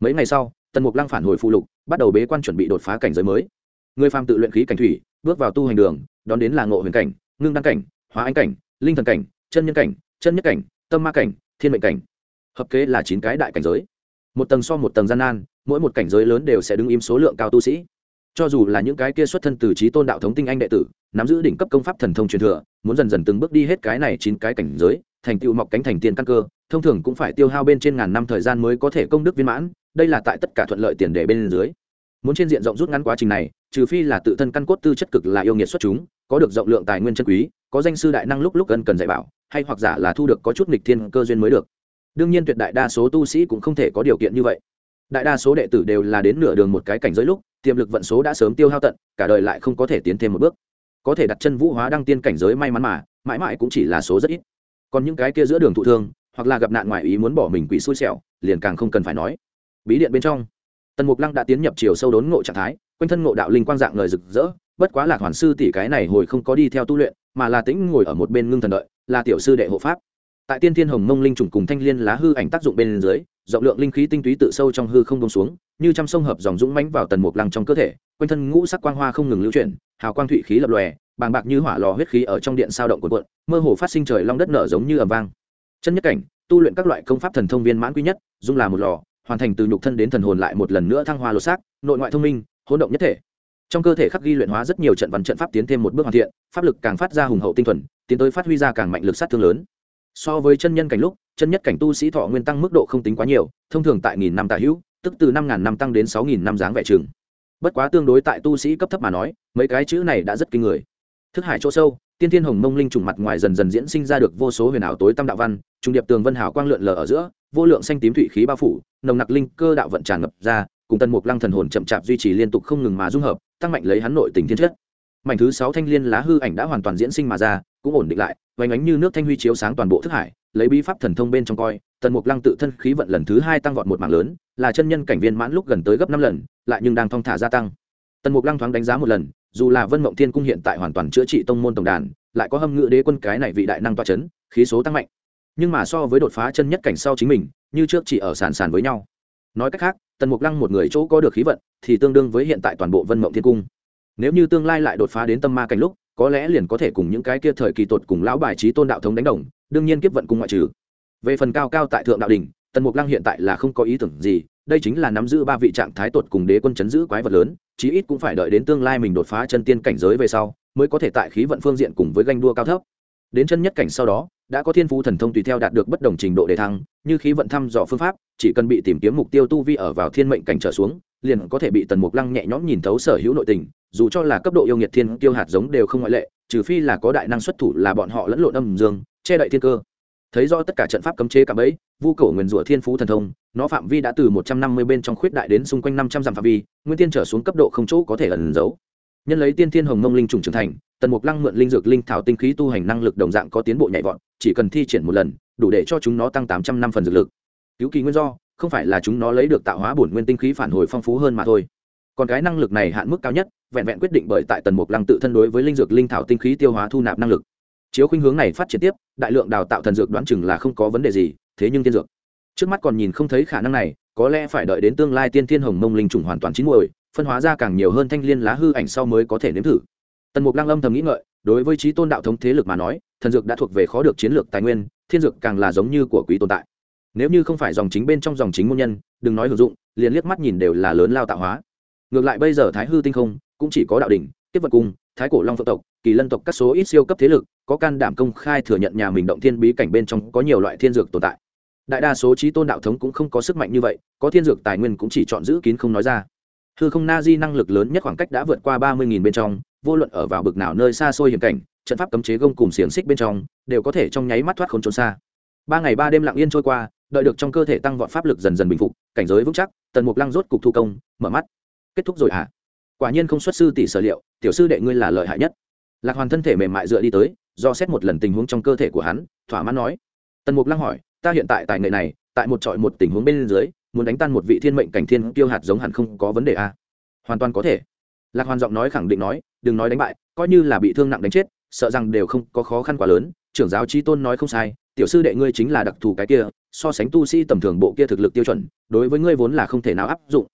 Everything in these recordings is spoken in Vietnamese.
mấy ngày sau, tần mục lăng phản hồi phụ lục, bắt đầu bế quan chuẩn bị đột phá cảnh giới mới. Người phàm tự luyện khí cảnh thủy, bước vào tu hành đường, đón đến là ngộ huyền cảnh, ngưng đăng cảnh, hóa anh cảnh, linh thần cảnh, chân nhân cảnh, chân nhất cảnh, tâm ma cảnh, thiên mệnh cảnh. Hợp kế là chín cái đại cảnh giới. Một tầng so một tầng gian nan, mỗi một cảnh giới lớn đều sẽ đứng im số lượng cao tu sĩ. Cho dù là những cái kia xuất thân từ trí tôn đạo thống tinh anh đệ tử, nắm giữ đỉnh cấp công pháp thần thông truyền thừa, muốn dần dần từng bước đi hết cái này chín cái cảnh giới, thành tựu mọc cánh thành tiền căn cơ, thông thường cũng phải tiêu hao bên trên ngàn năm thời gian mới có thể công đức viên mãn đây là tại tất cả thuận lợi tiền đề bên dưới. Muốn trên diện rộng rút ngắn quá trình này, trừ phi là tự thân căn cốt tư chất cực là yêu nghiệt xuất chúng, có được rộng lượng tài nguyên chân quý, có danh sư đại năng lúc lúc cần cần dạy bảo, hay hoặc giả là thu được có chút nghịch thiên cơ duyên mới được. Đương nhiên tuyệt đại đa số tu sĩ cũng không thể có điều kiện như vậy. Đại đa số đệ tử đều là đến nửa đường một cái cảnh giới lúc, tiềm lực vận số đã sớm tiêu hao tận, cả đời lại không có thể tiến thêm một bước. Có thể đặt chân vũ hóa đăng tiên cảnh giới may mắn mà, mãi mãi cũng chỉ là số rất ít. Còn những cái kia giữa đường thụ thương, hoặc là gặp nạn ngoại ý muốn bỏ mình quỷ xui xẻo, liền càng không cần phải nói bí điện bên trong. Tần mục lăng đã tiến nhập chiều sâu đốn ngộ trạng thái, quanh thân ngộ đạo linh quang dạng lời rực rỡ, bất quá là hoàn sư tỷ cái này hồi không có đi theo tu luyện, mà là tĩnh ngồi ở một bên ngưng thần đợi, là tiểu sư đệ hộ pháp. Tại tiên thiên hồng mông linh trùng cùng thanh liên lá hư ảnh tác dụng bên dưới, rộng lượng linh khí tinh túy tự sâu trong hư không bông xuống, như trăm sông hợp dòng dũng mãnh vào tần mục lăng trong cơ thể, quanh thân ngũ sắc quang hoa không ngừng lưu chuyển, hào quang thụy khí lập lòe, bàng bạc như hỏa lò huyết khí ở trong điện sao động cuộn cuộn, mơ hồ phát sinh trời long đất nở giống như ầm vang. Chân nhất cảnh, tu luyện các loại công pháp thần thông viên mãn quý nhất dung là một lò hoàn thành từ nhục thân đến thần hồn lại một lần nữa thăng hoa lột xác, nội ngoại thông minh, hỗn động nhất thể. Trong cơ thể khắc ghi luyện hóa rất nhiều trận văn trận pháp tiến thêm một bước hoàn thiện, pháp lực càng phát ra hùng hậu tinh thuần, tiến tới phát huy ra càng mạnh lực sát thương lớn. So với chân nhân cảnh lúc, chân nhất cảnh tu sĩ thọ nguyên tăng mức độ không tính quá nhiều, thông thường tại nghìn năm tà hữu, tức từ năm ngàn năm tăng đến sáu nghìn năm dáng vẻ trường bất quá tương đối tại tu sĩ cấp thấp mà nói, mấy cái chữ này đã rất kinh người. Thức hải chỗ sâu, tiên thiên hồng mông linh trùng mặt ngoài dần dần diễn sinh ra được vô số huyền ảo tối tâm đạo văn, trùng điệp tường vân hảo quang lượn lờ ở giữa vô lượng xanh tím thủy khí bao phủ, nồng nặc linh cơ đạo vận tràn ngập ra, cùng tân mục lăng thần hồn chậm chạp duy trì liên tục không ngừng mà dung hợp, tăng mạnh lấy hắn nội tình thiên chất. Mảnh thứ sáu thanh liên lá hư ảnh đã hoàn toàn diễn sinh mà ra, cũng ổn định lại vánh ánh như nước thanh huy chiếu sáng toàn bộ thức hải, lấy bí pháp thần thông bên trong coi, tần mục lăng tự thân khí vận lần thứ hai tăng vọt một mảng lớn, là chân nhân cảnh viên mãn lúc gần tới gấp năm lần, lại nhưng đang thong thả gia tăng. Tần mục lăng thoáng đánh giá một lần, dù là vân mộng thiên cung hiện tại hoàn toàn chữa trị tông môn tổng đàn, lại có hâm ngự đế quân cái này vị đại năng toa c h ấ n khí số tăng mạnh nhưng mà so với đột phá chân nhất cảnh sau chính mình, như trước chỉ ở sàn sàn với nhau. Nói cách khác, tần mục lăng một người chỗ có được khí vận, thì tương đương với hiện tại toàn bộ vân mộng thiên cung. Nếu như tương lai lại đột phá đến tâm ma cảnh lúc, có lẽ liền có thể cùng những cái kia thời kỳ tột cùng lão bài trí tôn đạo thống đánh đồng, đương nhiên kiếp vận cung ngoại trừ. Về phần cao cao tại thượng đạo đình tần mục lăng hiện tại là không có ý tưởng gì, đây chính là nắm giữ ba vị trạng thái tột cùng đế quân chấn giữ quái vật lớn, chí ít cũng phải đợi đến tương lai mình đột phá chân tiên cảnh giới về sau, mới có thể tại khí vận phương diện cùng với ganh đua cao thấp đến chân nhất cảnh sau đó, đã có thiên phú thần thông tùy theo đạt được bất đồng trình độ đề thăng, như khí vận thăm dò phương pháp, chỉ cần bị tìm kiếm mục tiêu tu vi ở vào thiên mệnh cảnh trở xuống, liền có thể bị tần mục lăng nhẹ nhõm nhìn thấu sở hữu nội tình, dù cho là cấp độ yêu nghiệt thiên tiêu hạt giống đều không ngoại lệ, trừ phi là có đại năng xuất thủ là bọn họ lẫn lộn âm dương, che đậy thiên cơ. Thấy rõ tất cả trận pháp cấm chế cả bấy vu cổ nguyền rủa thiên phú thần thông, nó phạm vi đã từ một trăm năm mươi bên trong khuyết đại đến xung quanh năm trăm dặm phạm vi, nguyên tiên trở xuống cấp độ không chỗ có thể ẩn giấu. Nhân lấy tiên thiên hồng mông linh trùng trưởng thành tần mục lăng mượn linh dược linh thảo tinh khí tu hành năng lực đồng dạng có tiến bộ nhạy vọt, chỉ cần thi triển một lần, đủ để cho chúng nó tăng tám trăm năm phần dược lực. Cứu kỳ nguyên do, không phải là chúng nó lấy được tạo hóa bổn nguyên tinh khí phản hồi phong phú hơn mà thôi. Còn cái năng lực này hạn mức cao nhất, vẹn vẹn quyết định bởi tại tần mục lăng tự thân đối với linh dược linh thảo tinh khí tiêu hóa thu nạp năng lực. Chiếu khuynh hướng này phát triển tiếp, đại lượng đào tạo thần dược đoán chừng là không có vấn đề gì, thế nhưng tiên dược. Trước mắt còn nhìn không thấy khả năng này, có lẽ phải đợi đến tương lai tiên thiên hồng mông linh trùng hoàn toàn chín muồi, phân hóa ra càng nhiều hơn thanh liên lá hư ảnh sau mới có thể nếm thử tần mục lăng âm thầm nghĩ ngợi, đối với trí tôn đạo thống thế lực mà nói, thần dược đã thuộc về khó được chiến lược tài nguyên, thiên dược càng là giống như của quý tồn tại. Nếu như không phải dòng chính bên trong dòng chính môn nhân, đừng nói hữu dụng, liền liếc mắt nhìn đều là lớn lao tạo hóa. Ngược lại bây giờ thái hư tinh không, cũng chỉ có đạo đỉnh, tiếp vật cung, thái cổ long phượng tộc, kỳ lân tộc các số ít siêu cấp thế lực, có can đảm công khai thừa nhận nhà mình động thiên bí cảnh bên trong có nhiều loại thiên dược tồn tại. Đại đa số trí tôn đạo thống cũng không có sức mạnh như vậy, có thiên dược tài nguyên cũng chỉ chọn giữ kín không nói ra. Hư không na di năng lực lớn nhất khoảng cách đã vượt qua ba mươi nghìn bên trong vô luận ở vào bực nào nơi xa xôi hiểm cảnh, trận pháp cấm chế gông cùng xiềng xích bên trong, đều có thể trong nháy mắt thoát khốn trốn xa. Ba ngày ba đêm lặng yên trôi qua, đợi được trong cơ thể tăng vọt pháp lực dần dần bình phục, cảnh giới vững chắc, tần mục lăng rốt cục thu công, mở mắt. Kết thúc rồi hả? Quả nhiên không xuất sư tỷ sở liệu, tiểu sư đệ ngươi là lợi hại nhất. Lạc hoàn thân thể mềm mại dựa đi tới, do xét một lần tình huống trong cơ thể của hắn, thỏa mãn nói. Tần mục lăng hỏi, ta hiện tại tài nghệ này, tại một trọi một tình huống bên dưới, muốn đánh tan một vị thiên mệnh cảnh thiên tiêu hạt giống hẳn không có vấn đề a à? hoàn toàn có thể lạc hoàn giọng nói khẳng định nói, đừng nói đánh bại, coi như là bị thương nặng đánh chết, sợ rằng đều không có khó khăn quá lớn. Trưởng giáo trí tôn nói không sai, tiểu sư đệ ngươi chính là đặc thù cái kia, so sánh tu sĩ tầm thường bộ kia thực lực tiêu chuẩn, đối với ngươi vốn là không thể nào áp dụng.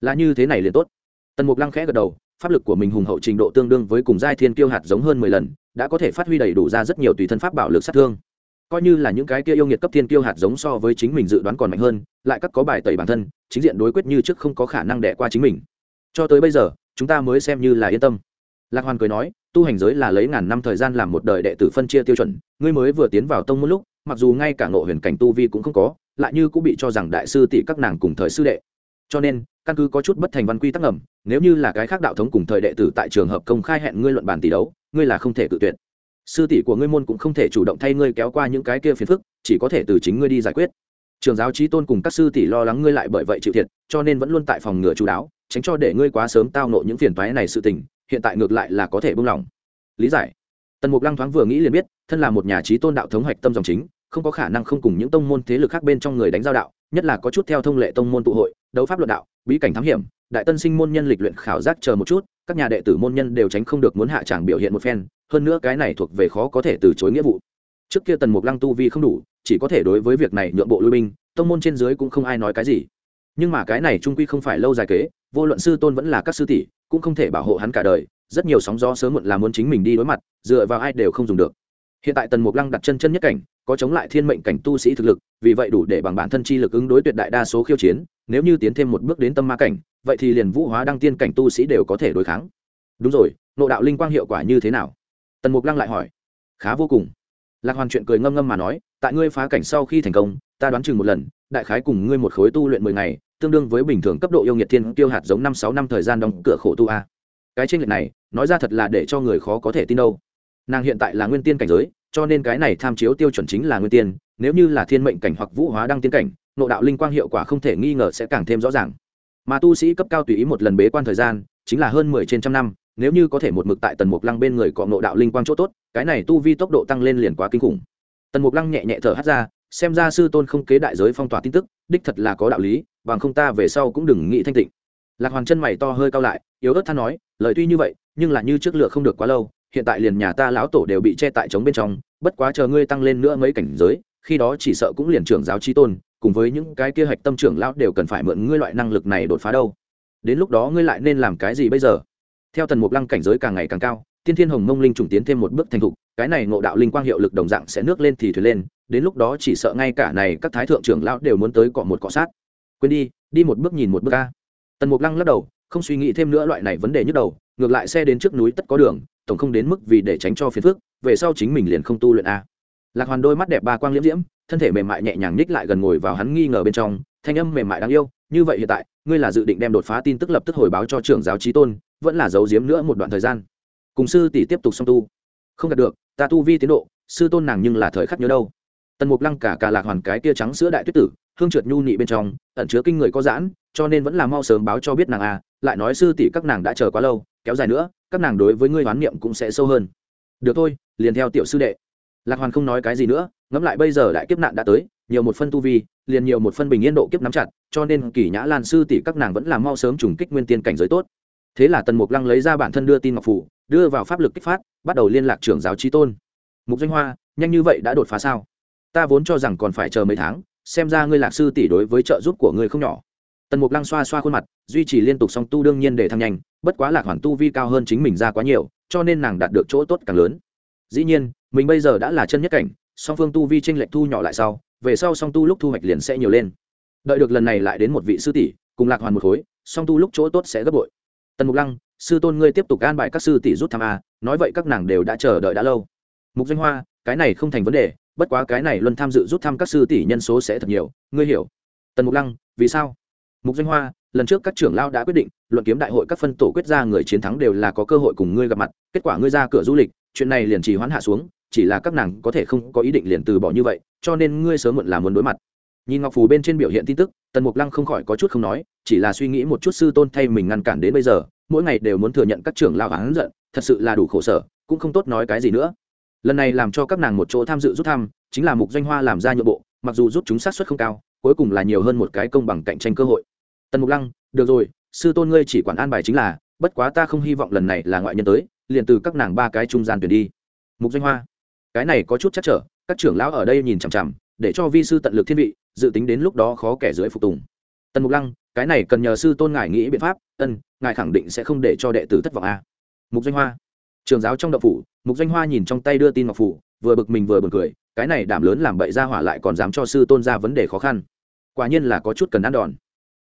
Là như thế này liền tốt. Tần mục lăng khẽ gật đầu, pháp lực của mình hùng hậu trình độ tương đương với cùng giai thiên kiêu hạt giống hơn mười lần, đã có thể phát huy đầy đủ ra rất nhiều tùy thân pháp bảo lực sát thương. Coi như là những cái kia yêu nghiệt cấp thiên kiêu hạt giống so với chính mình dự đoán còn mạnh hơn, lại các có bài tẩy bản thân, chính diện đối quyết như trước không có khả năng đẻ qua chính mình. Cho tới bây giờ chúng ta mới xem như là yên tâm. Lạc hoàn cười nói, tu hành giới là lấy ngàn năm thời gian làm một đời đệ tử phân chia tiêu chuẩn, ngươi mới vừa tiến vào tông một lúc, mặc dù ngay cả ngộ huyền cảnh tu vi cũng không có, lại như cũng bị cho rằng đại sư tỷ các nàng cùng thời sư đệ. Cho nên, căn cứ có chút bất thành văn quy tắc ngầm, nếu như là cái khác đạo thống cùng thời đệ tử tại trường hợp công khai hẹn ngươi luận bàn tỷ đấu, ngươi là không thể cự tuyệt. Sư tỷ của ngươi môn cũng không thể chủ động thay ngươi kéo qua những cái kia phiền phức, chỉ có thể từ chính ngươi đi giải quyết trường giáo trí tôn cùng các sư tỷ lo lắng ngươi lại bởi vậy chịu thiệt, cho nên vẫn luôn tại phòng ngừa chú đáo, tránh cho để ngươi quá sớm tao nộ những phiền toái này sự tình, hiện tại ngược lại là có thể buông lỏng. Lý giải. Tần mục lăng thoáng vừa nghĩ liền biết, thân là một nhà trí tôn đạo thống hoạch tâm dòng chính, không có khả năng không cùng những tông môn thế lực khác bên trong người đánh giao đạo, nhất là có chút theo thông lệ tông môn tụ hội, đấu pháp luận đạo, bí cảnh thám hiểm, đại tân sinh môn nhân lịch luyện khảo giác chờ một chút, các nhà đệ tử môn nhân đều tránh không được muốn hạ tràng biểu hiện một phen, hơn nữa cái này thuộc về khó có thể từ chối nghĩa vụ. Trước kia tần mục lăng tu vi không đủ chỉ có thể đối với việc này nhượng bộ lui binh, tông môn trên dưới cũng không ai nói cái gì. Nhưng mà cái này trung quy không phải lâu dài kế, vô luận sư tôn vẫn là các sư tỷ, cũng không thể bảo hộ hắn cả đời, rất nhiều sóng gió sớm muộn là muốn chính mình đi đối mặt, dựa vào ai đều không dùng được. Hiện tại tần mục lăng đặt chân chân nhất cảnh, có chống lại thiên mệnh cảnh tu sĩ thực lực, vì vậy đủ để bằng bản thân chi lực ứng đối tuyệt đại đa số khiêu chiến, nếu như tiến thêm một bước đến tâm ma cảnh, vậy thì liền vũ hóa đăng tiên cảnh tu sĩ đều có thể đối kháng. Đúng rồi, nộ đạo linh quang hiệu quả như thế nào? Tần mục lăng lại hỏi. Khá vô cùng. Lạc hoàn chuyện cười ngâm ngâm mà nói tại ngươi phá cảnh sau khi thành công, ta đoán chừng một lần, đại khái cùng ngươi một khối tu luyện mười ngày, tương đương với bình thường cấp độ yêu nghiệt thiên tiêu hạt giống năm sáu năm thời gian đóng cửa khổ tu a. Cái tranh lệch này, nói ra thật là để cho người khó có thể tin đâu. Nàng hiện tại là nguyên tiên cảnh giới, cho nên cái này tham chiếu tiêu chuẩn chính là nguyên tiên, nếu như là thiên mệnh cảnh hoặc vũ hóa đăng tiên cảnh nộ đạo linh quang hiệu quả không thể nghi ngờ sẽ càng thêm rõ ràng. Mà tu sĩ cấp cao tùy ý một lần bế quan thời gian, chính là hơn mười trên trăm năm, nếu như có thể một mực tại tần mục lăng bên người cọ nộ đạo linh quang chỗ tốt, cái này tu vi tốc độ tăng lên liền quá kinh khủng tần mục lăng nhẹ nhẹ thở hắt ra, xem ra sư tôn không kế đại giới phong tỏa tin tức, đích thật là có đạo lý, bằng không ta về sau cũng đừng nghĩ thanh tịnh. Lạc Hoàng chân mày to hơi cao lại, yếu ớt than nói, lời tuy như vậy, nhưng là như trước lựa không được quá lâu, hiện tại liền nhà ta lão tổ đều bị che tại trống bên trong, bất quá chờ ngươi tăng lên nữa mấy cảnh giới, khi đó chỉ sợ cũng liền trưởng giáo chi tôn, cùng với những cái kia hạch tâm trưởng lão đều cần phải mượn ngươi loại năng lực này đột phá đâu. Đến lúc đó ngươi lại nên làm cái gì bây giờ? Theo tần mục lăng cảnh giới càng ngày càng cao tiên thiên hồng mông linh trùng tiến thêm một bước thành thục, cái này ngộ đạo linh quang hiệu lực đồng dạng sẽ nước lên thì thuyền lên, đến lúc đó chỉ sợ ngay cả này các thái thượng trưởng lão đều muốn tới cọ một cọ sát. Quên đi đi một bước nhìn một bước ca tần mục lăng lắc đầu, không suy nghĩ thêm nữa loại này vấn đề nhức đầu, ngược lại xe đến trước núi tất có đường, tổng không đến mức vì để tránh cho phiền phức, về sau chính mình liền không tu luyện a. Lạc hoàn đôi mắt đẹp ba quang liễm diễm, thân thể mềm mại nhẹ nhàng ních lại gần ngồi vào hắn nghi ngờ bên trong, thanh âm mềm mại đáng yêu, như vậy hiện tại, ngươi là dự định đem đột phá tin tức lập tức hồi báo cho trưởng giáo trí tôn, vẫn là giấu giếm nữa một đoạn thời gian cùng sư tỷ tiếp tục song tu. Không đạt được, ta tu vi tiến độ, sư tôn nàng nhưng là thời khắc nhớ đâu. Tần mục lăng cả cả lạc hoàn cái tia trắng sữa đại tuyết tử, hương trượt nhu nị bên trong, ẩn chứa kinh người có giãn, cho nên vẫn là mau sớm báo cho biết nàng à lại nói sư tỷ các nàng đã chờ quá lâu, kéo dài nữa, các nàng đối với ngươi hoán niệm cũng sẽ sâu hơn. Được thôi, liền theo tiểu sư đệ. Lạc hoàn không nói cái gì nữa, ngẫm lại bây giờ đại kiếp nạn đã tới, nhiều một phân tu vi, liền nhiều một phân bình yên độ kiếp nắm chặt, cho nên kỷ nhã lan sư tỷ các nàng vẫn là mau sớm trùng kích nguyên tiên cảnh giới tốt. Thế là tần mục lăng lấy ra bản thân đưa tin ngọc phủ đưa vào pháp lực kích phát, bắt đầu liên lạc trưởng giáo trí tôn. Mục danh hoa, nhanh như vậy đã đột phá sao? Ta vốn cho rằng còn phải chờ mấy tháng, xem ra ngươi lạc sư tỷ đối với trợ giúp của ngươi không nhỏ. Tần mục lăng xoa xoa khuôn mặt, duy trì liên tục song tu đương nhiên để thăng nhanh, bất quá lạc hoàn tu vi cao hơn chính mình ra quá nhiều, cho nên nàng đạt được chỗ tốt càng lớn. Dĩ nhiên, mình bây giờ đã là chân nhất cảnh, song phương tu vi tranh lệch thu nhỏ lại sau, về sau song tu lúc thu hoạch liền sẽ nhiều lên. Đợi được lần này lại đến một vị sư tỷ, cùng lạc hoàn một khối, song tu lúc chỗ tốt sẽ gấp bội. Tần mục lăng sư tôn ngươi tiếp tục an bài các sư tỷ rút thăm a, nói vậy các nàng đều đã chờ đợi đã lâu. Mục danh hoa, cái này không thành vấn đề, bất quá cái này luân tham dự rút thăm các sư tỷ nhân số sẽ thật nhiều, ngươi hiểu. Tần mục lăng, vì sao? Mục danh hoa, lần trước các trưởng lao đã quyết định, luận kiếm đại hội các phân tổ quyết ra người chiến thắng đều là có cơ hội cùng ngươi gặp mặt, kết quả ngươi ra cửa du lịch, chuyện này liền trì hoãn hạ xuống, chỉ là các nàng có thể không có ý định liền từ bỏ như vậy, cho nên ngươi sớm muộn là muốn đối mặt. Nhìn ngọc phù bên trên biểu hiện tin tức, tần mục lăng không khỏi có chút không nói, chỉ là suy nghĩ một chút sư tôn thay mình ngăn cản đến bây giờ mỗi ngày đều muốn thừa nhận các trưởng lao hắn giận, thật sự là đủ khổ sở, cũng không tốt nói cái gì nữa. Lần này làm cho các nàng một chỗ tham dự rút thăm, chính là mục doanh hoa làm ra nhượng bộ, mặc dù rút chúng sát xuất không cao, cuối cùng là nhiều hơn một cái công bằng cạnh tranh cơ hội. Tần mục lăng, được rồi, sư tôn ngươi chỉ quản an bài chính là, bất quá ta không hy vọng lần này là ngoại nhân tới, liền từ các nàng ba cái trung gian tuyển đi. Mục doanh hoa, cái này có chút chắc trở, các trưởng lão ở đây nhìn chằm chằm, để cho vi sư tận lực thiên vị, dự tính đến lúc đó khó kẻ dưới phục tùng. Tần mục lăng cái này cần nhờ sư tôn ngài nghĩ biện pháp, ân, ngài khẳng định sẽ không để cho đệ tử thất vọng a. Mục doanh hoa. Trường giáo trong đậu phủ, mục doanh hoa nhìn trong tay đưa tin ngọc phủ, vừa bực mình vừa buồn cười, cái này đảm lớn làm bậy ra hỏa lại còn dám cho sư tôn ra vấn đề khó khăn. Quả nhiên là có chút cần ăn đòn.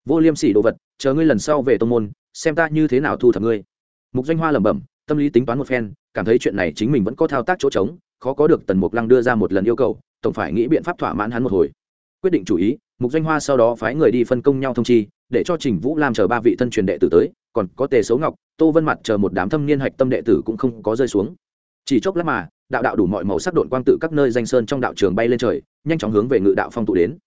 Vô liêm sỉ đồ vật, chờ ngươi lần sau về tô môn, xem ta như thế nào thu thập ngươi. Mục doanh hoa lẩm bẩm, tâm lý tính toán một phen, cảm thấy chuyện này chính mình vẫn có thao tác chỗ trống, khó có được tần mục lăng đưa ra một lần yêu cầu, tổng phải nghĩ biện pháp thỏa mãn hắn một hồi. Quyết định chủ ý, mục doanh hoa sau đó phái người đi phân công nhau thông chi để cho trình vũ lam chờ ba vị thân truyền đệ tử tới, còn có tề xấu ngọc, tô vân mặt chờ một đám thâm niên hạch tâm đệ tử cũng không có rơi xuống. Chỉ chốc lát mà, đạo đạo đủ mọi màu sắc đội quang tự các nơi danh sơn trong đạo trường bay lên trời, nhanh chóng hướng về ngự đạo phong tụ đến.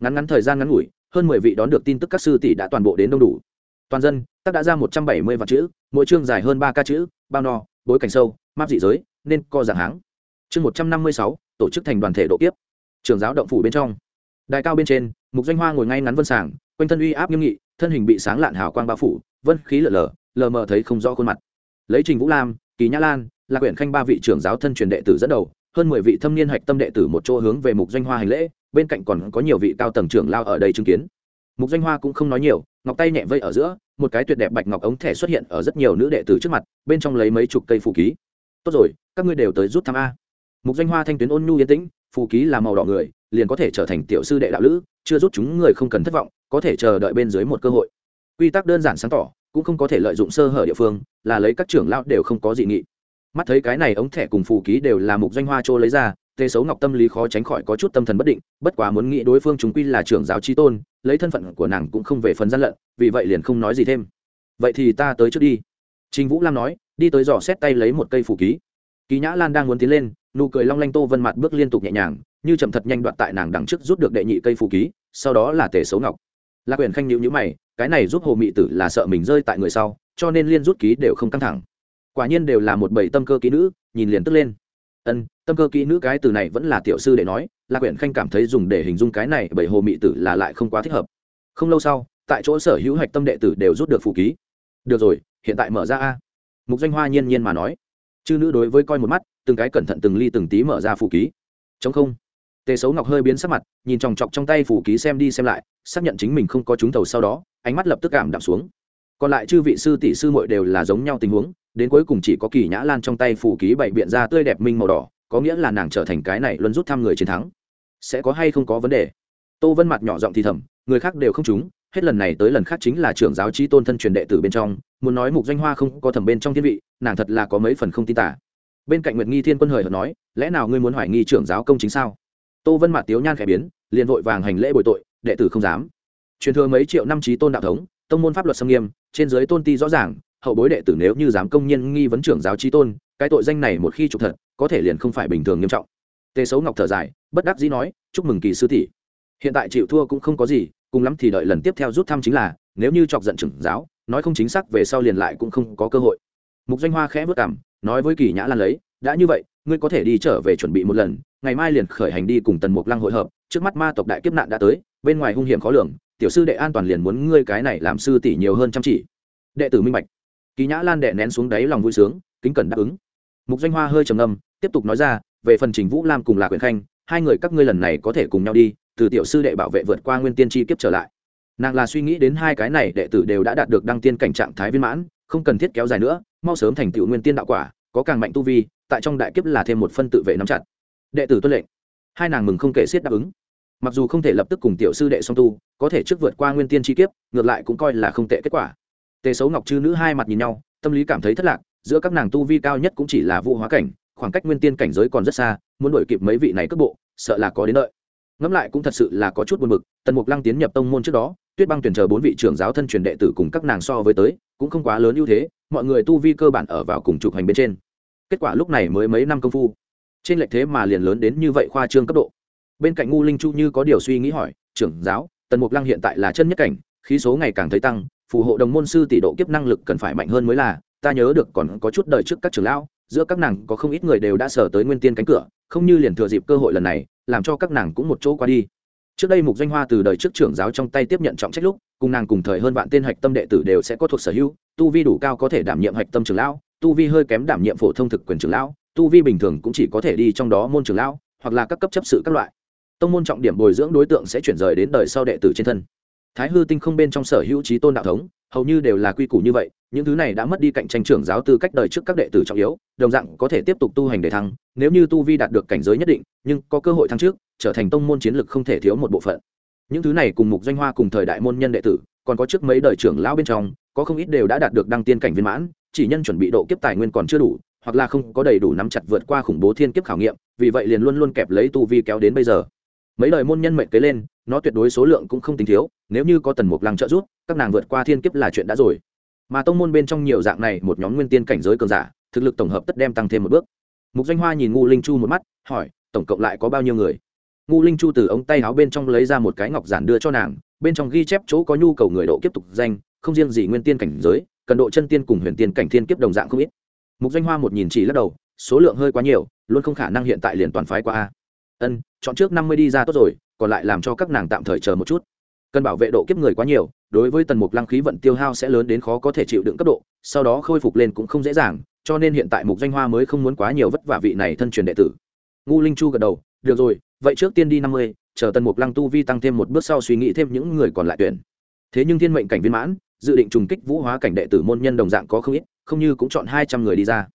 Ngắn ngắn thời gian ngắn ngủi, hơn mười vị đón được tin tức các sư tỷ đã toàn bộ đến đông đủ. Toàn dân tác đã ra một trăm bảy mươi vạn chữ, mỗi chương dài hơn ba ca chữ, bao no, bối cảnh sâu, map dị giới, nên co dạng háng. Chương một trăm năm mươi sáu, tổ chức thành đoàn thể độ kiếp. Trường giáo động phủ bên trong. Đài cao bên trên mục doanh hoa ngồi ngay ngắn vân sàng quanh thân uy áp nghiêm nghị thân hình bị sáng lạn hào quang bao phủ vân khí lở lờ, lờ mờ thấy không rõ khuôn mặt. Lấy trình vũ lam kỳ nhã lan là quyển khanh ba vị trưởng giáo thân truyền đệ tử dẫn đầu hơn mười vị thâm niên hạch tâm đệ tử một chỗ hướng về mục doanh hoa hành lễ bên cạnh còn có nhiều vị cao tầng trưởng lao ở đây chứng kiến. Mục doanh hoa cũng không nói nhiều ngọc tay nhẹ vây ở giữa một cái tuyệt đẹp bạch ngọc ống thẻ xuất hiện ở rất nhiều nữ đệ tử trước mặt bên trong lấy mấy chục cây phù ký. Tốt rồi các ngươi đều tới rút thăm a. Mục doanh hoa thanh tuyến ôn nhu yên tĩnh phù ký là màu đỏ người liền có thể trở thành tiểu sư đệ đạo lữ chưa rút chúng người không cần thất vọng, có thể chờ đợi bên dưới một cơ hội. Quy tắc đơn giản sáng tỏ, cũng không có thể lợi dụng sơ hở địa phương, là lấy các trưởng lão đều không có dị nghị. Mắt thấy cái này ống thẻ cùng phù ký đều là mục doanh hoa trô lấy ra, tê xấu ngọc tâm lý khó tránh khỏi có chút tâm thần bất định, bất quá muốn nghĩ đối phương chúng quy là trưởng giáo trí tôn, lấy thân phận của nàng cũng không về phần gian lận, vì vậy liền không nói gì thêm. Vậy thì ta tới trước đi. Trình vũ lam nói, đi tới dò xét tay lấy một cây phù ký. Kỳ nhã lan đang muốn tiến lên nụ cười long lanh tô vân mặt bước liên tục nhẹ nhàng, như chậm thật nhanh đoạn tại nàng đằng trước rút được đệ nhị cây phù ký, sau đó là tề xấu ngọc. Lạc quyền khanh nhữ nhữ mày, cái này giúp hồ mị tử là sợ mình rơi tại người sau, cho nên liên rút ký đều không căng thẳng. Quả nhiên đều là một bảy tâm cơ ký nữ, nhìn liền tức lên. Ân, tâm cơ kỹ nữ cái từ này vẫn là tiểu sư để nói, lạc quyển khanh cảm thấy dùng để hình dung cái này bởi hồ mị tử là lại không quá thích hợp. Không lâu sau, tại chỗ sở hữu hạch tâm đệ tử đều rút được phù ký. Được rồi, hiện tại mở ra a. Mục doanh hoa nhiên nhiên mà nói. Chư nữ đối với coi một mắt từng cái cẩn thận từng ly từng tí mở ra phù ký. Chống không. Tề xấu ngọc hơi biến sắc mặt, nhìn chòng chọc trong tay phù ký xem đi xem lại, xác nhận chính mình không có trúng thầu sau đó, ánh mắt lập tức cảm đạm xuống. Còn lại chư vị sư tỷ sư muội đều là giống nhau tình huống, đến cuối cùng chỉ có kỳ nhã lan trong tay phù ký bảy biện ra tươi đẹp minh màu đỏ, có nghĩa là nàng trở thành cái này luân rút thăm người chiến thắng. Sẽ có hay không có vấn đề? Tô vân mặt nhỏ giọng thì thầm, người khác đều không trúng, hết lần này tới lần khác chính là trưởng giáo trí tôn thân truyền đệ tử bên trong, muốn nói mục danh hoa không có thẩm bên trong thiên vị, nàng thật là có mấy phần không tin tả bên cạnh nguyệt nghi thiên quân hời hợt nói, lẽ nào ngươi muốn hoài nghi trưởng giáo công chính sao? Tô vân mặt tiếu nhan khẽ biến, liền vội vàng hành lễ bồi tội, đệ tử không dám. Truyền thừa mấy triệu năm trí tôn đạo thống, tông môn pháp luật xâm nghiêm, trên giới tôn ti rõ ràng, hậu bối đệ tử nếu như dám công nhân nghi vấn trưởng giáo trí tôn, cái tội danh này một khi trục thật, có thể liền không phải bình thường nghiêm trọng. Tề xấu ngọc thở dài, bất đắc dĩ nói, chúc mừng kỳ sư tỷ. Hiện tại chịu thua cũng không có gì, cùng lắm thì đợi lần tiếp theo rút thăm chính là, nếu như chọc giận trưởng giáo, nói không chính xác về sau liền lại cũng không có cơ hội. Mục danh hoa khẽ vất cảm nói với kỳ nhã lan lấy, đã như vậy, ngươi có thể đi trở về chuẩn bị một lần, ngày mai liền khởi hành đi cùng tần mục lăng hội hợp, trước mắt ma tộc đại kiếp nạn đã tới, bên ngoài hung hiểm khó lường, tiểu sư đệ an toàn liền muốn ngươi cái này làm sư tỷ nhiều hơn chăm chỉ. Đệ tử minh bạch. Kỳ nhã lan đệ nén xuống đáy lòng vui sướng, kính cẩn đáp ứng. Mục doanh hoa hơi trầm ngâm, tiếp tục nói ra, về phần trình vũ lam cùng lạc quyền khanh, hai người các ngươi lần này có thể cùng nhau đi, từ tiểu sư đệ bảo vệ vượt qua nguyên tiên tri kiếp trở lại. Nàng là suy nghĩ đến hai cái này đệ tử đều đã đạt được đăng tiên cảnh trạng thái viên mãn không cần thiết kéo dài nữa, mau sớm thành tựu nguyên tiên đạo quả, có càng mạnh tu vi, tại trong đại kiếp là thêm một phân tự vệ nắm chặt. Đệ tử tuân lệnh. Hai nàng mừng không kể xiết đáp ứng. Mặc dù không thể lập tức cùng tiểu sư đệ song tu, có thể trước vượt qua nguyên tiên chi kiếp, ngược lại cũng coi là không tệ kết quả. Tề xấu ngọc chư nữ hai mặt nhìn nhau, tâm lý cảm thấy thất lạc, giữa các nàng tu vi cao nhất cũng chỉ là vụ hóa cảnh, khoảng cách nguyên tiên cảnh giới còn rất xa, muốn đổi kịp mấy vị này cước bộ, sợ là có đến đợi ngẫm lại cũng thật sự là có chút buồn bực, tần mục lăng tiến nhập tông môn trước đó, tuyết băng tuyển chờ bốn vị trưởng giáo thân truyền đệ tử cùng các nàng so với tới cũng không quá lớn ưu thế, mọi người tu vi cơ bản ở vào cùng trục hành bên trên. Kết quả lúc này mới mấy năm công phu, trên lệch thế mà liền lớn đến như vậy khoa trương cấp độ. Bên cạnh ngu linh chu như có điều suy nghĩ hỏi, trưởng giáo, tần mục lăng hiện tại là chân nhất cảnh, khí số ngày càng thấy tăng, phù hộ đồng môn sư tỷ độ kiếp năng lực cần phải mạnh hơn mới là, ta nhớ được còn có chút đời trước các trưởng lão, giữa các nàng có không ít người đều đã sở tới nguyên tiên cánh cửa, không như liền thừa dịp cơ hội lần này, làm cho các nàng cũng một chỗ qua đi trước đây mục danh hoa từ đời trước trưởng giáo trong tay tiếp nhận trọng trách lúc, cùng nàng cùng thời hơn vạn tên hạch tâm đệ tử đều sẽ có thuộc sở hữu, tu vi đủ cao có thể đảm nhiệm hạch tâm trưởng lão, tu vi hơi kém đảm nhiệm phổ thông thực quyền trưởng lão, tu vi bình thường cũng chỉ có thể đi trong đó môn trưởng lão, hoặc là các cấp chấp sự các loại. Tông môn trọng điểm bồi dưỡng đối tượng sẽ chuyển rời đến đời sau đệ tử trên thân thái hư tinh không bên trong sở hữu trí tôn đạo thống, hầu như đều là quy củ như vậy, những thứ này đã mất đi cạnh tranh trưởng giáo tư cách đời trước các đệ tử trọng yếu, đồng dạng có thể tiếp tục tu hành để thăng, nếu như tu vi đạt được cảnh giới nhất định, nhưng có cơ hội thăng trước, trở thành tông môn chiến lực không thể thiếu một bộ phận. Những thứ này cùng mục doanh hoa cùng thời đại môn nhân đệ tử, còn có trước mấy đời trưởng lão bên trong, có không ít đều đã đạt được đăng tiên cảnh viên mãn, chỉ nhân chuẩn bị độ kiếp tài nguyên còn chưa đủ, hoặc là không có đầy đủ nắm chặt vượt qua khủng bố thiên kiếp khảo nghiệm, vì vậy liền luôn luôn kẹp lấy tu vi kéo đến bây giờ mấy đời môn nhân mệnh kế lên, nó tuyệt đối số lượng cũng không tính thiếu, nếu như có tần mục lăng trợ giúp, các nàng vượt qua thiên kiếp là chuyện đã rồi. Mà tông môn bên trong nhiều dạng này, một nhóm nguyên tiên cảnh giới cường giả, thực lực tổng hợp tất đem tăng thêm một bước. Mục danh hoa nhìn ngu linh chu một mắt, hỏi, tổng cộng lại có bao nhiêu người? Ngu linh chu từ ống tay áo bên trong lấy ra một cái ngọc giản đưa cho nàng, bên trong ghi chép chỗ có nhu cầu người độ kiếp tục danh, không riêng gì nguyên tiên cảnh giới, cần độ chân tiên cùng huyền tiên cảnh thiên kiếp đồng dạng không ít. Mục danh hoa một nhìn chỉ lắc đầu, số lượng hơi quá nhiều, luôn không khả năng hiện tại liền toàn phái qua a ân, chọn trước năm mươi đi ra tốt rồi, còn lại làm cho các nàng tạm thời chờ một chút. Cần bảo vệ độ kiếp người quá nhiều, đối với tần mục lăng khí vận tiêu hao sẽ lớn đến khó có thể chịu đựng cấp độ, sau đó khôi phục lên cũng không dễ dàng, cho nên hiện tại mục danh hoa mới không muốn quá nhiều vất vả vị này thân truyền đệ tử. Ngu linh chu gật đầu, được rồi, vậy trước tiên đi năm mươi, chờ tần mục lăng tu vi tăng thêm một bước sau suy nghĩ thêm những người còn lại tuyển. Thế nhưng thiên mệnh cảnh viên mãn, dự định trùng kích vũ hóa cảnh đệ tử môn nhân đồng dạng có không ít, không như cũng chọn hai trăm người đi ra.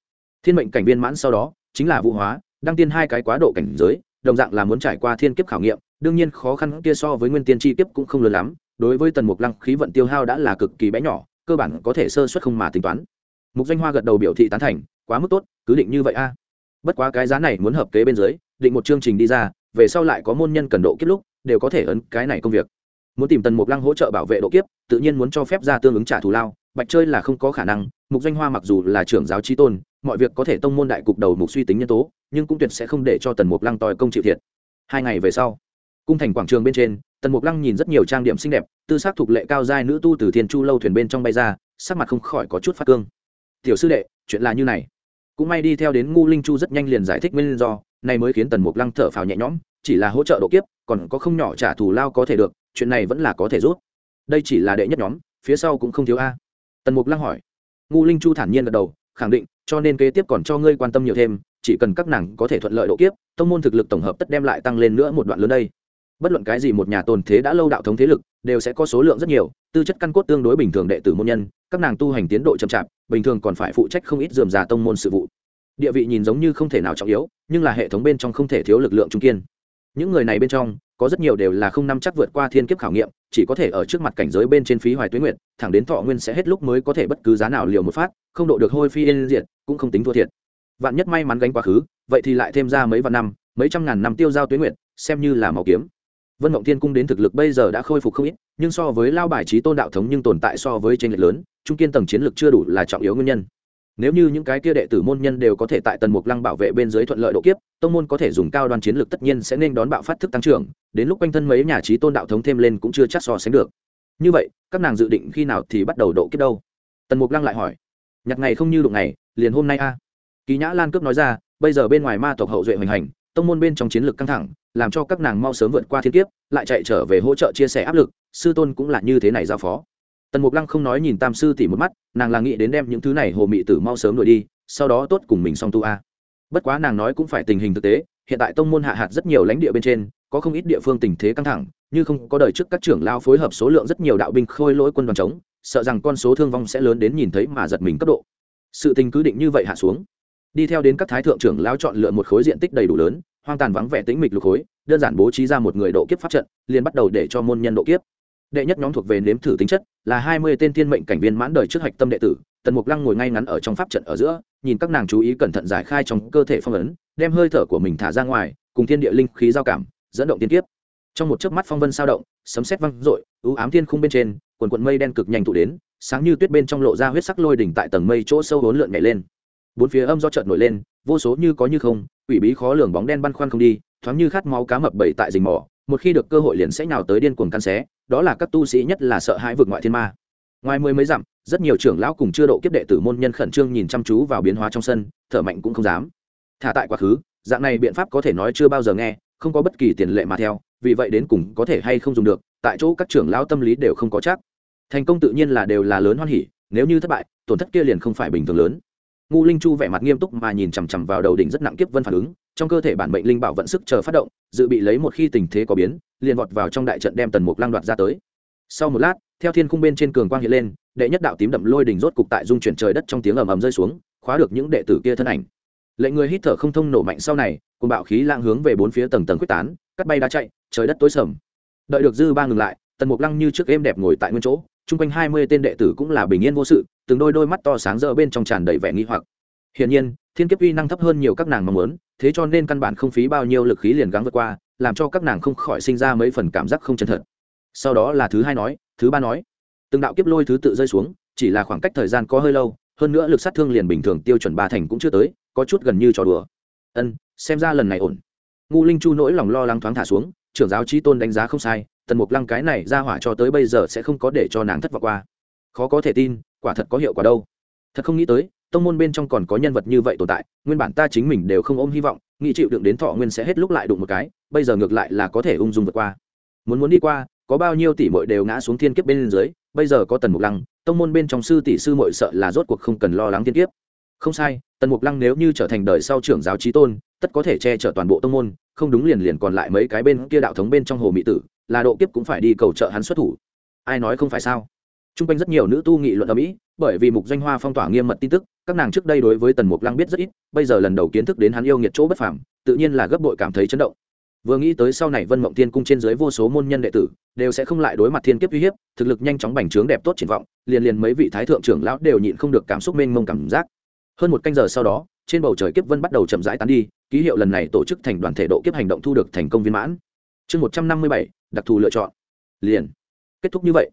Thiên mệnh cảnh viên mãn sau đó, chính là vũ hóa, đăng tiên hai cái quá độ cảnh giới đồng dạng là muốn trải qua thiên kiếp khảo nghiệm, đương nhiên khó khăn kia so với nguyên tiên chi kiếp cũng không lớn lắm, đối với tần mục lăng khí vận tiêu hao đã là cực kỳ bé nhỏ, cơ bản có thể sơ suất không mà tính toán. Mục danh hoa gật đầu biểu thị tán thành, quá mức tốt, cứ định như vậy a. Bất quá cái giá này muốn hợp kế bên dưới, định một chương trình đi ra, về sau lại có môn nhân cần độ kiếp lúc, đều có thể ấn cái này công việc. Muốn tìm tần mục lăng hỗ trợ bảo vệ độ kiếp, tự nhiên muốn cho phép ra tương ứng trả thù lao bạch chơi là không có khả năng, mục danh hoa mặc dù là trưởng giáo trí tôn, mọi việc có thể tông môn đại cục đầu mục suy tính nhân tố, nhưng cũng tuyệt sẽ không để cho tần mục lăng tòi công chịu thiệt. Hai ngày về sau, cung thành quảng trường bên trên, tần mục lăng nhìn rất nhiều trang điểm xinh đẹp, tư xác thuộc lệ cao giai nữ tu từ thiên chu lâu thuyền bên trong bay ra, sắc mặt không khỏi có chút phát cương. Tiểu sư đệ, chuyện là như này. Cũng may đi theo đến ngu linh chu rất nhanh liền giải thích nguyên do, này mới khiến tần mục lăng thở phào nhẹ nhõm, chỉ là hỗ trợ độ kiếp, còn có không nhỏ trả thù lao có thể được, chuyện này vẫn là có thể rút. Đây chỉ là đệ nhất nhóm, phía sau cũng không thiếu a tần mục lăng hỏi. Ngu linh chu thản nhiên gật đầu, khẳng định, cho nên kế tiếp còn cho ngươi quan tâm nhiều thêm, chỉ cần các nàng có thể thuận lợi độ kiếp, tông môn thực lực tổng hợp tất đem lại tăng lên nữa một đoạn lớn đây. Bất luận cái gì một nhà tồn thế đã lâu đạo thống thế lực, đều sẽ có số lượng rất nhiều, tư chất căn cốt tương đối bình thường đệ tử môn nhân, các nàng tu hành tiến độ chậm chạp, bình thường còn phải phụ trách không ít dườm già tông môn sự vụ. Địa vị nhìn giống như không thể nào trọng yếu, nhưng là hệ thống bên trong không thể thiếu lực lượng trung kiên. Những người này bên trong có rất nhiều đều là không năm chắc vượt qua thiên kiếp khảo nghiệm, chỉ có thể ở trước mặt cảnh giới bên trên phí hoài tuyến nguyện thẳng đến thọ nguyên sẽ hết lúc mới có thể bất cứ giá nào liều một phát, không độ được hôi phi yên diệt, cũng không tính thua thiệt. Vạn nhất may mắn gánh quá khứ, vậy thì lại thêm ra mấy vạn năm, mấy trăm ngàn năm tiêu giao tuyến nguyện xem như là màu kiếm. Vân mộng thiên cung đến thực lực bây giờ đã khôi phục không ít, nhưng so với lao bài trí tôn đạo thống nhưng tồn tại so với tranh lệch lớn, trung kiên tầng chiến lược chưa đủ là trọng yếu nguyên nhân nếu như những cái kia đệ tử môn nhân đều có thể tại tần mục lăng bảo vệ bên dưới thuận lợi độ kiếp, tông môn có thể dùng cao đoan chiến lược tất nhiên sẽ nên đón bạo phát thức tăng trưởng, đến lúc quanh thân mấy nhà trí tôn đạo thống thêm lên cũng chưa chắc so sánh được. Như vậy, các nàng dự định khi nào thì bắt đầu độ kiếp đâu? Tần mục lăng lại hỏi. Nhặt ngày không như đụng ngày, liền hôm nay a. Kỳ nhã lan cướp nói ra, bây giờ bên ngoài ma tộc hậu duệ hoành hành, tông môn bên trong chiến lược căng thẳng, làm cho các nàng mau sớm vượt qua thiên kiếp, lại chạy trở về hỗ trợ chia sẻ áp lực, sư tôn cũng là như thế này giao phó tần mục lăng không nói nhìn tam sư tỷ một mắt, nàng là nghĩ đến đem những thứ này hồ mị tử mau sớm đuổi đi, sau đó tốt cùng mình song tu a. Bất quá nàng nói cũng phải tình hình thực tế, hiện tại tông môn hạ hạt rất nhiều lãnh địa bên trên, có không ít địa phương tình thế căng thẳng, như không có đời trước các trưởng lao phối hợp số lượng rất nhiều đạo binh khôi lỗi quân đoàn chống, sợ rằng con số thương vong sẽ lớn đến nhìn thấy mà giật mình cấp độ. Sự tình cứ định như vậy hạ xuống. Đi theo đến các thái thượng trưởng lao chọn lựa một khối diện tích đầy đủ lớn, hoang tàn vắng vẻ tĩnh mịch lục khối, đơn giản bố trí ra một người độ kiếp pháp trận, liền bắt đầu để cho môn nhân độ kiếp đệ nhất nhóm thuộc về nếm thử tính chất, là hai mươi tên thiên mệnh cảnh viên mãn đời trước hạch tâm đệ tử, tần mục lăng ngồi ngay ngắn ở trong pháp trận ở giữa, nhìn các nàng chú ý cẩn thận giải khai trong cơ thể phong ấn, đem hơi thở của mình thả ra ngoài, cùng thiên địa linh khí giao cảm, dẫn động tiên kiếp. Trong một chớp mắt phong vân sao động, sấm sét văng rội ưu ám thiên khung bên trên, quần quần mây đen cực nhanh tụ đến, sáng như tuyết bên trong lộ ra huyết sắc lôi đỉnh tại tầng mây chỗ sâu hốn lượn nhảy lên. Bốn phía âm do chợt nổi lên, vô số như có như không, quỷ bí khó lường bóng đen băn khoăn không đi, thoáng như khát máu cá mập bẩy tại rình mỏ một khi được cơ hội liền sẽ nhào tới điên cuồng căn xé, đó là các tu sĩ nhất là sợ hãi vượt ngoại thiên ma. Ngoài mười mấy dặm, rất nhiều trưởng lão cùng chưa độ kiếp đệ tử môn nhân khẩn trương nhìn chăm chú vào biến hóa trong sân, thở mạnh cũng không dám. Thả tại quá khứ, dạng này biện pháp có thể nói chưa bao giờ nghe, không có bất kỳ tiền lệ mà theo, vì vậy đến cùng có thể hay không dùng được, tại chỗ các trưởng lão tâm lý đều không có chắc. Thành công tự nhiên là đều là lớn hoan hỉ, nếu như thất bại, tổn thất kia liền không phải bình thường lớn ngu linh chu vẻ mặt nghiêm túc mà nhìn chằm chằm vào đầu đỉnh rất nặng kiếp vân phản ứng, trong cơ thể bản mệnh linh bảo vận sức chờ phát động, dự bị lấy một khi tình thế có biến, liền vọt vào trong đại trận đem tần mục lang đoạt ra tới. Sau một lát, theo thiên khung bên trên cường quang hiện lên, đệ nhất đạo tím đậm lôi đỉnh rốt cục tại dung chuyển trời đất trong tiếng ầm ầm rơi xuống, khóa được những đệ tử kia thân ảnh. Lệnh người hít thở không thông nổ mạnh sau này cùng bạo khí lang hướng về bốn phía tầng tầng quyết tán, cắt bay đá chạy, trời đất tối sầm. Đợi được dư ba ngừng lại, tần mục lăng như trước êm đẹp ngồi tại nguyên chỗ chung quanh hai mươi tên đệ tử cũng là bình yên vô sự, từng đôi đôi mắt to sáng rỡ bên trong tràn đầy vẻ nghi hoặc. Hiển nhiên, thiên kiếp uy năng thấp hơn nhiều các nàng mong muốn, thế cho nên căn bản không phí bao nhiêu lực khí liền gắng vượt qua, làm cho các nàng không khỏi sinh ra mấy phần cảm giác không chân thật. Sau đó là thứ hai nói, thứ ba nói, từng đạo kiếp lôi thứ tự rơi xuống, chỉ là khoảng cách thời gian có hơi lâu, hơn nữa lực sát thương liền bình thường tiêu chuẩn ba thành cũng chưa tới, có chút gần như trò đùa. Ân, xem ra lần này ổn. Ngu linh chu nỗi lòng lo lắng thoáng thả xuống, trưởng giáo trí tôn đánh giá không sai tần mục lăng cái này ra hỏa cho tới bây giờ sẽ không có để cho nàng thất vọng qua. Khó có thể tin, quả thật có hiệu quả đâu. Thật không nghĩ tới, tông môn bên trong còn có nhân vật như vậy tồn tại, nguyên bản ta chính mình đều không ôm hy vọng, nghĩ chịu đựng đến thọ nguyên sẽ hết lúc lại đụng một cái, bây giờ ngược lại là có thể ung dung vượt qua. Muốn muốn đi qua, có bao nhiêu tỷ mội đều ngã xuống thiên kiếp bên dưới, bây giờ có tần mục lăng, tông môn bên trong sư tỷ sư mội sợ là rốt cuộc không cần lo lắng thiên kiếp. Không sai, tần mục lăng nếu như trở thành đời sau trưởng giáo trí tôn, tất có thể che chở toàn bộ tông môn, không đúng liền liền còn lại mấy cái bên kia đạo thống bên trong hồ mỹ tử là độ kiếp cũng phải đi cầu trợ hắn xuất thủ. Ai nói không phải sao? T r u n g quanh rất nhiều nữ tu nghị luận ở mỹ, bởi vì mục doanh hoa phong tỏa nghiêm mật tin tức, các nàng trước đây đối với tần mục lăng biết rất ít, bây giờ lần đầu kiến thức đến hắn yêu nghiệt chỗ bất phảm tự nhiên là gấp bội cảm thấy chấn động. Vừa nghĩ tới sau này vân mộng thiên cung trên dưới vô số môn nhân đệ tử, đều sẽ không lại đối mặt thiên kiếp uy hiếp, thực lực nhanh chóng bành trướng đẹp tốt triển vọng, liền liền mấy vị thái thượng trưởng lão đều nhịn không được cảm xúc mênh mông cảm giác. Hơn một canh giờ sau đó, trên bầu trời kiếp vân bắt đầu chậm rãi tán đi, ký hiệu lần này tổ chức thành đoàn thể độ kiếp hành động thu được thành công viên mãn chương một trăm năm mươi bảy, đặc thù lựa chọn. Liền. Kết thúc như vậy.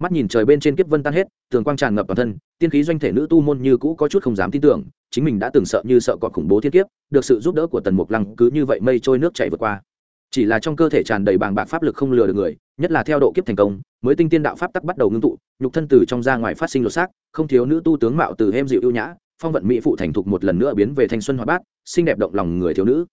Mắt nhìn trời bên trên kiếp vân tan hết, tường quang tràn ngập toàn thân, tiên khí doanh thể nữ tu môn như cũ có chút không dám tin tưởng, chính mình đã từng sợ như sợ cọt khủng bố thiên kiếp, được sự giúp đỡ của tần mục lăng cứ như vậy mây trôi nước chảy vượt qua. Chỉ là trong cơ thể tràn đầy bàng bạc pháp lực không lừa được người, nhất là theo độ kiếp thành công, mới tinh tiên đạo pháp tắc bắt đầu ngưng tụ, nhục thân từ trong ra ngoài phát sinh lột xác, không thiếu nữ tu tướng mạo từ êm dịu ưu nhã, phong vận mỹ phụ thành thục một lần nữa biến về thanh xuân hoa bát, xinh đẹp động lòng người thiếu nữ.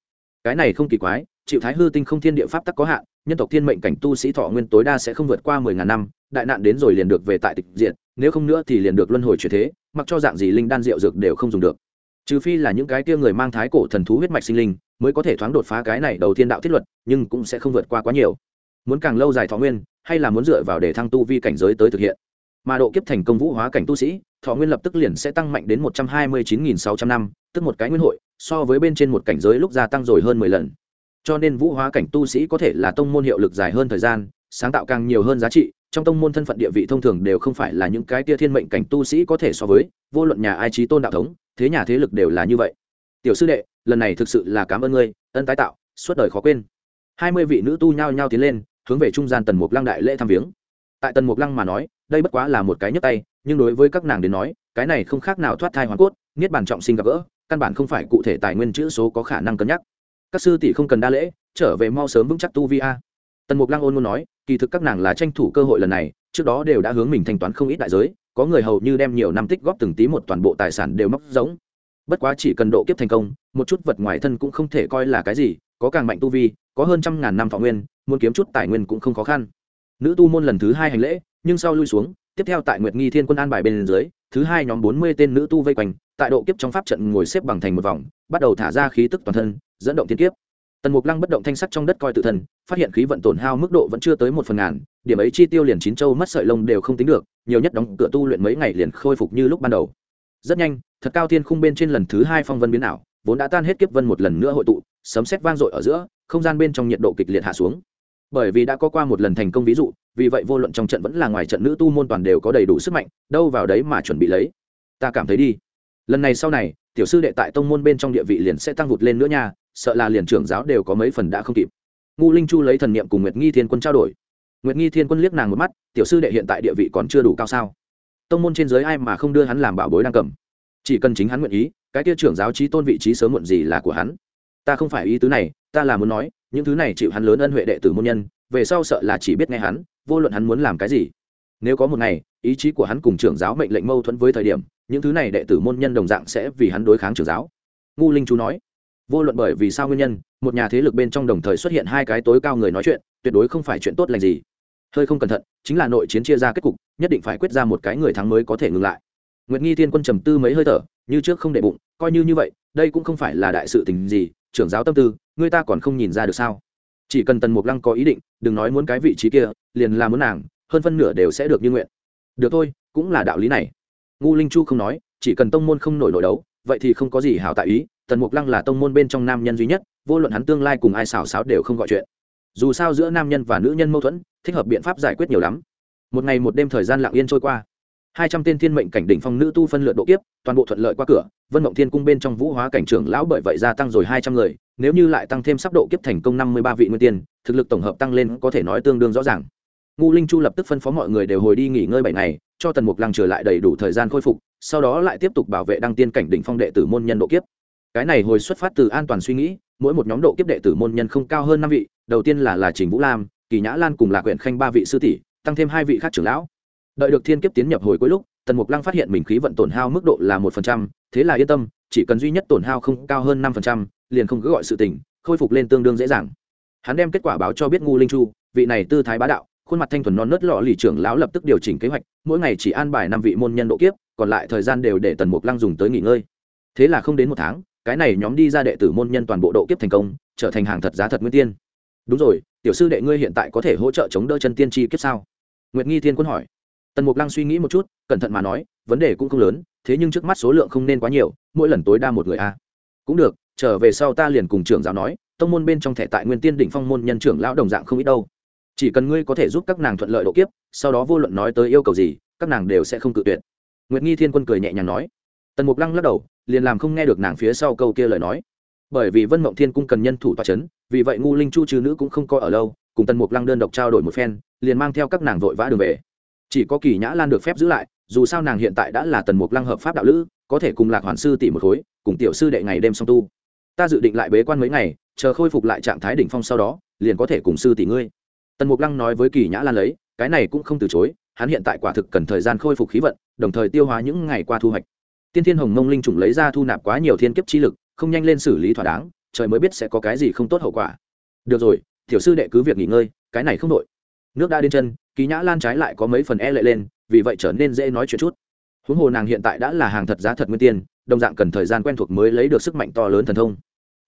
Cái này không kỳ quái chịu thái hư tinh không thiên địa pháp tắc có hạn, nhân tộc thiên mệnh cảnh tu sĩ thọ nguyên tối đa sẽ không vượt qua mười ngàn năm, đại nạn đến rồi liền được về tại tịch diện nếu không nữa thì liền được luân hồi chuyển thế, mặc cho dạng gì linh đan rượu dược đều không dùng được. Trừ phi là những cái kia người mang thái cổ thần thú huyết mạch sinh linh, mới có thể thoáng đột phá cái này đầu tiên đạo thiết luật, nhưng cũng sẽ không vượt qua quá nhiều. Muốn càng lâu dài thọ nguyên, hay là muốn dựa vào để thăng tu vi cảnh giới tới thực hiện. Mà độ kiếp thành công vũ hóa cảnh tu sĩ, thọ nguyên lập tức liền sẽ tăng mạnh đến một trăm hai mươi chín nghìn sáu trăm năm, tức một cái nguyên hội, so với bên trên một cảnh giới lúc gia tăng rồi hơn mười lần cho nên vũ hóa cảnh tu sĩ có thể là tông môn hiệu lực dài hơn thời gian, sáng tạo càng nhiều hơn giá trị, trong tông môn thân phận địa vị thông thường đều không phải là những cái tia thiên mệnh cảnh tu sĩ có thể so với, vô luận nhà ai trí tôn đạo thống, thế nhà thế lực đều là như vậy. Tiểu sư đệ, lần này thực sự là cảm ơn ngươi, ân tái tạo, suốt đời khó quên. Hai mươi vị nữ tu nhao nhao tiến lên, hướng về trung gian tần mục lăng đại lễ thăm viếng. Tại tần mục lăng mà nói, đây bất quá là một cái nhấp tay, nhưng đối với các nàng đến nói, cái này không khác nào thoát thai hoàn cốt, niết bàn trọng sinh gặp gỡ, căn bản không phải cụ thể tài nguyên chữ số có khả năng cân nhắc các sư tỷ không cần đa lễ, trở về mau sớm vững chắc tu vi a. Tần mục lăng ôn muốn nói, kỳ thực các nàng là tranh thủ cơ hội lần này, trước đó đều đã hướng mình thanh toán không ít đại giới, có người hầu như đem nhiều năm tích góp từng tí một toàn bộ tài sản đều móc giống. Bất quá chỉ cần độ kiếp thành công, một chút vật ngoài thân cũng không thể coi là cái gì, có càng mạnh tu vi, có hơn trăm ngàn năm phạm nguyên, muốn kiếm chút tài nguyên cũng không khó khăn. Nữ tu môn lần thứ hai hành lễ, nhưng sau lui xuống, tiếp theo tại nguyệt nghi thiên quân an bài bên dưới, thứ hai nhóm bốn mươi tên nữ tu vây quanh, tại độ kiếp trong pháp trận ngồi xếp bằng thành một vòng, bắt đầu thả ra khí tức toàn thân dẫn động thiên kiếp. Tần mục lăng bất động thanh sắc trong đất coi tự thân, phát hiện khí vận tổn hao mức độ vẫn chưa tới một phần ngàn, điểm ấy chi tiêu liền chín châu mất sợi lông đều không tính được, nhiều nhất đóng cửa tu luyện mấy ngày liền khôi phục như lúc ban đầu. Rất nhanh, thật cao thiên khung bên trên lần thứ hai phong vân biến ảo, vốn đã tan hết kiếp vân một lần nữa hội tụ, sấm sét vang dội ở giữa, không gian bên trong nhiệt độ kịch liệt hạ xuống. Bởi vì đã có qua một lần thành công ví dụ, vì vậy vô luận trong trận vẫn là ngoài trận nữ tu môn toàn đều có đầy đủ sức mạnh, đâu vào đấy mà chuẩn bị lấy. Ta cảm thấy đi. Lần này sau này, tiểu sư đệ tại tông môn bên trong địa vị liền sẽ tăng vụt lên nữa nha sợ là liền trưởng giáo đều có mấy phần đã không kịp. Ngu linh chu lấy thần niệm cùng nguyệt nghi thiên quân trao đổi. Nguyệt nghi thiên quân liếc nàng một mắt, tiểu sư đệ hiện tại địa vị còn chưa đủ cao sao? Tông môn trên giới ai mà không đưa hắn làm bảo bối đang cầm? Chỉ cần chính hắn nguyện ý, cái kia trưởng giáo trí tôn vị trí sớm muộn gì là của hắn. Ta không phải ý tứ này, ta là muốn nói, những thứ này chịu hắn lớn ân huệ đệ tử môn nhân, về sau sợ là chỉ biết nghe hắn, vô luận hắn muốn làm cái gì. Nếu có một ngày, ý chí của hắn cùng trưởng giáo mệnh lệnh mâu thuẫn với thời điểm, những thứ này đệ tử môn nhân đồng dạng sẽ vì hắn đối kháng trưởng giáo. Ngu linh chú nói vô luận bởi vì sao nguyên nhân, một nhà thế lực bên trong đồng thời xuất hiện hai cái tối cao người nói chuyện, tuyệt đối không phải chuyện tốt lành gì. Hơi không cẩn thận, chính là nội chiến chia ra kết cục, nhất định phải quyết ra một cái người thắng mới có thể ngừng lại. Nguyệt nghi thiên quân trầm tư mấy hơi thở, như trước không để bụng, coi như như vậy, đây cũng không phải là đại sự tình gì, trưởng giáo tâm tư, người ta còn không nhìn ra được sao? Chỉ cần tần mục lăng có ý định, đừng nói muốn cái vị trí kia, liền là muốn nàng, hơn phân nửa đều sẽ được như nguyện. Được thôi, cũng là đạo lý này. Ngu linh chu không nói, chỉ cần tông môn không nổi nổi đấu vậy thì không có gì hảo tại ý, tần mục lăng là tông môn bên trong nam nhân duy nhất, vô luận hắn tương lai cùng ai xào xáo đều không gọi chuyện. Dù sao giữa nam nhân và nữ nhân mâu thuẫn, thích hợp biện pháp giải quyết nhiều lắm. Một ngày một đêm thời gian lặng yên trôi qua. Hai trăm tên thiên mệnh cảnh đỉnh phong nữ tu phân lượt độ kiếp, toàn bộ thuận lợi qua cửa, vân mộng thiên cung bên trong vũ hóa cảnh trưởng lão bởi vậy gia tăng rồi hai trăm người, nếu như lại tăng thêm sắp độ kiếp thành công năm mươi ba vị nguyên tiên thực lực tổng hợp tăng lên có thể nói tương đương rõ ràng. Ngu linh chu lập tức phân phó mọi người đều hồi đi nghỉ ngơi bảy ngày, cho tần mục lăng trở lại đầy đủ thời gian khôi phục sau đó lại tiếp tục bảo vệ đăng tiên cảnh đỉnh phong đệ tử môn nhân độ kiếp. Cái này hồi xuất phát từ an toàn suy nghĩ, mỗi một nhóm độ kiếp đệ tử môn nhân không cao hơn năm vị, đầu tiên là là trình vũ lam, kỳ nhã lan cùng lạc huyện khanh ba vị sư tỷ, tăng thêm hai vị khác trưởng lão. Đợi được thiên kiếp tiến nhập hồi cuối lúc, tần mục lăng phát hiện mình khí vận tổn hao mức độ là một phần trăm, thế là yên tâm, chỉ cần duy nhất tổn hao không cao hơn năm phần trăm, liền không cứ gọi sự tỉnh khôi phục lên tương đương dễ dàng. Hắn đem kết quả báo cho biết ngu linh chu, vị này tư thái bá đạo khuôn mặt thanh thuần non nớt lọ lì trưởng lão lập tức điều chỉnh kế hoạch, mỗi ngày chỉ an bài năm vị môn nhân độ kiếp, còn lại thời gian đều để tần mục lăng dùng tới nghỉ ngơi. Thế là không đến một tháng, cái này nhóm đi ra đệ tử môn nhân toàn bộ độ kiếp thành công, trở thành hàng thật giá thật nguyên tiên. Đúng rồi, tiểu sư đệ ngươi hiện tại có thể hỗ trợ chống đỡ chân tiên tri kiếp sao? Nguyệt nghi thiên quân hỏi. Tần mục lăng suy nghĩ một chút, cẩn thận mà nói, vấn đề cũng không lớn, thế nhưng trước mắt số lượng không nên quá nhiều, mỗi lần tối đa một người a. Cũng được, trở về sau ta liền cùng trưởng giáo nói, tông môn bên trong thẻ tại nguyên tiên đỉnh phong môn nhân trưởng lão đồng dạng không ít đâu chỉ cần ngươi có thể giúp các nàng thuận lợi độ kiếp, sau đó vô luận nói tới yêu cầu gì, các nàng đều sẽ không cự tuyệt. Nguyệt nghi thiên quân cười nhẹ nhàng nói. Tần mục lăng lắc đầu, liền làm không nghe được nàng phía sau câu kia lời nói. Bởi vì vân mộng thiên cung cần nhân thủ toa c h ấ n vì vậy ngu linh chu trừ nữ cũng không coi ở lâu, cùng tần mục lăng đơn độc trao đổi một phen, liền mang theo các nàng vội vã đường về. Chỉ có kỳ nhã lan được phép giữ lại, dù sao nàng hiện tại đã là tần mục lăng hợp pháp đạo lữ, có thể cùng lạc hoàn sư tỷ một khối, cùng tiểu sư đệ ngày đêm song tu. Ta dự định lại bế quan mấy ngày, chờ khôi phục lại trạng thái đỉnh phong sau đó, liền có thể cùng sư tỷ ngươi tần mục lăng nói với kỳ nhã lan lấy, cái này cũng không từ chối, hắn hiện tại quả thực cần thời gian khôi phục khí vận, đồng thời tiêu hóa những ngày qua thu hoạch. Tiên thiên hồng mông linh trùng lấy ra thu nạp quá nhiều thiên kiếp chi lực, không nhanh lên xử lý thỏa đáng, trời mới biết sẽ có cái gì không tốt hậu quả. Được rồi, tiểu sư đệ cứ việc nghỉ ngơi, cái này không đội nước đã đến chân, Kỳ nhã lan trái lại có mấy phần e lệ lên, vì vậy trở nên dễ nói chuyện chút. Huống hồ nàng hiện tại đã là hàng thật giá thật nguyên tiên, đồng dạng cần thời gian quen thuộc mới lấy được sức mạnh to lớn thần thông.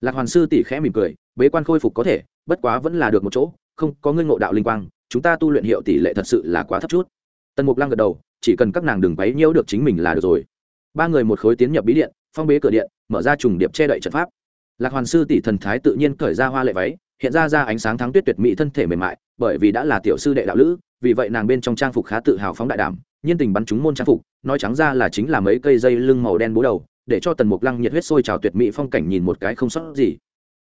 Lạc hoàn sư tỷ khẽ mỉm cười, bế quan khôi phục có thể, bất quá vẫn là được một chỗ không, có ngươi ngộ đạo linh quang, chúng ta tu luyện hiệu tỷ lệ thật sự là quá thấp chút. Tần mục lăng gật đầu, chỉ cần các nàng đừng quấy nhiễu được chính mình là được rồi. Ba người một khối tiến nhập bí điện, phong bế cửa điện, mở ra trùng điệp che đậy trận pháp. Lạc hoàn sư tỷ thần thái tự nhiên cởi ra hoa lệ váy, hiện ra ra ánh sáng thắng tuyết tuyệt mỹ thân thể mềm mại, bởi vì đã là tiểu sư đệ đạo lữ, vì vậy nàng bên trong trang phục khá tự hào phóng đại đảm, nhiên tình bắn chúng môn trang phục, nói trắng ra là chính là mấy cây dây lưng màu đen bố đầu, để cho tần mục lăng nhiệt huyết sôi trào tuyệt mỹ phong cảnh nhìn một cái không sót gì.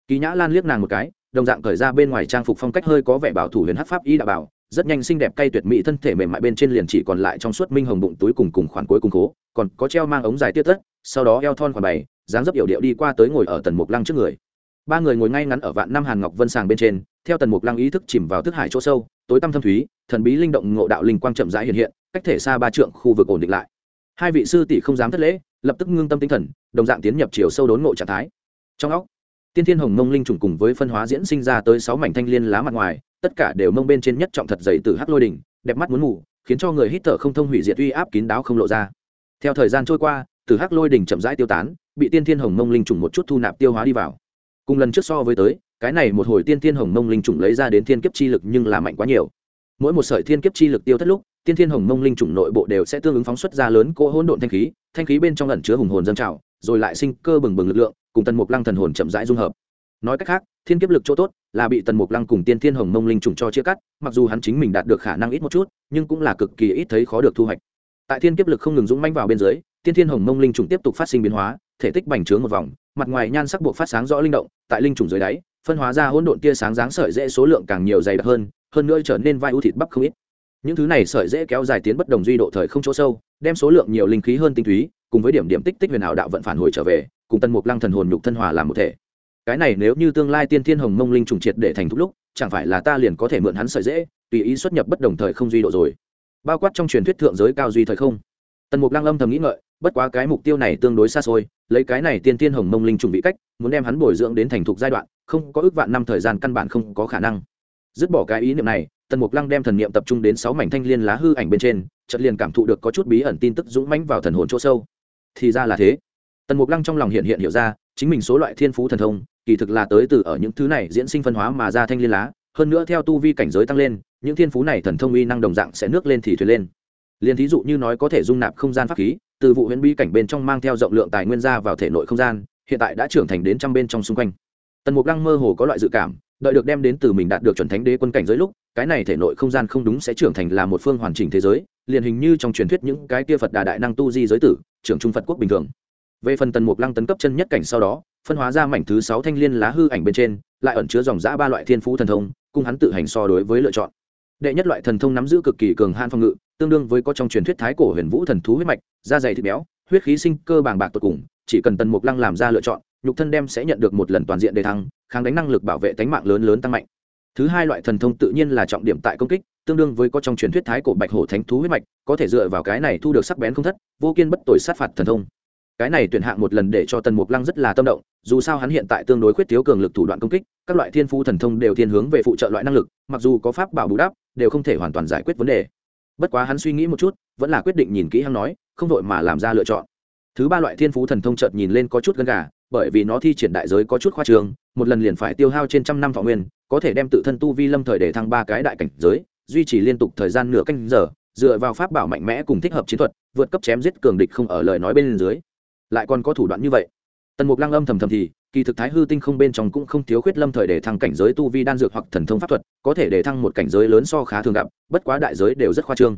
Kỳ nhã lan liếc nàng một cái đồng dạng cởi ra bên ngoài trang phục phong cách hơi có vẻ bảo thủ huyền hát pháp y đạo bảo, rất nhanh xinh đẹp cay tuyệt mỹ thân thể mềm mại bên trên liền chỉ còn lại trong suốt minh hồng bụng túi cùng cùng khoản cuối cùng cố, còn có treo mang ống dài tiết tất, sau đó eo thon khoản bày, dáng dấp yểu điệu đi qua tới ngồi ở tần mục lăng trước người. Ba người ngồi ngay ngắn ở vạn năm hàn ngọc vân sàng bên trên, theo tần mục lăng ý thức chìm vào thức hải chỗ sâu, tối tăm thâm thúy, thần bí linh động ngộ đạo linh quang chậm rãi hiện hiện, cách thể xa ba trượng khu vực ổn định lại. Hai vị sư tỷ không dám thất lễ, lập tức ngưng tâm tinh thần, đồng dạng tiến nhập chiều sâu đốn ngộ trạng thái. Trong óc tiên thiên hồng mông linh trùng cùng với phân hóa diễn sinh ra tới sáu mảnh thanh liên lá mặt ngoài, tất cả đều mông bên trên nhất trọng thật dày từ hắc lôi đỉnh, đẹp mắt muốn ngủ khiến cho người hít thở không thông hủy diệt uy áp kín đáo không lộ ra. Theo thời gian trôi qua, từ hắc lôi đỉnh chậm rãi tiêu tán, bị tiên thiên hồng mông linh trùng một chút thu nạp tiêu hóa đi vào. Cùng lần trước so với tới, cái này một hồi tiên thiên hồng mông linh trùng lấy ra đến thiên kiếp chi lực nhưng là mạnh quá nhiều. Mỗi một sợi thiên kiếp chi lực tiêu thất lúc, tiên thiên hồng mông linh trùng nội bộ đều sẽ tương ứng phóng xuất ra lớn cỗ hỗn độn thanh khí thanh khí bên trong ẩn chứa hùng hồn dân trào, rồi lại sinh cơ bừng bừng lực lượng cùng tần mục lăng thần hồn chậm rãi dung hợp. Nói cách khác, thiên kiếp lực chỗ tốt là bị tần mục lăng cùng tiên thiên hồng mông linh trùng cho chia cắt, mặc dù hắn chính mình đạt được khả năng ít một chút, nhưng cũng là cực kỳ ít thấy khó được thu hoạch. Tại thiên kiếp lực không ngừng dũng manh vào bên dưới, tiên thiên hồng mông linh trùng tiếp tục phát sinh biến hóa, thể tích bành trướng một vòng, mặt ngoài nhan sắc buộc phát sáng rõ linh động, tại linh trùng dưới đáy, phân hóa ra hỗn độn tia sáng dáng sợi dễ số lượng càng nhiều dày đặc hơn hơn nữa trở nên vai ưu thịt bắp không ít. Những thứ này sợi dễ kéo dài tiến bất đồng duy độ thời không chỗ sâu, đem số lượng nhiều linh khí hơn tinh túy, cùng với điểm điểm tích tích huyền ảo đạo vận phản hồi trở về cùng tân mục lăng thần hồn nhục thân hòa làm một thể. Cái này nếu như tương lai tiên thiên hồng mông linh trùng triệt để thành thúc lúc, chẳng phải là ta liền có thể mượn hắn sợi dễ, tùy ý xuất nhập bất đồng thời không duy độ rồi. Bao quát trong truyền thuyết thượng giới cao duy thời không. Tần mục lăng âm thầm nghĩ ngợi, bất quá cái mục tiêu này tương đối xa xôi, lấy cái này tiên thiên hồng mông linh trùng bị cách, muốn đem hắn bồi dưỡng đến thành thục giai đoạn, không có ước vạn năm thời gian căn bản không có khả năng. Dứt bỏ cái ý niệm này tần mục lăng đem thần niệm tập trung đến sáu mảnh thanh liên lá hư ảnh bên trên, chợt liền cảm thụ được có chút bí ẩn tin tức dũng mãnh vào thần hồn chỗ sâu. Thì ra là thế tần mục lăng trong lòng hiện hiện hiểu ra, chính mình số loại thiên phú thần thông, kỳ thực là tới từ ở những thứ này diễn sinh phân hóa mà ra thanh liên lá, hơn nữa theo tu vi cảnh giới tăng lên, những thiên phú này thần thông uy năng đồng dạng sẽ nước lên thì thuyền lên. Liền thí dụ như nói có thể dung nạp không gian pháp khí, từ vụ huyễn bi cảnh bên trong mang theo rộng lượng tài nguyên ra vào thể nội không gian, hiện tại đã trưởng thành đến trăm bên trong xung quanh. Tần mục lăng mơ hồ có loại dự cảm, đợi được đem đến từ mình đạt được chuẩn thánh đế quân cảnh giới lúc, cái này thể nội không gian không đúng sẽ trưởng thành là một phương hoàn chỉnh thế giới, liền hình như trong truyền thuyết những cái kia phật đà đại năng tu di giới tử, trưởng trung phật quốc bình thường về phần tần mục lăng tấn cấp chân nhất cảnh sau đó, phân hóa ra mảnh thứ sáu thanh liên lá hư ảnh bên trên, lại ẩn chứa dòng giã ba loại thiên phú thần thông, cùng hắn tự hành so đối với lựa chọn. Đệ nhất loại thần thông nắm giữ cực kỳ cường han phong ngự, tương đương với có trong truyền thuyết thái cổ huyền vũ thần thú huyết mạch, da dày thịt béo, huyết khí sinh cơ bàng bạc tột cùng, chỉ cần tần mục lăng làm ra lựa chọn, nhục thân đem sẽ nhận được một lần toàn diện đề thăng, kháng đánh năng lực bảo vệ tánh mạng lớn lớn tăng mạnh. Thứ hai loại thần thông tự nhiên là trọng điểm tại công kích, tương đương với có trong truyền thuyết thái cổ bạch hổ thánh thú huyết mạch, có thể dựa vào cái này thu được sắc bén không thất, vô kiên bất tội sát phạt thần thông cái này tuyển hạng một lần để cho tần mục lăng rất là tâm động, dù sao hắn hiện tại tương đối khuyết thiếu cường lực thủ đoạn công kích, các loại thiên phú thần thông đều thiên hướng về phụ trợ loại năng lực, mặc dù có pháp bảo bù đắp, đều không thể hoàn toàn giải quyết vấn đề. Bất quá hắn suy nghĩ một chút, vẫn là quyết định nhìn kỹ hắn nói, không vội mà làm ra lựa chọn. Thứ ba loại thiên phú thần thông chợt nhìn lên có chút gân gà, bởi vì nó thi triển đại giới có chút khoa trường, một lần liền phải tiêu hao trên trăm năm thọ nguyên, có thể đem tự thân tu vi lâm thời để thăng ba cái đại cảnh giới, duy trì liên tục thời gian nửa canh giờ, dựa vào pháp bảo mạnh mẽ cùng thích hợp chiến thuật, vượt cấp chém giết cường địch không ở lời nói bên dưới lại còn có thủ đoạn như vậy. Tần mục lăng âm thầm thầm thì, kỳ thực thái hư tinh không bên trong cũng không thiếu khuyết lâm thời để thăng cảnh giới tu vi đan dược hoặc thần thông pháp thuật, có thể để thăng một cảnh giới lớn so khá thường gặp, bất quá đại giới đều rất khoa trương.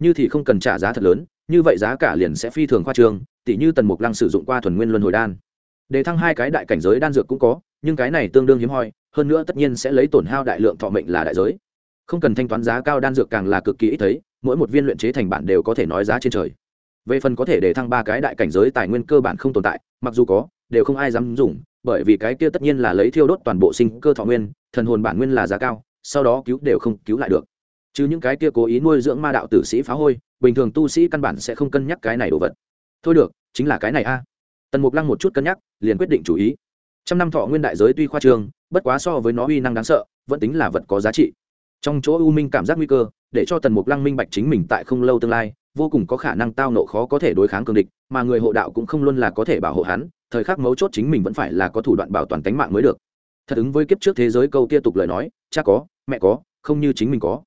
Như thì không cần trả giá thật lớn, như vậy giá cả liền sẽ phi thường khoa trương tỷ như tần mục lăng sử dụng qua thuần nguyên luân hồi đan. Để thăng hai cái đại cảnh giới đan dược cũng có, nhưng cái này tương đương hiếm hoi, hơn nữa tất nhiên sẽ lấy tổn hao đại lượng thọ mệnh là đại giới. Không cần thanh toán giá cao đan dược càng là cực kỳ ít thấy, mỗi một viên luyện chế thành bản đều có thể nói giá trên trời về phần có thể để thăng ba cái đại cảnh giới tài nguyên cơ bản không tồn tại, mặc dù có, đều không ai dám dùng, bởi vì cái kia tất nhiên là lấy thiêu đốt toàn bộ sinh cơ thọ nguyên, thần hồn bản nguyên là giá cao, sau đó cứu đều không cứu lại được. Chứ những cái kia cố ý nuôi dưỡng ma đạo tử sĩ phá hôi, bình thường tu sĩ căn bản sẽ không cân nhắc cái này đồ vật. Thôi được, chính là cái này a. Tần mục lăng một chút cân nhắc, liền quyết định chủ ý. Trăm năm thọ nguyên đại giới tuy khoa trương, bất quá so với nó uy năng đáng sợ, vẫn tính là vật có giá trị. Trong chỗ u minh cảm giác nguy cơ, để cho tần mục lăng minh bạch chính mình tại không lâu tương lai vô cùng có khả năng tao nộ khó có thể đối kháng cường địch, mà người hộ đạo cũng không luôn là có thể bảo hộ hắn, thời khắc mấu chốt chính mình vẫn phải là có thủ đoạn bảo toàn tính mạng mới được. Thật ứng với kiếp trước thế giới câu tiếp tục lời nói, cha có, mẹ có, không như chính mình có.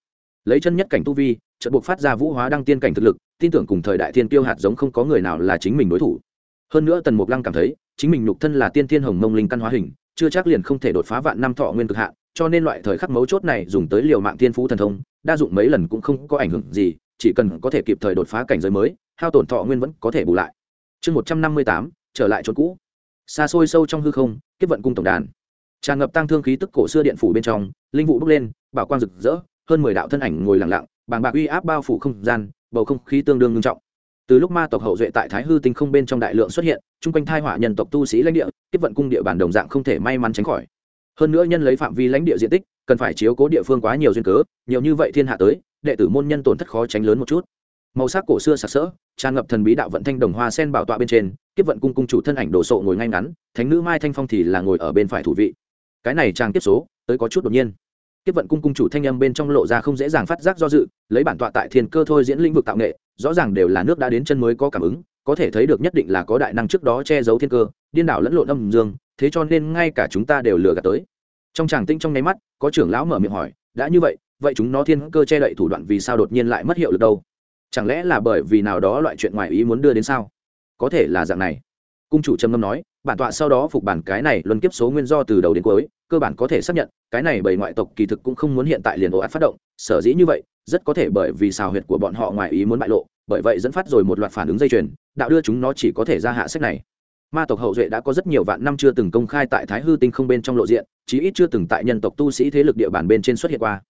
Lấy chân nhất cảnh tu vi trận buộc phát ra vũ hóa đăng tiên cảnh thực lực, tin tưởng cùng thời đại thiên tiêu hạt giống không có người nào là chính mình đối thủ. Hơn nữa tần mục lăng cảm thấy, chính mình nhục thân là tiên thiên hồng mông linh căn hóa hình, chưa chắc liền không thể đột phá vạn năm thọ nguyên cực hạn, cho nên loại thời khắc mấu chốt này dùng tới liều mạng thiên phú thần thông, đa dụng mấy lần cũng không có ảnh hưởng gì chỉ cần có thể kịp thời đột phá cảnh giới mới, hao tổn thọ nguyên vẫn có thể bù lại. Chương một trăm năm mươi tám, trở lại chỗ cũ. Xa xôi sâu trong hư không, kiếp vận cung tổng đàn. Tràn ngập tăng thương khí tức cổ xưa điện phủ bên trong, linh vụ bốc lên, bảo quang rực rỡ, hơn mười đạo thân ảnh ngồi lặng lặng, bàng bạc uy áp bao phủ không gian, bầu không khí tương đương nghiêm trọng. Từ lúc ma tộc hậu duệ tại thái hư tinh không bên trong đại lượng xuất hiện, chung quanh thai hỏa nhân tộc tu sĩ lãnh địa tiếp vận cung địa bàn đồng dạng không thể may mắn tránh khỏi. Hơn nữa nhân lấy phạm vi lãnh địa diện tích, cần phải chiếu cố địa phương quá nhiều duyên cớ, nhiều như vậy thiên hạ tới đệ tử môn nhân tổn thất khó tránh lớn một chút. Màu sắc cổ xưa sặc sỡ, tràn ngập thần bí đạo vận thanh đồng hoa sen bảo tọa bên trên tiếp vận cung cung chủ thân ảnh đồ sộ ngồi ngay ngắn, thánh nữ mai thanh phong thì là ngồi ở bên phải thủ vị. Cái này trang tiếp số, tới có chút đột nhiên. Tiếp vận cung cung chủ thanh âm bên trong lộ ra không dễ dàng phát giác do dự, lấy bản tọa tại thiên cơ thôi diễn lĩnh vực tạo nghệ, rõ ràng đều là nước đã đến chân mới có cảm ứng, có thể thấy được nhất định là có đại năng trước đó che giấu thiên cơ, điên đảo lẫn lộn âm dương, thế cho nên ngay cả chúng ta đều lừa gạt tới. Trong tràng tinh trong nháy mắt, có trưởng lão mở miệng hỏi, đã như vậy vậy chúng nó thiên cơ che đậy thủ đoạn vì sao đột nhiên lại mất hiệu lực đâu? Chẳng lẽ là bởi vì nào đó loại chuyện ngoài ý muốn đưa đến sao? Có thể là dạng này. Cung chủ trầm ngâm nói, bản tọa sau đó phục bản cái này luân kiếp số nguyên do từ đầu đến cuối, cơ bản có thể xác nhận, cái này bởi ngoại tộc kỳ thực cũng không muốn hiện tại liền ồ ạt phát động, sở dĩ như vậy, rất có thể bởi vì xào huyệt của bọn họ ngoài ý muốn bại lộ, bởi vậy dẫn phát rồi một loạt phản ứng dây chuyền, đạo đưa chúng nó chỉ có thể ra hạ sách này. Ma tộc hậu duệ đã có rất nhiều vạn năm chưa từng công khai tại thái hư tinh không bên trong lộ diện, chí ít chưa từng tại nhân tộc tu sĩ thế lực địa bàn bên trên xuất hiện qua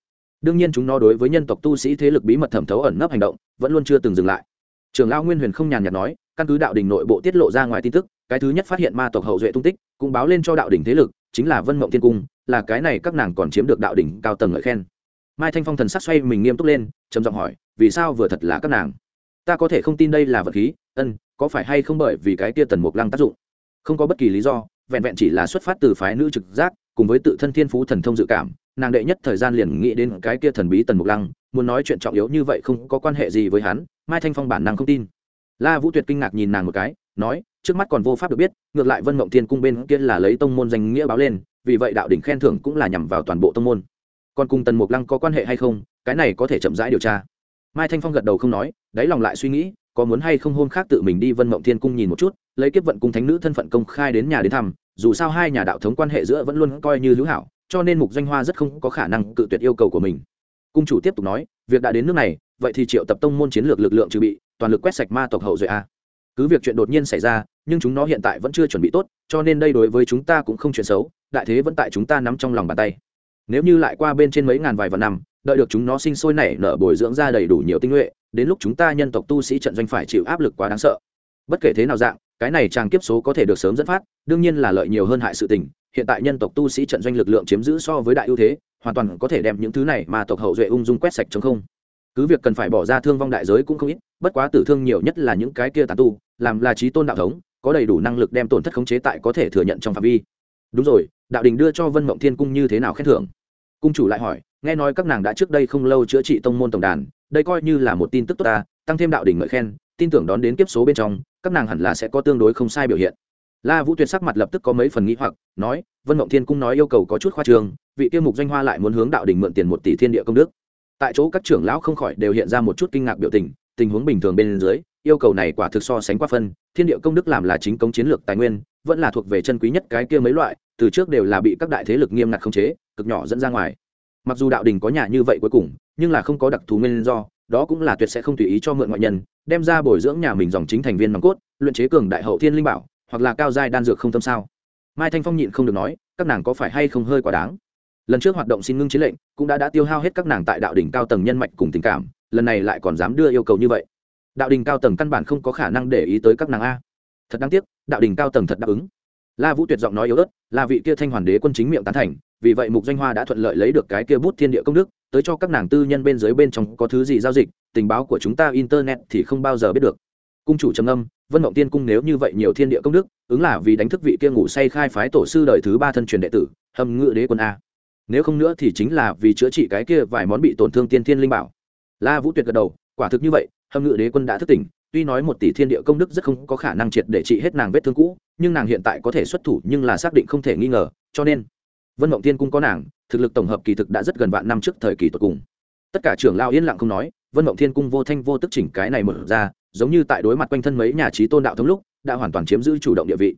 đương nhiên chúng nó đối với nhân tộc tu sĩ thế lực bí mật thẩm thấu ẩn nấp hành động, vẫn luôn chưa từng dừng lại. Trường lao nguyên huyền không nhàn nhạt nói, căn cứ đạo đình nội bộ tiết lộ ra ngoài tin tức, cái thứ nhất phát hiện ma tộc hậu duệ tung tích, cũng báo lên cho đạo đình thế lực, chính là vân mộng thiên cung, là cái này các nàng còn chiếm được đạo đỉnh cao tầng ngợi khen. Mai thanh phong thần sắc xoay mình nghiêm túc lên, trầm giọng hỏi, vì sao vừa thật là các nàng? Ta có thể không tin đây là vật khí, ân, có phải hay không bởi vì cái tia tần mục lăng tác dụng? Không có bất kỳ lý do, vẹn vẹn chỉ là xuất phát từ phái nữ trực giác, cùng với tự thân thiên phú thần thông dự cảm nàng đệ nhất thời gian liền nghĩ đến cái kia thần bí tần mục lăng, muốn nói chuyện trọng yếu như vậy không có quan hệ gì với hắn, mai thanh phong bản năng không tin. La vũ tuyệt kinh ngạc nhìn nàng một cái, nói, trước mắt còn vô pháp được biết, ngược lại vân mộng thiên cung bên kia là lấy tông môn danh nghĩa báo lên, vì vậy đạo đỉnh khen thưởng cũng là nhằm vào toàn bộ tông môn. Còn cùng tần mục lăng có quan hệ hay không, cái này có thể chậm rãi điều tra. Mai thanh phong gật đầu không nói, đáy lòng lại suy nghĩ, có muốn hay không hôm khác tự mình đi vân mộng thiên cung nhìn một chút, lấy kiếp vận cung thánh nữ thân phận công khai đến nhà đến thăm, dù sao hai nhà đạo thống quan hệ giữa vẫn luôn coi như hữu hảo cho nên mục doanh hoa rất không có khả năng cự tuyệt yêu cầu của mình. Cung chủ tiếp tục nói, việc đã đến nước này, vậy thì triệu tập tông môn chiến lược lực lượng trừ bị, toàn lực quét sạch ma tộc hậu duệ a. Cứ việc chuyện đột nhiên xảy ra, nhưng chúng nó hiện tại vẫn chưa chuẩn bị tốt, cho nên đây đối với chúng ta cũng không chuyện xấu, đại thế vẫn tại chúng ta nắm trong lòng bàn tay. Nếu như lại qua bên trên mấy ngàn vài vạn năm, đợi được chúng nó sinh sôi nảy nở bồi dưỡng ra đầy đủ nhiều tinh nhuệ, đến lúc chúng ta nhân tộc tu sĩ trận doanh phải chịu áp lực quá đáng sợ. Bất kể thế nào dạng, cái này tràng kiếp số có thể được sớm dẫn phát, đương nhiên là lợi nhiều hơn hại sự tình hiện tại nhân tộc tu sĩ trận doanh lực lượng chiếm giữ so với đại ưu thế, hoàn toàn có thể đem những thứ này mà tộc hậu duệ ung dung quét sạch chống không. Cứ việc cần phải bỏ ra thương vong đại giới cũng không ít, bất quá tử thương nhiều nhất là những cái kia tàn tu, làm là trí tôn đạo thống, có đầy đủ năng lực đem tổn thất khống chế tại có thể thừa nhận trong phạm vi. Đúng rồi, đạo đình đưa cho vân mộng thiên cung như thế nào khen thưởng? Cung chủ lại hỏi, nghe nói các nàng đã trước đây không lâu chữa trị tông môn tổng đàn, đây coi như là một tin tức tốt ta, tăng thêm đạo đình ngợi khen, tin tưởng đón đến kiếp số bên trong, các nàng hẳn là sẽ có tương đối không sai biểu hiện la vũ tuyệt sắc mặt lập tức có mấy phần nghĩ hoặc, nói, vân mộng thiên cung nói yêu cầu có chút khoa trường vị tiêu mục doanh hoa lại muốn hướng đạo đình mượn tiền một tỷ thiên địa công đức. Tại chỗ các trưởng lão không khỏi đều hiện ra một chút kinh ngạc biểu tình tình huống bình thường bên dưới, yêu cầu này quả thực so sánh qua phân, thiên địa công đức làm là chính công chiến lược tài nguyên, vẫn là thuộc về chân quý nhất cái kia mấy loại, từ trước đều là bị các đại thế lực nghiêm ngặt khống chế, cực nhỏ dẫn ra ngoài. Mặc dù đạo đình có nhà như vậy cuối cùng, nhưng là không có đặc thù nguyên do, đó cũng là tuyệt sẽ không tùy ý cho mượn ngoại nhân, đem ra bồi dưỡng nhà mình dòng chính thành viên nòng cốt, luyện chế cường đại hậu thiên linh bảo hoặc là cao giai đan dược không tâm sao? Mai thanh phong nhịn không được nói, các nàng có phải hay không hơi quá đáng? Lần trước hoạt động xin ngưng chiến lệnh, cũng đã đã tiêu hao hết các nàng tại đạo đỉnh cao tầng nhân mạch cùng tình cảm, lần này lại còn dám đưa yêu cầu như vậy. Đạo đình cao tầng căn bản không có khả năng để ý tới các nàng a. Thật đáng tiếc, đạo đình cao tầng thật đáp ứng. La vũ tuyệt giọng nói yếu ớt, là vị kia thanh hoàn đế quân chính miệng tán thành, vì vậy mục doanh hoa đã thuận lợi lấy được cái kia bút thiên địa công đức, tới cho các nàng tư nhân bên dưới bên trong có thứ gì giao dịch, tình báo của chúng ta internet thì không bao giờ biết được. Cung chủ trầm âm vân mộng tiên cung nếu như vậy nhiều thiên địa công đức, ứng là vì đánh thức vị kia ngủ say khai phái tổ sư đời thứ ba thân truyền đệ tử, hâm ngự đế quân a. Nếu không nữa thì chính là vì chữa trị cái kia vài món bị tổn thương tiên thiên linh bảo. La vũ tuyệt gật đầu, quả thực như vậy, hâm ngự đế quân đã thức tỉnh, tuy nói một tỷ thiên địa công đức rất không có khả năng triệt để trị hết nàng vết thương cũ, nhưng nàng hiện tại có thể xuất thủ nhưng là xác định không thể nghi ngờ, cho nên vân mộng tiên cung có nàng, thực lực tổng hợp kỳ thực đã rất gần vạn năm trước thời kỳ tột cùng. Tất cả trưởng lao yên lặng không nói, vân mộng thiên cung vô thanh vô tức chỉnh cái này mở ra giống như tại đối mặt quanh thân mấy nhà trí tôn đạo thống lúc, đã hoàn toàn chiếm giữ chủ động địa vị.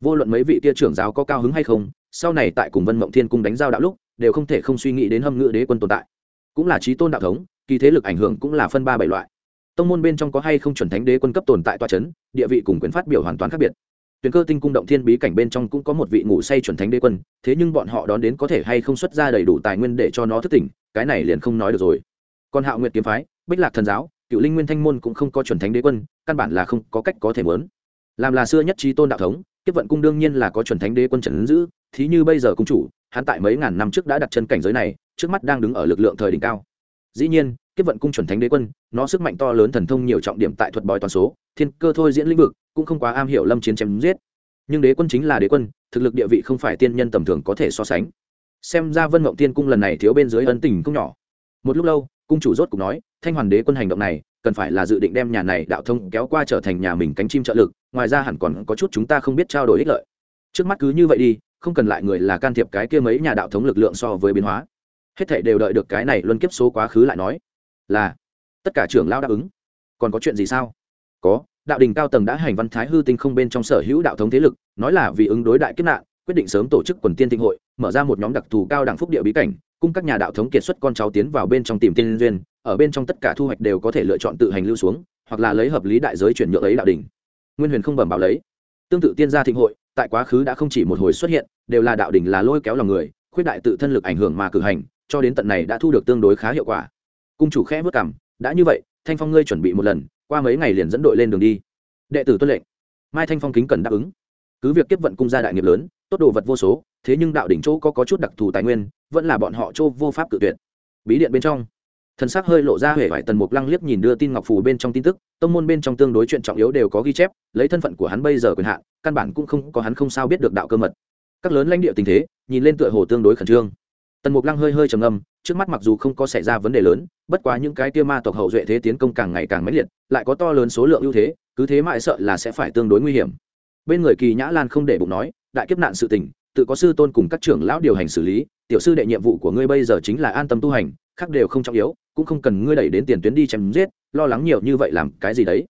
Vô luận mấy vị tia trưởng giáo có cao hứng hay không, sau này tại cùng vân mộng thiên cung đánh giao đạo lúc, đều không thể không suy nghĩ đến hâm ngự đế quân tồn tại. Cũng là trí tôn đạo thống, kỳ thế lực ảnh hưởng cũng là phân ba bảy loại. Tông môn bên trong có hay không chuẩn thánh đế quân cấp tồn tại toa c h ấ n địa vị cùng quyền phát biểu hoàn toàn khác biệt. Tuyển cơ tinh cung động thiên bí cảnh bên trong cũng có một vị ngủ say chuẩn thánh đế quân, thế nhưng bọn họ đón đến có thể hay không xuất ra đầy đủ tài nguyên để cho nó thức tỉnh, cái này liền không nói được rồi. Còn hạo nguyệt kiếm phái, bích lạc thần giáo cựu linh nguyên thanh môn cũng không có chuẩn thánh đế quân, căn bản là không có cách có thể mớn làm là xưa nhất trí tôn đạo thống tiếp vận cung đương nhiên là có chuẩn thánh đế quân trần ứng giữ, thí như bây giờ cung chủ, hắn tại mấy ngàn năm trước đã đặt chân cảnh giới này, trước mắt đang đứng ở lực lượng thời đỉnh cao. Dĩ nhiên, kiếp vận cung chuẩn thánh đế quân, nó sức mạnh to lớn thần thông nhiều trọng điểm tại thuật bòi toàn số, thiên cơ thôi diễn lĩnh vực, cũng không quá am hiểu lâm chiến chém giết. Nhưng đế quân chính là đế quân, thực lực địa vị không phải tiên nhân tầm thường có thể so sánh. Xem ra vân mộng tiên cung lần này thiếu bên dưới ân tình không nhỏ. Một lúc lâu, cung chủ rốt cục nói thanh hoàn đế quân hành động này, cần phải là dự định đem nhà này đạo thông kéo qua trở thành nhà mình cánh chim trợ lực, ngoài ra hẳn còn có chút chúng ta không biết trao đổi ích lợi. Trước mắt cứ như vậy đi, không cần lại người là can thiệp cái kia mấy nhà đạo thống lực lượng so với biến hóa. Hết thảy đều đợi được cái này luân kiếp số quá khứ lại nói. Là, tất cả trưởng lao đáp ứng. Còn có chuyện gì sao? Có, đạo đình cao tầng đã hành văn thái hư tinh không bên trong sở hữu đạo thống thế lực, nói là vì ứng đối đại kiếp nạn, quyết định sớm tổ chức quần tiên tinh hội, mở ra một nhóm đặc thù cao đẳng phúc địa bí cảnh, cung các nhà đạo thống kiệt xuất con cháu tiến vào bên trong tìm tiên duyên ở bên trong tất cả thu hoạch đều có thể lựa chọn tự hành lưu xuống hoặc là lấy hợp lý đại giới chuyển nhượng ấy đạo đình nguyên huyền không bẩm bảo lấy. Tương tự tiên gia thịnh hội tại quá khứ đã không chỉ một hồi xuất hiện đều là đạo đình là lôi kéo lòng người khuyết đại tự thân lực ảnh hưởng mà cử hành cho đến tận này đã thu được tương đối khá hiệu quả. Cung chủ khẽ vất cảm đã như vậy thanh phong ngươi chuẩn bị một lần qua mấy ngày liền dẫn đội lên đường đi. Đệ tử tuân lệnh. Mai thanh phong kính cần đáp ứng. Cứ việc tiếp vận cung gia đại nghiệp lớn tốt đồ vật vô số thế nhưng đạo đỉnh chỗ có, có chút đặc thù tài nguyên vẫn là bọn họ chỗ vô pháp tự tuyệt. Bí điện bên trong thần sắc hơi lộ ra huệ vải tần mục lăng liếc nhìn đưa tin ngọc phù bên trong tin tức, tông môn bên trong tương đối chuyện trọng yếu đều có ghi chép, lấy thân phận của hắn bây giờ quyền hạn, căn bản cũng không có hắn không sao biết được đạo cơ mật. Các lớn lãnh địa tình thế, nhìn lên tựa hồ tương đối khẩn trương. Tần mục lăng hơi hơi trầm ngâm, trước mắt mặc dù không có xảy ra vấn đề lớn, bất quá những cái kia ma tộc hậu duệ thế tiến công càng ngày càng mãnh liệt, lại có to lớn số lượng ưu thế, cứ thế mãi sợ là sẽ phải tương đối nguy hiểm. Bên người kỳ nhã lan không để bụng nói, đại kiếp nạn sự tình, tự có sư tôn cùng các trưởng lão điều hành xử lý, tiểu sư đệ nhiệm vụ của ngươi bây giờ chính là an tâm tu hành, khác đều không trọng yếu cũng không cần ngươi đẩy đến tiền tuyến đi chém giết, lo lắng nhiều như vậy làm cái gì đấy?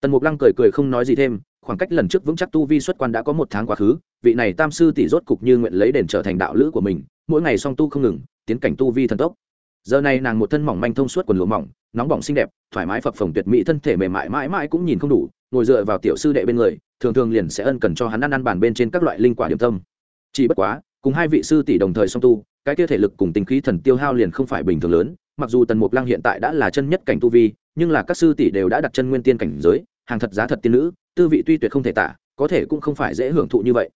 Tần mục lăng cười cười không nói gì thêm, khoảng cách lần trước vững chắc tu vi xuất quan đã có một tháng quá khứ, vị này tam sư tỷ rốt cục như nguyện lấy đền trở thành đạo lữ của mình, mỗi ngày song tu không ngừng, tiến cảnh tu vi thần tốc. Giờ này nàng một thân mỏng manh thông suốt quần lụa mỏng, nóng bỏng xinh đẹp, thoải mái phập phồng tuyệt mỹ thân thể mềm mại mãi mãi cũng nhìn không đủ, ngồi dựa vào tiểu sư đệ bên người, thường thường liền sẽ ân cần cho hắn ăn ăn bàn bên trên các loại linh quả điểm tâm. Chỉ bất quá, cùng hai vị sư tỷ đồng thời song tu, cái kia thể lực cùng tính khí thần tiêu hao liền không phải bình thường lớn mặc dù tần mục lăng hiện tại đã là chân nhất cảnh tu vi, nhưng là các sư tỷ đều đã đặt chân nguyên tiên cảnh giới, hàng thật giá thật tiên nữ, tư vị tuy tuyệt không thể tả, có thể cũng không phải dễ hưởng thụ như vậy.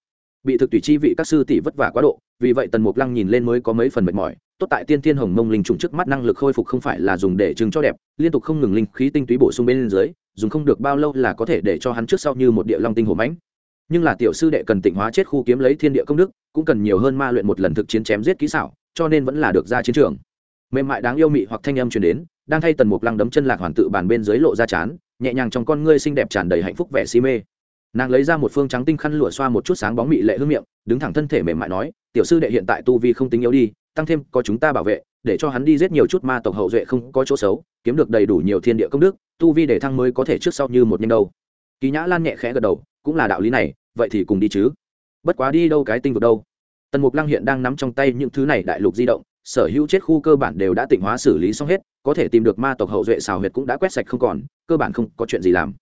Bị thực tùy chi vị các sư tỷ vất vả quá độ, vì vậy tần mục lăng nhìn lên mới có mấy phần mệt mỏi, tốt tại tiên thiên hồng mông linh trùng trước mắt năng lực khôi phục không phải là dùng để chứng cho đẹp, liên tục không ngừng linh khí tinh túy bổ sung bên dưới, dùng không được bao lâu là có thể để cho hắn trước sau như một địa long tinh hổ mãnh. Nhưng là tiểu sư đệ cần tịnh hóa chết khu kiếm lấy thiên địa công đức, cũng cần nhiều hơn ma luyện một lần thực chiến chém giết kỹ xảo, cho nên vẫn là được ra chiến trường mềm mại đáng yêu mị hoặc thanh âm truyền đến, đang thay tần mục lăng đấm chân lạc hoàn tự bàn bên dưới lộ ra chán, nhẹ nhàng trong con ngươi xinh đẹp tràn đầy hạnh phúc vẻ si mê. Nàng lấy ra một phương trắng tinh khăn lụa xoa một chút sáng bóng mị lệ hương miệng, đứng thẳng thân thể mềm mại nói, tiểu sư đệ hiện tại tu vi không tính yếu đi, tăng thêm có chúng ta bảo vệ, để cho hắn đi giết nhiều chút ma tộc hậu duệ không có chỗ xấu, kiếm được đầy đủ nhiều thiên địa công đức, tu vi để thăng mới có thể trước sau như một nhân đâu. Kỳ nhã lan nhẹ khẽ gật đầu, cũng là đạo lý này, vậy thì cùng đi chứ. Bất quá đi đâu cái tinh vực đâu? Tần mục lăng hiện đang nắm trong tay những thứ này đại lục di động sở hữu chết khu cơ bản đều đã tịnh hóa xử lý xong hết, có thể tìm được ma tộc hậu duệ xào huyệt cũng đã quét sạch không còn, cơ bản không có chuyện gì làm.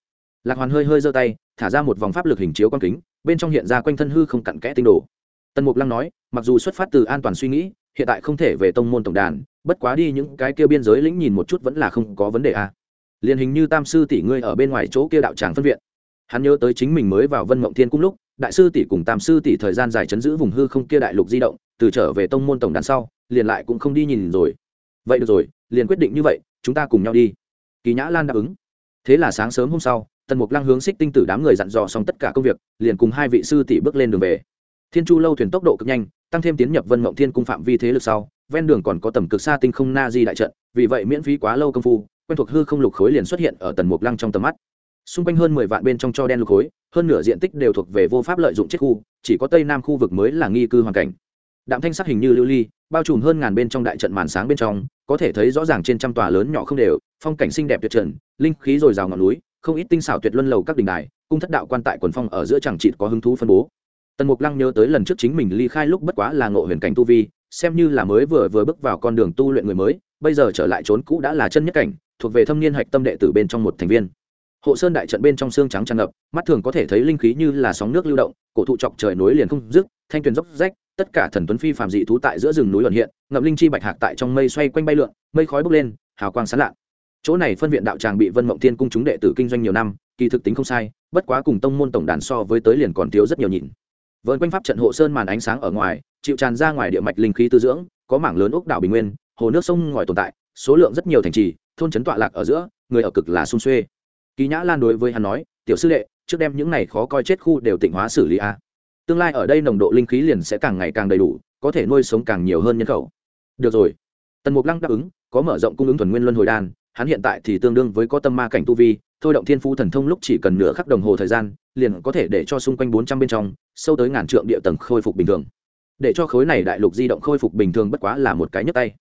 Lạc hoàn hơi hơi giơ tay, thả ra một vòng pháp lực hình chiếu quan kính, bên trong hiện ra quanh thân hư không cặn kẽ tinh đồ. Tần mục lăng nói, mặc dù xuất phát từ an toàn suy nghĩ, hiện tại không thể về tông môn tổng đàn, bất quá đi những cái kia biên giới lĩnh nhìn một chút vẫn là không có vấn đề à. liền hình như tam sư tỷ ngươi ở bên ngoài chỗ kia đạo tràng phân viện. Hắn nhớ tới chính mình mới vào vân mộng thiên cung lúc đại sư tỷ cùng tam sư tỷ thời gian dài chấn giữ vùng hư không kia đại lục di động, từ trở về tông môn tổng đàn sau, liền lại cũng không đi nhìn rồi. Vậy được rồi, liền quyết định như vậy, chúng ta cùng nhau đi. Kỳ nhã lan đáp ứng. Thế là sáng sớm hôm sau, tần mục lăng hướng xích tinh tử đám người dặn dò xong tất cả công việc, liền cùng hai vị sư tỷ bước lên đường về. Thiên chu lâu thuyền tốc độ cực nhanh, tăng thêm tiến nhập vân mộng thiên cung phạm vi thế lực sau, ven đường còn có tầm cực xa tinh không na di đại trận, vì vậy miễn phí quá lâu công phu, quen thuộc hư không lục khối liền xuất hiện ở tần mục lăng trong tầm mắt xung quanh hơn mười vạn bên trong cho đen lục khối, hơn nửa diện tích đều thuộc về vô pháp lợi dụng chết khu, chỉ có tây nam khu vực mới là nghi cư hoàn cảnh. Đạm thanh sắc hình như lưu ly, bao trùm hơn ngàn bên trong đại trận màn sáng bên trong, có thể thấy rõ ràng trên trăm tòa lớn nhỏ không đều, phong cảnh xinh đẹp tuyệt trần, linh khí dồi dào ngọn núi, không ít tinh xảo tuyệt luân lầu các đình đài, cung thất đạo quan tại quần phong ở giữa chẳng chỉ có hứng thú phân bố. Tần mục lăng nhớ tới lần trước chính mình ly khai lúc bất quá là ngộ huyền cảnh tu vi, xem như là mới vừa vừa bước vào con đường tu luyện người mới, bây giờ trở lại trốn cũ đã là chân nhất cảnh, thuộc về thâm niên hạch tâm đệ tử bên trong một thành viên hộ sơn đại trận bên trong xương trắng tràn ngập, mắt thường có thể thấy linh khí như là sóng nước lưu động, cổ thụ chọc trời nối liền không dứt, thanh tuyền dốc rách, tất cả thần tuấn phi phàm dị thú tại giữa rừng núi ẩn hiện, ngậm linh chi bạch hạc tại trong mây xoay quanh bay lượn, mây khói bốc lên, hào quang sán lạ chỗ này phân viện đạo tràng bị vân mộng thiên cung chúng đệ tử kinh doanh nhiều năm, kỳ thực tính không sai, bất quá cùng tông môn tổng đàn so với tới liền còn thiếu rất nhiều nhịn vợn quanh pháp trận hộ sơn màn ánh sáng ở ngoài, chịu tràn ra ngoài địa mạch linh khí tư dưỡng, có mảng lớn ốc đảo bình nguyên, hồ nước sông ngòi tồn tại, số lượng rất nhiều thành trì, thôn trấn tọa lạc ở giữa, người ở cực là xung xuê kỳ nhã lan đối với hắn nói, tiểu sư đệ, trước đem những này khó coi chết khu đều tịnh hóa xử lý a. Tương lai ở đây nồng độ linh khí liền sẽ càng ngày càng đầy đủ, có thể nuôi sống càng nhiều hơn nhân khẩu. Được rồi. Tần mục lăng đáp ứng, có mở rộng cung ứng thuần nguyên luân hồi đan, hắn hiện tại thì tương đương với có tâm ma cảnh tu vi, thôi động thiên phu thần thông lúc chỉ cần nửa khắc đồng hồ thời gian, liền có thể để cho xung quanh bốn trăm bên trong, sâu tới ngàn trượng địa tầng khôi phục bình thường. Để cho khối này đại lục di động khôi phục bình thường bất quá là một cái nhấc tay.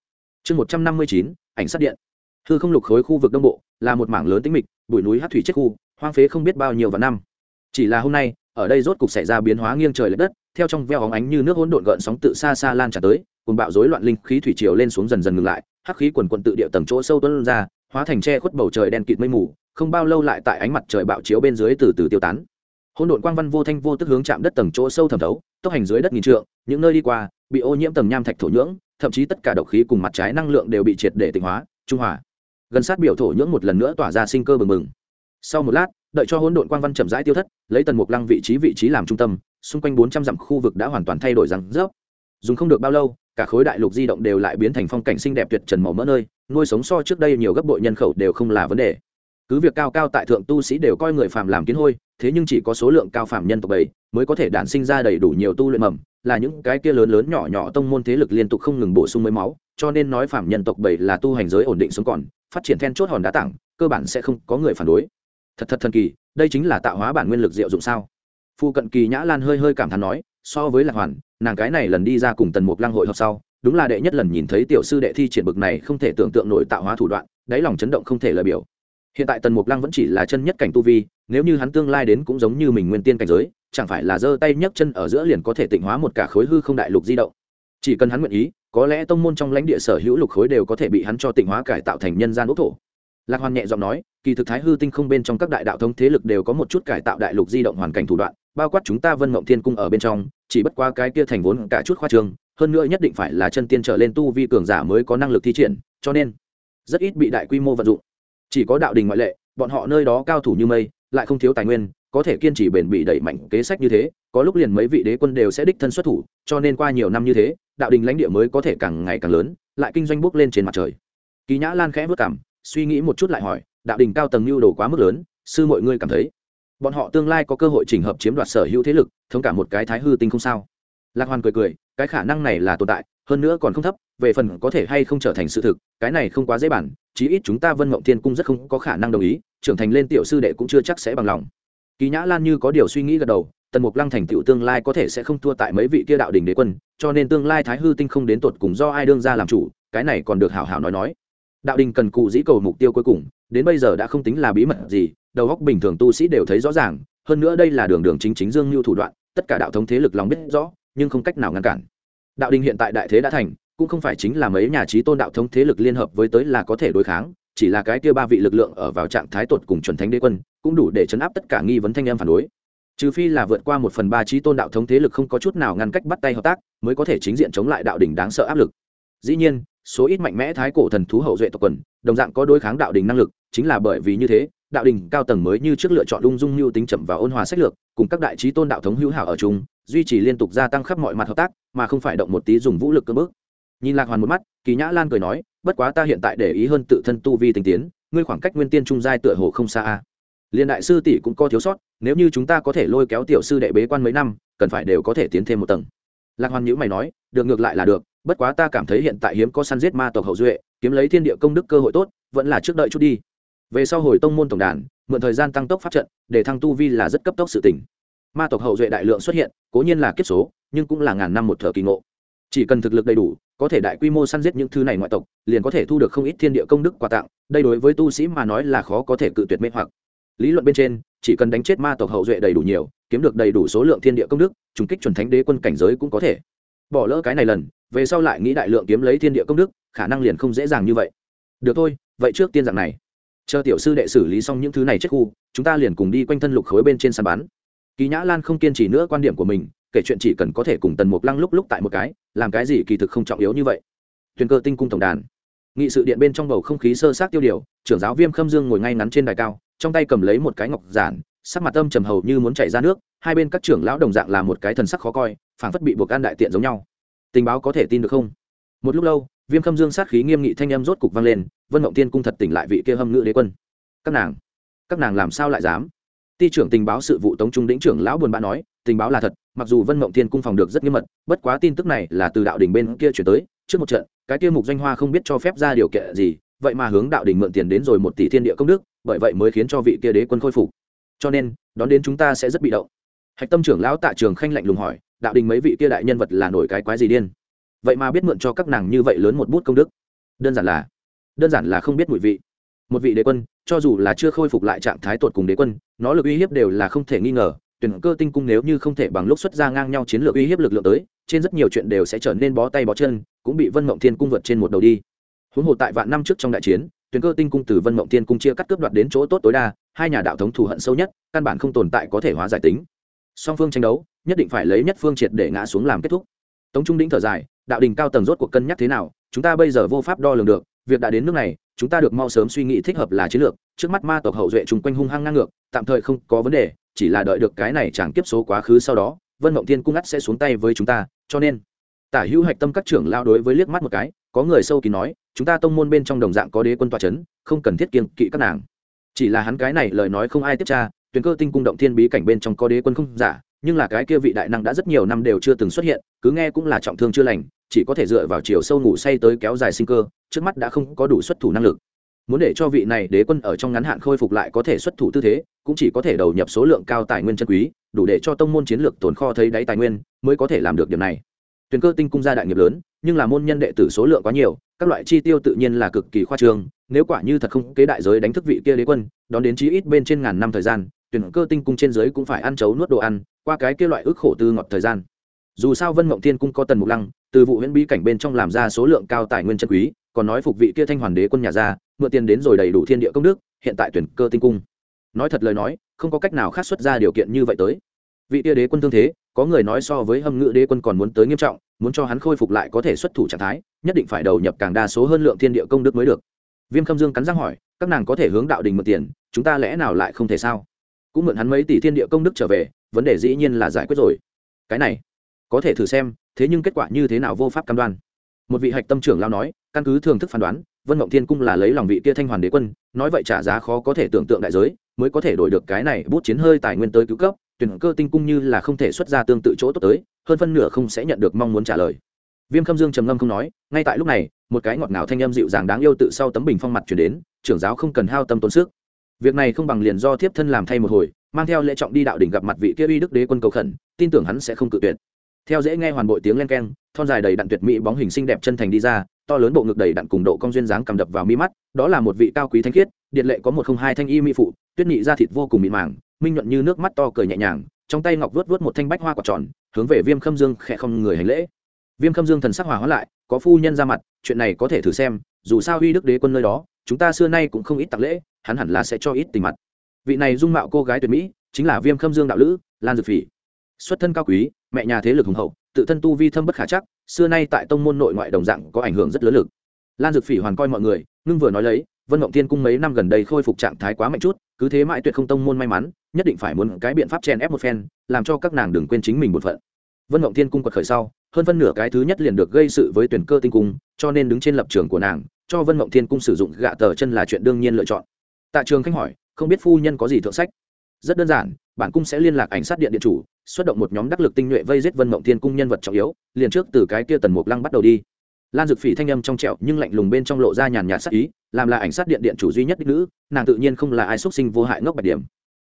Chương một trăm năm mươi chín, ảnh sát điện. Hư không lục khối khu vực đông bộ, là một mảng lớn tĩnh mịch bụi núi hát thủy chết khu, hoang phế không biết bao nhiêu và năm. Chỉ là hôm nay, ở đây rốt cục xảy ra biến hóa nghiêng trời l ệ đất, theo trong veo óng ánh như nước hỗn độn gợn sóng tự xa xa lan trả tới cùng bạo rối loạn linh khí thủy triều lên xuống dần dần ngừng lại, hắc khí quần quận tự địa tầng chỗ sâu tuân ra, hóa thành che khuất bầu trời đen kịt mây mù, không bao lâu lại tại ánh mặt trời bạo chiếu bên dưới từ từ tiêu tán. Hỗn độn quang văn vô thanh vô tức hướng chạm đất tầng chỗ sâu thẩm thấu, tốc hành dưới đất nghìn trượng, những nơi đi qua, bị ô nhiễm tầng nham thạch thổ nhưỡng, thậm chí tất cả độc khí cùng mặt trái năng lượng đều bị triệt để tịnh hóa, trung hòa gần sát biểu thổ nhưỡng một lần nữa tỏa ra sinh cơ bừng bừng. Sau một lát, đợi cho hỗn độn quang văn chậm rãi tiêu thất, lấy tần mục lăng vị trí vị trí làm trung tâm, xung quanh bốn trăm dặm khu vực đã hoàn toàn thay đổi rằng rớp. Dùng không được bao lâu, cả khối đại lục di động đều lại biến thành phong cảnh xinh đẹp tuyệt trần màu mỡ nơi, nuôi sống so trước đây nhiều gấp bội nhân khẩu đều không là vấn đề. Cứ việc cao cao tại thượng tu sĩ đều coi người phàm làm kiến hôi, thế nhưng chỉ có số lượng cao phàm nhân tộc bảy mới có thể đản sinh ra đầy đủ nhiều tu luyện mầm, là những cái kia lớn lớn nhỏ nhỏ tông môn thế lực liên tục không ngừng bổ sung mới máu, cho nên nói phàm nhân tộc bảy là tu hành giới ổn định sống còn phát triển then chốt hòn đá tặng cơ bản sẽ không có người phản đối. Thật thật thần kỳ, đây chính là tạo hóa bản nguyên lực diệu dụng sao? Phu cận kỳ nhã lan hơi hơi cảm thán nói, so với lạc hoàn, nàng cái này lần đi ra cùng tần mục lăng hội họp sau, đúng là đệ nhất lần nhìn thấy tiểu sư đệ thi triển bực này không thể tưởng tượng nổi tạo hóa thủ đoạn, đáy lòng chấn động không thể lời biểu. Hiện tại tần mục lăng vẫn chỉ là chân nhất cảnh tu vi, nếu như hắn tương lai đến cũng giống như mình nguyên tiên cảnh giới, chẳng phải là giơ tay nhấc chân ở giữa liền có thể tịnh hóa một cả khối hư không đại lục di động. Chỉ cần hắn nguyện ý có lẽ tông môn trong lãnh địa sở hữu lục khối đều có thể bị hắn cho tịnh hóa cải tạo thành nhân gian ốc thổ. Lạc hoàn nhẹ giọng nói, kỳ thực thái hư tinh không bên trong các đại đạo thống thế lực đều có một chút cải tạo đại lục di động hoàn cảnh thủ đoạn, bao quát chúng ta vân mộng thiên cung ở bên trong, chỉ bất qua cái kia thành vốn cả chút khoa trương hơn nữa nhất định phải là chân tiên trở lên tu vi cường giả mới có năng lực thi triển, cho nên rất ít bị đại quy mô vận dụng. Chỉ có đạo đình ngoại lệ, bọn họ nơi đó cao thủ như mây, lại không thiếu tài nguyên, có thể kiên trì bền bỉ đẩy mạnh kế sách như thế, có lúc liền mấy vị đế quân đều sẽ đích thân xuất thủ, cho nên qua nhiều năm như thế đạo đình lãnh địa mới có thể càng ngày càng lớn, lại kinh doanh bước lên trên mặt trời. Kỳ nhã lan khẽ vất cảm, suy nghĩ một chút lại hỏi, đạo đình cao tầng lưu đồ quá mức lớn, sư mọi người cảm thấy, bọn họ tương lai có cơ hội chỉnh hợp chiếm đoạt sở hữu thế lực, thống cả một cái thái hư tinh không sao? Lạc hoàn cười cười, cái khả năng này là tồn tại, hơn nữa còn không thấp, về phần có thể hay không trở thành sự thực, cái này không quá dễ bản chí ít chúng ta vân mộng thiên cung rất không có khả năng đồng ý, trưởng thành lên tiểu sư đệ cũng chưa chắc sẽ bằng lòng. Kỳ nhã lan như có điều suy nghĩ gật đầu tần mục lăng thành tựu tương lai có thể sẽ không thua tại mấy vị kia đạo đình đế quân, cho nên tương lai thái hư tinh không đến tột cùng do ai đương ra làm chủ, cái này còn được hảo hảo nói nói. Đạo đình cần cụ dĩ cầu mục tiêu cuối cùng, đến bây giờ đã không tính là bí mật gì, đầu góc bình thường tu sĩ đều thấy rõ ràng, hơn nữa đây là đường đường chính chính dương mưu thủ đoạn, tất cả đạo thống thế lực lòng biết rõ, nhưng không cách nào ngăn cản. Đạo đình hiện tại đại thế đã thành, cũng không phải chính là mấy nhà trí tôn đạo thống thế lực liên hợp với tới là có thể đối kháng, chỉ là cái kia ba vị lực lượng ở vào trạng thái tột cùng chuẩn thánh đế quân, cũng đủ để chấn áp tất cả nghi vấn thanh em phản đối trừ phi là vượt qua một phần ba trí tôn đạo thống thế lực không có chút nào ngăn cách bắt tay hợp tác, mới có thể chính diện chống lại đạo đỉnh đáng sợ áp lực. Dĩ nhiên, số ít mạnh mẽ thái cổ thần thú hậu duệ tộc quần, đồng dạng có đối kháng đạo đỉnh năng lực, chính là bởi vì như thế, đạo đỉnh cao tầng mới như trước lựa chọn ung dung lưu tính chậm và ôn hòa sách lược, cùng các đại trí tôn đạo thống hữu hảo ở chung, duy trì liên tục gia tăng khắp mọi mặt hợp tác, mà không phải động một tí dùng vũ lực cưỡng bước nhìn lạc hoàn một mắt, kỳ nhã lan cười nói, bất quá ta hiện tại để ý hơn tự thân tu vi tinh tiến, ngươi khoảng cách nguyên tiên trung giai tựa hồ không xa a liên đại sư tỷ cũng có thiếu sót, nếu như chúng ta có thể lôi kéo tiểu sư đệ bế quan mấy năm, cần phải đều có thể tiến thêm một tầng. Lạc hoàn nhữ mày nói, được, ngược lại là được, bất quá ta cảm thấy hiện tại hiếm có săn giết ma tộc hậu duệ, kiếm lấy thiên địa công đức cơ hội tốt, vẫn là trước đợi chút đi. Về sau hồi tông môn tổng đàn, mượn thời gian tăng tốc phát trận, để thăng tu vi là rất cấp tốc sự tỉnh ma tộc hậu duệ đại lượng xuất hiện, cố nhiên là kiếp số, nhưng cũng là ngàn năm một thờ kỳ ngộ. Chỉ cần thực lực đầy đủ, có thể đại quy mô săn giết những thứ này ngoại tộc, liền có thể thu được không ít thiên địa công đức quà tặng, đây đối với tu sĩ mà nói là khó có thể cự tuyệt mê hoặc lý luận bên trên, chỉ cần đánh chết ma tộc hậu duệ đầy đủ nhiều, kiếm được đầy đủ số lượng thiên địa công đức, trùng kích chuẩn thánh đế quân cảnh giới cũng có thể. Bỏ lỡ cái này lần, về sau lại nghĩ đại lượng kiếm lấy thiên địa công đức, khả năng liền không dễ dàng như vậy. Được thôi, vậy trước tiên dạng này. Chờ tiểu sư đệ xử lý xong những thứ này chết khu, chúng ta liền cùng đi quanh thân lục khối bên trên sàn bán kỳ nhã lan không kiên trì nữa quan điểm của mình, kể chuyện chỉ cần có thể cùng tần mục lăng lúc lúc tại một cái, làm cái gì kỳ thực không trọng yếu như vậy. Thuyền cơ tinh cung tổng đàn. Nghị sự điện bên trong bầu không khí sơ sát tiêu điều, trưởng giáo viêm khâm dương ngồi ngay ngắn trên đài cao trong tay cầm lấy một cái ngọc giản, sắc mặt âm trầm hầu như muốn chảy ra nước, hai bên các trưởng lão đồng dạng là một cái thần sắc khó coi, phảng phất bị buộc an đại tiện giống nhau. Tình báo có thể tin được không? Một lúc lâu, viêm khâm dương sát khí nghiêm nghị thanh âm rốt cục vang lên, vân mộng tiên cung thật tỉnh lại vị kia hâm ngự đế quân. Các nàng các nàng làm sao lại dám? Ty trưởng tình báo sự vụ tống trung đĩnh trưởng lão buồn bã nói, tình báo là thật, mặc dù vân mộng tiên cung phòng được rất nghiêm mật, bất quá tin tức này là từ đạo đình bên kia chuyển tới, trước một trận, cái kia mục danh hoa không biết cho phép ra điều kiện gì, vậy mà hướng đạo đình mượn tiền đến rồi một tỷ thiên địa công đức bởi vậy mới khiến cho vị kia đế quân khôi phục. Cho nên, đón đến chúng ta sẽ rất bị động. Hạch tâm trưởng lão tạ trường khanh lạnh lùng hỏi, đạo đình mấy vị kia đại nhân vật là nổi cái quái gì điên? Vậy mà biết mượn cho các nàng như vậy lớn một bút công đức. Đơn giản là, đơn giản là không biết mùi vị. Một vị đế quân, cho dù là chưa khôi phục lại trạng thái tuột cùng đế quân, nó lực uy hiếp đều là không thể nghi ngờ. Tuyển cơ tinh cung nếu như không thể bằng lúc xuất ra ngang nhau chiến lược uy hiếp lực lượng tới, trên rất nhiều chuyện đều sẽ trở nên bó tay bó chân, cũng bị vân mộng thiên cung vượt trên một đầu đi. Huống hồ tại vạn năm trước trong đại chiến tuyển cơ tinh cung từ vân mộng thiên cung chia cắt cướp đoạt đến chỗ tốt tối đa, hai nhà đạo thống thù hận sâu nhất, căn bản không tồn tại có thể hóa giải tính. Song phương tranh đấu, nhất định phải lấy nhất phương triệt để ngã xuống làm kết thúc. Tống trung đĩnh thở dài, đạo đình cao tầng rốt cuộc cân nhắc thế nào, chúng ta bây giờ vô pháp đo lường được, việc đã đến nước này, chúng ta được mau sớm suy nghĩ thích hợp là chiến lược, trước mắt ma tộc hậu duệ chung quanh hung hăng ngang ngược, tạm thời không có vấn đề, chỉ là đợi được cái này chẳng kiếp số quá khứ sau đó, vân mộng thiên cung ngắt sẽ xuống tay với chúng ta, cho nên, tả hữu hạch tâm các trưởng lao đối với liếc mắt một cái có người sâu kín nói, chúng ta tông môn bên trong đồng dạng có đế quân tòa c h ấ n không cần thiết kiên kỵ các nàng. Chỉ là hắn cái này lời nói không ai tiếp tra tuyển cơ tinh cung động thiên bí cảnh bên trong có đế quân không giả, nhưng là cái kia vị đại năng đã rất nhiều năm đều chưa từng xuất hiện, cứ nghe cũng là trọng thương chưa lành, chỉ có thể dựa vào chiều sâu ngủ say tới kéo dài sinh cơ, trước mắt đã không có đủ xuất thủ năng lực. Muốn để cho vị này đế quân ở trong ngắn hạn khôi phục lại có thể xuất thủ tư thế, cũng chỉ có thể đầu nhập số lượng cao tài nguyên chân quý, đủ để cho tông môn chiến lược tồn kho thấy đáy tài nguyên mới có thể làm được điều này. Tuyền cơ tinh cung gia đại nghiệp lớn nhưng là môn nhân đệ tử số lượng quá nhiều, các loại chi tiêu tự nhiên là cực kỳ khoa trương, nếu quả như thật không kế đại giới đánh thức vị kia đế quân, đón đến chí ít bên trên ngàn năm thời gian, tuyển cơ tinh cung trên giới cũng phải ăn chấu nuốt đồ ăn, qua cái kia loại ức khổ tư ngọt thời gian. Dù sao vân mộng thiên cung có tần mục lăng, từ vụ huyễn bí cảnh bên trong làm ra số lượng cao tài nguyên chân quý, còn nói phục vị kia thanh hoàn đế quân nhà ra, mượn tiền đến rồi đầy đủ thiên địa công đức, hiện tại tuyển cơ tinh cung. Nói thật lời nói, không có cách nào khác xuất ra điều kiện như vậy tới. Vị kia đế quân thương thế, có người nói so với hâm ngự đế quân còn muốn tới nghiêm trọng muốn cho hắn khôi phục lại có thể xuất thủ trạng thái, nhất định phải đầu nhập càng đa số hơn lượng thiên địa công đức mới được. Viêm khâm dương cắn răng hỏi, các nàng có thể hướng đạo đình mượn tiền, chúng ta lẽ nào lại không thể sao? Cũng mượn hắn mấy tỷ thiên địa công đức trở về, vấn đề dĩ nhiên là giải quyết rồi. Cái này, có thể thử xem, thế nhưng kết quả như thế nào vô pháp cam đoan. Một vị hạch tâm trưởng lao nói, căn cứ thường thức phán đoán, vân mộng thiên cung là lấy lòng vị kia thanh hoàn đế quân, nói vậy trả giá khó có thể tưởng tượng đại giới, mới có thể đổi được cái này bút chiến hơi tài nguyên tới cứu cấp, tuyển cơ tinh cung như là không thể xuất ra tương tự chỗ tốt tới hơn phân nửa không sẽ nhận được mong muốn trả lời. Viêm khâm dương trầm ngâm không nói, ngay tại lúc này, một cái ngọt ngào thanh âm dịu dàng đáng yêu tự sau tấm bình phong mặt chuyển đến, trưởng giáo không cần hao tâm tốn sức. Việc này không bằng liền do thiếp thân làm thay một hồi, mang theo lễ trọng đi đạo đỉnh gặp mặt vị kia uy đức đế quân cầu khẩn, tin tưởng hắn sẽ không cự tuyệt. Theo dễ nghe hoàn bội tiếng len keng, thon dài đầy đặn tuyệt mỹ bóng hình xinh đẹp chân thành đi ra, to lớn bộ ngực đầy đặn cùng độ cong duyên dáng cầm đập vào mi mắt, đó là một vị cao quý thanh khiết, điện lệ có một không hai thanh y mỹ phụ, tuyết nhị da thịt vô cùng mịn màng, minh nhuận như nước mắt to cười nhẹ nhàng, trong tay ngọc vuốt vuốt một thanh bách hoa quả tròn hướng về viêm khâm dương khẽ không người hành lễ. Viêm khâm dương thần sắc hòa hóa lại, có phu nhân ra mặt, chuyện này có thể thử xem, dù sao uy đức đế quân nơi đó, chúng ta xưa nay cũng không ít tặng lễ, hắn hẳn là sẽ cho ít tình mặt. Vị này dung mạo cô gái tuyệt mỹ, chính là viêm khâm dương đạo lữ, lan dược phỉ. Xuất thân cao quý, mẹ nhà thế lực hùng hậu, tự thân tu vi thâm bất khả chắc, xưa nay tại tông môn nội ngoại đồng dạng có ảnh hưởng rất lớn lực. Lan dược phỉ hoàn coi mọi người, ngưng vừa nói lấy, vân mộng tiên cung mấy năm gần đây khôi phục trạng thái quá mạnh chút, cứ thế mãi tuyệt không tông môn may mắn, nhất định phải muốn cái biện pháp chèn ép một phen làm cho các nàng đừng quên chính mình một phận. Vân mộng Thiên cung quật khởi sau, hơn phân nửa cái thứ nhất liền được gây sự với tuyển cơ tinh cung, cho nên đứng trên lập trường của nàng, cho vân mộng thiên cung sử dụng gạ tờ chân là chuyện đương nhiên lựa chọn. Tạ trường khanh hỏi, không biết phu nhân có gì thượng sách? Rất đơn giản, bản cung sẽ liên lạc ảnh sát điện điện chủ, xuất động một nhóm đắc lực tinh nhuệ vây giết vân mộng thiên cung nhân vật trọng yếu, liền trước từ cái kia tần mục lăng bắt đầu đi. Lan Dực phỉ thanh âm trong trẹo nhưng lạnh lùng bên trong lộ ra nhàn nhạt sắc ý, làm là ảnh sát điện điện chủ duy nhất đích nữ, nàng tự nhiên không là ai xuất sinh vô hại ngốc bạch điểm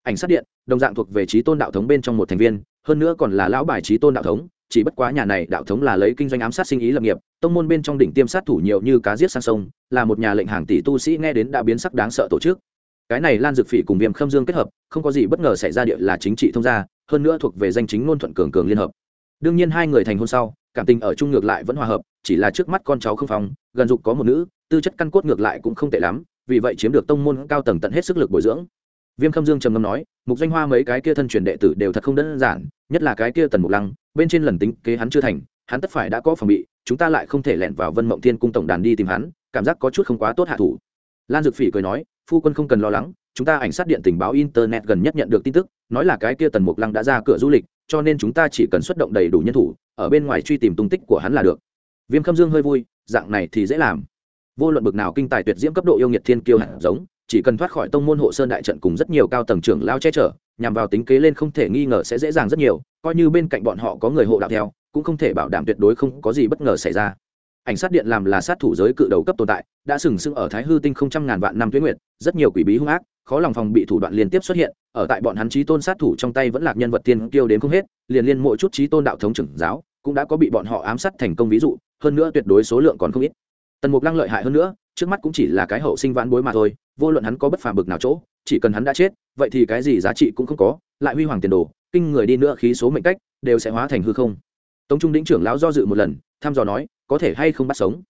ảnh sát điện, đồng dạng thuộc về trí tôn đạo thống bên trong một thành viên, hơn nữa còn là lão bài trí tôn đạo thống, chỉ bất quá nhà này đạo thống là lấy kinh doanh ám sát sinh ý lập nghiệp, tông môn bên trong đỉnh tiêm sát thủ nhiều như cá giết sang sông, là một nhà lệnh hàng tỷ tu sĩ nghe đến đã biến sắc đáng sợ tổ chức. Cái này lan dược phỉ cùng viêm khâm dương kết hợp, không có gì bất ngờ xảy ra địa là chính trị thông gia, hơn nữa thuộc về danh chính ngôn thuận cường cường liên hợp. Đương nhiên hai người thành hôn sau, cảm tình ở chung ngược lại vẫn hòa hợp, chỉ là trước mắt con cháu không phòng gần dục có một nữ, tư chất căn cốt ngược lại cũng không tệ lắm, vì vậy chiếm được tông môn cao tầng tận hết sức lực bồi dưỡng viêm khâm dương trầm ngâm nói, mục danh hoa mấy cái kia thân truyền đệ tử đều thật không đơn giản, nhất là cái kia tần mục lăng, bên trên lần tính kế hắn chưa thành, hắn tất phải đã có phòng bị, chúng ta lại không thể lẻn vào vân mộng thiên cung tổng đàn đi tìm hắn, cảm giác có chút không quá tốt hạ thủ. Lan dược phỉ cười nói, phu quân không cần lo lắng, chúng ta ảnh sát điện tình báo internet gần nhất nhận được tin tức, nói là cái kia tần mục lăng đã ra cửa du lịch, cho nên chúng ta chỉ cần xuất động đầy đủ nhân thủ, ở bên ngoài truy tìm tung tích của hắn là được. Viêm khâm dương hơi vui, dạng này thì dễ làm. Vô luận bực nào kinh tài tuyệt diễm cấp độ yêu nghiệt thiên kiêu hạt giống chỉ cần thoát khỏi tông môn hộ sơn đại trận cùng rất nhiều cao tầng trưởng lao che chở, nhằm vào tính kế lên không thể nghi ngờ sẽ dễ dàng rất nhiều, coi như bên cạnh bọn họ có người hộ đạo theo, cũng không thể bảo đảm tuyệt đối không có gì bất ngờ xảy ra. Ảnh sát điện làm là sát thủ giới cự đầu cấp tồn tại, đã sừng sững ở thái hư tinh không trăm ngàn vạn năm tuyến nguyệt, rất nhiều quỷ bí hung ác, khó lòng phòng bị thủ đoạn liên tiếp xuất hiện, ở tại bọn hắn trí tôn sát thủ trong tay vẫn là nhân vật tiên kiêu đến không hết, liền liên mỗi chút trí tôn đạo thống trưởng giáo, cũng đã có bị bọn họ ám sát thành công ví dụ, hơn nữa tuyệt đối số lượng còn không ít tần mục lăng lợi hại hơn nữa, trước mắt cũng chỉ là cái hậu sinh vãn bối mà thôi, vô luận hắn có bất phà bực nào chỗ, chỉ cần hắn đã chết, vậy thì cái gì giá trị cũng không có, lại huy hoàng tiền đồ, kinh người đi nữa khí số mệnh cách, đều sẽ hóa thành hư không. Tống trung đĩnh trưởng lão do dự một lần, thăm dò nói, có thể hay không bắt sống?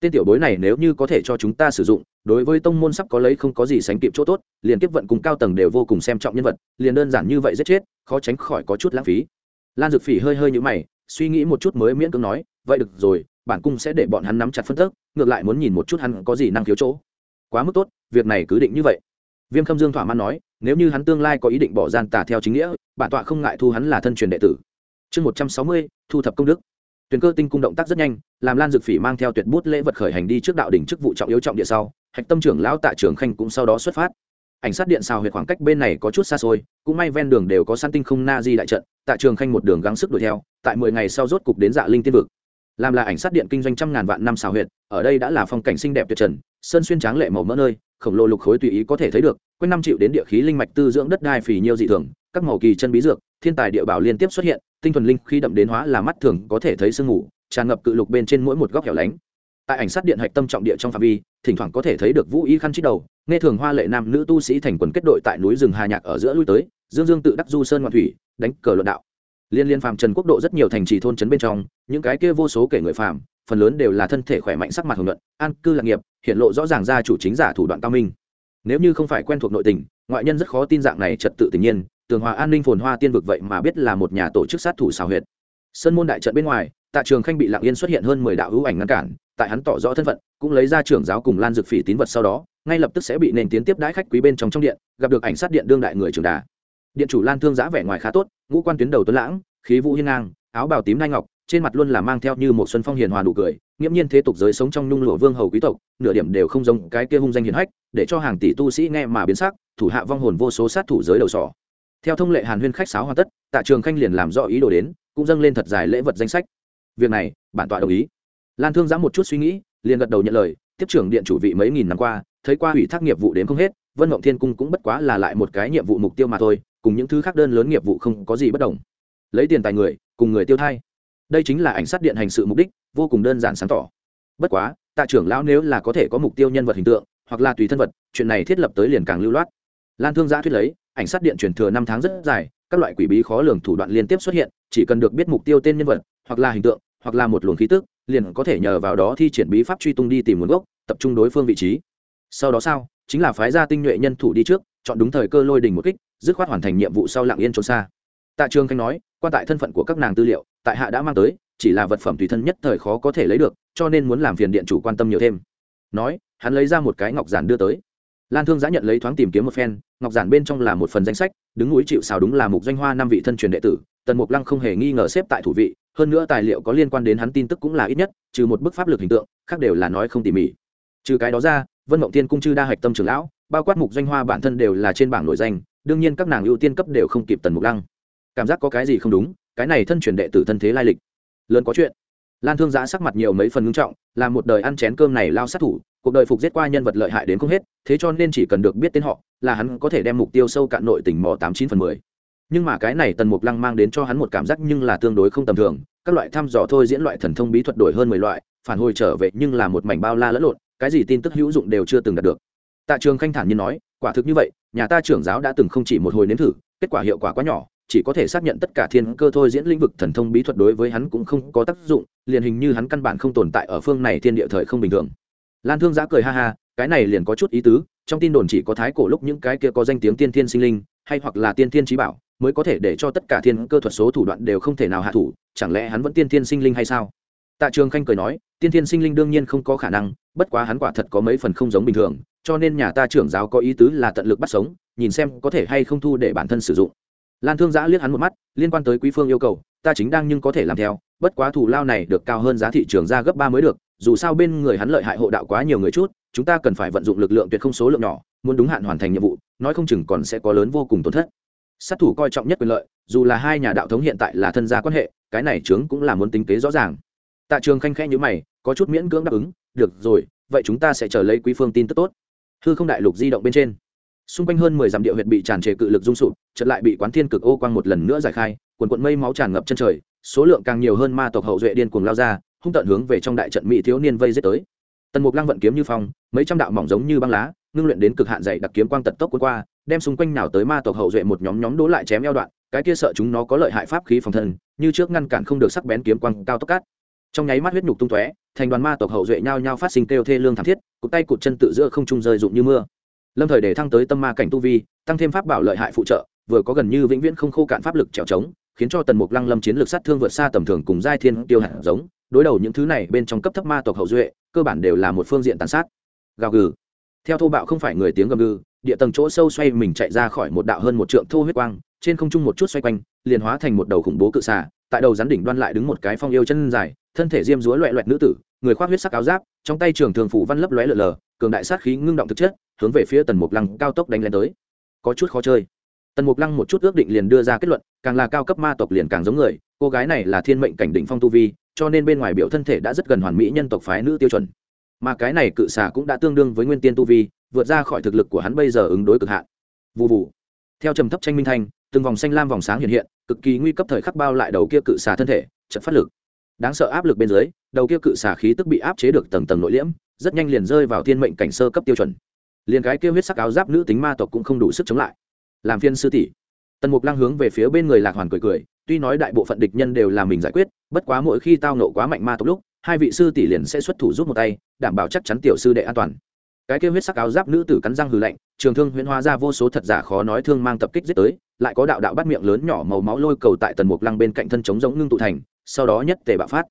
Tên tiểu bối này nếu như có thể cho chúng ta sử dụng, đối với tông môn sắp có lấy không có gì sánh kịp chỗ tốt, liền tiếp vận cùng cao tầng đều vô cùng xem trọng nhân vật, liền đơn giản như vậy giết chết, khó tránh khỏi có chút lãng phí. Lan dược phỉ hơi hơi như mày, suy nghĩ một chút mới miễn cưỡng nói, vậy được rồi bản cung sẽ để bọn hắn nắm chặt phân tức, ngược lại muốn nhìn một chút hắn có gì năng khiếu chỗ. Quá mức tốt, việc này cứ định như vậy. Viêm khâm dương thỏa mãn nói, nếu như hắn tương lai có ý định bỏ gian tà theo chính nghĩa, bản tọa không ngại thu hắn là thân truyền đệ tử. Chương một trăm sáu mươi, thu thập công đức. Tuyền cơ tinh cung động tác rất nhanh, làm lan dược phỉ mang theo tuyệt bút lễ vật khởi hành đi trước đạo đỉnh chức vụ trọng yếu trọng địa sau, hạch tâm trưởng lão tạ trưởng khanh cũng sau đó xuất phát. Ảnh sát điện xào huyệt khoảng cách bên này có chút xa xôi, cũng may ven đường đều có săn tinh không na di đại trận, tạ trường khanh một đường gắng sức đuổi theo, tại mười ngày sau rốt cục đến dạ linh tiên vực làm là ảnh sát điện kinh doanh trăm ngàn vạn năm xào huyệt, ở đây đã là phong cảnh xinh đẹp tuyệt trần, sơn xuyên tráng lệ màu mỡ nơi, khổng lồ lục khối tùy ý có thể thấy được, quanh năm chịu đến địa khí linh mạch tư dưỡng đất đai phì nhiêu dị thường, các màu kỳ chân bí dược, thiên tài địa bảo liên tiếp xuất hiện, tinh thuần linh khi đậm đến hóa là mắt thường có thể thấy sương mù, tràn ngập cự lục bên trên mỗi một góc hẻo lánh. Tại ảnh sát điện hạch tâm trọng địa trong phạm vi, thỉnh thoảng có thể thấy được vũ y khăn chít đầu, nghe thường hoa lệ nam nữ tu sĩ thành quần kết đội tại núi rừng hà nhạc ở giữa lui tới, dương dương tự đắc du sơn ngoạn thủy, đánh cờ luận đạo liên liên phàm trần quốc độ rất nhiều thành trì thôn trấn bên trong, những cái kia vô số kể người phàm, phần lớn đều là thân thể khỏe mạnh sắc mặt hồng luận an cư lạc nghiệp, hiện lộ rõ ràng ra chủ chính giả thủ đoạn cao minh. Nếu như không phải quen thuộc nội tình, ngoại nhân rất khó tin dạng này trật tự tự nhiên, tường hòa an ninh phồn hoa tiên vực vậy mà biết là một nhà tổ chức sát thủ xào huyệt. Sân môn đại trận bên ngoài, tạ trường khanh bị lặng yên xuất hiện hơn mười đạo hữu ảnh ngăn cản, tại hắn tỏ rõ thân phận, cũng lấy ra trưởng giáo cùng lan dược phỉ tín vật sau đó, ngay lập tức sẽ bị nền tiến tiếp đãi khách quý bên trong trong điện, gặp được ảnh sát điện đương đại người trưởng đà điện chủ lan thương giã vẻ ngoài khá tốt, ngũ quan tuyến đầu tuấn lãng, khí vũ hiên ngang, áo bào tím nai ngọc, trên mặt luôn là mang theo như một xuân phong hiền hòa nụ cười, nghiễm nhiên thế tục giới sống trong nhung lụa vương hầu quý tộc, nửa điểm đều không giống cái kia hung danh hiền hách, để cho hàng tỷ tu sĩ nghe mà biến sắc, thủ hạ vong hồn vô số sát thủ giới đầu sỏ. Theo thông lệ hàn huyên khách sáo hoàn tất, tạ trường khanh liền làm rõ ý đồ đến, cũng dâng lên thật dài lễ vật danh sách. Việc này, bản tọa đồng ý. Lan thương giã một chút suy nghĩ, liền gật đầu nhận lời, tiếp trưởng điện chủ vị mấy nghìn năm qua, thấy qua ủy thác nghiệp vụ đến không hết, vân mộng thiên cung cũng bất quá là lại một cái nhiệm vụ mục tiêu mà thôi cùng những thứ khác đơn lớn nghiệp vụ không có gì bất đồng. Lấy tiền tài người, cùng người tiêu thay đây chính là ảnh sát điện hành sự mục đích, vô cùng đơn giản sáng tỏ. Bất quá, tạ trưởng lão nếu là có thể có mục tiêu nhân vật hình tượng, hoặc là tùy thân vật, chuyện này thiết lập tới liền càng lưu loát. Lan thương giã thuyết lấy, ảnh sát điện truyền thừa năm tháng rất dài, các loại quỷ bí khó lường thủ đoạn liên tiếp xuất hiện, chỉ cần được biết mục tiêu tên nhân vật, hoặc là hình tượng, hoặc là một luồng khí tức, liền có thể nhờ vào đó thi triển bí pháp truy tung đi tìm nguồn gốc, tập trung đối phương vị trí. Sau đó sao? Chính là phái gia tinh nhuệ nhân thủ đi trước chọn đúng thời cơ lôi đình một kích, dứt khoát hoàn thành nhiệm vụ sau lặng yên trốn xa. Tạ trường khanh nói, quan tại thân phận của các nàng tư liệu, tại hạ đã mang tới, chỉ là vật phẩm tùy thân nhất thời khó có thể lấy được, cho nên muốn làm phiền điện chủ quan tâm nhiều thêm. Nói, hắn lấy ra một cái ngọc giản đưa tới. Lan thương giã nhận lấy thoáng tìm kiếm một phen, ngọc giản bên trong là một phần danh sách, đứng núi chịu xào đúng là mục danh hoa năm vị thân truyền đệ tử, tần mục lăng không hề nghi ngờ xếp tại thủ vị, hơn nữa tài liệu có liên quan đến hắn tin tức cũng là ít nhất, trừ một bức pháp lực hình tượng, khác đều là nói không tỉ mỉ. Trừ cái đó ra, vân mộng tiên cung chư đa hạch tâm trưởng lão bao quát mục doanh hoa bản thân đều là trên bảng nổi danh, đương nhiên các nàng ưu tiên cấp đều không kịp tần mục lăng. Cảm giác có cái gì không đúng, cái này thân truyền đệ tử thân thế lai lịch. Lớn có chuyện. Lan thương giã sắc mặt nhiều mấy phần ngưng trọng, là một đời ăn chén cơm này lao sát thủ, cuộc đời phục giết qua nhân vật lợi hại đến không hết, thế cho nên chỉ cần được biết tên họ, là hắn có thể đem mục tiêu sâu cạn nội tỉnh mò tám chín phần mười. Nhưng mà cái này tần mục lăng mang đến cho hắn một cảm giác nhưng là tương đối không tầm thường, các loại thăm dò thôi diễn loại thần thông bí thuật đổi hơn mười loại, phản hồi trở về nhưng là một mảnh bao la lẫn lộn, cái gì tin tức hữu dụng đều chưa từng đạt được tạ trường khanh thản nhiên nói, quả thực như vậy, nhà ta trưởng giáo đã từng không chỉ một hồi nếm thử, kết quả hiệu quả quá nhỏ, chỉ có thể xác nhận tất cả thiên cơ thôi diễn lĩnh vực thần thông bí thuật đối với hắn cũng không có tác dụng, liền hình như hắn căn bản không tồn tại ở phương này thiên địa thời không bình thường. Lan thương giã cười ha ha, cái này liền có chút ý tứ, trong tin đồn chỉ có thái cổ lúc những cái kia có danh tiếng tiên thiên sinh linh, hay hoặc là tiên thiên trí bảo, mới có thể để cho tất cả thiên cơ thuật số thủ đoạn đều không thể nào hạ thủ, chẳng lẽ hắn vẫn tiên thiên sinh linh hay sao? Tạ trường khanh cười nói, tiên thiên sinh linh đương nhiên không có khả năng, bất quá hắn quả thật có mấy phần không giống bình thường cho nên nhà ta trưởng giáo có ý tứ là tận lực bắt sống, nhìn xem có thể hay không thu để bản thân sử dụng. Lan thương giã liếc hắn một mắt, liên quan tới quý phương yêu cầu, ta chính đang nhưng có thể làm theo, bất quá thủ lao này được cao hơn giá thị trường ra gấp ba mới được, dù sao bên người hắn lợi hại hộ đạo quá nhiều người chút, chúng ta cần phải vận dụng lực lượng tuyệt không số lượng nhỏ, muốn đúng hạn hoàn thành nhiệm vụ, nói không chừng còn sẽ có lớn vô cùng tổn thất. Sát thủ coi trọng nhất quyền lợi, dù là hai nhà đạo thống hiện tại là thân gia quan hệ, cái này chướng cũng là muốn tính kế rõ ràng. Tạ trường khanh khẽ như mày, có chút miễn cưỡng đáp ứng, được rồi, vậy chúng ta sẽ chờ lấy quý phương tin tức tốt hư không đại lục di động bên trên. Xung quanh hơn mười dặm địa huyệt bị tràn trề cự lực rung sụp, chợt lại bị quán thiên cực ô quang một lần nữa giải khai quần quận mây máu tràn ngập chân trời, số lượng càng nhiều hơn ma tộc hậu duệ điên cuồng lao ra, hung tận hướng về trong đại trận mỹ thiếu niên vây giết tới. Tần mục lăng vận kiếm như phong, mấy trăm đạo mỏng giống như băng lá, ngưng luyện đến cực hạn dày đặc kiếm quang tật tốc cuốn qua, đem xung quanh nào tới ma tộc hậu duệ một nhóm nhóm đố lại chém eo đoạn, cái kia sợ chúng nó có lợi hại pháp khí phòng thân, như trước ngăn cản không được sắc bén kiếm quang cao tốc cát trong nháy mắt huyết nhục tung tóe, thành đoàn ma tộc hậu duệ nhao nhao phát sinh kêu thê lương thảm thiết, cụt tay cụt chân tự giữa không trung rơi rụng như mưa. Lâm thời để thăng tới tâm ma cảnh tu vi, tăng thêm pháp bảo lợi hại phụ trợ, vừa có gần như vĩnh viễn không khô cạn pháp lực trèo trống, khiến cho tần mục lăng lâm chiến lược sát thương vượt xa tầm thường cùng giai thiên tiêu hạt giống. Đối đầu những thứ này, bên trong cấp thấp ma tộc hậu duệ, cơ bản đều là một phương diện tàn sát. Gào gừ. Theo thô bạo không phải người tiếng gầm gừ, địa tầng chỗ sâu xoay mình chạy ra khỏi một đạo hơn một trượng thô huyết quang, trên không trung một chút xoay quanh, liền hóa thành một đầu khủng bố cự xà tại đầu rắn đỉnh đoan lại đứng một cái phong yêu chân dài, thân thể diêm dúa loẹ loẹt nữ tử, người khoác huyết sắc áo giáp, trong tay trường thường phủ văn lấp lóe lờ lờ, cường đại sát khí ngưng động thực chất, hướng về phía tần mục lăng cao tốc đánh lên tới. Có chút khó chơi. Tần mục lăng một chút ước định liền đưa ra kết luận, càng là cao cấp ma tộc liền càng giống người, cô gái này là thiên mệnh cảnh đỉnh phong tu vi, cho nên bên ngoài biểu thân thể đã rất gần hoàn mỹ nhân tộc phái nữ tiêu chuẩn. Mà cái này cự xà cũng đã tương đương với nguyên tiên tu vi, vượt ra khỏi thực lực của hắn bây giờ ứng đối cực hạn. Vụ vụ theo trầm thấp tranh minh thanh, từng vòng xanh lam vòng sáng hiện hiện cực kỳ nguy cấp thời khắc bao lại đầu kia cự xà thân thể chật phát lực. Đáng sợ áp lực bên dưới, đầu kia cự xà khí tức bị áp chế được tầng tầng nội liễm, rất nhanh liền rơi vào thiên mệnh cảnh sơ cấp tiêu chuẩn. Liền cái kia huyết sắc áo giáp nữ tính ma tộc cũng không đủ sức chống lại. Làm phiên sư tỷ. Tần mục lăng hướng về phía bên người lạc hoàn cười cười, tuy nói đại bộ phận địch nhân đều là mình giải quyết, bất quá mỗi khi tao nộ quá mạnh ma tộc lúc, hai vị sư tỷ liền sẽ xuất thủ giúp một tay, đảm bảo chắc chắn tiểu sư đệ an toàn cái kia huyết sắc áo giáp nữ tử cắn răng hừ lạnh, trường thương huyễn hóa ra vô số thật giả khó nói thương mang tập kích giết tới, lại có đạo đạo bắt miệng lớn nhỏ màu máu lôi cầu tại tần mục lăng bên cạnh thân chống giống ngưng tụ thành, sau đó nhất tề bạo phát.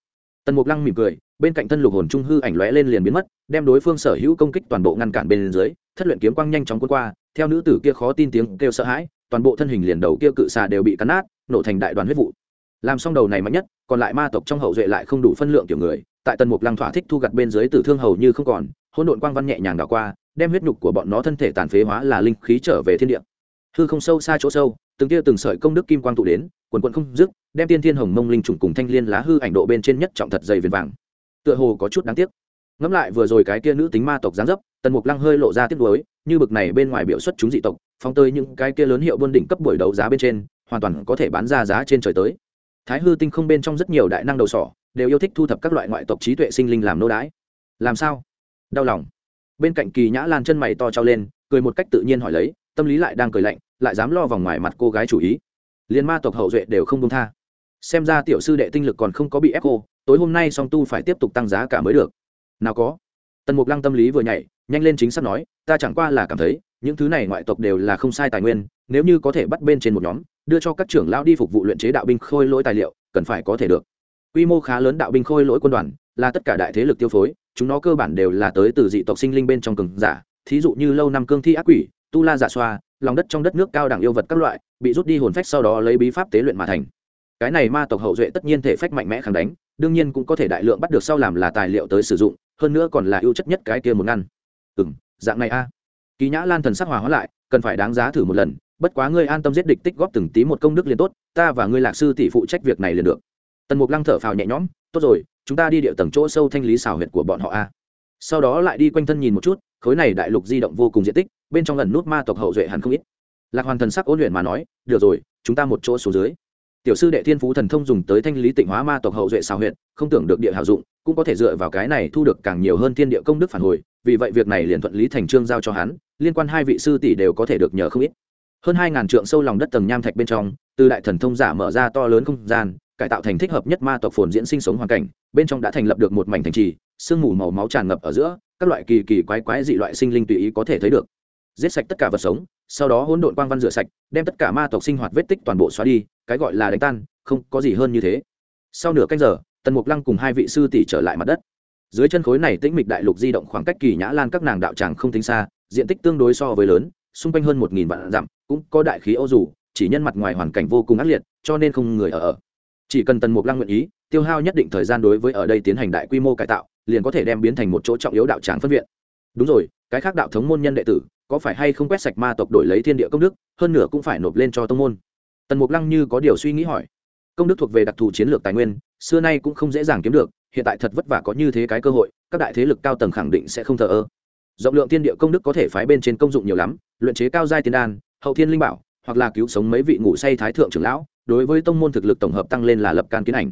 Tần mục lăng mỉm cười, bên cạnh thân lục hồn trung hư ảnh lóe lên liền biến mất, đem đối phương sở hữu công kích toàn bộ ngăn cản bên dưới, thất luyện kiếm quang nhanh chóng cuốn qua, theo nữ tử kia khó tin tiếng kêu sợ hãi, toàn bộ thân hình liền đầu kia cự xà đều bị cắn nát, nổ thành đại đoàn huyết vụ. Làm xong đầu này mạnh nhất, còn lại ma tộc trong hậu duệ lại không đủ phân lượng kiểu người tại tần mục lăng thỏa thích thu gặt bên dưới tử thương hầu như không còn, hỗn độn quang văn nhẹ nhàng đảo qua, đem huyết nhục của bọn nó thân thể tàn phế hóa là linh khí trở về thiên địa. Hư không sâu xa chỗ sâu, từng tia từng sợi công đức kim quang tụ đến, quần quận không dứt, đem tiên thiên hồng mông linh trùng cùng thanh liên lá hư ảnh độ bên trên nhất trọng thật dày viền vàng. Tựa hồ có chút đáng tiếc. Ngẫm lại vừa rồi cái kia nữ tính ma tộc giáng dấp, tần mục lăng hơi lộ ra tiếc nuối, như bực này bên ngoài biểu xuất chúng dị tộc phong tới những cái kia lớn hiệu buôn đỉnh cấp buổi đấu giá bên trên, hoàn toàn có thể bán ra giá trên trời tới. Thái hư tinh không bên trong rất nhiều đại năng đầu sỏ đều yêu thích thu thập các loại ngoại tộc trí tuệ sinh linh làm nô đái làm sao? Đau lòng. Bên cạnh kỳ nhã lan chân mày to trao lên, cười một cách tự nhiên hỏi lấy, tâm lý lại đang cười lạnh, lại dám lo vòng ngoài mặt cô gái chủ ý. Liên ma tộc hậu duệ đều không công tha. Xem ra tiểu sư đệ tinh lực còn không có bị ép cô, tối hôm nay song tu phải tiếp tục tăng giá cả mới được. Nào có. Tần mục lăng tâm lý vừa nhảy, nhanh lên chính xác nói, ta chẳng qua là cảm thấy, những thứ này ngoại tộc đều là không sai tài nguyên, nếu như có thể bắt bên trên một nhóm, đưa cho các trưởng lão đi phục vụ luyện chế đạo binh khôi lỗi tài liệu, cần phải có thể được quy mô khá lớn đạo binh khôi lỗi quân đoàn, là tất cả đại thế lực tiêu phối, chúng nó cơ bản đều là tới từ dị tộc sinh linh bên trong cường giả, thí dụ như lâu năm cương thi ác quỷ, tu la giả xoa, lòng đất trong đất nước cao đẳng yêu vật các loại, bị rút đi hồn phách sau đó lấy bí pháp tế luyện mà thành. Cái này ma tộc hậu duệ tất nhiên thể phách mạnh mẽ kháng đánh, đương nhiên cũng có thể đại lượng bắt được sau làm là tài liệu tới sử dụng, hơn nữa còn là ưu chất nhất cái kia một ngăn. Ừ m dạng này a. Kỳ nhã lan thần sắc hòa hóa lại, cần phải đáng giá thử một lần, bất quá ngươi an tâm giết địch tích góp từng tí một công đức liền tốt, ta và ngươi lạc sư tỷ phụ trách việc này liền được tần mục lăng thở phào nhẹ nhõm, tốt rồi, chúng ta đi địa tầng chỗ sâu thanh lý xào huyệt của bọn họ a. Sau đó lại đi quanh thân nhìn một chút, khối này đại lục di động vô cùng diện tích, bên trong lần nút ma tộc hậu duệ hẳn không ít. Lạc hoàn thần sắc ôn luyện mà nói, được rồi, chúng ta một chỗ xuống dưới. Tiểu sư đệ thiên phú thần thông dùng tới thanh lý tịnh hóa ma tộc hậu duệ xào huyệt, không tưởng được địa hảo dụng, cũng có thể dựa vào cái này thu được càng nhiều hơn thiên địa công đức phản hồi, vì vậy việc này liền thuận lý thành trương giao cho hắn, liên quan hai vị sư tỷ đều có thể được nhờ không ít. Hơn hai ngàn trượng sâu lòng đất tầng nham thạch bên trong, từ đại thần thông giả mở ra to lớn không gian cải tạo thành thích hợp nhất ma tộc phồn diễn sinh sống hoàn cảnh, bên trong đã thành lập được một mảnh thành trì, sương mù màu máu tràn ngập ở giữa, các loại kỳ kỳ quái quái dị loại sinh linh tùy ý có thể thấy được. Giết sạch tất cả vật sống, sau đó hỗn độn quang văn rửa sạch, đem tất cả ma tộc sinh hoạt vết tích toàn bộ xóa đi, cái gọi là đánh tan, không có gì hơn như thế. Sau nửa canh giờ, tần mục lăng cùng hai vị sư tỷ trở lại mặt đất. Dưới chân khối này tĩnh mịch đại lục di động khoảng cách kỳ nhã lan các nàng đạo tràng không tính xa, diện tích tương đối so với lớn, xung quanh hơn một nghìn vạn dặm, cũng có đại khí ô dù, chỉ nhân mặt ngoài hoàn cảnh vô cùng ác liệt, cho nên không người ở ở chỉ cần tần mục lăng nguyện ý, tiêu hao nhất định thời gian đối với ở đây tiến hành đại quy mô cải tạo, liền có thể đem biến thành một chỗ trọng yếu đạo tràng phân viện. Đúng rồi, cái khác đạo thống môn nhân đệ tử, có phải hay không quét sạch ma tộc đổi lấy thiên địa công đức, hơn nữa cũng phải nộp lên cho tông môn? Tần mục lăng như có điều suy nghĩ hỏi. Công đức thuộc về đặc thù chiến lược tài nguyên, xưa nay cũng không dễ dàng kiếm được, hiện tại thật vất vả có như thế cái cơ hội, các đại thế lực cao tầng khẳng định sẽ không thờ ơ. Rộng lượng thiên địa công đức có thể phái bên trên công dụng nhiều lắm, luyện chế cao giai tiên đan, hậu thiên linh bảo, hoặc là cứu sống mấy vị ngủ say thái thượng trưởng lão đối với tông môn thực lực tổng hợp tăng lên là lập can kiến ảnh.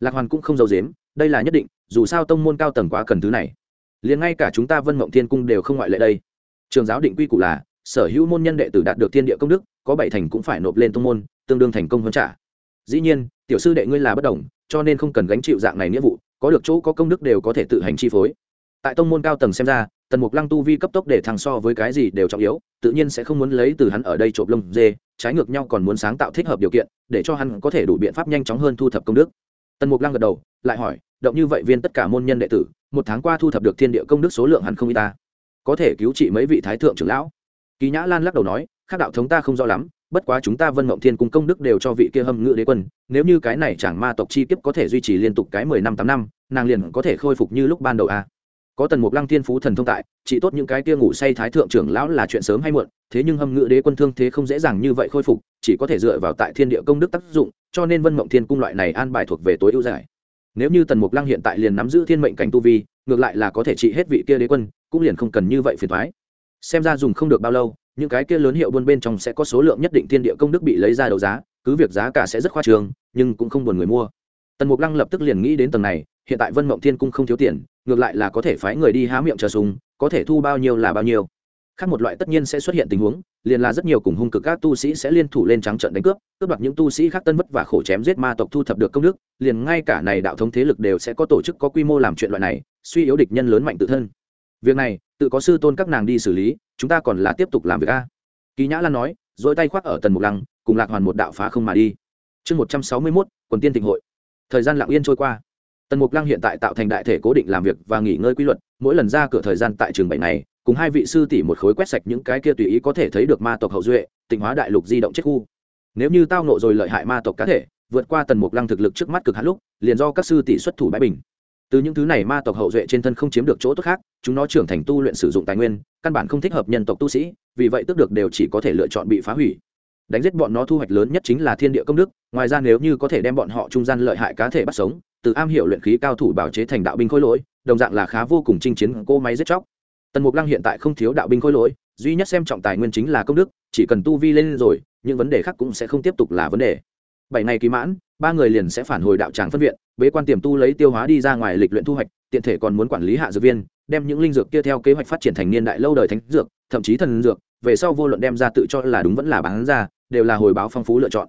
Lạc hoàn cũng không giấu dếm đây là nhất định, dù sao tông môn cao tầng quá cần thứ này. Liền ngay cả chúng ta vân mộng thiên cung đều không ngoại lệ đây. Trường giáo định quy củ là, sở hữu môn nhân đệ tử đạt được thiên địa công đức, có bảy thành cũng phải nộp lên tông môn, tương đương thành công hơn trả. Dĩ nhiên, tiểu sư đệ ngươi là bất đồng, cho nên không cần gánh chịu dạng này nghĩa vụ, có được chỗ có công đức đều có thể tự hành chi phối. Tại tông môn cao tầng xem ra, tần mục lăng tu vi cấp tốc để thăng so với cái gì đều trọng yếu, tự nhiên sẽ không muốn lấy từ hắn ở đây trộm lông dê trái ngược nhau còn muốn sáng tạo thích hợp điều kiện, để cho hắn có thể đủ biện pháp nhanh chóng hơn thu thập công đức. Tần mục lăng gật đầu, lại hỏi, động như vậy viên tất cả môn nhân đệ tử, một tháng qua thu thập được thiên địa công đức số lượng hẳn không y ta. Có thể cứu trị mấy vị thái thượng trưởng lão? Kỳ nhã lan lắc đầu nói, khác đạo thống ta không rõ lắm, bất quá chúng ta vân mộng thiên cung công đức đều cho vị kia hâm ngự đế quân, nếu như cái này chẳng ma tộc chi kiếp có thể duy trì liên tục cái mười năm tám năm, nàng liền có thể khôi phục như lúc ban đầu a. à có tần mục lăng thiên phú thần thông tại, chỉ tốt những cái kia ngủ say thái thượng trưởng lão là chuyện sớm hay muộn, thế nhưng hâm ngự đế quân thương thế không dễ dàng như vậy khôi phục, chỉ có thể dựa vào tại thiên địa công đức tác dụng, cho nên vân mộng thiên cung loại này an bài thuộc về tối ưu giải. Nếu như tần mục lăng hiện tại liền nắm giữ thiên mệnh cảnh tu vi, ngược lại là có thể trị hết vị kia đế quân, cũng liền không cần như vậy phiền thoái xem ra dùng không được bao lâu, những cái kia lớn hiệu buôn bên trong sẽ có số lượng nhất định thiên địa công đức bị lấy ra đấu giá, cứ việc giá cả sẽ rất khoa trường nhưng cũng không buồn người mua. Tần mục lăng lập tức liền nghĩ đến tầng này, hiện tại vân mộng thiên cung không thiếu tiền ngược lại là có thể phái người đi há miệng chờ súng, có thể thu bao nhiêu là bao nhiêu. Khác một loại tất nhiên sẽ xuất hiện tình huống, liền là rất nhiều cùng hung cực các tu sĩ sẽ liên thủ lên trắng trận đánh cướp cướp đoạt những tu sĩ khác tân vất và khổ chém giết ma tộc thu thập được công đức, liền ngay cả này đạo thống thế lực đều sẽ có tổ chức có quy mô làm chuyện loại này, suy yếu địch nhân lớn mạnh tự thân. Việc này, tự có sư tôn các nàng đi xử lý, chúng ta còn là tiếp tục làm việc a. Kỳ nhã lan nói, dỗi tay khoác ở tần mục lăng, cùng lạc hoàn một đạo phá không mà đi. Chương một trăm sáu mươi mốt, quần tiên tịnh hội. Thời gian lặng yên trôi qua tần mục lăng hiện tại tạo thành đại thể cố định làm việc và nghỉ ngơi quy luật, mỗi lần ra cửa thời gian tại trường bảy này cùng hai vị sư tỷ một khối quét sạch những cái kia tùy ý có thể thấy được ma tộc hậu duệ, tịnh hóa đại lục di động chết khu. Nếu như tao nộ rồi lợi hại ma tộc cá thể, vượt qua tần mục lăng thực lực trước mắt cực hạn lúc, liền do các sư tỷ xuất thủ bãi bình. Từ những thứ này ma tộc hậu duệ trên thân không chiếm được chỗ tốt khác, chúng nó trưởng thành tu luyện sử dụng tài nguyên, căn bản không thích hợp nhân tộc tu sĩ, vì vậy tức được đều chỉ có thể lựa chọn bị phá hủy. Đánh giết bọn nó thu hoạch lớn nhất chính là thiên địa công đức, ngoài ra nếu như có thể đem bọn họ trung gian lợi hại cá thể bắt sống từ am hiểu luyện khí cao thủ bảo chế thành đạo binh khôi lỗi, đồng dạng là khá vô cùng chinh chiến cô máy giết chóc. Tần mục lăng hiện tại không thiếu đạo binh khôi lỗi, duy nhất xem trọng tài nguyên chính là công đức, chỉ cần tu vi lên rồi, những vấn đề khác cũng sẽ không tiếp tục là vấn đề. Bảy ngày kỳ mãn, ba người liền sẽ phản hồi đạo tràng phân viện, bế quan tiềm tu lấy tiêu hóa đi ra ngoài lịch luyện thu hoạch, tiện thể còn muốn quản lý hạ dược viên, đem những linh dược kia theo kế hoạch phát triển thành niên đại lâu đời thánh dược, thậm chí thần dược, về sau vô luận đem ra tự cho là đúng vẫn là bán ra, đều là hồi báo phong phú lựa chọn.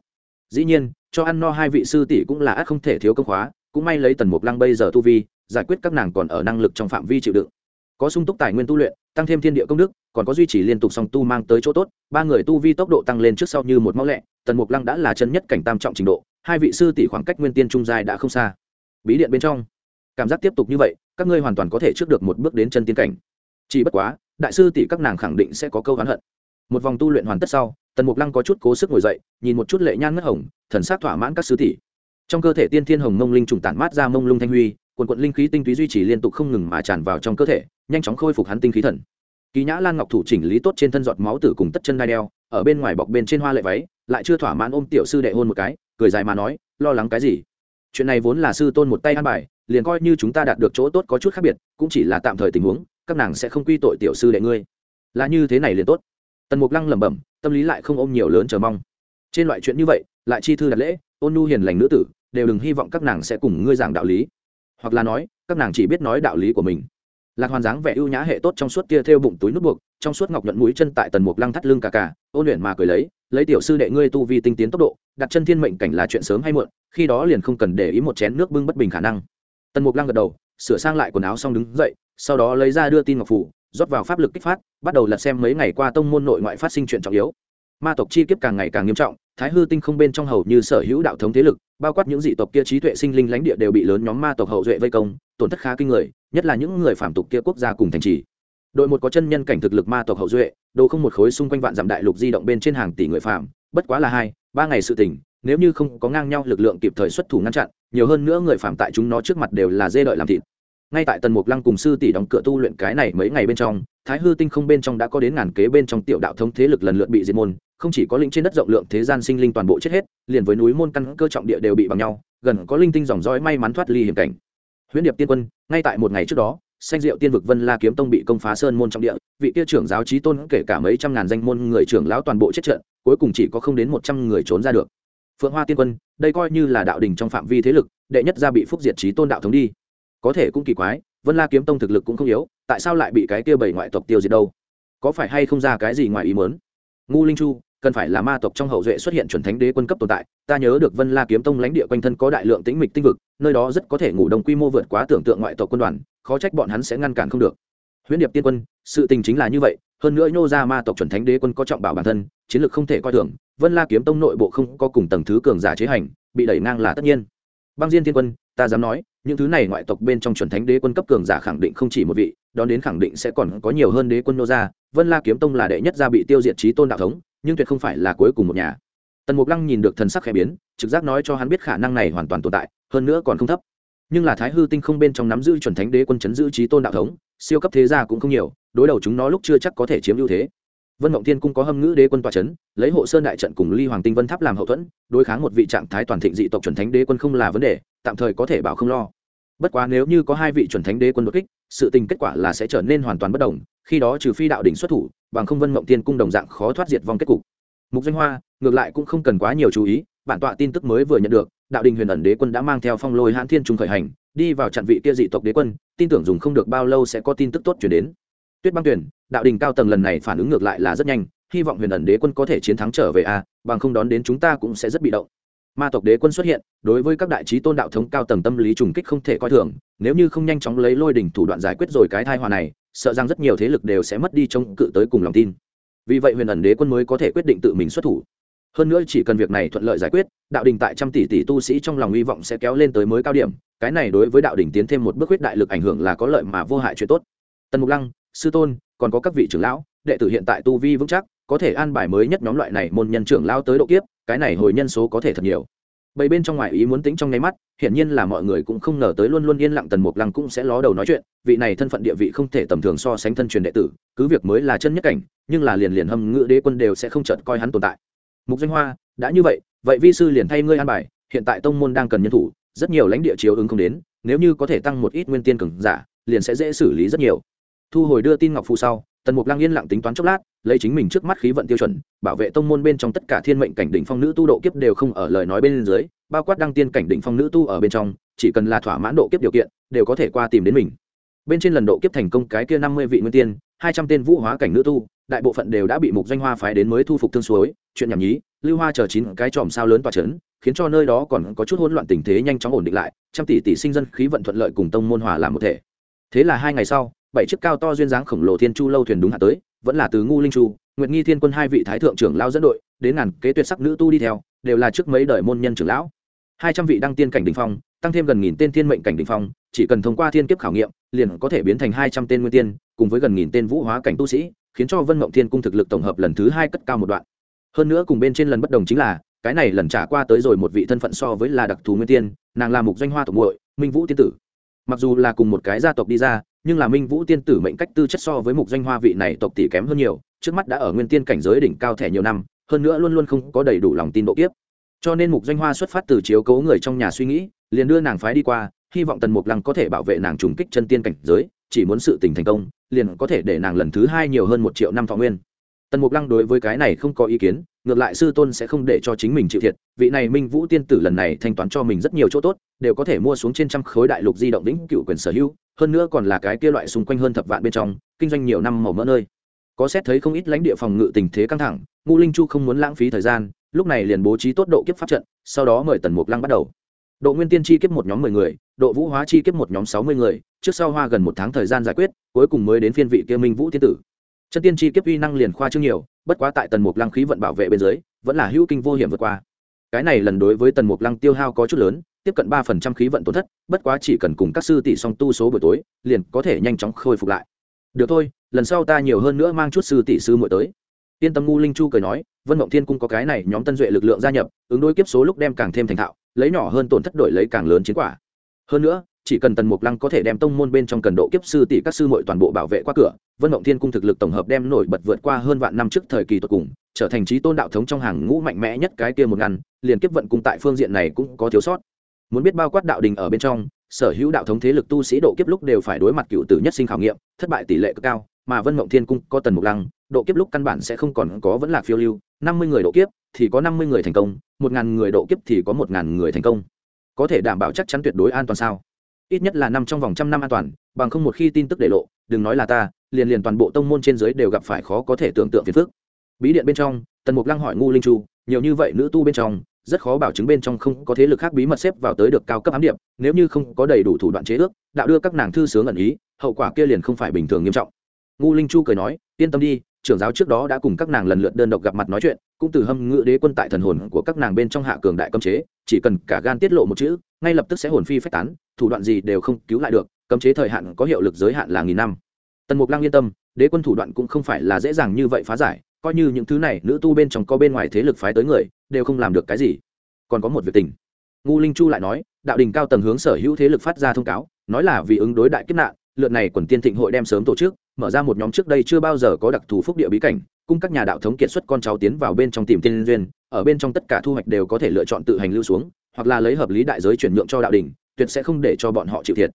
Dĩ nhiên, cho ăn no hai vị sư tỷ cũng là ác không thể thiếu công khóa cũng may lấy tần mục lăng bây giờ tu vi, giải quyết các nàng còn ở năng lực trong phạm vi chịu đựng. Có sung túc tài nguyên tu luyện, tăng thêm thiên địa công đức, còn có duy trì liên tục song tu mang tới chỗ tốt, ba người tu vi tốc độ tăng lên trước sau như một máu lẹ tần mục lăng đã là chân nhất cảnh tam trọng trình độ, hai vị sư tỷ khoảng cách nguyên tiên trung dài đã không xa. Bí điện bên trong. Cảm giác tiếp tục như vậy, các ngươi hoàn toàn có thể trước được một bước đến chân tiên cảnh. Chỉ bất quá, đại sư tỷ các nàng khẳng định sẽ có câu hắn hận. Một vòng tu luyện hoàn tất sau, tần mục lăng có chút cố sức ngồi dậy, nhìn một chút lệ nhan ngất hồng, thần sắc thỏa mãn các sư tỷ trong cơ thể tiên thiên hồng mông linh trùng tản mát ra mông lung thanh huy, quần quận linh khí tinh túy duy trì liên tục không ngừng mà tràn vào trong cơ thể, nhanh chóng khôi phục hắn tinh khí thần. Kỳ nhã lan ngọc thủ chỉnh lý tốt trên thân giọt máu tử cùng tất chân đai đeo, ở bên ngoài bọc bên trên hoa lệ váy, lại chưa thỏa mãn ôm tiểu sư đệ hôn một cái, cười dài mà nói, lo lắng cái gì? Chuyện này vốn là sư tôn một tay ăn bài, liền coi như chúng ta đạt được chỗ tốt có chút khác biệt, cũng chỉ là tạm thời tình huống, các nàng sẽ không quy tội tiểu sư đệ ngươi. Là như thế này liền tốt. Tần mục lăng lẩm bẩm, tâm lý lại không ôm nhiều lớn chờ mong. Trên loại chuyện như vậy, lại chi thư đặt lễ ôn nu hiền lành nữ tử đều đừng hy vọng các nàng sẽ cùng ngươi giảng đạo lý. Hoặc là nói các nàng chỉ biết nói đạo lý của mình. Lạc hoàn dáng vẻ ưu nhã hệ tốt trong suốt kia theo bụng túi nút buộc trong suốt ngọc nhuận mũi chân tại tần mục lăng thắt lưng cà cà, ôn luyện mà cười lấy lấy tiểu sư đệ ngươi tu vi tinh tiến tốc độ đặt chân thiên mệnh cảnh là chuyện sớm hay muộn khi đó liền không cần để ý một chén nước bưng bất bình khả năng. Tần mục lăng gật đầu sửa sang lại quần áo xong đứng dậy sau đó lấy ra đưa tin ngọc phủ rót vào pháp lực kích phát bắt đầu lật xem mấy ngày qua tông môn nội ngoại phát sinh chuyện trọng yếu. Ma tộc chi kiếp càng ngày càng nghiêm trọng thái hư tinh không bên trong hầu như sở hữu đạo thống thế lực, bao quát những dị tộc kia trí tuệ sinh linh lãnh địa đều bị lớn nhóm ma tộc hậu duệ vây công, tổn thất khá kinh người, nhất là những người phạm tục kia quốc gia cùng thành trì. Đội một có chân nhân cảnh thực lực ma tộc hậu duệ, đồ không một khối xung quanh vạn dặm đại lục di động bên trên hàng tỷ người phạm bất quá là hai, ba ngày sự tỉnh nếu như không có ngang nhau lực lượng kịp thời xuất thủ ngăn chặn, nhiều hơn nữa người phạm tại chúng nó trước mặt đều là dê đợi làm thịt. Ngay tại tần mục lăng cùng sư tỷ đóng cửa tu luyện cái này mấy ngày bên trong, thái hư tinh không bên trong đã có đến ngàn kế bên trong tiểu đạo thống thế lực lần lượt bị diệt môn không chỉ có linh trên đất rộng lượng thế gian sinh linh toàn bộ chết hết, liền với núi môn căn cơ trọng địa đều bị bằng nhau, gần có linh tinh dòng dõi may mắn thoát ly hiểm cảnh. Huyễn điệp tiên quân, ngay tại một ngày trước đó xanh diệu tiên vực vân la kiếm tông bị công phá sơn môn trong địa, vị kia trưởng giáo trí tôn kể cả mấy trăm ngàn danh môn người trưởng lão toàn bộ chết trận, cuối cùng chỉ có không đến một trăm người trốn ra được. Phượng hoa tiên quân, đây coi như là đạo đình trong phạm vi thế lực, đệ nhất ra bị phúc diệt trí tôn đạo thống đi. Có thể cũng kỳ quái, vân la kiếm tông thực lực cũng không yếu, tại sao lại bị cái kia bảy ngoại tộc tiêu diệt đâu? Có phải hay không ra cái gì ngoài ý mớn ngu linh chu cần phải là ma tộc trong hậu duệ xuất hiện chuẩn thánh đế quân cấp tồn tại, ta nhớ được vân la kiếm tông lãnh địa quanh thân có đại lượng tĩnh mịch tinh vực, nơi đó rất có thể ngủ đông quy mô vượt quá tưởng tượng ngoại tộc quân đoàn, khó trách bọn hắn sẽ ngăn cản không được. Huyễn điệp tiên quân, sự tình chính là như vậy, hơn nữa nhô ra ma tộc chuẩn thánh đế quân có trọng bảo bản thân, chiến lược không thể coi thường, vân la kiếm tông nội bộ không có cùng tầng thứ cường giả chế hành, bị đẩy ngang là tất nhiên. Băng diên tiên quân, ta dám nói, những thứ này ngoại tộc bên trong chuẩn thánh đế quân cấp cường giả khẳng định không chỉ một vị, đón đến khẳng định sẽ còn có nhiều hơn đế quân nô gia vân la kiếm tông là đệ nhất gia bị tiêu diệt trí tôn đạo thống nhưng tuyệt không phải là cuối cùng một nhà. Tần mục lăng nhìn được thần sắc khẽ biến, trực giác nói cho hắn biết khả năng này hoàn toàn tồn tại, hơn nữa còn không thấp. Nhưng là thái hư tinh không bên trong nắm giữ chuẩn thánh đế quân chấn giữ trí tôn đạo thống, siêu cấp thế gia cũng không nhiều, đối đầu chúng nó lúc chưa chắc có thể chiếm ưu thế. Vân mộng thiên cung có hâm ngữ đế quân tòa c h ấ n lấy hộ sơn đại trận cùng ly hoàng tinh vân tháp làm hậu thuẫn, đối kháng một vị trạng thái toàn thịnh dị tộc chuẩn thánh đế quân không là vấn đề, tạm thời có thể bảo không lo. Bất quá nếu như có hai vị chuẩn thánh đế quân đột kích, sự tình kết quả là sẽ trở nên hoàn toàn bất đồng, khi đó trừ phi đạo đỉnh xuất thủ bằng không vân mộng tiên cung đồng dạng khó thoát diệt vong kết cục. Mục danh hoa, ngược lại cũng không cần quá nhiều chú ý, bản tọa tin tức mới vừa nhận được, đạo đình huyền ẩn đế quân đã mang theo phong lôi hãn thiên trung khởi hành, đi vào chặn vị kia dị tộc đế quân, tin tưởng dùng không được bao lâu sẽ có tin tức tốt chuyển đến. Tuyết băng tuyển, đạo đình cao tầng lần này phản ứng ngược lại là rất nhanh, hy vọng huyền ẩn đế quân có thể chiến thắng trở về a, bằng không đón đến chúng ta cũng sẽ rất bị động. Ma tộc đế quân xuất hiện, đối với các đại trí tôn đạo thống cao tầng tâm lý trùng kích không thể coi thường, nếu như không nhanh chóng lấy lôi đỉnh thủ đoạn giải quyết rồi cái thai hòa này sợ rằng rất nhiều thế lực đều sẽ mất đi chống cự tới cùng lòng tin. Vì vậy huyền ẩn đế quân mới có thể quyết định tự mình xuất thủ. Hơn nữa chỉ cần việc này thuận lợi giải quyết, đạo đình tại trăm tỷ tỷ tu sĩ trong lòng hy vọng sẽ kéo lên tới mới cao điểm, cái này đối với đạo đình tiến thêm một bước huyết đại lực ảnh hưởng là có lợi mà vô hại chuyện tốt. Tần mục lăng, sư tôn, còn có các vị trưởng lão, đệ tử hiện tại tu vi vững chắc, có thể an bài mới nhất nhóm loại này môn nhân trưởng lao tới độ kiếp, cái này hồi nhân số có thể thật nhiều bầy bên trong ngoài ý muốn tính trong nháy mắt, hiển nhiên là mọi người cũng không ngờ tới luôn luôn yên lặng tần mục lăng cũng sẽ ló đầu nói chuyện, vị này thân phận địa vị không thể tầm thường so sánh thân truyền đệ tử, cứ việc mới là chân nhất cảnh, nhưng là liền liền hâm ngự đế quân đều sẽ không chợt coi hắn tồn tại. Mục danh hoa, đã như vậy vậy vi sư liền thay ngươi an bài, hiện tại tông môn đang cần nhân thủ, rất nhiều lãnh địa chiếu ứng không đến, nếu như có thể tăng một ít nguyên tiên cường giả, liền sẽ dễ xử lý rất nhiều. Thu hồi đưa tin ngọc phụ sau, tần mục lăng yên lặng tính toán chốc lát lấy chính mình trước mắt khí vận tiêu chuẩn, bảo vệ tông môn bên trong tất cả thiên mệnh cảnh đỉnh phong nữ tu độ kiếp đều không ở lời nói bên dưới, bao quát đăng tiên cảnh đỉnh phong nữ tu ở bên trong, chỉ cần là thỏa mãn độ kiếp điều kiện, đều có thể qua tìm đến mình. Bên trên lần độ kiếp thành công cái kia năm mươi vị nguyên tiên, hai trăm tên vũ hóa cảnh nữ tu, đại bộ phận đều đã bị mục doanh hoa phái đến mới thu phục thương suối, chuyện nhảm nhí, lưu hoa chờ chín cái trộm sao lớn tỏa chấn, khiến cho nơi đó còn có chút hỗn loạn tình thế nhanh chóng ổn định lại, trăm tỷ tỷ sinh dân khí vận thuận lợi cùng tông môn hòa làm một thể. Thế là hai ngày sau, bảy chiếc cao to duyên dáng khổng lồ thiên chu lâu thuyền đúng hạ tới vẫn là từ ngu linh chu, nguyệt nghi thiên quân hai vị thái thượng trưởng lao dẫn đội, đến ngàn kế tuyệt sắc nữ tu đi theo, đều là trước mấy đời môn nhân trưởng lão. Hai trăm vị đăng tiên cảnh đình phong, tăng thêm gần nghìn tên thiên mệnh cảnh đình phong, chỉ cần thông qua thiên kiếp khảo nghiệm, liền có thể biến thành hai trăm tên nguyên tiên, cùng với gần nghìn tên vũ hóa cảnh tu sĩ, khiến cho vân mộng thiên cung thực lực tổng hợp lần thứ hai cất cao một đoạn. Hơn nữa cùng bên trên lần bất đồng chính là, cái này lần trả qua tới rồi một vị thân phận so với là đặc thù nguyên tiên, nàng là mục doanh hoa tổng muội, minh vũ tiên tử. Mặc dù là cùng một cái gia tộc đi ra nhưng là minh vũ tiên tử mệnh cách tư chất so với mục doanh hoa vị này tộc tỷ kém hơn nhiều, trước mắt đã ở nguyên tiên cảnh giới đỉnh cao thẻ nhiều năm, hơn nữa luôn luôn không có đầy đủ lòng tin độ kiếp. Cho nên mục doanh hoa xuất phát từ chiếu cố người trong nhà suy nghĩ, liền đưa nàng phái đi qua, hy vọng tần mục lăng có thể bảo vệ nàng trùng kích chân tiên cảnh giới, chỉ muốn sự tình thành công, liền có thể để nàng lần thứ hai nhiều hơn một triệu năm thọ nguyên. Tần mục lăng đối với cái này không có ý kiến ngược lại sư tôn sẽ không để cho chính mình chịu thiệt. Vị này minh vũ tiên tử lần này thanh toán cho mình rất nhiều chỗ tốt, đều có thể mua xuống trên trăm khối đại lục di động lĩnh cựu quyền sở hữu, hơn nữa còn là cái kia loại xung quanh hơn thập vạn bên trong, kinh doanh nhiều năm màu mỡ nơi. Có xét thấy không ít lãnh địa phòng ngự tình thế căng thẳng ngũ linh chu không muốn lãng phí thời gian, lúc này liền bố trí tốt độ kiếp pháp trận, sau đó mời tần mục lăng bắt đầu. Độ nguyên tiên chi kiếp một nhóm mười người, độ vũ hóa chi kiếp một nhóm sáu mươi người, trước sau hoa gần một tháng thời gian giải quyết, cuối cùng mới đến phiên vị kia minh vũ tiên tử chân tiên chi kiếp uy năng liền khoa trương nhiều, bất quá tại tần mục lăng khí vận bảo vệ bên dưới, vẫn là hữu kinh vô hiểm vượt qua. Cái này lần đối với tần mục lăng tiêu hao có chút lớn, tiếp cận ba phần trăm khí vận tổn thất, bất quá chỉ cần cùng các sư tỷ song tu số buổi tối, liền có thể nhanh chóng khôi phục lại. Được thôi, lần sau ta nhiều hơn nữa mang chút sư tỷ sư muội tới. Yên tâm ngu linh chu cười nói, vân mộng thiên cung có cái này nhóm tân duệ lực lượng gia nhập, ứng đối kiếp số lúc đem càng thêm thành thạo, lấy nhỏ hơn tổn thất đổi lấy càng lớn chiến quả. Hơn nữa chỉ cần tần mục lăng có thể đem tông môn bên trong cần độ kiếp sư tỷ các sư muội toàn bộ bảo vệ qua cửa, vân mộng thiên cung thực lực tổng hợp đem nổi bật vượt qua hơn vạn năm trước thời kỳ tột cùng, trở thành trí tôn đạo thống trong hàng ngũ mạnh mẽ nhất cái kia một ngăn, liền kiếp vận cung tại phương diện này cũng có thiếu sót. Muốn biết bao quát đạo đình ở bên trong, sở hữu đạo thống thế lực tu sĩ độ kiếp lúc đều phải đối mặt cựu tử nhất sinh khảo nghiệm, thất bại tỷ lệ cực cao, mà vân mộng thiên cung có tần mục lăng, độ kiếp lúc căn bản sẽ không còn có vẫn là phiêu lưu, năm mươi người độ kiếp thì có năm mươi người thành công, một ngàn người độ kiếp thì có một ngàn người thành công. Có thể đảm bảo chắc chắn tuyệt đối an toàn sao? Ít nhất là năm trong vòng trăm năm an toàn, bằng không một khi tin tức để lộ, đừng nói là ta, liền liền toàn bộ tông môn trên giới đều gặp phải khó có thể tưởng tượng phiền phức. Bí điện bên trong, tần mục lăng hỏi ngu linh chu, nhiều như vậy nữ tu bên trong, rất khó bảo chứng bên trong không có thế lực khác bí mật xếp vào tới được cao cấp ám điệp, nếu như không có đầy đủ thủ đoạn chế ước, đạo đưa các nàng thư sướng ẩn ý, hậu quả kia liền không phải bình thường nghiêm trọng. Ngu linh chu cười nói, yên tâm đi trưởng giáo trước đó đã cùng các nàng lần lượt đơn độc gặp mặt nói chuyện, cũng từ hâm ngự đế quân tại thần hồn của các nàng bên trong hạ cường đại cấm chế, chỉ cần cả gan tiết lộ một chữ, ngay lập tức sẽ hồn phi phách tán, thủ đoạn gì đều không cứu lại được, cấm chế thời hạn có hiệu lực giới hạn là nghìn năm. Tần mục lăng yên tâm, đế quân thủ đoạn cũng không phải là dễ dàng như vậy phá giải, coi như những thứ này nữ tu bên trong có bên ngoài thế lực phái tới người, đều không làm được cái gì. Còn có một việc tình. Ngu linh chu lại nói, đạo đình cao tầng hướng sở hữu thế lực phát ra thông cáo, nói là vì ứng đối đại kiếp nạn, lượt này quần tiên thịnh hội đem sớm tổ chức mở ra một nhóm trước đây chưa bao giờ có đặc thù phúc địa bí cảnh, cung các nhà đạo thống kiệt xuất con cháu tiến vào bên trong tìm tiên duyên, ở bên trong tất cả thu hoạch đều có thể lựa chọn tự hành lưu xuống, hoặc là lấy hợp lý đại giới chuyển nhượng cho đạo đình, tuyệt sẽ không để cho bọn họ chịu thiệt.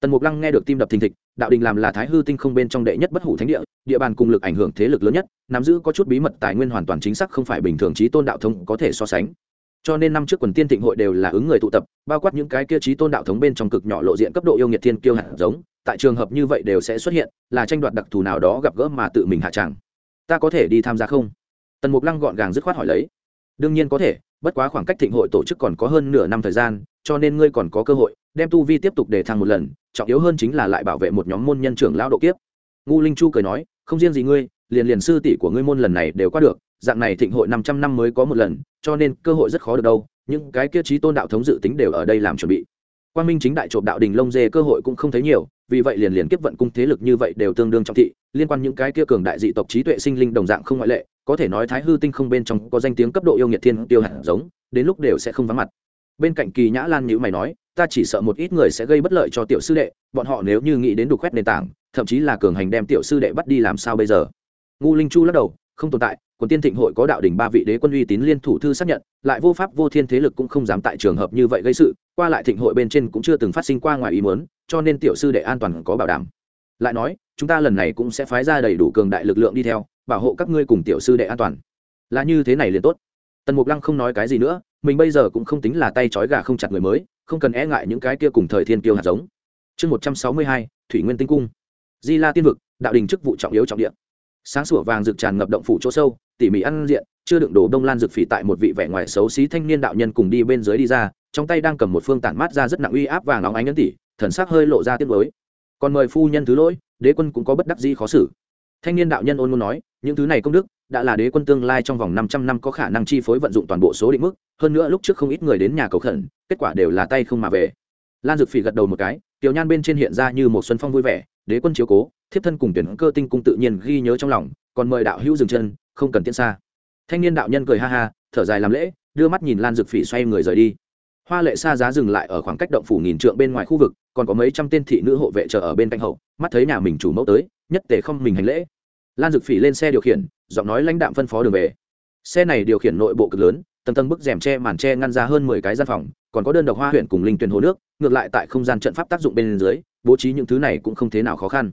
Tần mục lăng nghe được tim đập thình thịch, đạo đình làm là thái hư tinh không bên trong đệ nhất bất hủ thánh địa địa bàn cùng lực ảnh hưởng thế lực lớn nhất, nắm giữ có chút bí mật tài nguyên hoàn toàn chính xác không phải bình thường trí tôn đạo thống có thể so sánh. Cho nên năm trước quần tiên thịnh hội đều là ứng người tụ tập, bao quát những cái kia trí tôn đạo thống bên trong cực nhỏ lộ diện cấp độ yêu nghiệt thiên kiêu hạt giống tại trường hợp như vậy đều sẽ xuất hiện, là tranh đoạt đặc thù nào đó gặp gỡ mà tự mình hạ tràng. Ta có thể đi tham gia không? Tần mục lăng gọn gàng dứt khoát hỏi lấy. Đương nhiên có thể, bất quá khoảng cách thịnh hội tổ chức còn có hơn nửa năm thời gian, cho nên ngươi còn có cơ hội, đem tu vi tiếp tục để thăng một lần, trọng yếu hơn chính là lại bảo vệ một nhóm môn nhân trưởng lão độ kiếp. Ngu linh chu cười nói, không riêng gì ngươi, liền liền sư tỷ của ngươi môn lần này đều qua được, dạng này thịnh hội năm trăm năm mới có một lần, cho nên cơ hội rất khó được đâu nhưng cái kia trí tôn đạo thống dự tính đều ở đây làm chuẩn bị quan minh chính đại trộm đạo đình lông dê cơ hội cũng không thấy nhiều, vì vậy liền liền kiếp vận cung thế lực như vậy đều tương đương trọng thị, liên quan những cái kia cường đại dị tộc trí tuệ sinh linh đồng dạng không ngoại lệ, có thể nói thái hư tinh không bên trong có danh tiếng cấp độ yêu nghiệt thiên tiêu hạt giống, đến lúc đều sẽ không vắng mặt. Bên cạnh kỳ nhã lan nhữ mày nói, ta chỉ sợ một ít người sẽ gây bất lợi cho tiểu sư đệ, bọn họ nếu như nghĩ đến đục khoét nền tảng, thậm chí là cường hành đem tiểu sư đệ bắt đi làm sao bây giờ? Ngu linh chu lắc đầu, không tồn tại, quần tiên thịnh hội có đạo đỉnh ba vị đế quân uy tín liên thủ thư xác nhận, lại vô pháp vô thiên thế lực cũng không dám tại trường hợp như vậy gây sự qua lại thịnh hội bên trên cũng chưa từng phát sinh qua ngoài ý muốn, cho nên tiểu sư đệ an toàn có bảo đảm. Lại nói, chúng ta lần này cũng sẽ phái ra đầy đủ cường đại lực lượng đi theo, bảo hộ các ngươi cùng tiểu sư đệ an toàn. Là như thế này liền tốt. Tần mục lăng không nói cái gì nữa, mình bây giờ cũng không tính là tay trói gà không chặt người mới, không cần e ngại những cái kia cùng thời thiên kiêu hạt giống. Chương một trăm sáu mươi hai, thủy nguyên tinh cung. Di la tiên vực, đạo đình chức vụ trọng yếu trọng địa sáng sủa vàng rực tràn ngập động phủ chỗ sâu, tỉ mỉ ăn diện, chưa đựng đồ đông lan rực phỉ tại một vị vẻ ngoài xấu xí thanh niên đạo nhân cùng đi bên dưới đi ra, trong tay đang cầm một phương tản mát ra rất nặng uy áp vàng óng ánh ấn tỉ, thần sắc hơi lộ ra tiếc lối còn mời phu nhân thứ lỗi, đế quân cũng có bất đắc gì khó xử. Thanh niên đạo nhân ôn ngôn nói, những thứ này công đức, đã là đế quân tương lai trong vòng 500 năm có khả năng chi phối vận dụng toàn bộ số định mức, hơn nữa lúc trước không ít người đến nhà cầu khẩn, kết quả đều là tay không mà về. Lan dực phỉ gật đầu một cái, tiểu nhan bên trên hiện ra như một xuân phong vui vẻ, đế quân chiếu cố thiếp thân cùng tuyển cơ tinh cung tự nhiên ghi nhớ trong lòng, còn mời đạo hữu dừng chân, không cần tiến xa. Thanh niên đạo nhân cười ha ha, thở dài làm lễ, đưa mắt nhìn lan dực phỉ xoay người rời đi. Hoa lệ xa giá dừng lại ở khoảng cách động phủ nghìn trượng bên ngoài khu vực, còn có mấy trăm tên thị nữ hộ vệ chờ ở bên cạnh hậu, mắt thấy nhà mình chủ mẫu tới, nhất tề không mình hành lễ. Lan dực phỉ lên xe điều khiển, giọng nói lãnh đạm phân phó đường về. Xe này điều khiển nội bộ cực lớn, tầng tầng bức rèm tre màn tre ngăn ra hơn mười cái gian phòng, còn có đơn độc hoa huyện cùng linh tuyển hồ nước, ngược lại tại không gian trận pháp tác dụng bên dưới, bố trí những thứ này cũng không thế nào khó khăn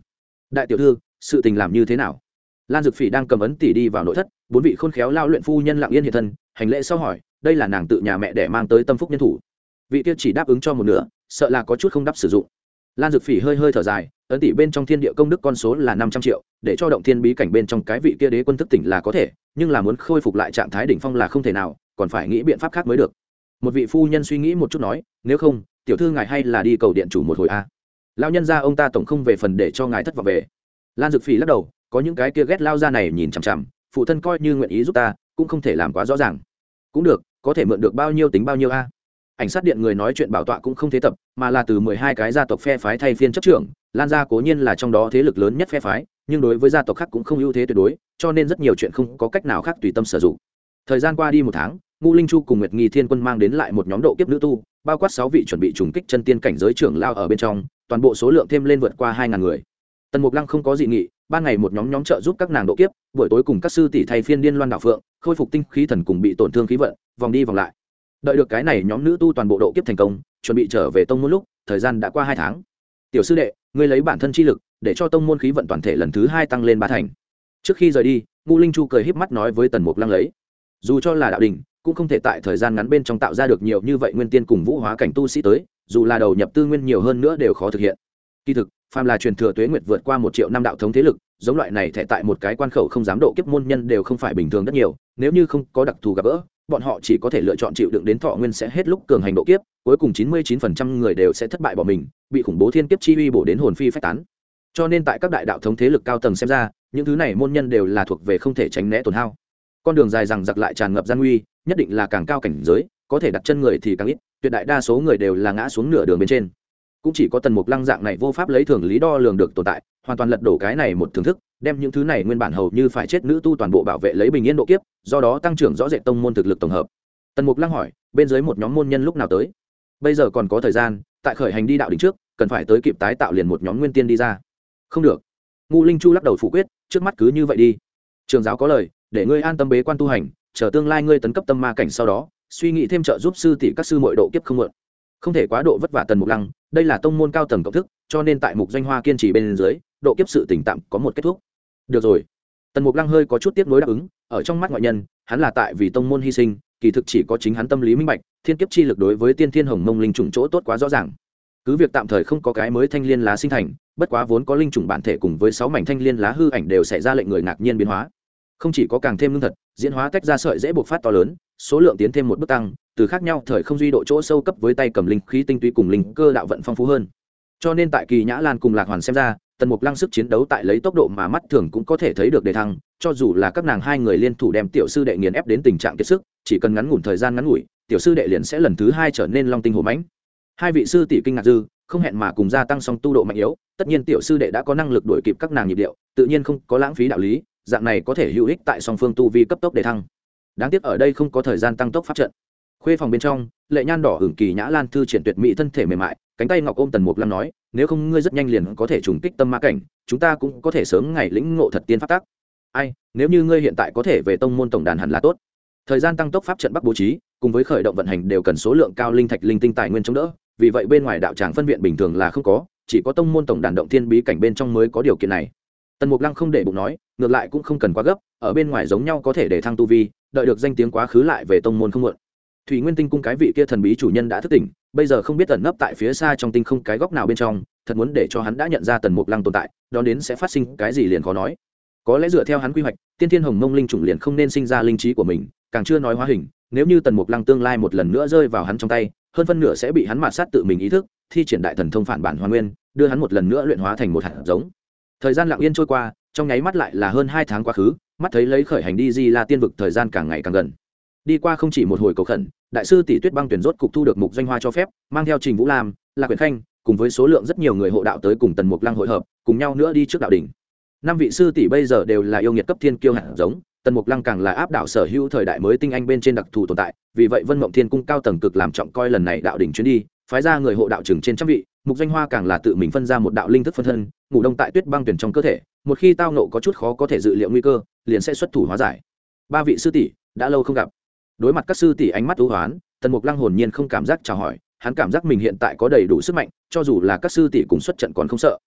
đại tiểu thư, sự tình làm như thế nào? Lan Dược phỉ đang cầm ấn tỷ đi vào nội thất, bốn vị khôn khéo lao luyện phu nhân lặng yên hiện thân, hành lễ sau hỏi, đây là nàng tự nhà mẹ để mang tới tâm phúc nhân thủ. Vị kia chỉ đáp ứng cho một nửa, sợ là có chút không đáp sử dụng. Lan Dược phỉ hơi hơi thở dài, ấn tỷ bên trong thiên địa công đức con số là năm trăm triệu, để cho động thiên bí cảnh bên trong cái vị kia đế quân thức tỉnh là có thể, nhưng là muốn khôi phục lại trạng thái đỉnh phong là không thể nào, còn phải nghĩ biện pháp khác mới được. Một vị phu nhân suy nghĩ một chút nói, nếu không, tiểu thư ngài hay là đi cầu điện chủ một hồi a lao nhân ra ông ta tổng không về phần để cho ngài thất vọng về. Lan dực phỉ lắc đầu, có những cái kia ghét lao ra này nhìn chằm chằm, phụ thân coi như nguyện ý giúp ta, cũng không thể làm quá rõ ràng. Cũng được, có thể mượn được bao nhiêu tính bao nhiêu a. Ảnh sát điện người nói chuyện bảo tọa cũng không thế tập, mà là từ mười hai cái gia tộc phe phái thay phiên chấp trưởng, lan gia cố nhiên là trong đó thế lực lớn nhất phe phái, nhưng đối với gia tộc khác cũng không ưu thế tuyệt đối, cho nên rất nhiều chuyện không có cách nào khác tùy tâm sử dụng. Thời gian qua đi một tháng ngu linh chu cùng nguyệt nghi thiên quân mang đến lại một nhóm độ kiếp nữ tu, bao quát sáu vị chuẩn bị trùng kích chân tiên cảnh giới trưởng lao ở bên trong toàn bộ số lượng thêm lên vượt qua hai ngàn người. Tần mục lăng không có dị nghị, ban ngày một nhóm nhóm trợ giúp các nàng độ kiếp, buổi tối cùng các sư tỷ thay phiên điên loan đảo phượng, khôi phục tinh khí thần cùng bị tổn thương khí vận, vòng đi vòng lại. Đợi được cái này nhóm nữ tu toàn bộ độ kiếp thành công, chuẩn bị trở về tông môn lúc, thời gian đã qua hai tháng. Tiểu sư đệ, ngươi lấy bản thân chi lực, để cho tông môn khí vận toàn thể lần thứ hai tăng lên ba thành. Trước khi rời đi ngu linh chu cười híp mắt nói với tần mục lăng lấy. Dù cho là đạo đình cũng không thể tại thời gian ngắn bên trong tạo ra được nhiều như vậy nguyên tiên cùng vũ hóa cảnh tu sĩ tới dù là đầu nhập tư nguyên nhiều hơn nữa đều khó thực hiện. Kỳ thực, phàm là truyền thừa tuế nguyệt vượt qua một triệu năm đạo thống thế lực, giống loại này thẻ tại một cái quan khẩu không dám độ kiếp môn nhân đều không phải bình thường rất nhiều, nếu như không có đặc thù gặp gỡ, bọn họ chỉ có thể lựa chọn chịu đựng đến thọ nguyên sẽ hết lúc cường hành độ kiếp, cuối cùng chín mươi 99% người đều sẽ thất bại bỏ mình, bị khủng bố thiên kiếp chi uy bổ đến hồn phi phách tán. Cho nên tại các đại đạo thống thế lực cao tầng xem ra, những thứ này môn nhân đều là thuộc về không thể tránh né tổn hao. Con đường dài rằng giặc lại tràn ngập gian nguy, nhất định là càng cao cảnh giới, có thể đặt chân người thì càng ít tuyệt đại đa số người đều là ngã xuống nửa đường bên trên. Cũng chỉ có tần mục lăng dạng này vô pháp lấy thường lý đo lường được tồn tại, hoàn toàn lật đổ cái này một thưởng thức, đem những thứ này nguyên bản hầu như phải chết nữ tu toàn bộ bảo vệ lấy bình yên độ kiếp, do đó tăng trưởng rõ rệt tông môn thực lực tổng hợp. Tần mục lăng hỏi, bên dưới một nhóm môn nhân lúc nào tới? Bây giờ còn có thời gian, tại khởi hành đi đạo đỉnh trước, cần phải tới kịp tái tạo liền một nhóm nguyên tiên đi ra. Không được. Ngu linh chu lắc đầu phủ quyết, trước mắt cứ như vậy đi. Trường giáo có lời, để ngươi an tâm bế quan tu hành, chờ tương lai ngươi tấn cấp tâm ma cảnh sau đó suy nghĩ thêm trợ giúp sư tỷ các sư mọi độ kiếp không mượn không thể quá độ vất vả tần mục lăng, đây là tông môn cao tầng cộng thức, cho nên tại mục doanh hoa kiên trì bên dưới, độ kiếp sự tỉnh tạm có một kết thúc. Được rồi. Tần mục lăng hơi có chút tiếp nối đáp ứng, ở trong mắt ngoại nhân, hắn là tại vì tông môn hy sinh, kỳ thực chỉ có chính hắn tâm lý minh bạch, thiên kiếp chi lực đối với tiên thiên hồng mông linh trùng chỗ tốt quá rõ ràng. Cứ việc tạm thời không có cái mới thanh liên lá sinh thành, bất quá vốn có linh trùng bản thể cùng với sáu mảnh thanh liên lá hư ảnh đều xảy ra lệnh người ngạc nhiên biến hóa. Không chỉ có càng thêm lương thật, diễn hóa tách ra sợi dễ buộc phát to lớn số lượng tiến thêm một bước tăng, từ khác nhau thời không duy độ chỗ sâu cấp với tay cầm linh khí tinh túy cùng linh cơ đạo vận phong phú hơn. Cho nên tại kỳ nhã lan cùng lạc hoàn xem ra, tần mục lăng sức chiến đấu tại lấy tốc độ mà mắt thường cũng có thể thấy được đề thăng, cho dù là các nàng hai người liên thủ đem tiểu sư đệ nghiền ép đến tình trạng kiệt sức, chỉ cần ngắn ngủn thời gian ngắn ngủi, tiểu sư đệ liền sẽ lần thứ hai trở nên long tinh hổ mãnh. Hai vị sư tỷ kinh ngạc dư, không hẹn mà cùng gia tăng song tu độ mạnh yếu, tất nhiên tiểu sư đệ đã có năng lực đuổi kịp các nàng nhịp điệu, tự nhiên không có lãng phí đạo lý, dạng này có thể hữu ích tại song phương tu vi cấp tốc đề thăng đáng tiếc ở đây không có thời gian tăng tốc pháp trận. Khuê phòng bên trong, lệ nhan đỏ hưởng kỳ nhã lan thư triển tuyệt mỹ thân thể mềm mại, cánh tay ngọc ôm tần mục lăng nói, nếu không ngươi rất nhanh liền có thể trùng kích tâm ma cảnh, chúng ta cũng có thể sớm ngày lĩnh ngộ thật tiên pháp tác ai, nếu như ngươi hiện tại có thể về tông môn tổng đàn hẳn là tốt. Thời gian tăng tốc pháp trận bắc bố trí, cùng với khởi động vận hành đều cần số lượng cao linh thạch linh tinh tài nguyên chống đỡ, vì vậy bên ngoài đạo tràng phân viện bình thường là không có, chỉ có tông môn tổng đàn động thiên bí cảnh bên trong mới có điều kiện này. Tần mục lăng không để bụng nói, ngược lại cũng không cần quá gấp, ở bên ngoài giống nhau có thể để thăng tu vi đợi được danh tiếng quá khứ lại về tông môn không muộn. Thủy nguyên tinh cung cái vị kia thần bí chủ nhân đã thức tỉnh, bây giờ không biết tẩn nấp tại phía xa trong tinh không cái góc nào bên trong, thật muốn để cho hắn đã nhận ra tần mục lăng tồn tại, đón đến sẽ phát sinh cái gì liền khó nói. Có lẽ dựa theo hắn quy hoạch, tiên thiên hồng mông linh chủng liền không nên sinh ra linh trí của mình, càng chưa nói hóa hình, nếu như tần mục lăng tương lai một lần nữa rơi vào hắn trong tay, hơn phân nửa sẽ bị hắn mạt sát tự mình ý thức, thi triển đại thần thông phản bản hoa nguyên, đưa hắn một lần nữa luyện hóa thành một hạt giống. Thời gian lặng yên trôi qua, trong nháy mắt lại là hơn hai tháng quá khứ mắt thấy lấy khởi hành đi di la tiên vực thời gian càng ngày càng gần. Đi qua không chỉ một hồi cầu khẩn, đại sư tỷ tuyết băng tuyển rốt cục thu được mục doanh hoa cho phép, mang theo trình vũ lam, lạc quyển khanh, cùng với số lượng rất nhiều người hộ đạo tới cùng tần mục lăng hội hợp, cùng nhau nữa đi trước đạo đỉnh. Năm vị sư tỷ bây giờ đều là yêu nghiệt cấp thiên kiêu hạt giống, tần mục lăng càng là áp đảo sở hữu thời đại mới tinh anh bên trên đặc thù tồn tại, vì vậy vân mộng thiên cung cao tầng cực làm trọng coi lần này đạo đỉnh chuyến đi, phái ra người hộ đạo chừng trên trăm vị, mục doanh hoa càng là tự mình phân ra một đạo linh thức phân thân, ngủ đông tại tuyết băng tuyển trong cơ thể, một khi tao nộ có chút khó có thể dự liệu nguy cơ liền sẽ xuất thủ hóa giải. Ba vị sư tỷ đã lâu không gặp. Đối mặt các sư tỷ ánh mắt ưu hoán, tần mục lăng hồn nhiên không cảm giác chào hỏi, hắn cảm giác mình hiện tại có đầy đủ sức mạnh, cho dù là các sư tỷ cùng xuất trận còn không sợ.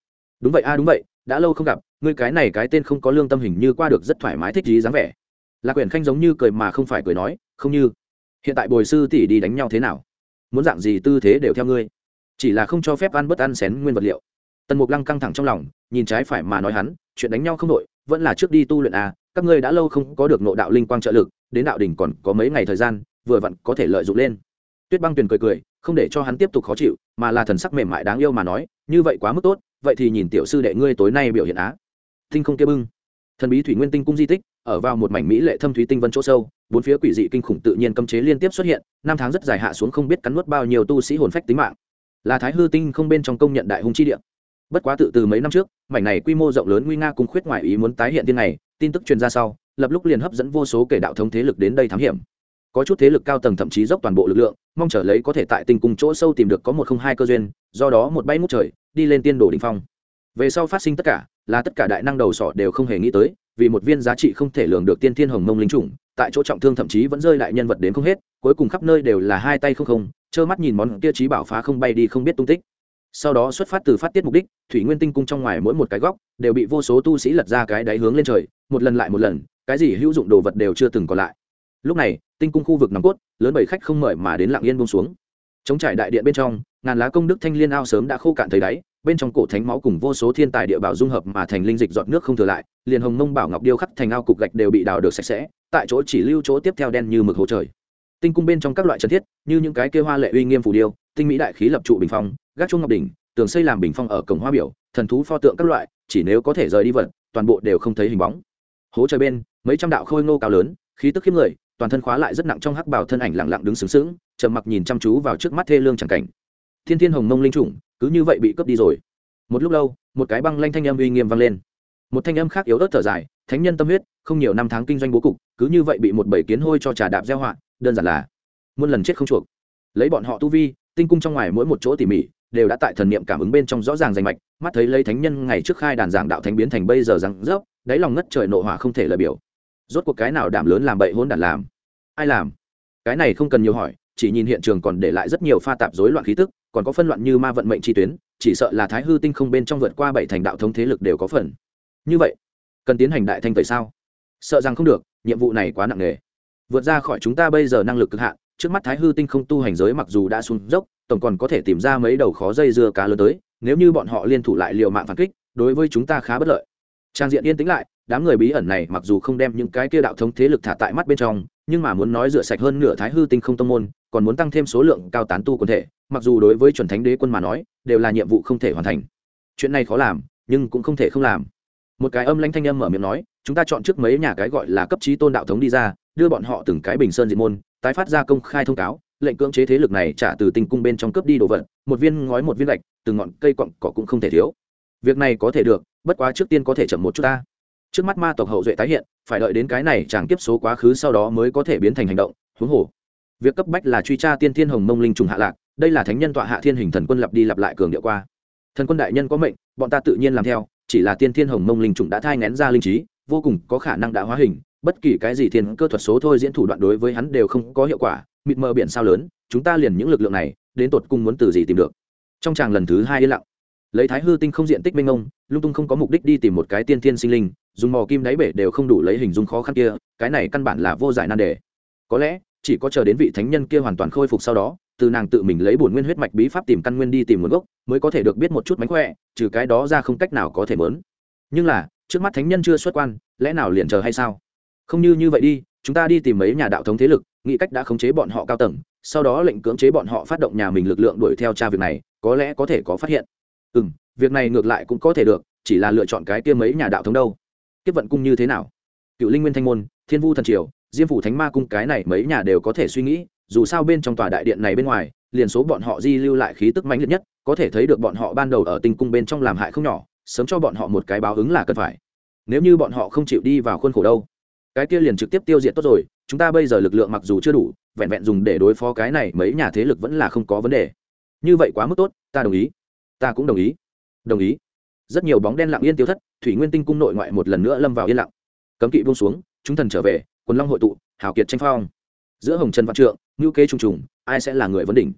Đúng vậy, a, đúng vậy, đã lâu không gặp, ngươi cái này cái tên không có lương tâm hình như qua được rất thoải mái thích gì dáng vẻ. Lạc quyển khanh giống như cười mà không phải cười nói, không như. Hiện tại bồi sư tỷ đi đánh nhau thế nào? Muốn dạng gì tư thế đều theo ngươi. Chỉ là không cho phép ăn bất ăn xén nguyên vật liệu. Tần mục lăng căng thẳng trong lòng, nhìn trái phải mà nói hắn, chuyện đánh nhau không đội vẫn là trước đi tu luyện à các ngươi đã lâu không có được nộ đạo linh quang trợ lực, đến đạo đỉnh còn có mấy ngày thời gian, vừa vặn có thể lợi dụng lên. Tuyết băng tuyền cười cười, không để cho hắn tiếp tục khó chịu, mà là thần sắc mềm mại đáng yêu mà nói, như vậy quá mức tốt, vậy thì nhìn tiểu sư đệ ngươi tối nay biểu hiện á. Tinh không kia bưng. Thần bí thủy nguyên tinh cung di tích, ở vào một mảnh mỹ lệ thâm thúy tinh vân chỗ sâu, bốn phía quỷ dị kinh khủng tự nhiên cấm chế liên tiếp xuất hiện, năm tháng rất dài hạ xuống không biết cắn nuốt bao nhiêu tu sĩ hồn phách tính mạng. Là thái hư tinh không bên trong công nhận đại hùng chi địa bất quá tự từ mấy năm trước, mảnh này quy mô rộng lớn nguy nga cùng khuyết ngoại ý muốn tái hiện tiên này, tin tức truyền ra sau, lập lúc liền hấp dẫn vô số kể đạo thống thế lực đến đây thám hiểm. Có chút thế lực cao tầng thậm chí dốc toàn bộ lực lượng, mong trở lấy có thể tại tinh cung chỗ sâu tìm được có một không hai cơ duyên, do đó một bay ngút trời, đi lên tiên đồ đ ỉ n h phong. Về sau phát sinh tất cả, là tất cả đại năng đầu sỏ đều không hề nghĩ tới, vì một viên giá trị không thể lường được tiên thiên hồng mông linh chủng, tại chỗ trọng thương thậm chí vẫn rơi đại nhân vật đến không hết, cuối cùng khắp nơi đều là hai tay không không, trơ mắt nhìn món kia trí bảo phá không bay đi không biết tung tích sau đó xuất phát từ phát tiết mục đích, thủy nguyên tinh cung trong ngoài mỗi một cái góc đều bị vô số tu sĩ lật ra cái đáy hướng lên trời, một lần lại một lần, cái gì hữu dụng đồ vật đều chưa từng còn lại. Lúc này, tinh cung khu vực nòng cốt, lớn bảy khách không mời mà đến lạng yên bông xuống. Chống trải đại điện bên trong, ngàn lá công đức thanh liên ao sớm đã khô cạn thấy đáy, bên trong cổ thánh máu cùng vô số thiên tài địa bảo dung hợp mà thành linh dịch giọt nước không thừa lại, liền hồng mông bảo ngọc điêu khắc thành ao cục gạch đều bị đào được sạch sẽ, tại chỗ chỉ lưu chỗ tiếp theo đen như mực hồ trời. Tinh cung bên trong các loại trần thiết, như những cái kê hoa lệ uy nghiêm phù điêu, tinh mỹ đại khí lập trụ bình phong gác chuông ngọc đỉnh, tường xây làm bình phong ở cổng hoa biểu, thần thú pho tượng các loại, chỉ nếu có thể rời đi vật, toàn bộ đều không thấy hình bóng. Hố trời bên, mấy trăm đạo khôi ngô cao lớn, khí tức khiếp người, toàn thân khóa lại rất nặng trong hắc bảo thân ảnh lặng lặng đứng sướng sướng trầm mặc nhìn chăm chú vào trước mắt thê lương chẳng cảnh. Thiên thiên hồng mông linh chủng, cứ như vậy bị cướp đi rồi. Một lúc lâu, một cái băng lanh thanh âm uy nghiêm vang lên. Một thanh âm khác yếu ớt thở dài, thánh nhân tâm huyết, không nhiều năm tháng kinh doanh bố cục, cứ như vậy bị một bầy kiến hôi cho trà đạp gieo họa, đơn giản là, muôn lần chết không chuộc. Lấy bọn họ tu vi, tinh cung trong ngoài mỗi một chỗ tỉ mỉ đều đã tại thần niệm cảm ứng bên trong rõ ràng rành mạch, mắt thấy lấy thánh nhân ngày trước khai đàn giảng đạo thánh biến thành bây giờ rằng rớp, đáy lòng ngất trời nộ hỏa không thể lời biểu. Rốt cuộc cái nào đảm lớn làm bậy hôn đản làm? Ai làm? Cái này không cần nhiều hỏi, chỉ nhìn hiện trường còn để lại rất nhiều pha tạp rối loạn khí tức, còn có phân loạn như ma vận mệnh chi tuyến, chỉ sợ là thái hư tinh không bên trong vượt qua bảy thành đạo thống thế lực đều có phần. Như vậy, cần tiến hành đại thanh tẩy sao? Sợ rằng không được, nhiệm vụ này quá nặng nề. Vượt ra khỏi chúng ta bây giờ năng lực cực hạn trước mắt thái hư tinh không tu hành giới mặc dù đã xuống dốc, tổng còn có thể tìm ra mấy đầu khó dây dưa cá lớn tới, nếu như bọn họ liên thủ lại liều mạng phản kích, đối với chúng ta khá bất lợi. Trang diện yên tĩnh lại, đám người bí ẩn này mặc dù không đem những cái kia đạo thống thế lực thả tại mắt bên trong, nhưng mà muốn nói rửa sạch hơn nửa thái hư tinh không tông môn, còn muốn tăng thêm số lượng cao tán tu quần thể, mặc dù đối với chuẩn thánh đế quân mà nói, đều là nhiệm vụ không thể hoàn thành. Chuyện này khó làm, nhưng cũng không thể không làm. Một cái âm lãnh thanh âm mở miệng nói, chúng ta chọn trước mấy nhà cái gọi là cấp trí tôn đạo thống đi ra, đưa bọn họ từng cái bình sơn diệt môn tái phát ra công khai thông cáo, lệnh cưỡng chế thế lực này trả từ tinh cung bên trong cướp đi đồ vật, một viên ngói một viên gạch, từng ngọn cây cọng cỏ cũng không thể thiếu. Việc này có thể được, bất quá trước tiên có thể chậm một chút ta. Trước mắt ma tộc hậu duệ tái hiện, phải đợi đến cái này chẳng tiếp số quá khứ sau đó mới có thể biến thành hành động, huống hồ. Việc cấp bách là truy tra tiên thiên hồng mông linh trùng hạ lạc, đây là thánh nhân tọa hạ thiên hình thần quân lặp đi lặp lại cường điệu qua. Thần quân đại nhân có mệnh, bọn ta tự nhiên làm theo, chỉ là tiên thiên hồng mông linh trùng đã thai ngén ra linh trí, vô cùng có khả năng đã hóa hình bất kỳ cái gì thiên cơ thuật số thôi diễn thủ đoạn đối với hắn đều không có hiệu quả, mịt mờ biển sao lớn, chúng ta liền những lực lượng này, đến tột cung muốn từ gì tìm được? Trong tràng lần thứ hai yên lặng. Lấy thái hư tinh không diện tích minh ông lung tung không có mục đích đi tìm một cái tiên thiên sinh linh, dùng mò kim đáy bể đều không đủ lấy hình dung khó khăn kia, cái này căn bản là vô giải nan đề. Có lẽ, chỉ có chờ đến vị thánh nhân kia hoàn toàn khôi phục sau đó, từ nàng tự mình lấy bổn nguyên huyết mạch bí pháp tìm căn nguyên đi tìm nguồn gốc, mới có thể được biết một chút mánh khỏe, trừ cái đó ra không cách nào có thể mớn. Nhưng là, trước mắt thánh nhân chưa xuất quan, lẽ nào liền chờ hay sao? Không như như vậy đi, chúng ta đi tìm mấy nhà đạo thống thế lực, nghĩ cách đã khống chế bọn họ cao tầng, sau đó lệnh cưỡng chế bọn họ phát động nhà mình lực lượng đuổi theo tra việc này, có lẽ có thể có phát hiện. Ừ m việc này ngược lại cũng có thể được, chỉ là lựa chọn cái kia mấy nhà đạo thống đâu. Tiếp vận cung như thế nào? Cựu linh nguyên thanh môn, thiên vu thần triều, diêm phủ thánh ma cung, cái này mấy nhà đều có thể suy nghĩ, dù sao bên trong tòa đại điện này bên ngoài, liền số bọn họ di lưu lại khí tức mãnh liệt nhất, có thể thấy được bọn họ ban đầu ở tinh cung bên trong làm hại không nhỏ, sớm cho bọn họ một cái báo ứng là cần phải. Nếu như bọn họ không chịu đi vào khuôn khổ đâu cái kia liền trực tiếp tiêu diệt tốt rồi, chúng ta bây giờ lực lượng mặc dù chưa đủ, vẹn vẹn dùng để đối phó cái này mấy nhà thế lực vẫn là không có vấn đề. Như vậy quá mức tốt, ta đồng ý. Ta cũng đồng ý. Đồng ý. Rất nhiều bóng đen lặng yên tiêu thất, thủy nguyên tinh cung nội ngoại một lần nữa lâm vào yên lặng. Cấm kỵ buông xuống, chúng thần trở về, quần long hội tụ, hào kiệt tranh phong. Giữa hồng trần văn trượng ngữ kế trùng trùng, ai sẽ là người vấn đỉnh?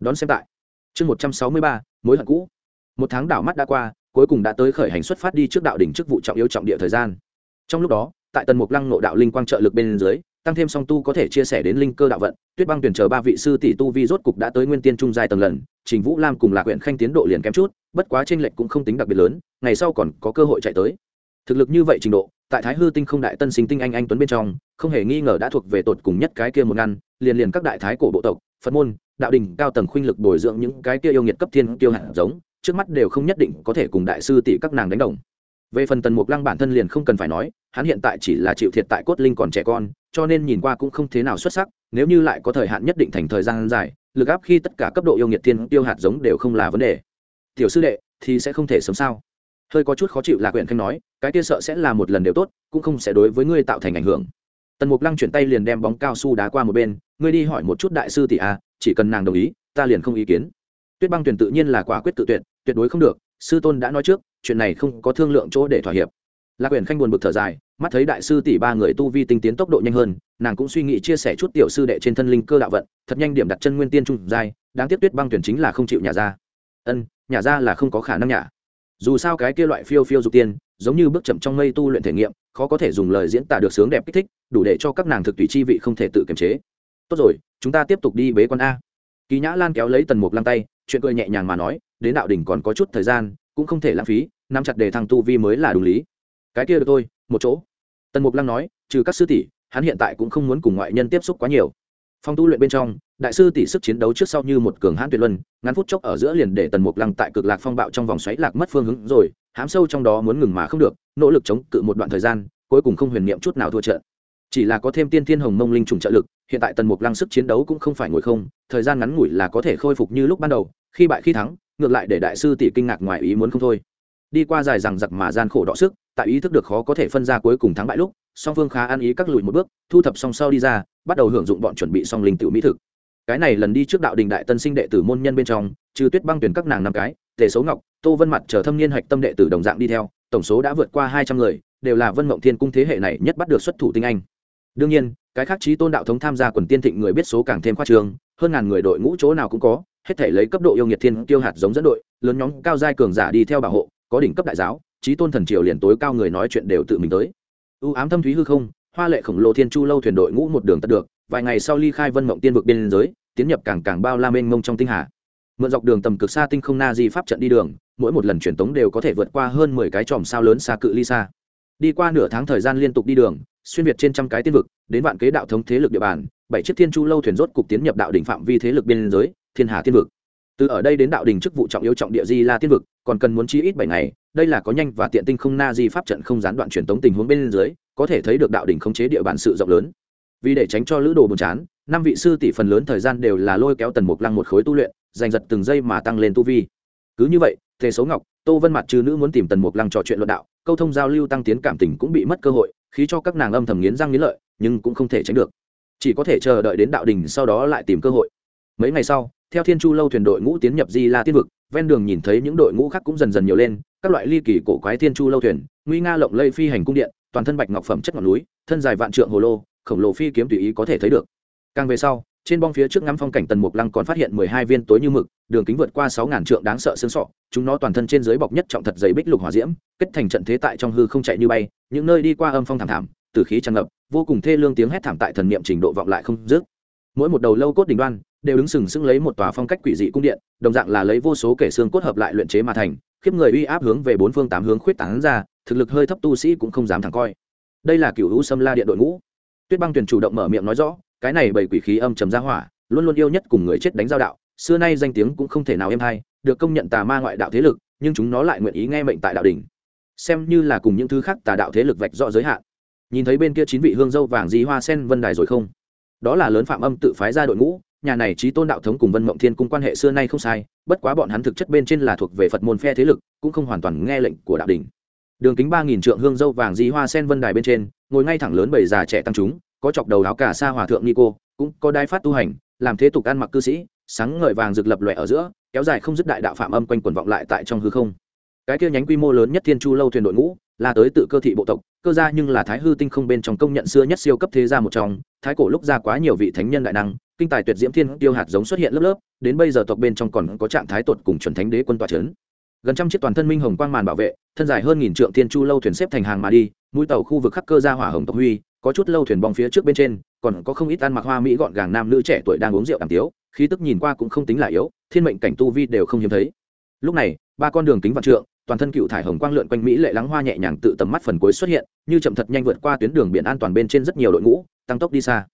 Đón xem tại. Chương một trăm sáu mươi ba, mối hận cũ. Một tháng đảo mắt đã qua, cuối cùng đã tới khởi hành xuất phát đi trước đạo đỉnh chức vụ trọng yếu trọng địa thời gian. Trong lúc đó tại tần mục lăng nộ đạo linh quang trợ lực bên dưới, tăng thêm song tu có thể chia sẻ đến linh cơ đạo vận, tuyết băng tuyển chờ ba vị sư tỷ tu vi rốt cục đã tới nguyên tiên trung giai tầng lần, trình vũ lam cùng lạc huyện khanh tiến độ liền kém chút, bất quá tranh lệch cũng không tính đặc biệt lớn, ngày sau còn có cơ hội chạy tới. Thực lực như vậy trình độ, tại thái hư tinh không đại tân sinh tinh anh anh tuấn bên trong, không hề nghi ngờ đã thuộc về tột cùng nhất cái kia một ngăn, liền liền các đại thái cổ bộ tộc, phật môn, đạo đình, cao tầng khuynh lực bồi dưỡng những cái kia yêu nghiệt cấp thiên tiêu hạt giống, trước mắt đều không nhất định có thể cùng đại sư tỷ các nàng đánh đồng về phần tần mục lăng bản thân liền không cần phải nói, hắn hiện tại chỉ là chịu thiệt tại cốt linh còn trẻ con, cho nên nhìn qua cũng không thế nào xuất sắc, nếu như lại có thời hạn nhất định thành thời gian dài, lực áp khi tất cả cấp độ yêu nghiệt thiên tiêu hạt giống đều không là vấn đề. Tiểu sư đệ, thì sẽ không thể sớm sao? Hơi có chút khó chịu là quyển khanh nói, cái kia sợ sẽ là một lần đều tốt, cũng không sẽ đối với ngươi tạo thành ảnh hưởng. Tần mục lăng chuyển tay liền đem bóng cao su đá qua một bên, ngươi đi hỏi một chút đại sư tỷ a chỉ cần nàng đồng ý, ta liền không ý kiến. Tuyết băng tuyển tự nhiên là quả quyết tự tuyệt tuyệt đối không được sư tôn đã nói trước, chuyện này không có thương lượng chỗ để thỏa hiệp. Lạc Quyền khanh buồn bực thở dài, mắt thấy đại sư tỷ ba người tu vi tinh tiến tốc độ nhanh hơn, nàng cũng suy nghĩ chia sẻ chút tiểu sư đệ trên thân linh cơ đạo vận, thật nhanh điểm đặt chân nguyên tiên trung giai, đáng tiếc tuyết băng tuyển chính là không chịu nhà ra. Ân nhà ra là không có khả năng nhà dù sao cái kia loại phiêu phiêu dục tiên, giống như bước chậm trong mây tu luyện thể nghiệm, khó có thể dùng lời diễn tả được sướng đẹp kích thích, đủ để cho các nàng thực tùy chi vị không thể tự kiềm chế. Tốt rồi, chúng ta tiếp tục đi bế quan a. Kỳ nhã lan kéo lấy tần mục lăng tay, chuyện cười nhẹ nhàng mà nói đến đạo đỉnh còn có chút thời gian, cũng không thể lãng phí, nắm chặt để thằng tu vi mới là đúng lý. Cái kia được tôi một chỗ. Tần mục lăng nói, trừ các sư tỷ, hắn hiện tại cũng không muốn cùng ngoại nhân tiếp xúc quá nhiều. Phong tu luyện bên trong, đại sư tỷ sức chiến đấu trước sau như một cường hãn tuyệt luân, ngắn phút chốc ở giữa liền để tần mục lăng tại cực lạc phong bạo trong vòng xoáy lạc mất phương hướng rồi, hám sâu trong đó muốn ngừng mà không được, nỗ lực chống cự một đoạn thời gian, cuối cùng không huyền niệm chút nào thua trận. Chỉ là có thêm tiên thiên hồng mông linh trùng trợ lực, hiện tại tần mục lăng sức chiến đấu cũng không phải ngồi không, thời gian ngắn ngủi là có thể khôi phục như lúc ban đầu, khi bại khi thắng ngược lại để đại sư tỷ kinh ngạc ngoài ý muốn không thôi. Đi qua dài rằng giặc mà gian khổ đọ sức, tại ý thức được khó có thể phân ra cuối cùng thắng bại lúc, song phương khá ăn ý các lùi một bước, thu thập song sau đi ra, bắt đầu hưởng dụng bọn chuẩn bị song linh tiểu mỹ thực. Cái này lần đi trước đạo đình đại tân sinh đệ tử môn nhân bên trong, trừ tuyết băng tuyển các nàng năm cái, tề số ngọc, tô vân mặt chờ thâm niên hạch tâm đệ tử đồng dạng đi theo, tổng số đã vượt qua hai trăm người, đều là vân mộng thiên cung thế hệ này nhất bắt được xuất thủ tinh anh. Đương nhiên, cái khác trí tôn đạo thống tham gia quần tiên thịnh người biết số càng thêm khoa trường hơn ngàn người đội ngũ chỗ nào cũng có hết thể lấy cấp độ yêu nghiệt thiên tiêu hạt giống dẫn đội, lớn nhóm cao giai cường giả đi theo bảo hộ, có đỉnh cấp đại giáo trí tôn thần triều liền tối cao người nói chuyện đều tự mình tới. Ưu ám thâm thúy hư không, hoa lệ khổng lồ thiên chu lâu thuyền đội ngũ một đường tật được, vài ngày sau ly khai vân mộng tiên vực biên giới, tiến nhập càng càng bao la mênh mông trong tinh hà. Mượn dọc đường tầm cực xa tinh không na di pháp trận đi đường, mỗi một lần truyền tống đều có thể vượt qua hơn mười cái tròm sao lớn xa cự ly xa. Đi qua nửa tháng thời gian liên tục đi đường, xuyên việt trên trăm cái tiên vực, đến vạn kế đạo thống thế lực địa bàn, bảy chiếc thiên chu lâu thuyền rốt cục tiến nhập đạo đỉnh phạm vi thế lực biên giới thiên hà tiên vực. Từ ở đây đến đạo đỉnh chức vụ trọng yếu trọng địa di la tiên vực, còn cần muốn chi ít bảy ngày, đây là có nhanh và tiện tinh không na di pháp trận không gián đoạn truyền tống tình huống bên dưới, có thể thấy được đạo đỉnh khống chế địa bàn sự rộng lớn. Vì để tránh cho lữ đồ buồn chán, năm vị sư tỷ phần lớn thời gian đều là lôi kéo tần mục lăng một khối tu luyện, giành giật từng giây mà tăng lên tu vi. Cứ như vậy thế xấu ngọc, tô vân mặt trừ nữ muốn tìm tần mục lăng trò chuyện luận đạo, câu thông giao lưu tăng tiến cảm tình cũng bị mất cơ hội khí cho các nàng âm thầm nghiến răng nghiến lợi, nhưng cũng không thể tránh được. Chỉ có thể chờ đợi đến đạo đình sau đó lại tìm cơ hội. Mấy ngày sau theo thiên chu lâu thuyền đội ngũ tiến nhập di la tiên vực, ven đường nhìn thấy những đội ngũ khác cũng dần dần nhiều lên, các loại ly kỳ cổ quái thiên chu lâu thuyền, nguy nga lộng lây phi hành cung điện, toàn thân bạch ngọc phẩm chất ngọn núi, thân dài vạn trượng hồ lô, khổng lồ phi kiếm tùy ý có thể thấy được. Càng về sau, trên bong phía trước ngắm phong cảnh tần mục lăng còn phát hiện mười hai viên tối như mực, đường kính vượt qua sáu ngàn trượng đáng sợ xương sọ, chúng nó toàn thân trên dưới bọc nhất trọng thật dày bích lục hỏa diễm, kết thành trận thế tại trong hư không chạy như bay, những nơi đi qua âm phong thảm thảm từ khí tràn ngập, vô cùng thê lương tiếng hét thảm tại thần niệm trình độ vọng lại không dứt. Mỗi một đầu lâu cốt đỉnh đoan đều đứng sừng sững lấy một tòa phong cách quỷ dị cung điện, đồng dạng là lấy vô số kẻ xương cốt hợp lại luyện chế mà thành, khiếp người uy áp hướng về bốn phương tám hướng khuyết tán ra, thực lực hơi thấp tu sĩ cũng không dám thẳng coi. Đây là cựu hữu sâm la điện đội ngũ. Tuyết băng tuyển chủ động mở miệng nói rõ, cái này bảy quỷ khí âm trầm ra hỏa, luôn luôn yêu nhất cùng người chết đánh giao đạo, xưa nay danh tiếng cũng không thể nào êm hay, được công nhận tà ma ngoại đạo thế lực, nhưng chúng nó lại nguyện ý nghe mệnh tại đạo đình xem như là cùng những thứ khác tà đạo thế lực vạch rõ giới hạn. Nhìn thấy bên kia chín vị hương dâu vàng dí hoa sen vân đài rồi không? Đó là lớn phạm âm tự phái ra đội ngũ nhà này trí tôn đạo thống cùng vân mộng thiên cung quan hệ xưa nay không sai, bất quá bọn hắn thực chất bên trên là thuộc về phật môn phe thế lực, cũng không hoàn toàn nghe lệnh của đạo đình. Đường kính ba nghìn trượng hương dâu vàng dí hoa sen vân đài bên trên, ngồi ngay thẳng lớn bầy già trẻ tăng chúng, có chọc đầu áo cả sa hòa thượng nico, cũng có đai phát tu hành, làm thế tục ăn mặc cư sĩ, sáng ngời vàng rực lập lòe ở giữa, kéo dài không dứt đại đạo phạm âm quanh quần vọng lại tại trong hư không. Cái kia nhánh quy mô lớn nhất thiên chu lâu thuyền đội ngũ, là tới tự cơ thị bộ tộc, cơ gia nhưng là thái hư tinh không bên trong công nhận xưa nhất siêu cấp thế gia một trong, thái cổ lúc ra quá nhiều vị thánh nhân đại năng kinh tài tuyệt diễm thiên tiêu hạt giống xuất hiện lớp lớp, đến bây giờ tộc bên trong còn có trạng thái tột cùng chuẩn thánh đế quân tòa trấn gần trăm chiếc toàn thân minh hồng quang màn bảo vệ, thân dài hơn nghìn trượng thiên chu lâu thuyền xếp thành hàng mà đi, mũi tàu khu vực khắc cơ ra hỏa hồng tộc huy, có chút lâu thuyền bong phía trước bên trên, còn có không ít ăn mặc hoa mỹ gọn gàng nam nữ trẻ tuổi đang uống rượu đàm tiếu, khí tức nhìn qua cũng không tính là yếu, thiên mệnh cảnh tu vi đều không hiếm thấy. Lúc này, ba con đường kính vạn trượng, toàn thân cựu thải hồng quang lượn quanh mỹ lệ lắng hoa nhẹ nhàng tự tầm mắt phần cuối xuất hiện, như chậm thật nhanh vượt qua tuyến đường biển an toàn bên trên rất nhiều đội ngũ, tăng tốc đi xa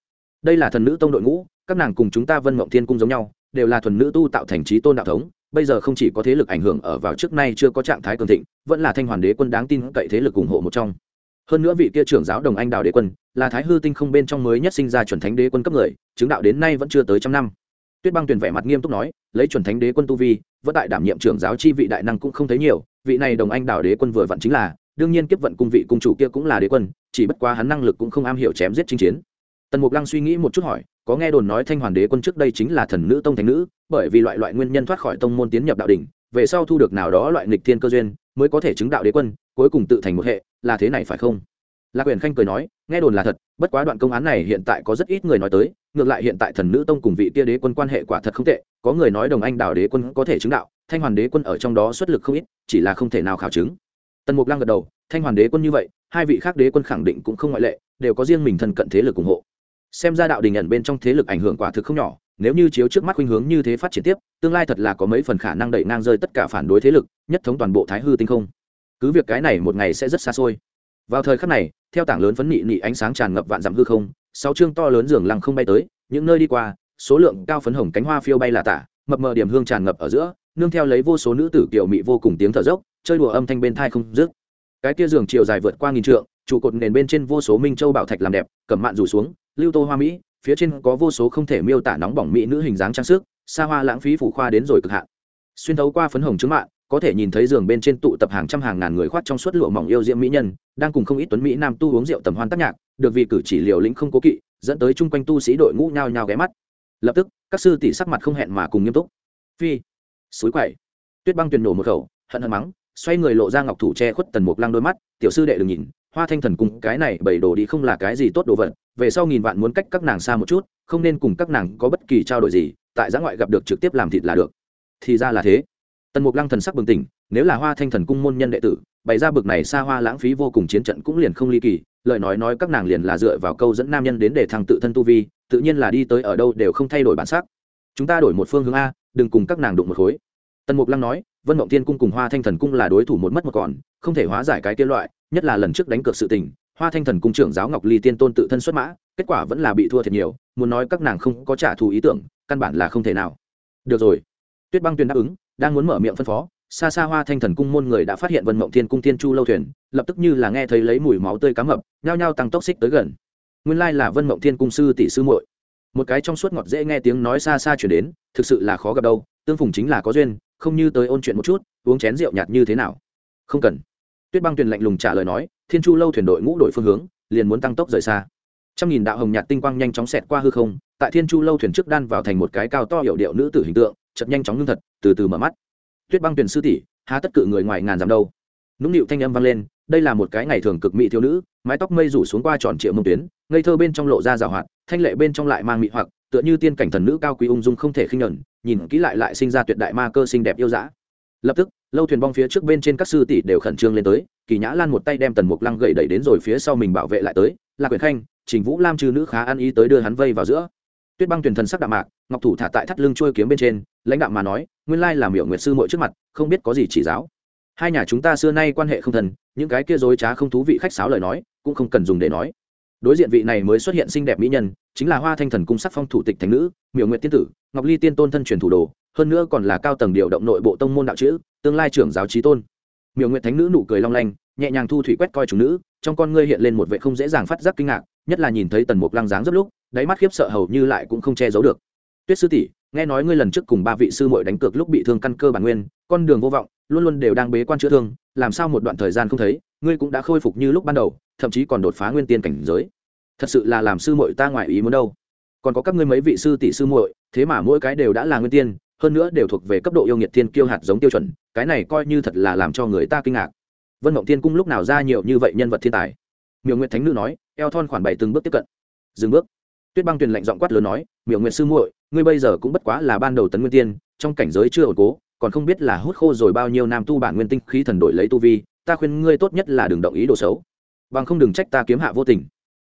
đây là thần nữ tông đội ngũ, các nàng cùng chúng ta vân mộng thiên cung giống nhau, đều là thuần nữ tu tạo thành trí tôn đạo thống, bây giờ không chỉ có thế lực ảnh hưởng ở vào trước nay chưa có trạng thái cường thịnh, vẫn là thanh hoàn đế quân đáng tin cậy thế lực ủng hộ một trong. Hơn nữa vị kia trưởng giáo đồng anh đào đế quân, là thái hư tinh không bên trong mới nhất sinh ra chuẩn thánh đế quân cấp người, chứng đạo đến nay vẫn chưa tới trăm năm. Tuyết băng tuyển vẻ mặt nghiêm túc nói, lấy chuẩn thánh đế quân tu vi, vẫn tại đảm nhiệm trưởng giáo chi vị đại năng cũng không thấy nhiều, vị này đồng anh đào đế quân vừa vặn chính là, đương nhiên kiếp vận cung vị cung chủ kia cũng là đế quân, chỉ bất quá hắn năng lực cũng không am hiểu chém giết chinh chiến tần mục lăng suy nghĩ một chút hỏi, có nghe đồn nói thanh hoàn đế quân trước đây chính là thần nữ tông thánh nữ, bởi vì loại loại nguyên nhân thoát khỏi tông môn tiến nhập đạo đỉnh, về sau thu được nào đó loại nghịch thiên cơ duyên, mới có thể chứng đạo đế quân, cuối cùng tự thành một hệ, là thế này phải không? Lạc quyền khanh cười nói, nghe đồn là thật, bất quá đoạn công án này hiện tại có rất ít người nói tới, ngược lại hiện tại thần nữ tông cùng vị tia đế quân quan hệ quả thật không tệ, có người nói đồng anh đảo đế quân có thể chứng đạo, thanh hoàn đế quân ở trong đó xuất lực không ít, chỉ là không thể nào khảo chứng. Tần mục lăng gật đầu, thanh hoàn đế quân như vậy, hai vị khác đế quân khẳng định cũng không ngoại lệ, đều có riêng mình thân cận thế lực ủng hộ xem ra đạo đình nhận bên trong thế lực ảnh hưởng quả thực không nhỏ, nếu như chiếu trước mắt khuynh hướng như thế phát triển tiếp, tương lai thật là có mấy phần khả năng đẩy ngang rơi tất cả phản đối thế lực, nhất thống toàn bộ thái hư tinh không. Cứ việc cái này một ngày sẽ rất xa xôi. Vào thời khắc này, theo tảng lớn phấn nị nị ánh sáng tràn ngập vạn dặm hư không, sáu chương to lớn giường lăng không bay tới, những nơi đi qua, số lượng cao phấn hồng cánh hoa phiêu bay là tả, mập mờ điểm hương tràn ngập ở giữa, nương theo lấy vô số nữ tử kiều mị vô cùng tiếng thở dốc, chơi đùa âm thanh bên thai không dứt. Cái kia giường chiều dài vượt qua nghìn trượng, trụ cột nền bên trên vô số minh châu bảo thạch làm đẹp, cẩm mạn rủ xuống lưu tô hoa mỹ, phía trên có vô số không thể miêu tả nóng bỏng mỹ nữ hình dáng trang sức, xa hoa lãng phí phủ khoa đến rồi cực hạn. Xuyên thấu qua phấn hồng trứng mạng có thể nhìn thấy giường bên trên tụ tập hàng trăm hàng ngàn người khoát trong suốt lụa mỏng yêu diễm mỹ nhân, đang cùng không ít tuấn mỹ nam tu uống rượu tầm hoan tác nhạc, được vì cử chỉ liều lĩnh không cố kỵ, dẫn tới chung quanh tu sĩ đội ngũ nhao nhao ghé mắt. Lập tức, các sư tỷ sắc mặt không hẹn mà cùng nghiêm túc. Phi suối quậy. Tuyết băng tuyền nổ một khẩu, hận hận mắng, xoay người lộ ra ngọc thủ che khuất tần mục lăng đôi mắt. Tiểu sư đệ đừng nhìn, hoa thanh thần cùng cái này bảy đồ đi không là cái gì tốt đồ vật về sau nghìn vạn muốn cách các nàng xa một chút, không nên cùng các nàng có bất kỳ trao đổi gì, tại giã ngoại gặp được trực tiếp làm thịt là được. Thì ra là thế. Tần mục lăng thần sắc bừng tỉnh, nếu là hoa thanh thần cung môn nhân đệ tử, bày ra bực này xa hoa lãng phí vô cùng chiến trận cũng liền không ly kỳ, lời nói nói các nàng liền là dựa vào câu dẫn nam nhân đến để thằng tự thân tu vi, tự nhiên là đi tới ở đâu đều không thay đổi bản sắc. Chúng ta đổi một phương hướng a, đừng cùng các nàng đụng một khối. Tần mục lăng nói, vân mộng thiên cung cùng hoa thanh thần cung là đối thủ một mất một còn, không thể hóa giải cái tiên loại, nhất là lần trước đánh cược sự tình hoa thanh thần cung trưởng giáo ngọc ly tiên tôn tự thân xuất mã, kết quả vẫn là bị thua thiệt nhiều, muốn nói các nàng không có trả thù ý tưởng, căn bản là không thể nào. Được rồi. Tuyết băng tuyền đáp ứng, đang muốn mở miệng phân phó, xa xa hoa thanh thần cung môn người đã phát hiện vân mộng thiên cung thiên chu lâu thuyền, lập tức như là nghe thấy lấy mùi máu tươi cá mập, nhao nhao tăng tốc xích tới gần. Nguyên lai là vân mộng thiên cung sư tỷ sư muội. Một cái trong suốt ngọt dễ nghe tiếng nói xa xa chuyển đến, thực sự là khó gặp đâu, tương phùng chính là có duyên, không như tới ôn chuyện một chút, uống chén rượu nhạt như thế nào. Không cần tuyết băng tuyền lạnh lùng trả lời nói, thiên chu lâu thuyền đội ngũ đội phương hướng, liền muốn tăng tốc rời xa. Trăm nghìn đạo hồng nhạt tinh quang nhanh chóng xẹt qua hư không, tại thiên chu lâu thuyền trước đan vào thành một cái cao to hiệu điệu nữ tử hình tượng chật nhanh chóng ngưng thật, từ từ mở mắt. Tuyết băng tuyền sư tỷ, há tất cự người ngoài ngàn dặm đâu? Nũng nịu thanh âm vang lên, đây là một cái ngày thường cực mỹ thiếu nữ, mái tóc mây rủ xuống qua tròn triệu mông tuyến, ngây thơ bên trong lộ ra rào hoạt, thanh lệ bên trong lại mang mị hoặc, tựa như tiên cảnh thần nữ cao quý ung dung không thể khinh nhẫn nhìn kỹ lại lại sinh ra tuyệt đại ma cơ xinh đẹp yêu dã. Lập tức lâu thuyền bong phía trước bên trên các sư tỷ đều khẩn trương lên tới, kỳ nhã lan một tay đem tần mục lăng gậy đẩy đến rồi phía sau mình bảo vệ lại tới là quyền khanh, trình vũ lam chư nữ khá ăn ý tới đưa hắn vây vào giữa. Tuyết băng tuyển thần sắc đạm mạc, ngọc thủ thả tại thắt lưng trôi kiếm bên trên, lãnh đạo mà nói, nguyên lai làm miệng nguyệt sư mội trước mặt, không biết có gì chỉ giáo. Hai nhà chúng ta xưa nay quan hệ không thần những cái kia dối trá không thú vị khách sáo lời nói, cũng không cần dùng để nói. Đối diện vị này mới xuất hiện xinh đẹp mỹ nhân, chính là hoa thanh thần cung sắc phong thủ tịch thành nữ, miểu nguyện tiên tử, ngọc ly tiên tôn thân truyền thủ đồ hơn nữa còn là cao tầng điều động nội bộ tông môn đạo chữ, tương lai trưởng giáo trí tôn. Miều nguyện thánh nữ nụ cười long lanh, nhẹ nhàng thu thủy quét coi chúng nữ, trong con ngươi hiện lên một vệ không dễ dàng phát giác kinh ngạc, nhất là nhìn thấy tần mục lăng dáng rất lúc, đáy mắt khiếp sợ hầu như lại cũng không che giấu được. Tuyết sư tỷ, nghe nói ngươi lần trước cùng ba vị sư muội đánh cược lúc bị thương căn cơ bản nguyên, con đường vô vọng, luôn luôn đều đang bế quan chữa thương, làm sao một đoạn thời gian không thấy, ngươi cũng đã khôi phục như lúc ban đầu, thậm chí còn đột phá nguyên tiên cảnh giới. Thật sự là làm sư muội ta ngoại ý muốn đâu. Còn có các ngươi mấy vị sư tỷ sư muội, thế mà mỗi cái đều đã là nguyên tiên hơn nữa đều thuộc về cấp độ yêu nghiệt thiên kiêu hạt giống tiêu chuẩn, cái này coi như thật là làm cho người ta kinh ngạc. Vân mộng thiên cung lúc nào ra nhiều như vậy nhân vật thiên tài? Miều nguyệt thánh nữ nói, eo thon khoản bảy từng bước tiếp cận. Dừng bước. Tuyết băng tuyền lạnh giọng quát lớn nói miều nguyệt sư muội, ngươi bây giờ cũng bất quá là ban đầu tấn nguyên tiên, trong cảnh giới chưa ổn cố, còn không biết là hút khô rồi bao nhiêu nam tu bản nguyên tinh khí thần đổi lấy tu vi, ta khuyên ngươi tốt nhất là đừng động ý đồ xấu. Bằng không đừng trách ta kiếm hạ vô tình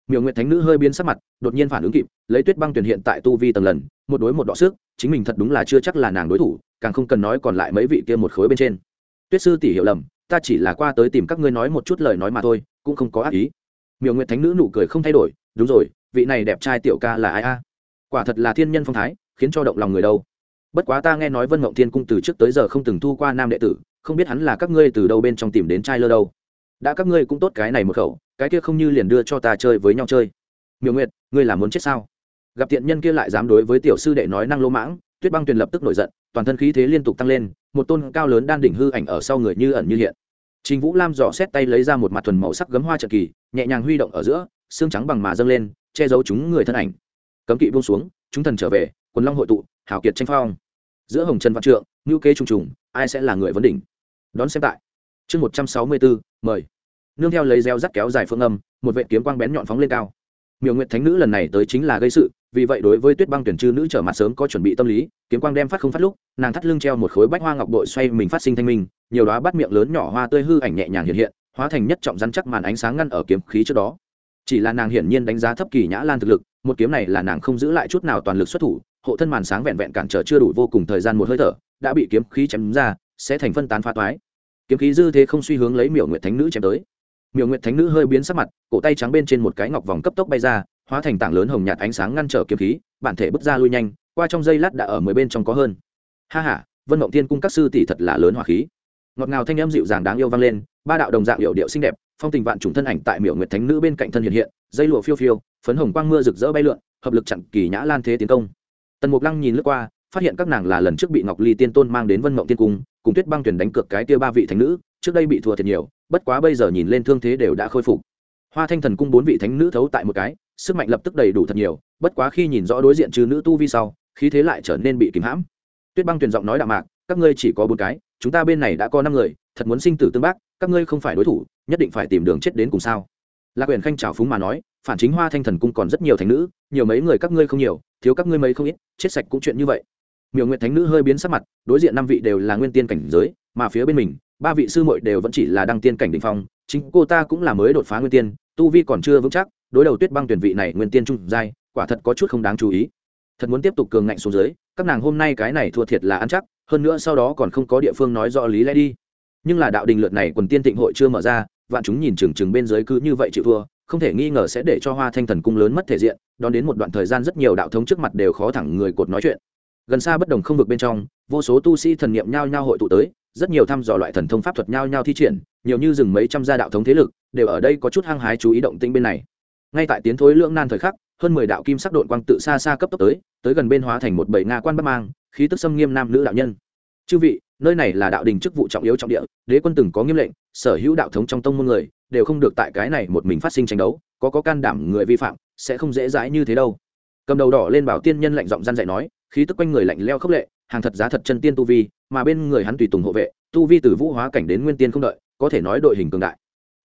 miểu nguyệt thánh nữ hơi biến sắc mặt, đột nhiên phản ứng kịp, lấy tuyết băng tuyển hiện tại tu vi tầng lần, một đối một đọ sức, chính mình thật đúng là chưa chắc là nàng đối thủ, càng không cần nói còn lại mấy vị kia một khối bên trên. Tuyết sư tỷ hiểu lầm, ta chỉ là qua tới tìm các ngươi nói một chút lời nói mà thôi, cũng không có ác ý. Miểu nguyệt thánh nữ nụ cười không thay đổi, đúng rồi, vị này đẹp trai tiểu ca là ai a? Quả thật là thiên nhân phong thái, khiến cho động lòng người đâu. Bất quá ta nghe nói vân mộng thiên cung từ trước tới giờ không từng thu qua nam đệ tử, không biết hắn là các ngươi từ đâu bên trong tìm đến trai lơ đâu. Đã các ngươi cũng tốt cái này một khẩu cái kia không như liền đưa cho ta chơi với nhau chơi. Miêu nguyệt, ngươi là muốn chết sao? Gặp tiện nhân kia lại dám đối với tiểu sư đệ nói năng lỗ mãng, tuyết băng tuyền lập tức nổi giận, toàn thân khí thế liên tục tăng lên, một tôn cao lớn đan đỉnh hư ảnh ở sau người như ẩn như hiện. Trình vũ lam dò xét tay lấy ra một mặt thuần màu sắc gấm hoa trợ kỳ, nhẹ nhàng huy động ở giữa, xương trắng bằng mà dâng lên, che giấu chúng người thân ảnh. Cấm kỵ buông xuống, chúng thần trở về, quần long hội tụ hảo kiệt tranh phong. Giữa hồng trần văn trượng ngữ kế trùng trùng, ai sẽ là người vấn đỉnh? Đón xem tại. Chương một trăm sáu mươi bốn mời nương theo lấy reo rắt kéo dài phương âm, một vệ kiếm quang bén nhọn phóng lên cao. Miều Nguyệt thánh nữ lần này tới chính là gây sự, vì vậy đối với tuyết băng tuyển chư nữ trở mặt sớm có chuẩn bị tâm lý, kiếm quang đem phát không phát lúc, nàng thắt lưng treo một khối bách hoa ngọc bội xoay mình phát sinh thanh minh, nhiều đó bắt miệng lớn nhỏ hoa tươi hư ảnh nhẹ nhàng hiện hiện, hóa thành nhất trọng rắn chắc màn ánh sáng ngăn ở kiếm khí trước đó. Chỉ là nàng hiển nhiên đánh giá thấp kỳ nhã lan thực lực, một kiếm này là nàng không giữ lại chút nào toàn lực xuất thủ, hộ thân màn sáng vẹn vẹn cản trở chưa đủ vô cùng thời gian một hơi thở, đã bị kiếm khí chém ra, sẽ thành phân tán phá toái. Kiếm khí dư thế không suy hướng lấy miểu nguyệt thánh nữ chém tới miểu nguyệt thánh nữ hơi biến sắc mặt, cổ tay trắng bên trên một cái ngọc vòng cấp tốc bay ra, hóa thành tảng lớn hồng nhạt ánh sáng ngăn trở kiếm khí, bản thể bước ra lui nhanh, qua trong dây lát đã ở mười bên trong có hơn. Ha ha, vân mộng thiên cung các sư tỷ thật là lớn hỏa khí. Ngọt ngào thanh âm dịu dàng đáng yêu vang lên, ba đạo đồng dạng hiệu điệu xinh đẹp, phong tình vạn trùng thân ảnh tại miểu nguyệt thánh nữ bên cạnh thân hiện hiện, dây lụa phiêu phiêu, phấn hồng quang mưa rực rỡ bay lượn, hợp lực chặn kỳ nhã lan thế tiến công. Tần mục lăng nhìn lướt qua, phát hiện các nàng là lần trước bị ngọc ly tiên tôn mang đến vân mộng tiên cung, cùng tuyết băng tuyển đánh cược cái tia ba vị thánh nữ, trước đây bị thua thiệt nhiều bất quá bây giờ nhìn lên thương thế đều đã khôi phục. Hoa thanh thần cung bốn vị thánh nữ thấu tại một cái, sức mạnh lập tức đầy đủ thật nhiều, bất quá khi nhìn rõ đối diện trừ nữ tu vi sau, khí thế lại trở nên bị kìm hãm. Tuyết băng tuyển giọng nói đạm mạc, các ngươi chỉ có bốn cái, chúng ta bên này đã có năm người, thật muốn sinh tử tương bác, các ngươi không phải đối thủ, nhất định phải tìm đường chết đến cùng sao? Lạc quyền khanh trào phúng mà nói, phản chính hoa thanh thần cung còn rất nhiều thánh nữ, nhiều mấy người các ngươi không nhiều, thiếu các ngươi mấy không ít, chết sạch cũng chuyện như vậy. Miều nguyện thánh nữ hơi biến sắc mặt, đối diện năm vị đều là nguyên tiên cảnh giới, mà phía bên mình ba vị sư muội đều vẫn chỉ là đăng tiên cảnh đỉnh phong, chính cô ta cũng là mới đột phá nguyên tiên, tu vi còn chưa vững chắc, đối đầu tuyết băng tuyển vị này nguyên tiên trung giai, quả thật có chút không đáng chú ý. Thật muốn tiếp tục cường ngạnh xuống dưới, các nàng hôm nay cái này thua thiệt là ăn chắc, hơn nữa sau đó còn không có địa phương nói rõ lý lẽ đi. Nhưng là đạo đình lượt này quần tiên thịnh hội chưa mở ra, vạn chúng nhìn chừng chừng bên dưới cứ như vậy chịu thua, không thể nghi ngờ sẽ để cho hoa thanh thần cung lớn mất thể diện, đón đến một đoạn thời gian rất nhiều đạo thống trước mặt đều khó thẳng người cột nói chuyện. Gần xa bất đồng không vực bên trong, vô số tu sĩ thần niệm nhao nhao hội tụ tới rất nhiều thăm dò loại thần thông pháp thuật nhau nhau thi triển, nhiều như rừng mấy trăm gia đạo thống thế lực, đều ở đây có chút hăng hái chú ý động tĩnh bên này. Ngay tại tiến thối lưỡng nan thời khắc, hơn mười đạo kim sắc đội quang tự xa xa cấp tốc tới tới gần bên hóa thành một bầy nga quan bắc mang, khí tức xâm nghiêm nam nữ đạo nhân. Chư vị, nơi này là đạo đình chức vụ trọng yếu trọng địa, đế quân từng có nghiêm lệnh, sở hữu đạo thống trong tông môn người, đều không được tại cái này một mình phát sinh tranh đấu, có có can đảm người vi phạm, sẽ không dễ dãi như thế đâu. Cầm đầu đỏ lên bảo tiên nhân lạnh giọng gian dạy nói, khí tức quanh người lạnh leo khốc lệ hàng thật giá thật chân tiên tu vi, mà bên người hắn tùy tùng hộ vệ, tu vi từ vũ hóa cảnh đến nguyên tiên không đợi, có thể nói đội hình cường đại.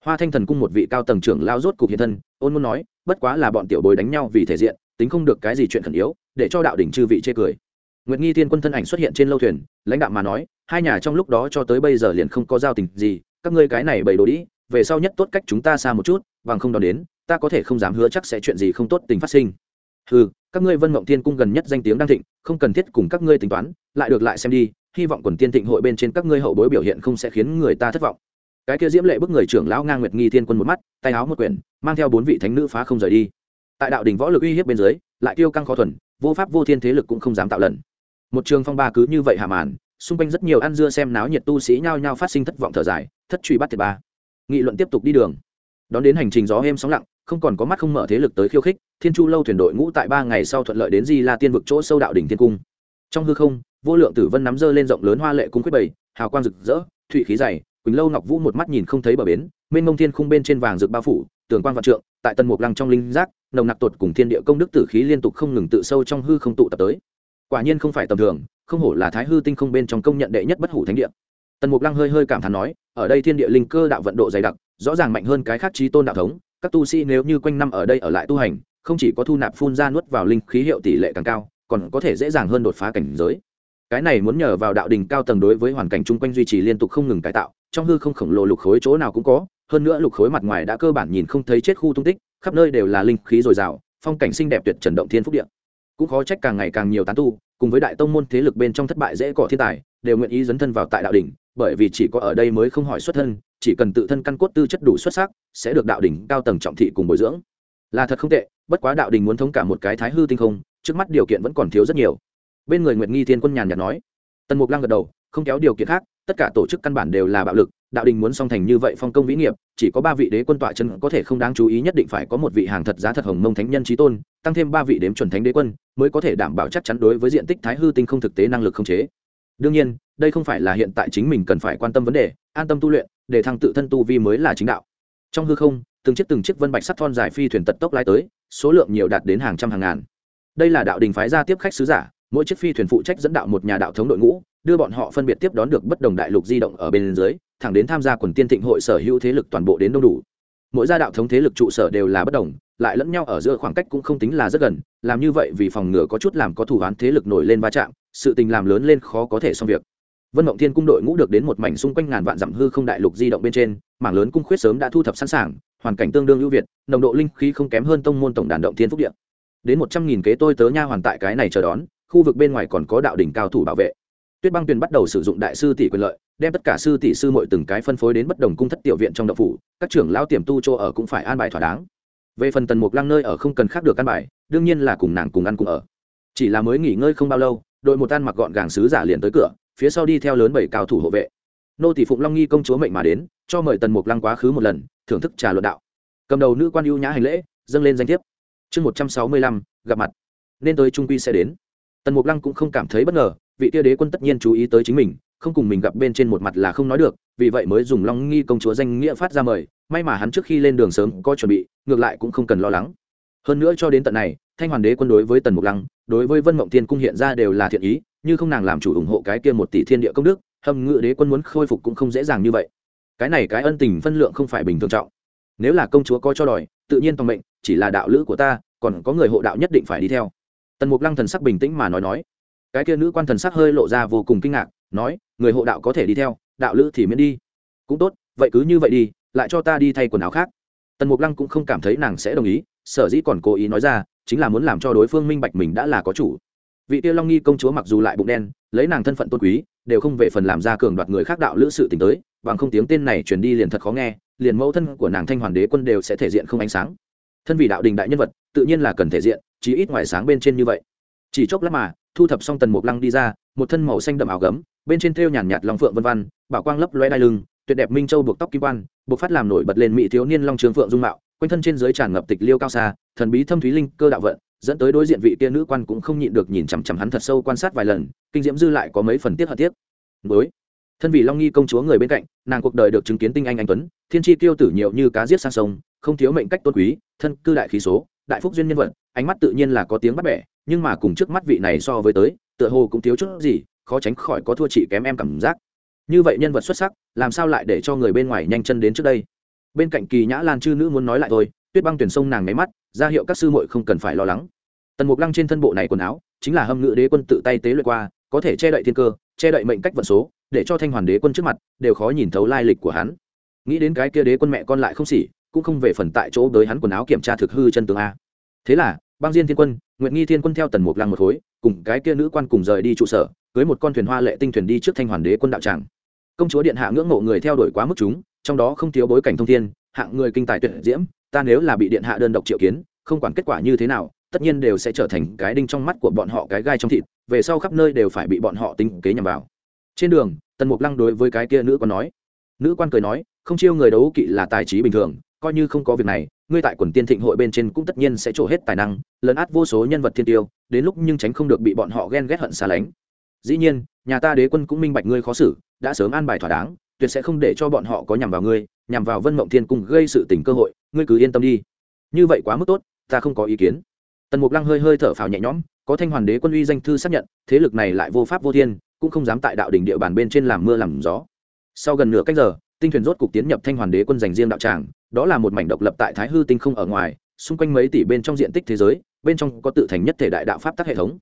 Hoa thanh thần cung một vị cao tầng trưởng lao rốt cục hiện thân, ôn muốn nói, bất quá là bọn tiểu bối đánh nhau vì thể diện, tính không được cái gì chuyện khẩn yếu, để cho đạo đỉnh chư vị chê cười. Nguyệt nghi thiên quân thân ảnh xuất hiện trên lâu thuyền, lãnh đạo mà nói, hai nhà trong lúc đó cho tới bây giờ liền không có giao tình gì, các ngươi cái này bày đồ đĩ về sau nhất tốt cách chúng ta xa một chút, bằng không đón đến, ta có thể không dám hứa chắc sẽ chuyện gì không tốt tình phát sinh ừ các ngươi vân mộng thiên cung gần nhất danh tiếng đang thịnh, không cần thiết cùng các ngươi tính toán, lại được lại xem đi, hy vọng quần tiên thịnh hội bên trên các ngươi hậu bối biểu hiện không sẽ khiến người ta thất vọng. Cái kia diễm lệ bức người trưởng lão ngang nguyệt nghi thiên quân một mắt, tay áo một quyển, mang theo bốn vị thánh nữ phá không rời đi. Tại đạo đình võ lực uy hiếp bên dưới, lại tiêu căng khó thuần, vô pháp vô thiên thế lực cũng không dám tạo lần. Một trường phong ba cứ như vậy hạ màn, xung quanh rất nhiều ăn dưa xem náo nhiệt tu sĩ nhao nhao phát sinh thất vọng thở dài, thất truy bắt thiệt ba. Nghị luận tiếp tục đi đường. Đón đến hành trình gió êm sóng lặng không còn có mắt không mở thế lực tới khiêu khích, thiên chu lâu thuyền đội ngũ tại ba ngày sau thuận lợi đến di la tiên vực chỗ sâu đạo đỉnh thiên cung. Trong hư không, vô lượng tử vân nắm dơ lên rộng lớn hoa lệ cung quyết bảy hào quang rực rỡ, thụy khí dày, quỳnh lâu ngọc vũ một mắt nhìn không thấy bờ bến, mênh mông thiên khung bên trên vàng rực bao phủ, tường quan vạn trượng, tại tần mục lăng trong linh giác, nồng nặc tột cùng thiên địa công đức tử khí liên tục không ngừng tự sâu trong hư không tụ tập tới. Quả nhiên không phải tầm thường, không hổ là thái hư tinh không bên trong công nhận đệ nhất bất hủ thánh địa. Tần mục lăng hơi hơi cảm thán nói, ở đây thiên địa linh cơ đạo vận độ dày đặc, rõ ràng mạnh hơn cái khác trí tôn đạo thống các tu sĩ nếu như quanh năm ở đây ở lại tu hành, không chỉ có thu nạp phun ra nuốt vào linh khí hiệu tỷ lệ càng cao, còn có thể dễ dàng hơn đột phá cảnh giới. Cái này muốn nhờ vào đạo đình cao tầng đối với hoàn cảnh chung quanh duy trì liên tục không ngừng cải tạo, trong hư không khổng lồ lục khối chỗ nào cũng có, hơn nữa lục khối mặt ngoài đã cơ bản nhìn không thấy chết khu tung tích, khắp nơi đều là linh khí dồi dào, phong cảnh xinh đẹp tuyệt trần động thiên phúc điện cũng khó trách càng ngày càng nhiều tán tu, cùng với đại tông môn thế lực bên trong thất bại dễ cỏ thiên tài, đều nguyện ý dấn thân vào tại đạo đỉnh, bởi vì chỉ có ở đây mới không hỏi xuất thân chỉ cần tự thân căn cốt tư chất đủ xuất sắc, sẽ được đạo đỉnh cao tầng trọng thị cùng bồi dưỡng. Là thật không tệ, bất quá đạo đỉnh muốn thống cả một cái thái hư tinh không, trước mắt điều kiện vẫn còn thiếu rất nhiều. Bên người nguyệt nghi thiên quân nhàn nhạt nói. Tần mục lăng gật đầu, không kéo điều kiện khác, tất cả tổ chức căn bản đều là bạo lực, đạo đình muốn song thành như vậy phong công vĩ nghiệp, chỉ có ba vị đế quân tọa chân có thể không đáng chú ý nhất định phải có một vị hàng thật giá thật hồng mông thánh nhân trí tôn, tăng thêm ba vị đếm chuẩn thánh đế quân, mới có thể đảm bảo chắc chắn đối với diện tích thái hư tinh không thực tế năng lực không chế. Đương nhiên, đây không phải là hiện tại chính mình cần phải quan tâm vấn đề, an tâm tu luyện để thăng tự thân tu vi mới là chính đạo. Trong hư không, từng chiếc từng chiếc vân bạch sắt thon dài phi thuyền tật tốc lái tới, số lượng nhiều đạt đến hàng trăm hàng ngàn. Đây là đạo đình phái ra tiếp khách sứ giả, mỗi chiếc phi thuyền phụ trách dẫn đạo một nhà đạo thống đội ngũ, đưa bọn họ phân biệt tiếp đón được bất đồng đại lục di động ở bên dưới, thẳng đến tham gia quần tiên thịnh hội sở hữu thế lực toàn bộ đến đông đủ. Mỗi gia đạo thống thế lực trụ sở đều là bất đồng, lại lẫn nhau ở giữa khoảng cách cũng không tính là rất gần, làm như vậy vì phòng ngừa có chút làm có thủ án thế lực nổi lên va chạm, sự tình làm lớn lên khó có thể xong việc vân mộng thiên cung đội ngũ được đến một mảnh xung quanh ngàn vạn dặm hư không đại lục di động bên trên, mảng lớn cung khuyết sớm đã thu thập sẵn sàng, hoàn cảnh tương đương ưu việt, nồng độ linh khí không kém hơn tông môn tổng đàn động thiên phúc điện đến một trăm nghìn kế tôi tớ nha hoàn tại cái này chờ đón, khu vực bên ngoài còn có đạo đỉnh cao thủ bảo vệ. Tuyết băng tuyền bắt đầu sử dụng đại sư tỷ quyền lợi, đem tất cả sư tỷ sư mội từng cái phân phối đến bất đồng cung thất tiểu viện trong đậu phủ, các trưởng lao tiềm tu chỗ ở cũng phải an bài thỏa đáng. Về phần tần mục lăng nơi ở không cần khác được căn bài, đương nhiên là cùng nàng cùng ăn cùng ở. Chỉ là mới nghỉ ngơi không bao lâu, đội một ăn mặc gọn gàng sứ giả liền tới cửa phía sau đi theo lớn bảy cao thủ hộ vệ. Nô tỷ phụng long nghi công chúa mệnh mà đến, cho mời tần mục lăng quá khứ một lần, thưởng thức trà luận đạo. Cầm đầu nữ quan ưu nhã hành lễ, dâng lên danh thiếp. Chương một trăm sáu mươi lăm, gặp mặt. Nên tới trung quy sẽ đến. Tần mục lăng cũng không cảm thấy bất ngờ, vị tia đế quân tất nhiên chú ý tới chính mình, không cùng mình gặp bên trên một mặt là không nói được, vì vậy mới dùng long nghi công chúa danh nghĩa phát ra mời, may mà hắn trước khi lên đường sớm có chuẩn bị, ngược lại cũng không cần lo lắng. Hơn nữa cho đến tận này, thanh hoàn đế quân đối với tần mục lăng, đối với vân mộng tiên cung hiện ra đều là thiện ý như không nàng làm chủ ủng hộ cái kia một tỷ thiên địa công đức, hâm ngự đế quân muốn khôi phục cũng không dễ dàng như vậy. Cái này cái ân tình phân lượng không phải bình thường trọng. Nếu là công chúa coi cho đòi, tự nhiên toàn mệnh, chỉ là đạo lữ của ta, còn có người hộ đạo nhất định phải đi theo. Tần mục lăng thần sắc bình tĩnh mà nói nói. Cái kia nữ quan thần sắc hơi lộ ra vô cùng kinh ngạc, nói, người hộ đạo có thể đi theo, đạo lữ thì miễn đi. Cũng tốt, vậy cứ như vậy đi, lại cho ta đi thay quần áo khác. Tần mục lăng cũng không cảm thấy nàng sẽ đồng ý, sở dĩ còn cố ý nói ra, chính là muốn làm cho đối phương minh bạch mình đã là có chủ vị tiêu long nghi công chúa mặc dù lại bụng đen, lấy nàng thân phận tôn quý, đều không về phần làm ra cường đoạt người khác đạo lữ sự t tới, bằng không tiếng tên này truyền đi liền thật khó nghe, liền mẫu thân của nàng thanh hoàn đế quân đều sẽ thể diện không ánh sáng. Thân vị đạo đình đại nhân vật, tự nhiên là cần thể diện, chí ít ngoài sáng bên trên như vậy. Chỉ chốc lát mà, thu thập xong tần mục lăng đi ra, một thân màu xanh đậm áo gấm, bên trên thêu nhàn nhạt long phượng vân văn, bảo quang lấp loe đai lưng, tuyệt đẹp minh châu buộc tóc kim quan, buộc phát làm nổi bật lên mỹ thiếu niên long trường phượng dung mạo, quanh thân trên dưới tràn ngập tịch liêu cao xa, thần bí thâm thúy linh cơ đạo vận dẫn tới đối diện vị kia nữ quan cũng không nhịn được nhìn chằm chằm hắn thật sâu quan sát vài lần, kinh diễm dư lại có mấy phần tiết hận tiếc. Đối thân vị long nghi công chúa người bên cạnh, nàng cuộc đời được chứng kiến tinh anh anh tuấn, thiên tri tiêu tử nhiều như cá giết sang sông, không thiếu mệnh cách tôn quý, thân cư đại khí số, đại phúc duyên nhân vật, ánh mắt tự nhiên là có tiếng bắt bẻ, nhưng mà cùng trước mắt vị này so với tới, tựa hồ cũng thiếu chút gì, khó tránh khỏi có thua chị kém em cảm giác. Như vậy nhân vật xuất sắc, làm sao lại để cho người bên ngoài nhanh chân đến trước đây? Bên cạnh kỳ nhã lan chư nữ muốn nói lại thôi tuyết băng tuyển sông nàng nháy mắt, ra hiệu các sư muội không cần phải lo lắng. Tần mục lăng trên thân bộ này quần áo, chính là hâm ngự đế quân tự tay tế luyện qua, có thể che đậy thiên cơ, che đậy mệnh cách vận số, để cho thanh hoàn đế quân trước mặt, đều khó nhìn thấu lai lịch của hắn. Nghĩ đến cái kia đế quân mẹ con lại không xỉ, cũng không về phần tại chỗ tới hắn quần áo kiểm tra thực hư chân tướng a. Thế là, băng diên thiên quân nguyện nghi thiên quân theo tần mục lăng một khối, cùng cái kia nữ quan cùng rời đi trụ sở, cưới một con thuyền hoa lệ tinh thuyền đi trước thanh hoàn đế quân đạo tràng. Công chúa điện hạ ngưỡng mộ người theo đuổi quá mức chúng, trong đó không thiếu bối cảnh thông thiên hạng người kinh tài tuyệt diễm, ta nếu là bị điện hạ đơn độc triệu kiến, không quản kết quả như thế nào, tất nhiên đều sẽ trở thành cái đinh trong mắt của bọn họ cái gai trong thịt, về sau khắp nơi đều phải bị bọn họ tính kế nhằm vào. Trên đường, tần mục lăng đối với cái kia nữ quan nói, nữ quan cười nói, không chiêu người đấu kỵ là tài trí bình thường, coi như không có việc này, ngươi tại quần tiên thịnh hội bên trên cũng tất nhiên sẽ trổ hết tài năng, lấn át vô số nhân vật thiên tiêu, đến lúc nhưng tránh không được bị bọn họ ghen ghét hận xa lánh. Dĩ nhiên, nhà ta đế quân cũng minh bạch ngươi khó xử, đã sớm an bài thỏa đáng, tuyệt sẽ không để cho bọn họ có nhằm vào ngươi nhằm vào vân mộng thiên cung gây sự tình cơ hội, ngươi cứ yên tâm đi. Như vậy quá mức tốt, ta không có ý kiến. Tần mục lăng hơi hơi thở phào nhẹ nhõm, có thanh hoàn đế quân uy danh thư xác nhận, thế lực này lại vô pháp vô thiên, cũng không dám tại đạo đỉnh địa bàn bên trên làm mưa làm gió. Sau gần nửa cách giờ, tinh thuyền rốt cục tiến nhập thanh hoàn đế quân dành riêng đạo tràng, đó là một mảnh độc lập tại thái hư tinh không ở ngoài, xung quanh mấy tỷ bên trong diện tích thế giới, bên trong có tự thành nhất thể đại đạo pháp tắc hệ thống.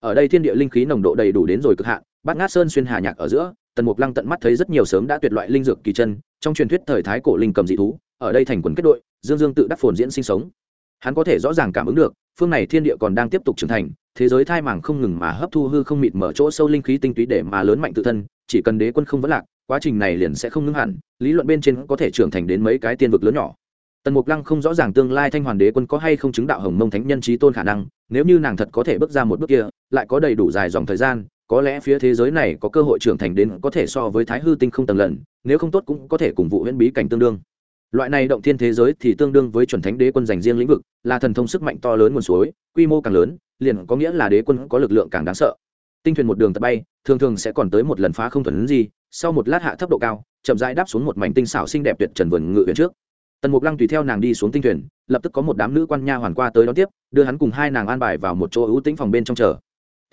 Ở đây thiên địa linh khí nồng độ đầy đủ đến rồi cực hạn, bát ngát sơn xuyên hà nhạc ở giữa tần mục lăng tận mắt thấy rất nhiều sớm đã tuyệt loại linh dược kỳ chân, trong truyền thuyết thời thái cổ linh cầm dị thú, ở đây thành quần kết đội, dương dương tự đắc phồn diễn sinh sống. Hắn có thể rõ ràng cảm ứng được, phương này thiên địa còn đang tiếp tục trưởng thành, thế giới thai màng không ngừng mà hấp thu hư không mịt mở chỗ sâu linh khí tinh túy để mà lớn mạnh tự thân, chỉ cần đế quân không vẫn lạc, quá trình này liền sẽ không ngưng hẳn, lý luận bên trên có thể trưởng thành đến mấy cái tiên vực lớn nhỏ. Tần mục lăng không rõ ràng tương lai thanh hoàn đế quân có hay không chứng đạo hồng mông thánh nhân trí tôn khả năng, nếu như nàng thật có thể bước ra một bước kia, lại có đầy đủ dài dòng thời gian có lẽ phía thế giới này có cơ hội trưởng thành đến có thể so với thái hư tinh không tầng lần, nếu không tốt cũng có thể cùng vụ huyễn bí cảnh tương đương. Loại này động thiên thế giới thì tương đương với chuẩn thánh đế quân dành riêng lĩnh vực, là thần thông sức mạnh to lớn nguồn suối, quy mô càng lớn, liền có nghĩa là đế quân có lực lượng càng đáng sợ. Tinh thuyền một đường tập bay, thường thường sẽ còn tới một lần phá không thuần gì, sau một lát hạ thấp độ cao, chậm rãi đáp xuống một mảnh tinh xảo xinh đẹp tuyệt trần vườn ngự viện trước. Tần mục lăng tùy theo nàng đi xuống tinh thuyền, lập tức có một đám nữ quan nha hoàn qua tới đón tiếp, đưa hắn cùng hai nàng an bài vào một chỗ ưu tĩnh phòng bên trong chờ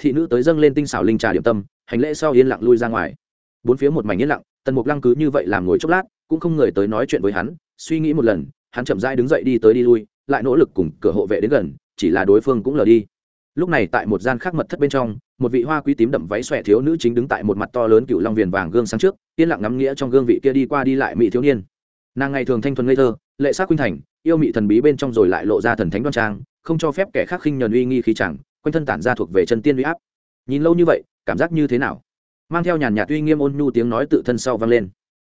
thị nữ tới dâng lên tinh xảo linh trà điểm tâm, hành lễ sau yên lặng lui ra ngoài. Bốn phía một mảnh yên lặng, tần mục lăng cứ như vậy làm ngồi chốc lát, cũng không người tới nói chuyện với hắn, suy nghĩ một lần, hắn chậm rãi đứng dậy đi tới đi lui, lại nỗ lực cùng cửa hộ vệ đến gần, chỉ là đối phương cũng lờ đi. Lúc này tại một gian khác mật thất bên trong, một vị hoa quý tím đậm váy xòe thiếu nữ chính đứng tại một mặt to lớn cựu long viền vàng gương sáng trước, yên lặng ngắm nghĩa trong gương vị kia đi qua đi lại mỹ thiếu niên. Nàng ngày thường thanh thuần ngây thơ, lệ xác khuynh thành, yêu mị thần bí bên trong rồi lại lộ ra thần thánh đoan trang, không cho phép kẻ khác khinh nhờn uy nghi khí chẳng quanh thân tản ra thuộc về chân tiên uy áp. Nhìn lâu như vậy, cảm giác như thế nào? Mang theo nhàn nhạt uy nghiêm ôn nhu tiếng nói tự thân sau vang lên.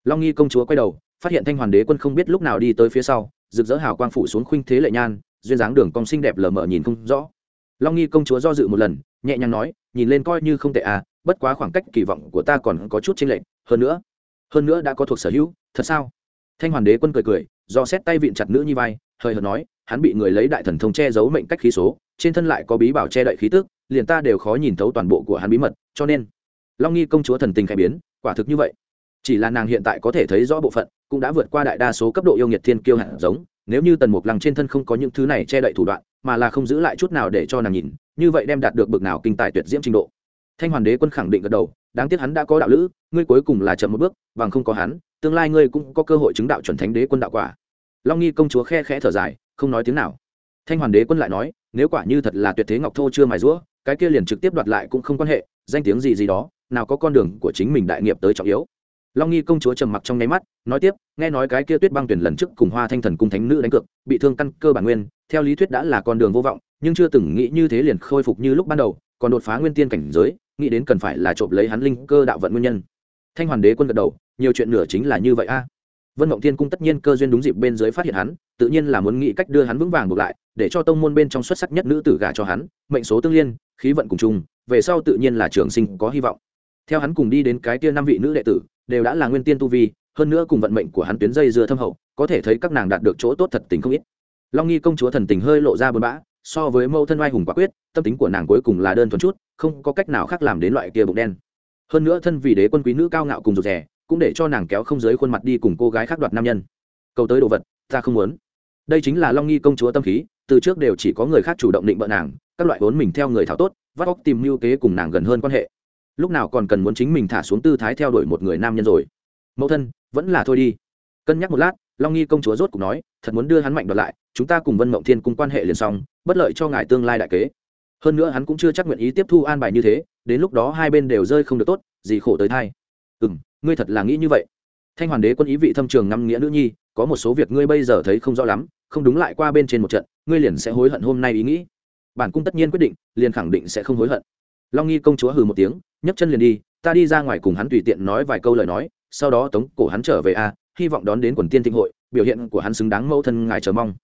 Long nghi công chúa quay đầu, phát hiện thanh hoàn đế quân không biết lúc nào đi tới phía sau, rực rỡ hào quang phủ xuống khuynh thế lệ nhan, duyên dáng đường cong xinh đẹp lờ mờ nhìn không rõ. Long nghi công chúa do dự một lần, nhẹ nhàng nói, nhìn lên coi như không tệ à bất quá khoảng cách kỳ vọng của ta còn có chút chênh lệch, hơn nữa hơn nữa đã có thuộc sở hữu, thật sao? Thanh hoàn đế quân cười cười, do xét tay vịn chặt nữ nhi vai hơi hợt nói, hắn bị người lấy đại thần thông che giấu mệnh cách khí số, trên thân lại có bí bảo che đậy khí tức, liền ta đều khó nhìn thấu toàn bộ của hắn bí mật, cho nên, long nghi công chúa thần tình khẽ biến, quả thực như vậy. Chỉ là nàng hiện tại có thể thấy rõ bộ phận, cũng đã vượt qua đại đa số cấp độ yêu nghiệt thiên kiêu hạt giống, nếu như tần mục lăng trên thân không có những thứ này che đậy thủ đoạn, mà là không giữ lại chút nào để cho nàng nhìn, như vậy đem đạt được bực nào kinh tài tuyệt diễm trình độ. Thanh hoàn đế quân khẳng định gật đầu, đáng tiếc hắn đã có đạo lữ, ngươi cuối cùng là chậm một bước, bằng không có hắn, tương lai ngươi cũng có cơ hội chứng đạo chuẩn thánh đế quân đạo quả long nghi công chúa khe khẽ thở dài, không nói tiếng nào. Thanh hoàn đế quân lại nói, nếu quả như thật là tuyệt thế ngọc thô chưa mài rũa cái kia liền trực tiếp đoạt lại cũng không quan hệ, danh tiếng gì gì đó, nào có con đường của chính mình đại nghiệp tới trọng yếu. Long nghi công chúa trầm mặc trong nháy mắt, nói tiếp, nghe nói cái kia tuyết băng tuyển lần trước cùng hoa thanh thần cung thánh nữ đánh cược, bị thương căn cơ bản nguyên, theo lý thuyết đã là con đường vô vọng, nhưng chưa từng nghĩ như thế liền khôi phục như lúc ban đầu, còn đột phá nguyên tiên cảnh giới, nghĩ đến cần phải là trộm lấy hắn linh cơ đạo vận nguyên nhân. Thanh hoàn đế quân gật đầu, nhiều chuyện nửa chính là như vậy a vân mộng thiên cung tất nhiên cơ duyên đúng dịp bên dưới phát hiện hắn, tự nhiên là muốn nghĩ cách đưa hắn vững vàng buộc lại, để cho tông môn bên trong xuất sắc nhất nữ tử gả cho hắn, mệnh số tương liên, khí vận cùng chung, về sau tự nhiên là trường sinh có hy vọng. Theo hắn cùng đi đến cái tia năm vị nữ đệ tử, đều đã là nguyên tiên tu vi, hơn nữa cùng vận mệnh của hắn tuyến dây dưa thâm hậu, có thể thấy các nàng đạt được chỗ tốt thật tình không ít. Long nghi công chúa thần tình hơi lộ ra bờ bã, so với mâu thân oai hùng quả quyết, tâm tính của nàng cuối cùng là đơn thuần chút, không có cách nào khác làm đến loại kia bụng đen. Hơn nữa thân vì đế quân quý nữ cao ngạo cùng rụt rè cũng để cho nàng kéo không dưới khuôn mặt đi cùng cô gái khác đoạt nam nhân. Cầu tới đồ vật, ta không muốn. Đây chính là long nghi công chúa tâm khí, từ trước đều chỉ có người khác chủ động định bợ nàng, các loại vốn mình theo người thảo tốt, vắt óc tìm mưu kế cùng nàng gần hơn quan hệ. Lúc nào còn cần muốn chính mình thả xuống tư thái theo đuổi một người nam nhân rồi. Mẫu thân, vẫn là thôi đi. Cân nhắc một lát, long nghi công chúa rốt cục nói, thật muốn đưa hắn mạnh đoạt lại, chúng ta cùng vân mộng thiên cùng quan hệ liền xong, bất lợi cho ngài tương lai đại kế. Hơn nữa hắn cũng chưa chắc nguyện ý tiếp thu an bài như thế, đến lúc đó hai bên đều rơi không được tốt, gì khổ tới thai. Ừ m ngươi thật là nghĩ như vậy? Thanh hoàn đế quân ý vị thâm trường ngắm nghĩa nữ nhi, có một số việc ngươi bây giờ thấy không rõ lắm, không đúng lại qua bên trên một trận, ngươi liền sẽ hối hận hôm nay ý nghĩ. Bản cung tất nhiên quyết định, liền khẳng định sẽ không hối hận. Long nghi công chúa hừ một tiếng, nhấc chân liền đi, ta đi ra ngoài cùng hắn tùy tiện nói vài câu lời nói, sau đó tống cổ hắn trở về a, hy vọng đón đến quần tiên tinh hội, biểu hiện của hắn xứng đáng mẫu thân ngài chờ mong.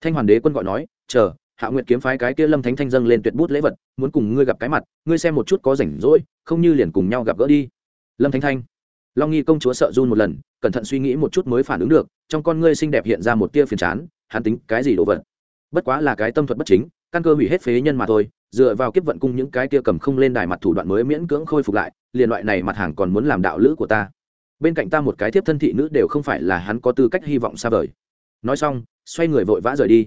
Thanh hoàn đế quân gọi nói, chờ, hạ nguyện kiếm phái cái kia lâm thánh thanh dâng lên tuyệt bút lễ vật, muốn cùng ngươi gặp cái mặt, ngươi xem một chút có rảnh rỗi, không như liền cùng nhau gặp gỡ đi. Lâm thánh thanh long nghi công chúa sợ run một lần, cẩn thận suy nghĩ một chút mới phản ứng được, trong con ngươi xinh đẹp hiện ra một tia phiền chán, hắn tính cái gì đồ vật? Bất quá là cái tâm thuật bất chính, căn cơ hủy hết phế nhân mà thôi, dựa vào kiếp vận cung những cái tia cầm không lên đài mặt thủ đoạn mới miễn cưỡng khôi phục lại, liền loại này mặt hàng còn muốn làm đạo lữ của ta. Bên cạnh ta một cái thiếp thân thị nữ đều không phải là hắn có tư cách hy vọng xa vời. Nói xong, xoay người vội vã rời đi.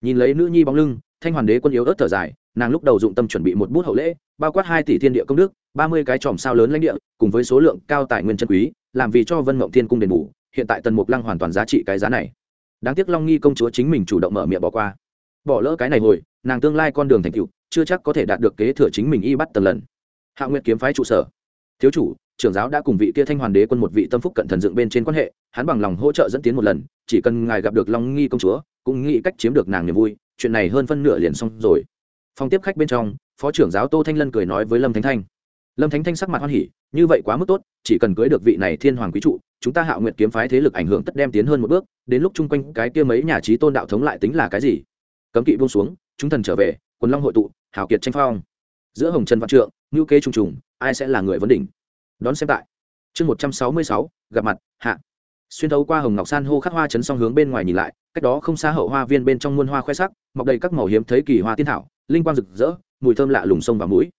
Nhìn lấy nữ nhi bóng lưng, thanh hoàn đế quân yếu ớt thở dài nàng lúc đầu dụng tâm chuẩn bị một bút hậu lễ, bao quát hai tỷ thiên địa công đức, ba mươi cái tròm sao lớn lãnh địa, cùng với số lượng cao tài nguyên chân quý, làm vì cho vân mộng thiên cung đền bù, hiện tại tần mục lăng hoàn toàn giá trị cái giá này. Đáng tiếc long nghi công chúa chính mình chủ động mở miệng bỏ qua. Bỏ lỡ cái này hồi, nàng tương lai con đường thành cựu chưa chắc có thể đạt được kế thừa chính mình y bắt tần lần. Hạ nguyệt kiếm phái trụ sở. Thiếu chủ, trưởng giáo đã cùng vị kia thanh hoàn đế quân một vị tâm phúc cận thần dựng bên trên quan hệ, hắn bằng lòng hỗ trợ dẫn tiến một lần, chỉ cần ngài gặp được long nghi công chúa, cũng nghĩ cách chiếm được nàng niềm vui, chuyện này hơn phân nửa liền xong rồi phòng tiếp khách bên trong, phó trưởng giáo tô thanh lân cười nói với lâm thánh thanh. Lâm thánh thanh sắc mặt hoan hỉ, như vậy quá mức tốt, chỉ cần cưới được vị này thiên hoàng quý trụ, chúng ta hạo nguyện kiếm phái thế lực ảnh hưởng tất đem tiến hơn một bước, đến lúc chung quanh cái kia mấy nhà trí tôn đạo thống lại tính là cái gì? Cấm kỵ buông xuống, chúng thần trở về, quần long hội tụ hảo kiệt tranh phong. Giữa hồng trần văn trượng ngữ kê trùng trùng, ai sẽ là người vấn đỉnh? Đón xem tại. Chương một trăm sáu mươi sáu, gặp mặt, hạ. Xuyên thấu qua hồng ngọc san hô khắc hoa chấn song hướng bên ngoài nhìn lại, cách đó không xa hậu hoa viên bên trong muôn hoa khoe sắc, mọc đầy các màu hiếm thấy kỳ hoa tiên thảo linh quang rực rỡ, mùi thơm lạ lùng sông vào mũi.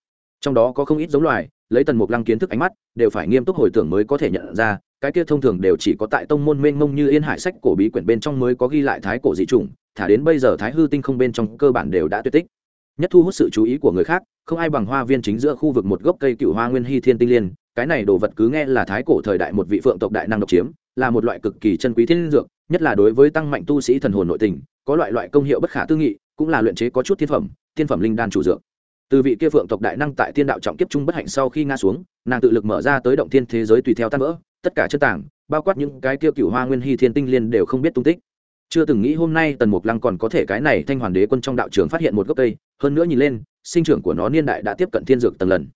Trong đó có không ít giống loài, lấy tần mục lăng kiến thức ánh mắt, đều phải nghiêm túc hồi tưởng mới có thể nhận ra, cái kia thông thường đều chỉ có tại tông môn mênh mông như yên hải sách cổ bí quyển bên trong mới có ghi lại thái cổ dị chủng, thả đến bây giờ thái hư tinh không bên trong cơ bản đều đã tuyệt tích. Nhất thu hút sự chú ý của người khác, không ai bằng hoa viên chính giữa khu vực một gốc cây cựu hoa nguyên hy thiên tinh liên, cái này đồ vật cứ nghe là thái cổ thời đại một vị phượng tộc đại năng độc chiếm, là một loại cực kỳ chân quý thiên dược, nhất là đối với tăng mạnh tu sĩ thần hồn nội tình, có loại loại công hiệu bất khả tư nghị cũng là luyện chế có chút thiên phẩm thiên phẩm linh đan chủ dược. Từ vị kia phượng tộc đại năng tại thiên đạo trọng kiếp trung bất hạnh sau khi nga xuống, nàng tự lực mở ra tới động thiên thế giới tùy theo tan vỡ, tất cả chất tảng, bao quát những cái kia cựu hoa nguyên hy thiên tinh liên đều không biết tung tích. Chưa từng nghĩ hôm nay tần mục lăng còn có thể cái này thanh hoàn đế quân trong đạo trường phát hiện một gốc cây, hơn nữa nhìn lên, sinh trưởng của nó niên đại đã tiếp cận thiên dược tầng lần.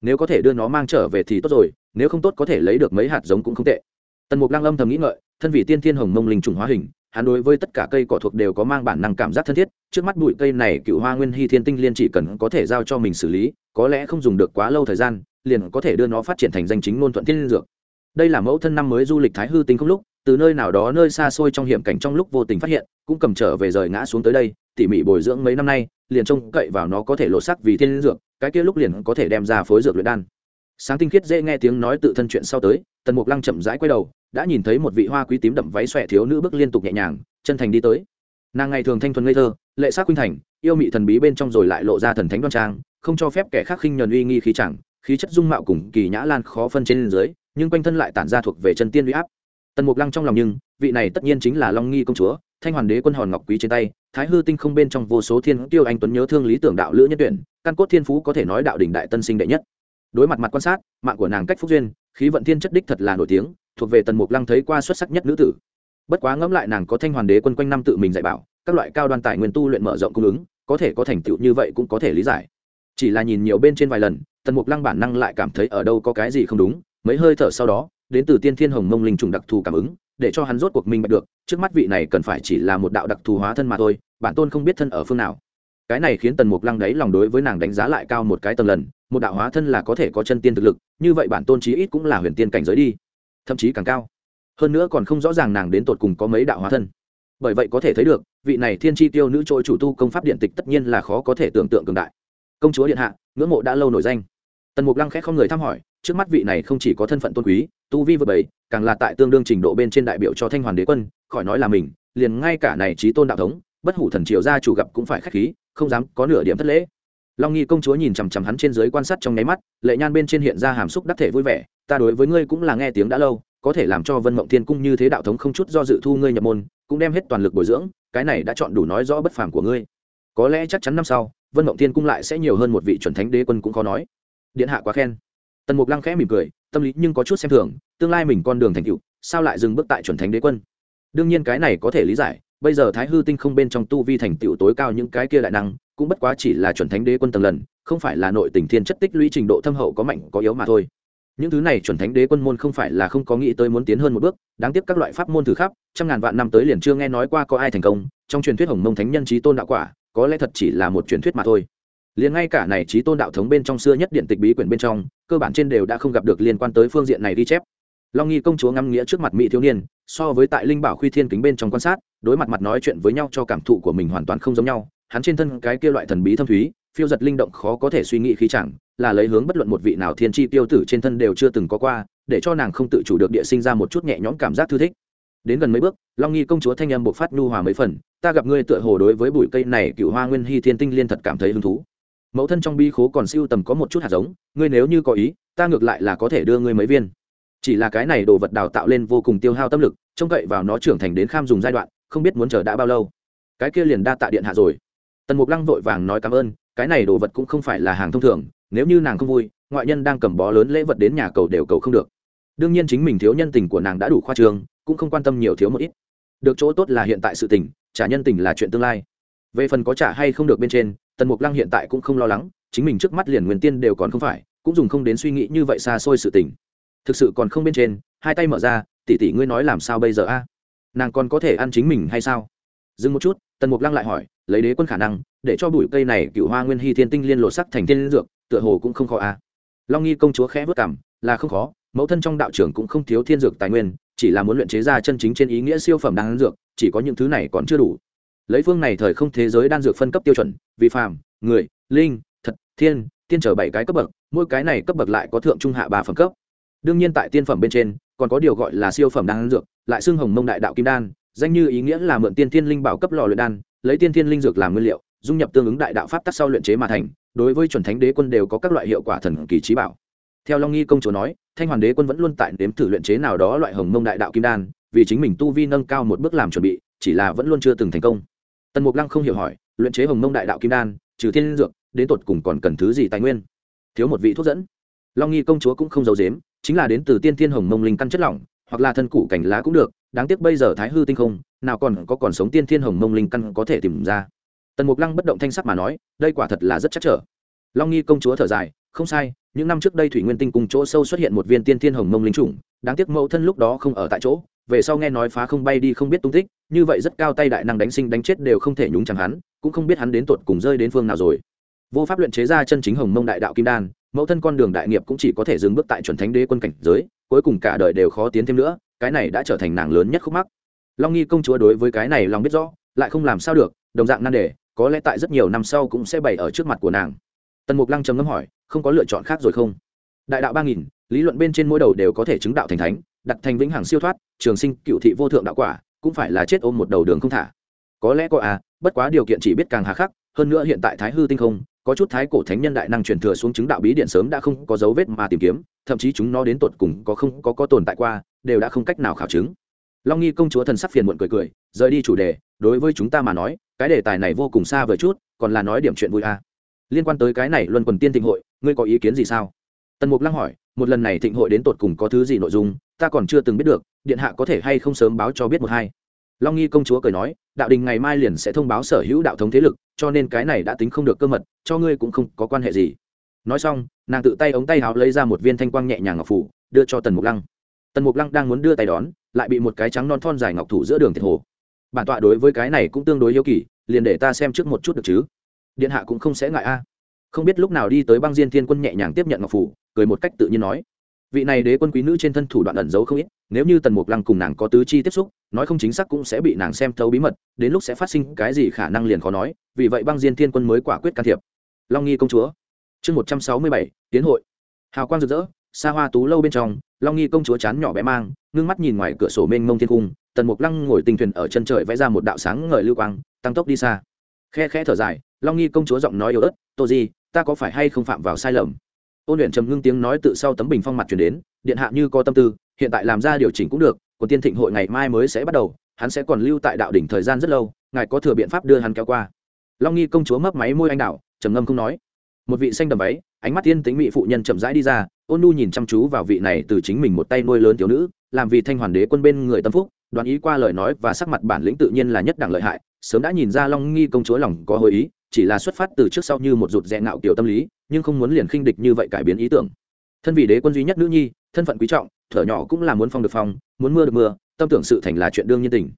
Nếu có thể đưa nó mang trở về thì tốt rồi, nếu không tốt có thể lấy được mấy hạt giống cũng không tệ. Tần mục lăng âm thầm nghĩ ngợi, thân vị tiên thiên hồng mông linh trùng hóa hình hắn đối với tất cả cây cỏ thuộc đều có mang bản năng cảm giác thân thiết, trước mắt bụi cây này cựu hoa nguyên hy thiên tinh liên chỉ cần có thể giao cho mình xử lý, có lẽ không dùng được quá lâu thời gian, liền có thể đưa nó phát triển thành danh chính ngôn thuận thiên liên dược. Đây là mẫu thân năm mới du lịch thái hư tinh không lúc, từ nơi nào đó nơi xa xôi trong hiểm cảnh trong lúc vô tình phát hiện, cũng cầm trở về rời ngã xuống tới đây, tỉ mỉ bồi dưỡng mấy năm nay, liền trông cậy vào nó có thể lộ sắc vì thiên liên dược, cái kia lúc liền có thể đem ra phối dược luyện đan sáng tinh khiết dễ nghe tiếng nói tự thân chuyện sau tới, tần mục lăng chậm rãi quay đầu, đã nhìn thấy một vị hoa quý tím đậm váy xòe thiếu nữ bước liên tục nhẹ nhàng, chân thành đi tới. Nàng ngày thường thanh thuần ngây thơ, lệ sát khuynh thành, yêu mị thần bí bên trong rồi lại lộ ra thần thánh đoan trang, không cho phép kẻ khác khinh nhuần uy nghi khí chẳng, khí chất dung mạo cùng kỳ nhã lan khó phân trên dưới, nhưng quanh thân lại tản ra thuộc về chân tiên uy áp. Tần mục lăng trong lòng nhưng, vị này tất nhiên chính là long nghi công chúa, thanh hoàn đế quân hòn ngọc quý trên tay, thái hư tinh không bên trong vô số thiên tiêu anh tuấn nhớ thương lý tưởng đạo lữ nhân tuyển, căn cốt thiên phú có thể nói đạo đỉnh đại tân sinh đệ nhất đối mặt mặt quan sát, mạng của nàng cách phúc duyên, khí vận thiên chất đích thật là nổi tiếng, thuộc về tần mục lăng thấy qua xuất sắc nhất nữ tử. Bất quá ngẫm lại nàng có thanh hoàn đế quân quanh năm tự mình dạy bảo, các loại cao đoan tài nguyên tu luyện mở rộng cung ứng, có thể có thành tựu như vậy cũng có thể lý giải. Chỉ là nhìn nhiều bên trên vài lần, tần mục lăng bản năng lại cảm thấy ở đâu có cái gì không đúng, mấy hơi thở sau đó, đến từ tiên thiên hồng mông linh trùng đặc thù cảm ứng, để cho hắn rốt cuộc minh bạch được, trước mắt vị này cần phải chỉ là một đạo đặc thù hóa thân mà thôi, bản tôn không biết thân ở phương nào. Cái này khiến tần mục lăng đấy lòng đối với nàng đánh giá lại cao một cái tầng lần một đạo hóa thân là có thể có chân tiên thực lực, như vậy bản tôn chí ít cũng là huyền tiên cảnh giới đi, thậm chí càng cao. Hơn nữa còn không rõ ràng nàng đến tột cùng có mấy đạo hóa thân. Bởi vậy có thể thấy được, vị này thiên tri tiêu nữ trôi chủ tu công pháp điện tịch tất nhiên là khó có thể tưởng tượng cường đại. Công chúa điện hạ, ngưỡng mộ đã lâu nổi danh. Tần mục lăng khẽ không người thăm hỏi, trước mắt vị này không chỉ có thân phận tôn quý, tu vi vượt bảy càng là tại tương đương trình độ bên trên đại biểu cho thanh hoàn đế quân, khỏi nói là mình, liền ngay cả này trí tôn đạo thống, bất hủ thần triều gia chủ gặp cũng phải khách khí, không dám có nửa điểm thất lễ long nghi công chúa nhìn chằm chằm hắn trên dưới quan sát trong nháy mắt, lệ nhan bên trên hiện ra hàm xúc đắc thể vui vẻ, ta đối với ngươi cũng là nghe tiếng đã lâu, có thể làm cho vân mộng thiên cung như thế đạo thống không chút do dự thu ngươi nhập môn, cũng đem hết toàn lực bồi dưỡng, cái này đã chọn đủ nói rõ bất phàm của ngươi. Có lẽ chắc chắn năm sau, vân mộng thiên cung lại sẽ nhiều hơn một vị chuẩn thánh đế quân cũng khó nói. Điện hạ quá khen. Tần mục lăng khẽ mỉm cười, tâm lý nhưng có chút xem thường, tương lai mình con đường thành cựu sao lại dừng bước tại chuẩn thánh đế quân? Đương nhiên cái này có thể lý giải bây giờ thái hư tinh không bên trong tu vi thành tựu tối cao những cái kia đại năng, cũng bất quá chỉ là chuẩn thánh đế quân tầng lần, không phải là nội tình thiên chất tích lũy trình độ thâm hậu có mạnh, có yếu mà thôi. Những thứ này chuẩn thánh đế quân môn không phải là không có nghĩ tới muốn tiến hơn một bước, đáng tiếc các loại pháp môn thử khắp, trăm ngàn vạn năm tới liền chưa nghe nói qua có ai thành công, trong truyền thuyết hồng mông thánh nhân trí tôn đạo quả, có lẽ thật chỉ là một truyền thuyết mà thôi. Liền ngay cả này trí tôn đạo thống bên trong xưa nhất điện tịch bí quyển bên trong, cơ bản trên đều đã không gặp được liên quan tới phương diện này ghi chép long nghi công chúa ngắm nghĩa trước mặt mỹ thiếu niên, so với tại linh bảo khuy thiên kính bên trong quan sát, đối mặt mặt nói chuyện với nhau cho cảm thụ của mình hoàn toàn không giống nhau. Hắn trên thân cái kia loại thần bí thâm thúy, phiêu giật linh động khó có thể suy nghĩ khí chẳng, là lấy hướng bất luận một vị nào thiên tri tiêu tử trên thân đều chưa từng có qua, để cho nàng không tự chủ được địa sinh ra một chút nhẹ nhõm cảm giác thư thích. Đến gần mấy bước, long nghi công chúa thanh âm bộc phát nhu hòa mấy phần, ta gặp ngươi tựa hồ đối với bụi cây này cựu hoa nguyên hy thiên tinh liên thật cảm thấy hứng thú. Mẫu thân trong bi khố còn siêu tầm có một chút hạt giống, ngươi nếu như có ý, ta ngược lại là có thể đưa ngươi mấy viên chỉ là cái này đồ vật đào tạo lên vô cùng tiêu hao tâm lực, trông cậy vào nó trưởng thành đến kham dùng giai đoạn, không biết muốn chờ đã bao lâu. Cái kia liền đa tạ điện hạ rồi. Tần mục lăng vội vàng nói cảm ơn, cái này đồ vật cũng không phải là hàng thông thường, nếu như nàng không vui, ngoại nhân đang cầm bó lớn lễ vật đến nhà cầu đều cầu không được. Đương nhiên chính mình thiếu nhân tình của nàng đã đủ khoa trương, cũng không quan tâm nhiều thiếu một ít. Được chỗ tốt là hiện tại sự tình, trả nhân tình là chuyện tương lai. Về phần có trả hay không được bên trên, tần mục lăng hiện tại cũng không lo lắng, chính mình trước mắt liền nguyên tiên đều còn không phải, cũng dùng không đến suy nghĩ như vậy xa xôi sự tình thực sự còn không bên trên, hai tay mở ra tỉ tỉ ngươi nói làm sao bây giờ a? Nàng còn có thể ăn chính mình hay sao? Dừng một chút, tần mục lăng lại hỏi, lấy đế quân khả năng, để cho bụi cây này cựu hoa nguyên hy thiên tinh liên lộ sắc thành thiên dược, tựa hồ cũng không khó a. Long nghi công chúa khẽ vất cảm là không khó, mẫu thân trong đạo trưởng cũng không thiếu thiên dược tài nguyên, chỉ là muốn luyện chế ra chân chính trên ý nghĩa siêu phẩm đan dược, chỉ có những thứ này còn chưa đủ. Lấy phương này thời không thế giới đan dược phân cấp tiêu chuẩn vi phạm người, linh, thật, thiên, tiên trở bảy cái cấp bậc, mỗi cái này cấp bậc lại có thượng trung hạ ba phẩm cấp đương nhiên tại tiên phẩm bên trên, còn có điều gọi là siêu phẩm đan dược, lại xưng hồng mông đại đạo kim đan, danh như ý nghĩa là mượn tiên thiên linh bảo cấp lò luyện đan, lấy tiên thiên linh dược làm nguyên liệu, dung nhập tương ứng đại đạo pháp tắc sau luyện chế mà thành, đối với chuẩn thánh đế quân đều có các loại hiệu quả thần kỳ trí bảo. Theo long nghi công chúa nói, thanh hoàng đế quân vẫn luôn tại đếm thử luyện chế nào đó loại hồng mông đại đạo kim đan, vì chính mình tu vi nâng cao một bước làm chuẩn bị, chỉ là vẫn luôn chưa từng thành công. Tần mục lăng không hiểu hỏi, luyện chế hồng mông đại đạo kim đan, trừ thiên dược, đến tột cùng còn cần thứ gì tài nguyên? Thiếu một vị thuốc dẫn. Long nghi công chúa cũng không giấu dếm chính là đến từ tiên thiên hồng mông linh căn chất lỏng, hoặc là thân củ cảnh lá cũng được, đáng tiếc bây giờ thái hư tinh không, nào còn có còn sống tiên thiên hồng mông linh căn có thể tìm ra. Tần mục lăng bất động thanh sắc mà nói, đây quả thật là rất chắc trở. Long nghi công chúa thở dài, không sai, những năm trước đây thủy nguyên tinh cùng chỗ sâu xuất hiện một viên tiên thiên hồng mông linh trùng đáng tiếc mẫu thân lúc đó không ở tại chỗ, về sau nghe nói phá không bay đi không biết tung tích, như vậy rất cao tay đại năng đánh sinh đánh chết đều không thể nhúng chẳng hắn, cũng không biết hắn đến tột cùng rơi đến phương nào rồi. Vô pháp luyện chế ra chân chính hồng mông đại đạo kim đan mẫu thân con đường đại nghiệp cũng chỉ có thể dừng bước tại chuẩn thánh đế quân cảnh giới, cuối cùng cả đời đều khó tiến thêm nữa, cái này đã trở thành nàng lớn nhất khúc mắc. Long nghi công chúa đối với cái này lòng biết rõ, lại không làm sao được, đồng dạng nan đề, có lẽ tại rất nhiều năm sau cũng sẽ bày ở trước mặt của nàng. Tần mục lăng trầm ngâm hỏi, không có lựa chọn khác rồi không? Đại đạo ba nghìn, lý luận bên trên mỗi đầu đều có thể chứng đạo thành thánh, đặt thành vĩnh hằng siêu thoát, trường sinh, cựu thị vô thượng đạo quả, cũng phải là chết ôm một đầu đường không thả. Có lẽ có à bất quá điều kiện chỉ biết càng hà khắc, hơn nữa hiện tại thái hư tinh không có chút thái cổ thánh nhân đại năng truyền thừa xuống chứng đạo bí điện sớm đã không có dấu vết mà tìm kiếm, thậm chí chúng nó đến tột cùng có không có có tồn tại qua, đều đã không cách nào khảo chứng. Long nghi công chúa thần sắc phiền muộn cười cười, rời đi chủ đề, đối với chúng ta mà nói, cái đề tài này vô cùng xa vời chút, còn là nói điểm chuyện vui à. liên quan tới cái này luân quần tiên thịnh hội, ngươi có ý kiến gì sao? Tần mục lăng hỏi, một lần này thịnh hội đến tột cùng có thứ gì nội dung, ta còn chưa từng biết được, điện hạ có thể hay không sớm báo cho biết một hai long nghi công chúa cười nói, đạo đình ngày mai liền sẽ thông báo sở hữu đạo thống thế lực, cho nên cái này đã tính không được cơ mật, cho ngươi cũng không có quan hệ gì. Nói xong, nàng tự tay ống tay háo lấy ra một viên thanh quang nhẹ nhàng ngọc phủ, đưa cho tần mục lăng. Tần mục lăng đang muốn đưa tay đón, lại bị một cái trắng non thon dài ngọc thủ giữa đường thiệt hồ. Bản tọa đối với cái này cũng tương đối yêu kỳ, liền để ta xem trước một chút được chứ? Điện hạ cũng không sẽ ngại a. Không biết lúc nào đi tới băng diên thiên quân nhẹ nhàng tiếp nhận ngọc phủ, cười một cách tự nhiên nói vị này đế quân quý nữ trên thân thủ đoạn ẩn giấu không ít, nếu như tần mục lăng cùng nàng có tứ chi tiếp xúc, nói không chính xác cũng sẽ bị nàng xem thấu bí mật, đến lúc sẽ phát sinh cái gì khả năng liền khó nói, vì vậy băng diên thiên quân mới quả quyết can thiệp. Long nghi công chúa, chương một trăm sáu mươi bảy, tiến hội. Hào quang rực rỡ, xa hoa tú lâu bên trong, long nghi công chúa chán nhỏ bé mang, ngưng mắt nhìn ngoài cửa sổ mênh mông thiên cung, tần mục lăng ngồi tình thuyền ở chân trời vẽ ra một đạo sáng ngời lưu quang, tăng tốc đi xa. Khe khe thở dài, long nghi công chúa giọng nói yếu ớt, tô di, ta có phải hay không phạm vào sai lầm? Ôn luyện trầm ngưng tiếng nói tự sau tấm bình phong mặt chuyển đến, điện hạ như có tâm tư, hiện tại làm ra điều chỉnh cũng được còn tiên thịnh hội ngày mai mới sẽ bắt đầu, hắn sẽ còn lưu tại đạo đỉnh thời gian rất lâu, ngài có thừa biện pháp đưa hắn kéo qua. Long nghi công chúa mấp máy môi anh đạo trầm ngâm không nói. Một vị xanh đầm váy, ánh mắt tiên tính mỹ phụ nhân chậm rãi đi ra, ôn nu nhìn chăm chú vào vị này từ chính mình một tay nuôi lớn thiếu nữ, làm vì thanh hoàn đế quân bên người tâm phúc đoán ý qua lời nói và sắc mặt bản lĩnh tự nhiên là nhất đẳng lợi hại, sớm đã nhìn ra long nghi công chúa lòng có hồi ý chỉ là xuất phát từ trước sau như một rụt rẽ ngạo kiểu tâm lý, nhưng không muốn liền khinh địch như vậy cải biến ý tưởng. Thân vị đế quân duy nhất nữ nhi, thân phận quý trọng, thở nhỏ cũng là muốn phong được phong, muốn mưa được mưa, tâm tưởng sự thành là chuyện đương nhiên tình.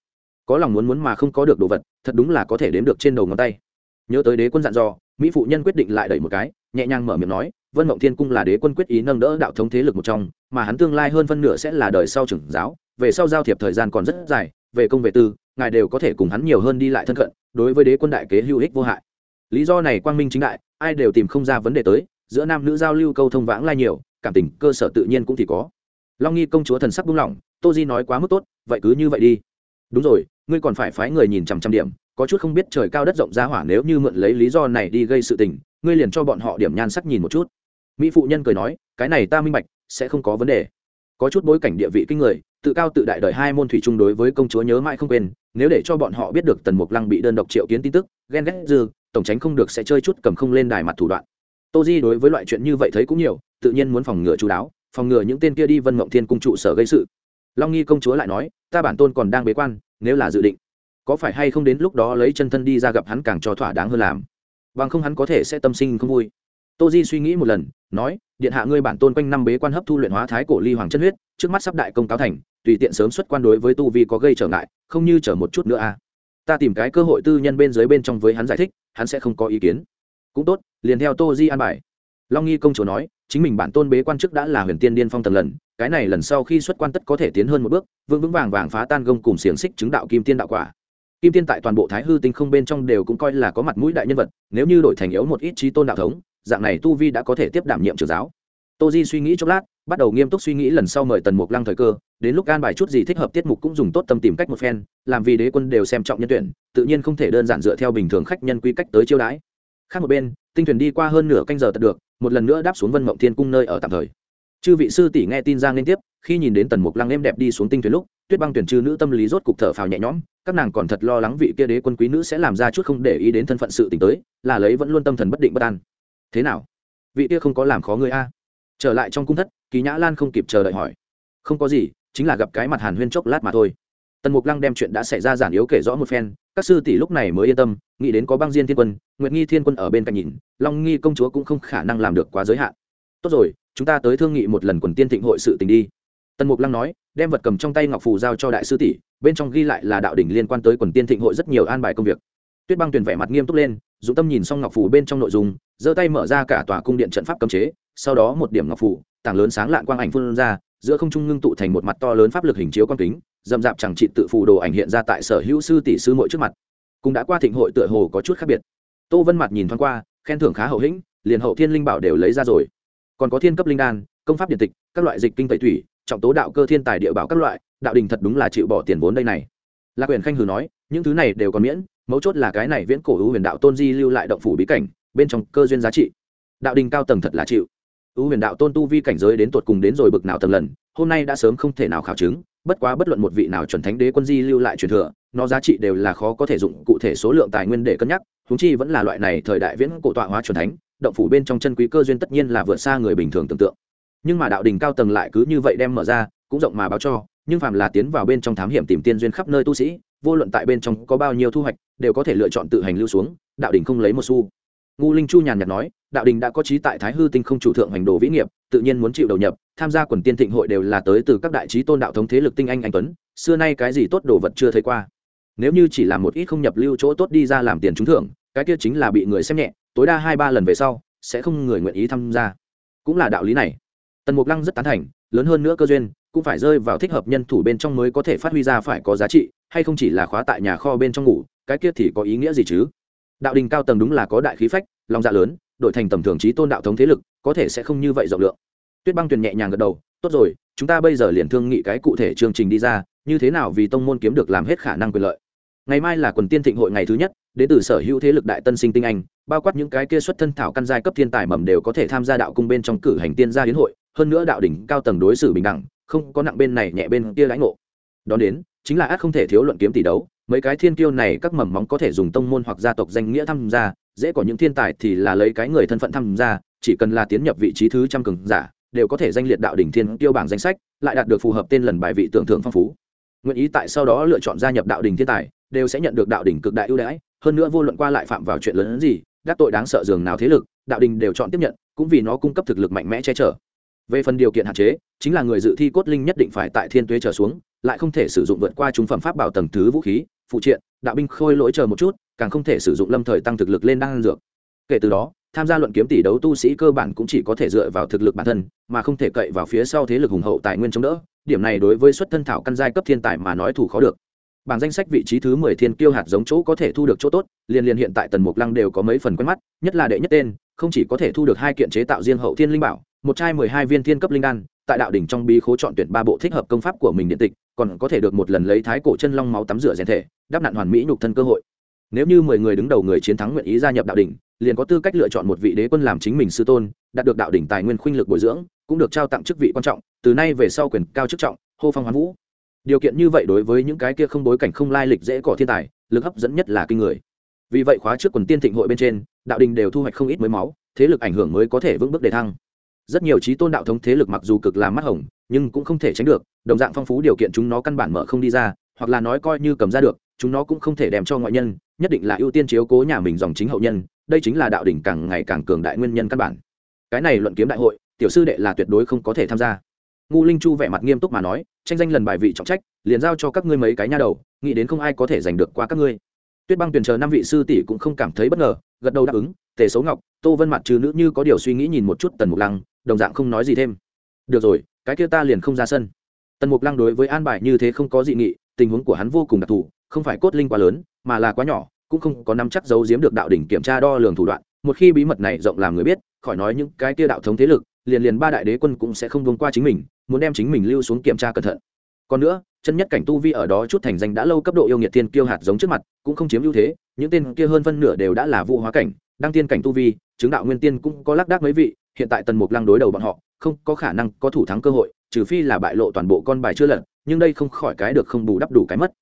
Có lòng muốn muốn mà không có được đồ vật, thật đúng là có thể đếm được trên đầu ngón tay. Nhớ tới đế quân dặn dò, mỹ phụ nhân quyết định lại đẩy một cái, nhẹ nhàng mở miệng nói, vân mộng thiên cung là đế quân quyết ý nâng đỡ đạo thống thế lực một trong, mà hắn tương lai hơn phân nửa sẽ là đời sau trưởng giáo, về sau giao thiệp thời gian còn rất dài, về công về tư, ngài đều có thể cùng hắn nhiều hơn đi lại thân cận, đối với đế quân đại kế hữu ích vô hại lý do này quang minh chính đại, ai đều tìm không ra vấn đề tới, giữa nam nữ giao lưu câu thông vãng lai nhiều, cảm tình, cơ sở tự nhiên cũng thì có. Long nghi công chúa thần sắc buông lỏng, tô di nói quá mức tốt, vậy cứ như vậy đi. Đúng rồi, ngươi còn phải phái người nhìn chằm chằm điểm, có chút không biết trời cao đất rộng ra hỏa nếu như mượn lấy lý do này đi gây sự tình, ngươi liền cho bọn họ điểm nhan sắc nhìn một chút. Mỹ phụ nhân cười nói, cái này ta minh bạch, sẽ không có vấn đề. Có chút bối cảnh địa vị kinh người, tự cao tự đại đời hai môn thủy chung đối với công chúa nhớ mãi không quên, nếu để cho bọn họ biết được tần mục lăng bị đơn độc triệu kiến tin tức, ghen ghét dư tổng tránh không được sẽ chơi chút cầm không lên đài mặt thủ đoạn. Tô di đối với loại chuyện như vậy thấy cũng nhiều, tự nhiên muốn phòng ngừa chú đáo, phòng ngừa những tên kia đi vân mộng thiên cung trụ sở gây sự. Long nghi công chúa lại nói, ta bản tôn còn đang bế quan, nếu là dự định, có phải hay không đến lúc đó lấy chân thân đi ra gặp hắn càng cho thỏa đáng hơn làm? Bằng không hắn có thể sẽ tâm sinh không vui. Tô di suy nghĩ một lần, nói, điện hạ ngươi bản tôn quanh năm bế quan hấp thu luyện hóa thái cổ ly hoàng chân huyết, trước mắt sắp đại công cáo thành, tùy tiện sớm xuất quan đối với tu vi có gây trở ngại, không như chở một chút nữa a à ta tìm cái cơ hội tư nhân bên dưới bên trong với hắn giải thích, hắn sẽ không có ý kiến. Cũng tốt, liền theo tô di an bài. Long nghi công chúa nói, chính mình bản tôn bế quan chức đã là huyền tiên điên phong tầng lần, cái này lần sau khi xuất quan tất có thể tiến hơn một bước, vững vững vàng vàng phá tan gông cùng xiềng xích chứng đạo kim tiên đạo quả. Kim tiên tại toàn bộ thái hư tinh không bên trong đều cũng coi là có mặt mũi đại nhân vật, nếu như đổi thành yếu một ít trí tôn đạo thống, dạng này tu vi đã có thể tiếp đảm nhiệm trưởng giáo. Tô di suy nghĩ chốc lát bắt đầu nghiêm túc suy nghĩ lần sau mời tần mục lăng thời cơ, đến lúc gan bài chút gì thích hợp tiết mục cũng dùng tốt tâm tìm cách một phen, làm vì đế quân đều xem trọng nhân tuyển, tự nhiên không thể đơn giản dựa theo bình thường khách nhân quy cách tới chiêu đãi. Khác một bên, tinh thuyền đi qua hơn nửa canh giờ tật được, một lần nữa đáp xuống vân mộng thiên cung nơi ở tạm thời. Chư vị sư tỷ nghe tin giang liên tiếp, khi nhìn đến tần mục lăng êm đẹp đi xuống tinh thuyền lúc, tuyết băng tuyển chư nữ tâm lý rốt cục thở phào nhẹ nhõm, các nàng còn thật lo lắng vị kia đế quân quý nữ sẽ làm ra chút không để ý đến thân phận sự t tới, là lấy vẫn luôn tâm thần bất định bất an. Thế nào? Vị kia không có làm khó người a? Trở lại trong cung thất, kỳ nhã lan không kịp chờ đợi hỏi. Không có gì, chính là gặp cái mặt hàn huyên chốc lát mà thôi. Tần mục lăng đem chuyện đã xảy ra giản yếu kể rõ một phen, các sư tỷ lúc này mới yên tâm, nghĩ đến có băng diên thiên quân, nguyệt nghi thiên quân ở bên cạnh nhìn, long nghi công chúa cũng không khả năng làm được quá giới hạn. Tốt rồi, chúng ta tới thương nghị một lần quần tiên thịnh hội sự tình đi. Tần mục lăng nói, đem vật cầm trong tay ngọc phù giao cho đại sư tỷ, bên trong ghi lại là đạo đỉnh liên quan tới quần tiên thịnh hội rất nhiều an bài công việc. Tuyết băng tuyền vẻ mặt nghiêm túc lên dũng tâm nhìn xong ngọc phù bên trong nội dung, giơ tay mở ra cả tòa cung điện trận pháp cấm chế, sau đó một điểm ngọc phù, tảng lớn sáng lạn quang ảnh phun ra, giữa không trung ngưng tụ thành một mặt to lớn pháp lực hình chiếu quan kính dầm dạp chẳng trị tự phù đồ ảnh hiện ra tại sở hữu sư tỷ sư mỗi trước mặt. Cũng đã qua thịnh hội tựa hồ có chút khác biệt. Tô vân mặt nhìn thoáng qua, khen thưởng khá hậu hĩnh, liền hậu thiên linh bảo đều lấy ra rồi. Còn có thiên cấp linh đan, công pháp điện tịch, các loại dịch kinh tẩy thủy, trọng tố đạo cơ thiên tài địa bảo các loại, đạo đình thật đúng là chịu bỏ tiền vốn đây này. Lạc quyền khanh hừ nói, những thứ này đều còn miễn mấu chốt là cái này viễn cổ ưu huyền đạo tôn di lưu lại động phủ bí cảnh, bên trong cơ duyên giá trị. Đạo đình cao tầng thật là chịu. Ưu huyền đạo tôn tu vi cảnh giới đến tột cùng đến rồi bực nào tầng lần, hôm nay đã sớm không thể nào khảo chứng, bất quá bất luận một vị nào chuẩn thánh đế quân di lưu lại truyền thừa, nó giá trị đều là khó có thể dụng cụ thể số lượng tài nguyên để cân nhắc húng chi vẫn là loại này thời đại viễn cổ tọa hóa chuẩn thánh, động phủ bên trong chân quý cơ duyên tất nhiên là vượt xa người bình thường tưởng tượng. Nhưng mà đạo đình cao tầng lại cứ như vậy đem mở ra, cũng rộng mà báo cho, nhưng phàm là tiến vào bên trong thám hiểm tìm tiên duyên khắp nơi tu sĩ vô luận tại bên trong có bao nhiêu thu hoạch, đều có thể lựa chọn tự hành lưu xuống, đạo đình không lấy một xu. Ngu linh chu nhàn nhạt nói, đạo đình đã có trí tại thái hư tinh không chủ thượng hành đồ vĩ nghiệp, tự nhiên muốn chịu đầu nhập, tham gia quần tiên thịnh hội đều là tới từ các đại trí tôn đạo thống thế lực tinh anh anh tuấn, xưa nay cái gì tốt đồ vật chưa thấy qua. Nếu như chỉ làm một ít không nhập lưu chỗ tốt đi ra làm tiền trúng thưởng, cái kia chính là bị người xem nhẹ, tối đa hai ba lần về sau, sẽ không người nguyện ý tham gia. Cũng là đạo lý này. Tần mục lăng rất tán thành, lớn hơn nữa cơ duyên, cũng phải rơi vào thích hợp nhân thủ bên trong mới có thể phát huy ra phải có giá trị hay không chỉ là khóa tại nhà kho bên trong ngủ, cái kia thì có ý nghĩa gì chứ? Đạo đình cao tầng đúng là có đại khí phách, lòng dạ lớn, đổi thành tầm thường trí tôn đạo thống thế lực, có thể sẽ không như vậy rộng lượng. Tuyết băng tuyền nhẹ nhàng gật đầu, tốt rồi, chúng ta bây giờ liền thương nghị cái cụ thể chương trình đi ra, như thế nào vì tông môn kiếm được làm hết khả năng quyền lợi? Ngày mai là quần tiên thịnh hội ngày thứ nhất, đến từ sở hữu thế lực đại tân sinh tinh anh, bao quát những cái kia xuất thân thảo căn giai cấp thiên tài mầm đều có thể tham gia đạo cung bên trong cử hành tiên gia hiến hội, hơn nữa đạo đỉnh cao tầng đối xử bình đẳng, không có nặng bên này nhẹ bên kia lãnh ngộ đón đến, chính là ác không thể thiếu luận kiếm tỷ đấu, mấy cái thiên kiêu này các mầm móng có thể dùng tông môn hoặc gia tộc danh nghĩa tham gia, dễ có những thiên tài thì là lấy cái người thân phận tham gia, chỉ cần là tiến nhập vị trí thứ trăm cường giả, đều có thể danh liệt đạo đỉnh thiên kiêu bảng danh sách, lại đạt được phù hợp tên lần bài vị tưởng thưởng phong phú. Nguyện ý tại sau đó lựa chọn gia nhập đạo đỉnh thiên tài, đều sẽ nhận được đạo đỉnh cực đại ưu đãi, hơn nữa vô luận qua lại phạm vào chuyện lớn gì các tội đáng sợ dường nào thế lực, đạo đình đều chọn tiếp nhận, cũng vì nó cung cấp thực lực mạnh mẽ che chở. Về phần điều kiện hạn chế, chính là người dự thi cốt linh nhất định phải tại thiên tuế trở xuống lại không thể sử dụng vượt qua trung phẩm pháp bảo tầng thứ vũ khí, phụ triện, đạo binh khôi lỗi chờ một chút, càng không thể sử dụng lâm thời tăng thực lực lên đan dược. Kể từ đó, tham gia luận kiếm tỷ đấu tu sĩ cơ bản cũng chỉ có thể dựa vào thực lực bản thân, mà không thể cậy vào phía sau thế lực hùng hậu tài nguyên chống đỡ, điểm này đối với xuất thân thảo căn giai cấp thiên tài mà nói thủ khó được. Bảng danh sách vị trí thứ mười thiên kiêu hạt giống chỗ có thể thu được chỗ tốt, liền liền hiện tại tần mục lăng đều có mấy phần quen mắt, nhất là đệ nhất tên, không chỉ có thể thu được hai kiện chế tạo riêng hậu thiên linh bảo, một chai mười hai viên thiên cấp linh đan, tại đạo đỉnh trong bí khố chọn tuyển ba bộ thích hợp công pháp của mình điện tịch còn có thể được một lần lấy thái cổ chân long máu tắm rửa rèn thể, đáp nạn hoàn mỹ nhục thân cơ hội. Nếu như mười người đứng đầu người chiến thắng nguyện ý gia nhập đạo đỉnh, liền có tư cách lựa chọn một vị đế quân làm chính mình sư tôn, đạt được đạo đỉnh tài nguyên khuynh lực bồi dưỡng, cũng được trao tặng chức vị quan trọng, từ nay về sau quyền cao chức trọng, hô phong hoán vũ. Điều kiện như vậy đối với những cái kia không bối cảnh không lai lịch dễ cỏ thiên tài, lực hấp dẫn nhất là kinh người. Vì vậy khóa trước quần tiên thịnh hội bên trên, đạo đình đều thu hoạch không ít mới máu, thế lực ảnh hưởng mới có thể vững bước đề thăng rất nhiều trí tôn đạo thống thế lực mặc dù cực làm mắt hồng, nhưng cũng không thể tránh được, đồng dạng phong phú điều kiện chúng nó căn bản mở không đi ra, hoặc là nói coi như cầm ra được, chúng nó cũng không thể đem cho ngoại nhân, nhất định là ưu tiên chiếu cố nhà mình dòng chính hậu nhân, đây chính là đạo đỉnh càng ngày càng cường đại nguyên nhân căn bản. Cái này luận kiếm đại hội, tiểu sư đệ là tuyệt đối không có thể tham gia. Ngu linh chu vẻ mặt nghiêm túc mà nói, tranh danh lần bài vị trọng trách, liền giao cho các ngươi mấy cái nha đầu, nghĩ đến không ai có thể giành được qua các ngươi. Tuyết băng tuyển chờ năm vị sư tỷ cũng không cảm thấy bất ngờ, gật đầu đáp ứng, tề xấu ngọc, tô vân mặt trừ nữ như có điều suy nghĩ nhìn một chút tần mục lăng đồng dạng không nói gì thêm. Được rồi, cái kia ta liền không ra sân. Tần mục lăng đối với an bài như thế không có dị nghị, tình huống của hắn vô cùng đặc thù, không phải cốt linh quá lớn, mà là quá nhỏ, cũng không có nắm chắc giấu giếm được đạo đỉnh kiểm tra đo lường thủ đoạn. Một khi bí mật này rộng làm người biết, khỏi nói những cái kia đạo thống thế lực, liền liền ba đại đế quân cũng sẽ không buông qua chính mình, muốn đem chính mình lưu xuống kiểm tra cẩn thận. Còn nữa, chân nhất cảnh tu vi ở đó chút thành danh đã lâu cấp độ yêu nghiệt thiên kiêu hạt giống trước mặt, cũng không chiếm ưu thế, những tên kia hơn phân nửa đều đã là vụ hóa cảnh, đăng tiên cảnh tu vi, chứng đạo nguyên tiên cũng có lác đác mấy vị hiện tại tần mục lăng đối đầu bọn họ, không có khả năng có thủ thắng cơ hội, trừ phi là bại lộ toàn bộ con bài chưa lật, nhưng đây không khỏi cái được không bù đắp đủ cái mất.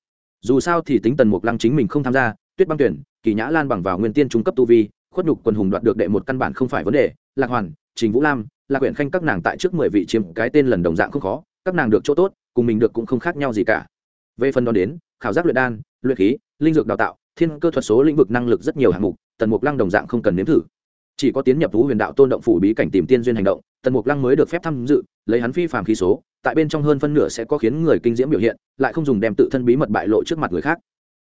Dù sao thì tính tần mục lăng chính mình không tham gia, tuyết băng tuyển, kỳ nhã lan bằng vào nguyên tiên trung cấp tu vi, khuất nhục quần hùng đoạt được đệ một căn bản không phải vấn đề, lạc hoàn, trình vũ lam, lạc quyển khanh các nàng tại trước mười vị chiếm cái tên lần đồng dạng không khó, các nàng được chỗ tốt, cùng mình được cũng không khác nhau gì cả. Về phần đón đến, khảo giác luyện đan, luyện khí, linh dược đào tạo, thiên cơ thuật số lĩnh vực năng lực rất nhiều hạng mục, tần mục lăng đồng dạng không cần nếm thử chỉ có tiến nhập thú huyền đạo tôn động phủ bí cảnh tìm tiên duyên hành động, tần mục lăng mới được phép tham dự, lấy hắn phi phàm khí số, tại bên trong hơn phân nửa sẽ có khiến người kinh diễm biểu hiện, lại không dùng đem tự thân bí mật bại lộ trước mặt người khác.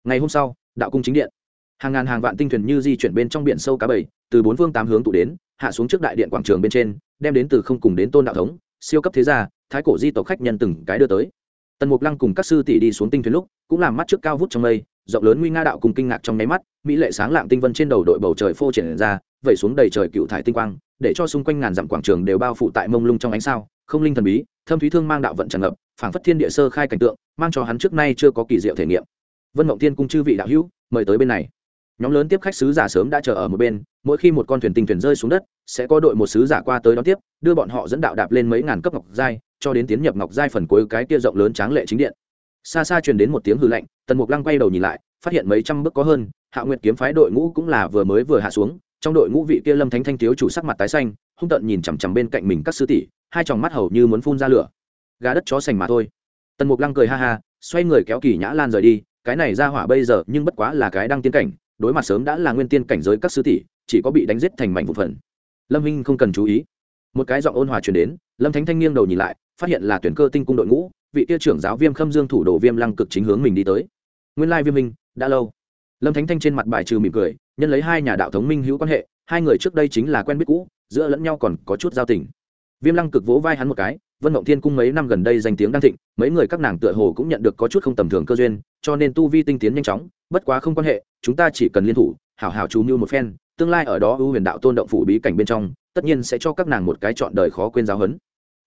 Ngày hôm sau, đạo cung chính điện. Hàng ngàn hàng vạn tinh thuyền như di chuyển bên trong biển sâu cá bầy, từ bốn phương tám hướng tụ đến, hạ xuống trước đại điện quảng trường bên trên, đem đến từ không cùng đến tôn đạo thống, siêu cấp thế gia, thái cổ di tộc khách nhân từng cái đưa tới. Tần mục lăng cùng các sư tỷ đi xuống tinh thuyền lúc, cũng làm mắt trước cao vút trong mây, rộng lớn nguy nga đạo cùng kinh ngạc trong nháy mắt, mỹ lệ sáng lạng tinh vân trên đầu đội bầu trời phô triển ra vẩy xuống đầy trời cựu thải tinh quang, để cho xung quanh ngàn dặm quảng trường đều bao phủ tại mông lung trong ánh sao, không linh thần bí, thâm thúy thương mang đạo vận tràn ngập, phảng phất thiên địa sơ khai cảnh tượng, mang cho hắn trước nay chưa có kỳ diệu thể nghiệm. Vân mộng tiên cung chư vị đạo hữu, mời tới bên này. Nhóm lớn tiếp khách sứ giả sớm đã chờ ở một bên, mỗi khi một con thuyền tinh thuyền rơi xuống đất, sẽ có đội một sứ giả qua tới đón tiếp, đưa bọn họ dẫn đạo đạp lên mấy ngàn cấp ngọc giai, cho đến tiến nhập ngọc giai phần cuối cái kia rộng lớn tráng lệ chính điện. Xa xa truyền đến một tiếng hư lạnh, tần mục lăng quay đầu nhìn lại, phát hiện mấy trăm bước có hơn, hạ nguyệt kiếm phái đội ngũ cũng là vừa mới vừa hạ xuống trong đội ngũ vị kia lâm thánh thanh thiếu chủ sắc mặt tái xanh, hung tợn nhìn chằm chằm bên cạnh mình các sư tỷ, hai tròng mắt hầu như muốn phun ra lửa. Gà đất chó sành mà thôi. Tần mục lăng cười ha ha, xoay người kéo kỳ nhã lan rời đi, cái này ra hỏa bây giờ nhưng bất quá là cái đang tiên cảnh, đối mặt sớm đã là nguyên tiên cảnh giới các sư tỷ, chỉ có bị đánh giết thành mảnh vụ phần. Lâm hinh không cần chú ý. Một cái giọng ôn hòa truyền đến, lâm thánh thanh nghiêng đầu nhìn lại, phát hiện là tuyển cơ tinh cung đội ngũ, vị kia trưởng giáo viêm khâm dương thủ đồ viêm lăng cực chính hướng mình đi tới. Nguyên lai viêm minh, đã lâu. Lâm thánh thanh trên mặt bài trừ mỉm cười nhân lấy hai nhà đạo thống minh hữu quan hệ, hai người trước đây chính là quen biết cũ, giữa lẫn nhau còn có chút giao tình. Viêm lăng cực vỗ vai hắn một cái, vân mộng thiên cung mấy năm gần đây danh tiếng đang thịnh, mấy người các nàng tựa hồ cũng nhận được có chút không tầm thường cơ duyên, cho nên tu vi tinh tiến nhanh chóng, bất quá không quan hệ, chúng ta chỉ cần liên thủ, hảo hảo chú mưu một phen, tương lai ở đó ưu huyền đạo tôn động phủ bí cảnh bên trong, tất nhiên sẽ cho các nàng một cái chọn đời khó quên giáo huấn.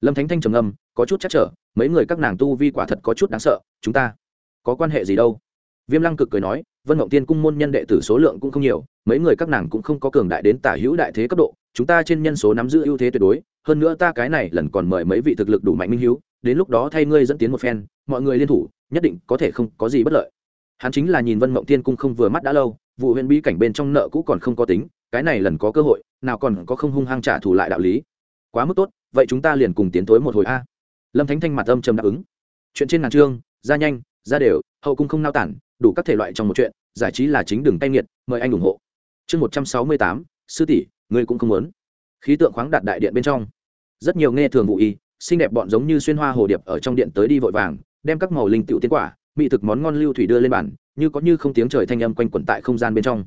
Lâm thánh thanh trầm âm có chút chắc trở, mấy người các nàng tu vi quả thật có chút đáng sợ, chúng ta có quan hệ gì đâu? Viêm lăng cực cười nói vân mộng tiên cung môn nhân đệ tử số lượng cũng không nhiều mấy người các nàng cũng không có cường đại đến tả hữu đại thế cấp độ chúng ta trên nhân số nắm giữ ưu thế tuyệt đối hơn nữa ta cái này lần còn mời mấy vị thực lực đủ mạnh minh hữu đến lúc đó thay ngươi dẫn tiến một phen mọi người liên thủ nhất định có thể không có gì bất lợi. Hắn chính là nhìn vân mộng tiên cung không vừa mắt đã lâu vụ huyện bí cảnh bên trong nợ cũ còn không có tính cái này lần có cơ hội nào còn có không hung hăng trả thù lại đạo lý. Quá mức tốt vậy chúng ta liền cùng tiến tối một hồi a. Lâm thánh thanh mặt âm trầm đáp ứng. Chuyện trên ngàn trương, ra nhanh ra đều hậu cung không nao tản đủ các thể loại trong một chuyện, giải trí là chính đường tay nghiệt, mời anh ủng hộ. Chương một trăm sáu mươi tám, sư tỷ, ngươi cũng không muốn. Khí tượng khoáng đạt đại điện bên trong. Rất nhiều nghe thường vụ y, xinh đẹp bọn giống như xuyên hoa hồ điệp ở trong điện tới đi vội vàng, đem các màu linh tựu tiến quả, mỹ thực món ngon lưu thủy đưa lên bàn, như có như không tiếng trời thanh âm quanh quẩn tại không gian bên trong.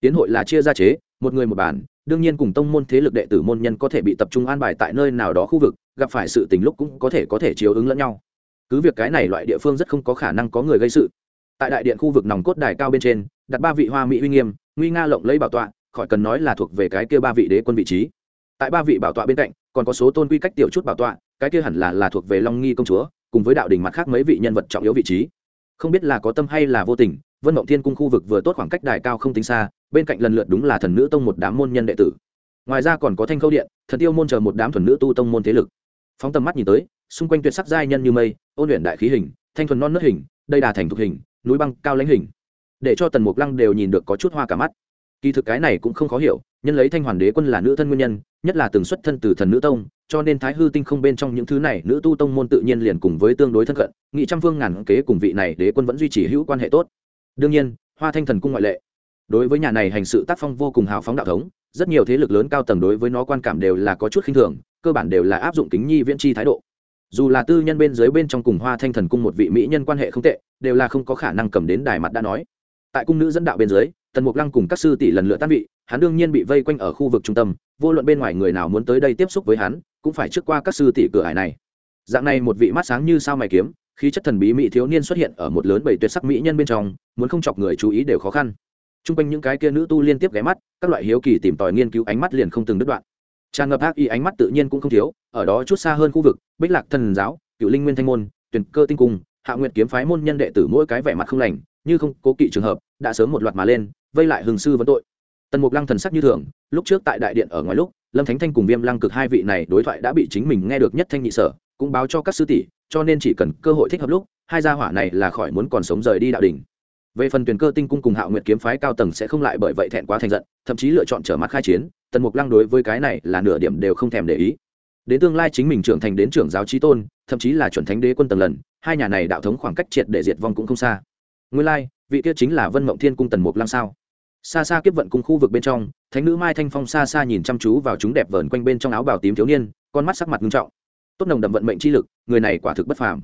Tiến hội là chia ra chế, một người một bàn, đương nhiên cùng tông môn thế lực đệ tử môn nhân có thể bị tập trung an bài tại nơi nào đó khu vực, gặp phải sự tình lúc cũng có thể có thể chiếu ứng lẫn nhau. Cứ việc cái này loại địa phương rất không có khả năng có người gây sự tại đại điện khu vực nòng cốt đài cao bên trên, đặt ba vị hoa mỹ uy nghiêm, nguy nga lộng lấy bảo tọa, khỏi cần nói là thuộc về cái kia ba vị đế quân vị trí. Tại ba vị bảo tọa bên cạnh, còn có số tôn quy cách tiểu chút bảo tọa, cái kia hẳn là là thuộc về long nghi công chúa, cùng với đạo đình mặt khác mấy vị nhân vật trọng yếu vị trí. Không biết là có tâm hay là vô tình, vân mộng thiên cung khu vực vừa tốt khoảng cách đài cao không tính xa, bên cạnh lần lượt đúng là thần nữ tông một đám môn nhân đệ tử. Ngoài ra còn có thanh khâu điện, thần tiêu môn chờ một đám thuần nữ tu tông môn thế lực. Phóng tầm mắt nhìn tới, xung quanh tuyệt sắc giai nhân như mây, ôn luyện đại khí hình, thanh thuần non nớt hình, đây đà thành thục hình núi băng cao lãnh hình. Để cho tần mục lăng đều nhìn được có chút hoa cả mắt. Kỳ thực cái này cũng không khó hiểu, nhân lấy thanh hoàn đế quân là nữ thân nguyên nhân, nhất là từng xuất thân từ thần nữ tông, cho nên thái hư tinh không bên trong những thứ này nữ tu tông môn tự nhiên liền cùng với tương đối thân cận, nghị trăm phương ngàn kế cùng vị này đế quân vẫn duy trì hữu quan hệ tốt. Đương nhiên, hoa thanh thần cung ngoại lệ. Đối với nhà này hành sự tác phong vô cùng hào phóng đạo thống, rất nhiều thế lực lớn cao tầng đối với nó quan cảm đều là có chút khinh thường, cơ bản đều là áp dụng kính nhi viễn chi thái độ dù là tư nhân bên dưới bên trong cùng hoa thanh thần cung một vị mỹ nhân quan hệ không tệ, đều là không có khả năng cầm đến đài mặt đã nói. Tại cung nữ dẫn đạo bên dưới, tần mục lăng cùng các sư tỷ lần lượt tan vị, hắn đương nhiên bị vây quanh ở khu vực trung tâm, vô luận bên ngoài người nào muốn tới đây tiếp xúc với hắn, cũng phải trước qua các sư tỷ cửa hải này. Dạng này một vị mắt sáng như sao mày kiếm, khí chất thần bí mỹ thiếu niên xuất hiện ở một lớn bảy tuyệt sắc mỹ nhân bên trong, muốn không chọc người chú ý đều khó khăn. T r u n g quanh những cái kia nữ tu liên tiếp ghé mắt, các loại hiếu kỳ tìm tòi nghiên cứu ánh mắt liền không từng đứt đoạn tràn ngập ác y ánh mắt tự nhiên cũng không thiếu, ở đó chút xa hơn khu vực, bích lạc thần giáo cựu linh nguyên thanh môn, tuyển cơ tinh cung, hạ nguyện kiếm phái môn nhân đệ tử mỗi cái vẻ mặt không lành, như không cố kỵ trường hợp, đã sớm một loạt mà lên, vây lại hừng sư vấn tội. Tần mục lăng thần sắc như thường, lúc trước tại đại điện ở ngoài lúc, lâm thánh thanh cùng viêm lăng cực hai vị này đối thoại đã bị chính mình nghe được nhất thanh nhị sở, cũng báo cho các sư tỷ, cho nên chỉ cần cơ hội thích hợp lúc, hai gia hỏa này là khỏi muốn còn sống rời đi đạo đình về phần tuyển cơ tinh cung cùng hạo nguyệt kiếm phái cao tầng sẽ không lại bởi vậy thẹn quá thành giận, thậm chí lựa chọn trở mặt khai chiến, tần mục lăng đối với cái này là nửa điểm đều không thèm để ý. Đến tương lai chính mình trưởng thành đến trưởng giáo trí tôn, thậm chí là chuẩn thánh đế quân tầng lần, hai nhà này đạo thống khoảng cách triệt để diệt vong cũng không xa. Nguyên lai, vị kia chính là vân mộng thiên cung tần mục lăng sao? Xa xa kiếp vận cùng khu vực bên trong, thánh nữ mai thanh phong xa xa nhìn chăm chú vào chúng đẹp vờn quanh bên trong áo bào tím thiếu niên, con mắt sắc mặt nghiêm trọng. Tốt nồng đậm vận mệnh chi lực, người này quả thực bất phàm.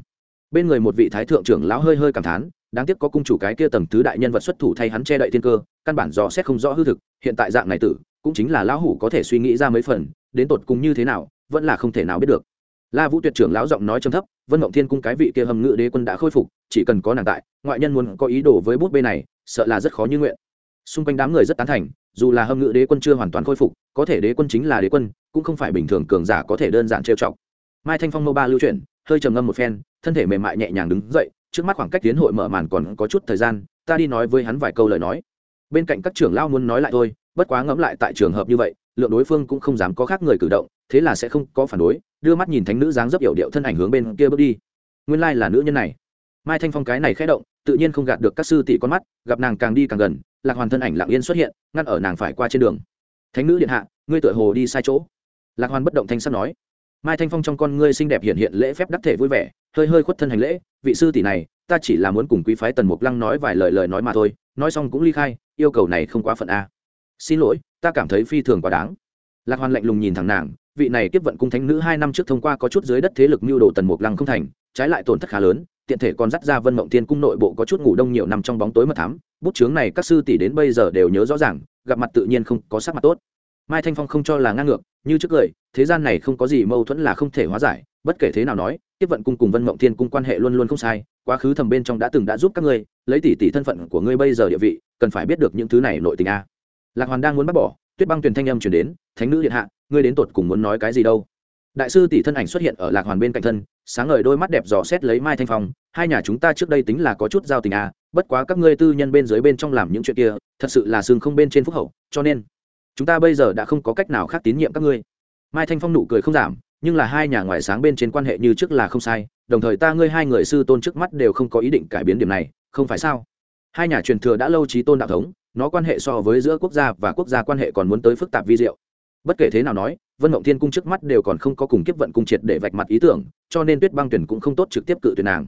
Bên người một vị thái thượng trưởng lão hơi hơi cảm thán đáng tiếc có cung chủ cái kia tầng thứ đại nhân vật xuất thủ thay hắn che đậy thiên cơ, căn bản dò xét không rõ hư thực, hiện tại dạng này tử, cũng chính là lão hủ có thể suy nghĩ ra mấy phần, đến tột cùng như thế nào, vẫn là không thể nào biết được. La vũ tuyệt trưởng lão giọng nói trầm thấp, vân mộng thiên cung cái vị kia hầm ngự đế quân đã khôi phục, chỉ cần có nàng tại, ngoại nhân muốn có ý đồ với bút bê này, sợ là rất khó như nguyện. Xung quanh đám người rất tán thành, dù là hâm ngự đế quân chưa hoàn toàn khôi phục, có thể đế quân chính là đế quân, cũng không phải bình thường cường giả có thể đơn giản trêu chọc. Mai thanh phong mô ba lưu chuyển, hơi trầm ngâm một phen, thân thể mềm mại nhẹ nhàng đứng dậy trước mắt khoảng cách tiến hội mở màn còn có chút thời gian, ta đi nói với hắn vài câu lời nói. Bên cạnh các trưởng lao muốn nói lại thôi, bất quá ngẫm lại tại trường hợp như vậy, lượng đối phương cũng không dám có khác người cử động, thế là sẽ không có phản đối, đưa mắt nhìn thánh nữ dáng dấp yểu điệu thân ảnh hướng bên kia bước đi. Nguyên lai là nữ nhân này. Mai thanh phong cái này khẽ động, tự nhiên không gạt được các sư tỷ con mắt, gặp nàng càng đi càng gần, lạc hoàn thân ảnh lặng yên xuất hiện, ngăn ở nàng phải qua trên đường. Thánh nữ điện hạ, ngươi tựa hồ đi sai chỗ. Lạc hoàn bất động thanh sắt nói mai thanh phong trong con ngươi xinh đẹp hiện hiện lễ phép đắc thể vui vẻ, hơi hơi khuất thân hành lễ, vị sư tỷ này, ta chỉ là muốn cùng quý phái tần mục lăng nói vài lời lời nói mà thôi, nói xong cũng ly khai, yêu cầu này không quá phận a. Xin lỗi, ta cảm thấy phi thường quá đáng. Lạc hoàn lạnh lùng nhìn thẳng nàng, vị này tiếp vận cung thánh nữ hai năm trước thông qua có chút dưới đất thế lực mưu đồ tần mục lăng không thành, trái lại tổn thất khá lớn, tiện thể còn dắt ra vân mộng thiên cung nội bộ có chút ngủ đông nhiều năm trong bóng tối mật thám bút chướng này các sư tỷ đến bây giờ đều nhớ rõ ràng, gặp mặt tự nhiên không có sắc mặt tốt mai thanh phong không cho là ngang ngược, như trước cười thế gian này không có gì mâu thuẫn là không thể hóa giải, bất kể thế nào nói, tiếp vận cung cùng vân mộng thiên cung quan hệ luôn luôn không sai, quá khứ thầm bên trong đã từng đã giúp các ngươi, lấy tỷ tỷ thân phận của ngươi bây giờ địa vị, cần phải biết được những thứ này nội tình a. Lạc hoàn đang muốn bắt bỏ, tuyết băng tuyền thanh âm chuyển đến, thánh nữ điện hạ, ngươi đến tột cùng muốn nói cái gì đâu? Đại sư tỷ thân ảnh xuất hiện ở lạc hoàn bên cạnh thân, sáng ngời đôi mắt đẹp dò xét lấy mai thanh phong, hai nhà chúng ta trước đây tính là có chút giao tình à bất quá các ngươi tư nhân bên dưới bên trong làm những chuyện kia, thật sự là xương không bên trên phúc hậu, cho nên chúng ta bây giờ đã không có cách nào khác tín nhiệm các ngươi. Mai thanh phong nụ cười không giảm, nhưng là hai nhà ngoại sáng bên trên quan hệ như trước là không sai, đồng thời ta ngươi hai người sư tôn trước mắt đều không có ý định cải biến điểm này, không phải sao? Hai nhà truyền thừa đã lâu trí tôn đạo thống, nó quan hệ so với giữa quốc gia và quốc gia quan hệ còn muốn tới phức tạp vi diệu. Bất kể thế nào nói, vân mộng thiên cung trước mắt đều còn không có cùng kiếp vận cung triệt để vạch mặt ý tưởng, cho nên tuyết băng tuyển cũng không tốt trực tiếp cự tuyển nàng.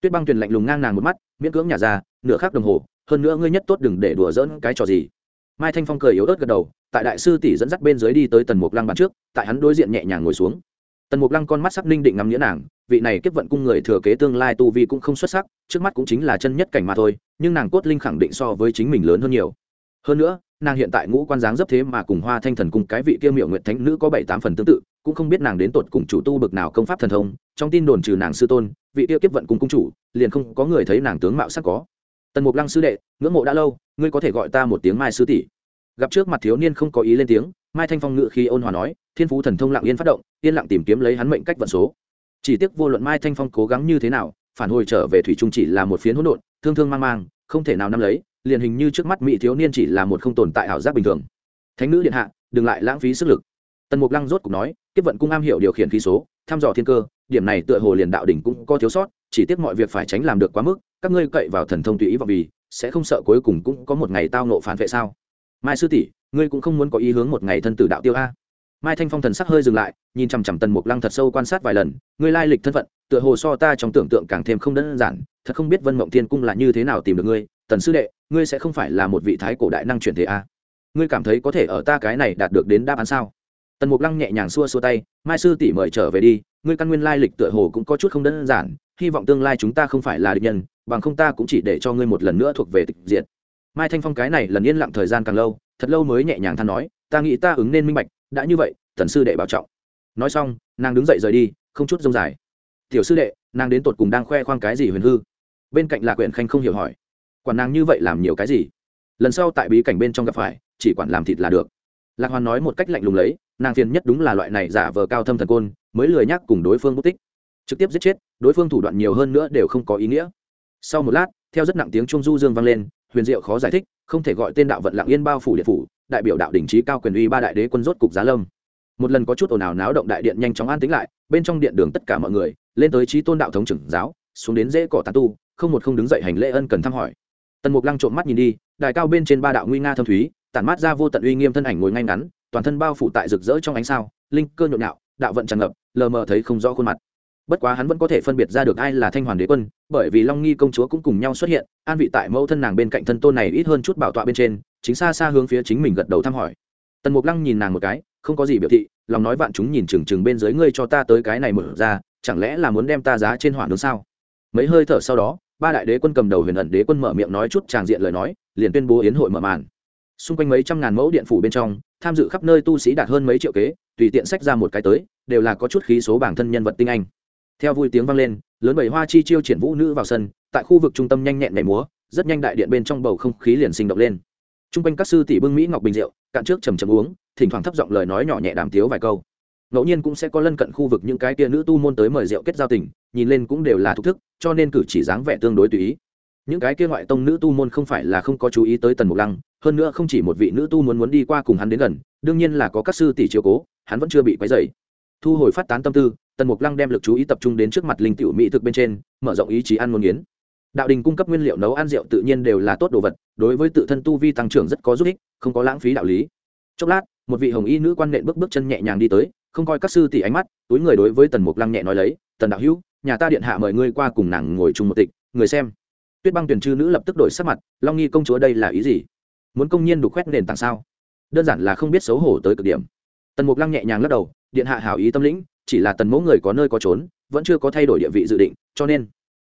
Tuyết băng tuyển lạnh lùng ngang nàng một mắt, miễn cưỡng nhả ra, nửa khắc đồng hồ, hơn nữa ngươi nhất tốt đừng để đùa dỡn cái trò gì. Mai thanh phong cười yếu ớt gật đầu tại đại sư tỷ dẫn dắt bên dưới đi tới tần mục lăng bàn trước, tại hắn đối diện nhẹ nhàng ngồi xuống. Tần mục lăng con mắt sắc ninh định ngắm nghĩa nàng, vị này kiếp vận cung người thừa kế tương lai tu vi cũng không xuất sắc, trước mắt cũng chính là chân nhất cảnh mà thôi, nhưng nàng cốt linh khẳng định so với chính mình lớn hơn nhiều. Hơn nữa, nàng hiện tại ngũ quan dáng dấp thế mà cùng hoa thanh thần cùng cái vị kia miệng nguyện thánh nữ có bảy tám phần tương tự, cũng không biết nàng đến tột cùng chủ tu bực nào công pháp thần thông, trong tin đồn trừ nàng sư tôn, vị kia kiếp vận cùng cung chủ, liền không có người thấy nàng tướng mạo sắc có. Tần mục lăng sư đệ, ngưỡng mộ đã lâu, ngươi có thể gọi ta một tiếng mai sư tỷ gặp trước mặt thiếu niên không có ý lên tiếng, mai thanh phong ngự khi ôn hòa nói, thiên phú thần thông lặng yên phát động, yên lặng tìm kiếm lấy hắn mệnh cách vận số. Chỉ tiếc vô luận mai thanh phong cố gắng như thế nào, phản hồi trở về thủy trung chỉ là một phiến hỗn độn, thương thương mang mang, không thể nào nắm lấy, liền hình như trước mắt mỹ thiếu niên chỉ là một không tồn tại ảo giác bình thường. Thánh nữ điện hạ, đừng lại lãng phí sức lực. Tần mục lăng rốt cục nói, kiếp vận cung am hiểu điều khiển khí số, thăm dò thiên cơ, điểm này tựa hồ liền đạo đỉnh cũng có thiếu sót, chỉ tiếc mọi việc phải tránh làm được quá mức, các ngươi cậy vào thần thông tùy ý vào vì, sẽ không sợ cuối cùng cũng có một ngày tao nộ phản vệ sao? Mai sư tỷ, ngươi cũng không muốn có ý hướng một ngày thân tử đạo tiêu a. Mai thanh phong thần sắc hơi dừng lại, nhìn chằm chằm tần mục lăng thật sâu quan sát vài lần, ngươi lai lịch thân phận, tựa hồ so ta trong tưởng tượng càng thêm không đơn giản, thật không biết vân mộng thiên cung là như thế nào tìm được ngươi, tần sư đệ, ngươi sẽ không phải là một vị thái cổ đại năng chuyển thế a. Ngươi cảm thấy có thể ở ta cái này đạt được đến đáp án sao? Tần mục lăng nhẹ nhàng xua xua tay, mai sư tỷ mời trở về đi, ngươi căn nguyên lai lịch tựa hồ cũng có chút không đơn giản, hy vọng tương lai chúng ta không phải là địch nhân, bằng không ta cũng chỉ để cho ngươi một lần nữa thuộc về tịch diệt mai thanh phong cái này lần yên lặng thời gian càng lâu, thật lâu mới nhẹ nhàng than nói, ta nghĩ ta ứng nên minh bạch, đã như vậy tần sư đệ bảo trọng. Nói xong, nàng đứng dậy rời đi, không chút rông dài. Tiểu sư đệ, nàng đến tột cùng đang khoe khoang cái gì huyền hư? Bên cạnh lạc quyển khanh không hiểu hỏi. Quản nàng như vậy làm nhiều cái gì? Lần sau tại bí cảnh bên trong gặp phải, chỉ quản làm thịt là được. Lạc hoàn nói một cách lạnh lùng lấy, nàng phiền nhất đúng là loại này giả vờ cao thâm thần côn, mới lười nhắc cùng đối phương bút tích. Trực tiếp giết chết, đối phương thủ đoạn nhiều hơn nữa đều không có ý nghĩa. Sau một lát, theo rất nặng tiếng trung du dương vang lên huyền diệu khó giải thích, không thể gọi tên đạo vận lạng yên bao phủ điện phủ, đại biểu đạo đỉnh trí cao quyền uy ba đại đế quân rốt cục giá lâm. Một lần có chút ồn ào náo động đại điện nhanh chóng an tính lại, bên trong điện đường tất cả mọi người, lên tới trí tôn đạo thống trưởng giáo, xuống đến dễ cỏ tà tu, không một không đứng dậy hành lễ ân cần thăm hỏi. Tần mục lăng trộm mắt nhìn đi, đài cao bên trên ba đạo nguy nga thâm thúy, tản mát ra vô tận uy nghiêm thân ảnh ngồi ngay ngắn, toàn thân bao phủ tại rực rỡ trong ánh sao, linh cơ nhộn nhạo, đạo vận tràn ngập, lờ mờ thấy không rõ khuôn mặt bất quá hắn vẫn có thể phân biệt ra được ai là thanh hoàn đế quân, bởi vì long nghi công chúa cũng cùng nhau xuất hiện, an vị tại mẫu thân nàng bên cạnh thân tôn này ít hơn chút bảo tọa bên trên, chính xa xa hướng phía chính mình gật đầu thăm hỏi. Tần mục lăng nhìn nàng một cái, không có gì biểu thị, lòng nói vạn chúng nhìn chừng chừng bên dưới ngươi cho ta tới cái này mở ra, chẳng lẽ là muốn đem ta giá trên hỏa nướng sao? Mấy hơi thở sau đó, ba đại đế quân cầm đầu huyền ẩn đế quân mở miệng nói chút tràng diện lời nói, liền tuyên bố yến hội mở màn. Xung quanh mấy trăm ngàn mẫu điện phủ bên trong, tham dự khắp nơi tu sĩ đạt hơn mấy triệu kế, tùy tiện sách ra một cái tới, đều là có chút khí số bản thân nhân vật tinh anh theo vui tiếng vang lên, lớn bảy hoa chi chiêu triển vũ nữ vào sân, tại khu vực trung tâm nhanh nhẹn nhảy múa, rất nhanh đại điện bên trong bầu không khí liền sinh động lên. T r u n g quanh các sư tỷ bưng mỹ ngọc bình rượu, cạn trước chầm chầm uống, thỉnh thoảng thấp giọng lời nói nhỏ nhẹ đàm tiếu vài câu. Ngẫu nhiên cũng sẽ có lân cận khu vực những cái tia nữ tu môn tới mời rượu kết giao tình, nhìn lên cũng đều là thúc thức, cho nên cử chỉ dáng vẻ tương đối tùy ý. Những cái kia ngoại tông nữ tu môn không phải là không có chú ý tới tần mục lăng, hơn nữa không chỉ một vị nữ tu muốn muốn đi qua cùng hắn đến gần, đương nhiên là có các sư tỷ chiếu cố, hắn vẫn chưa bị quấy dày thu hồi phát tán tâm tư tần mục lăng đem lực chú ý tập trung đến trước mặt linh tiểu mỹ thực bên trên, mở rộng ý chí ăn muốn nghiến. Đạo đình cung cấp nguyên liệu nấu ăn rượu tự nhiên đều là tốt đồ vật, đối với tự thân tu vi tăng trưởng rất có giúp ích, không có lãng phí đạo lý. Chốc lát, một vị hồng y nữ quan nện bước bước chân nhẹ nhàng đi tới, không coi các sư tỷ ánh mắt, túi người đối với tần mục lăng nhẹ nói lấy, tần đạo hữu, nhà ta điện hạ mời ngươi qua cùng nàng ngồi chung một tịch, người xem. Tuyết băng tuyển chư nữ lập tức đổi sắc mặt, long nghi công chúa đây là ý gì? Muốn công nhiên đục khoét nền tảng sao? Đơn giản là không biết xấu hổ tới cực điểm. Tần mục lăng nhẹ nhàng lắc đầu, điện hạ hảo ý tâm lĩnh chỉ là tần mẫu người có nơi có trốn, vẫn chưa có thay đổi địa vị dự định, cho nên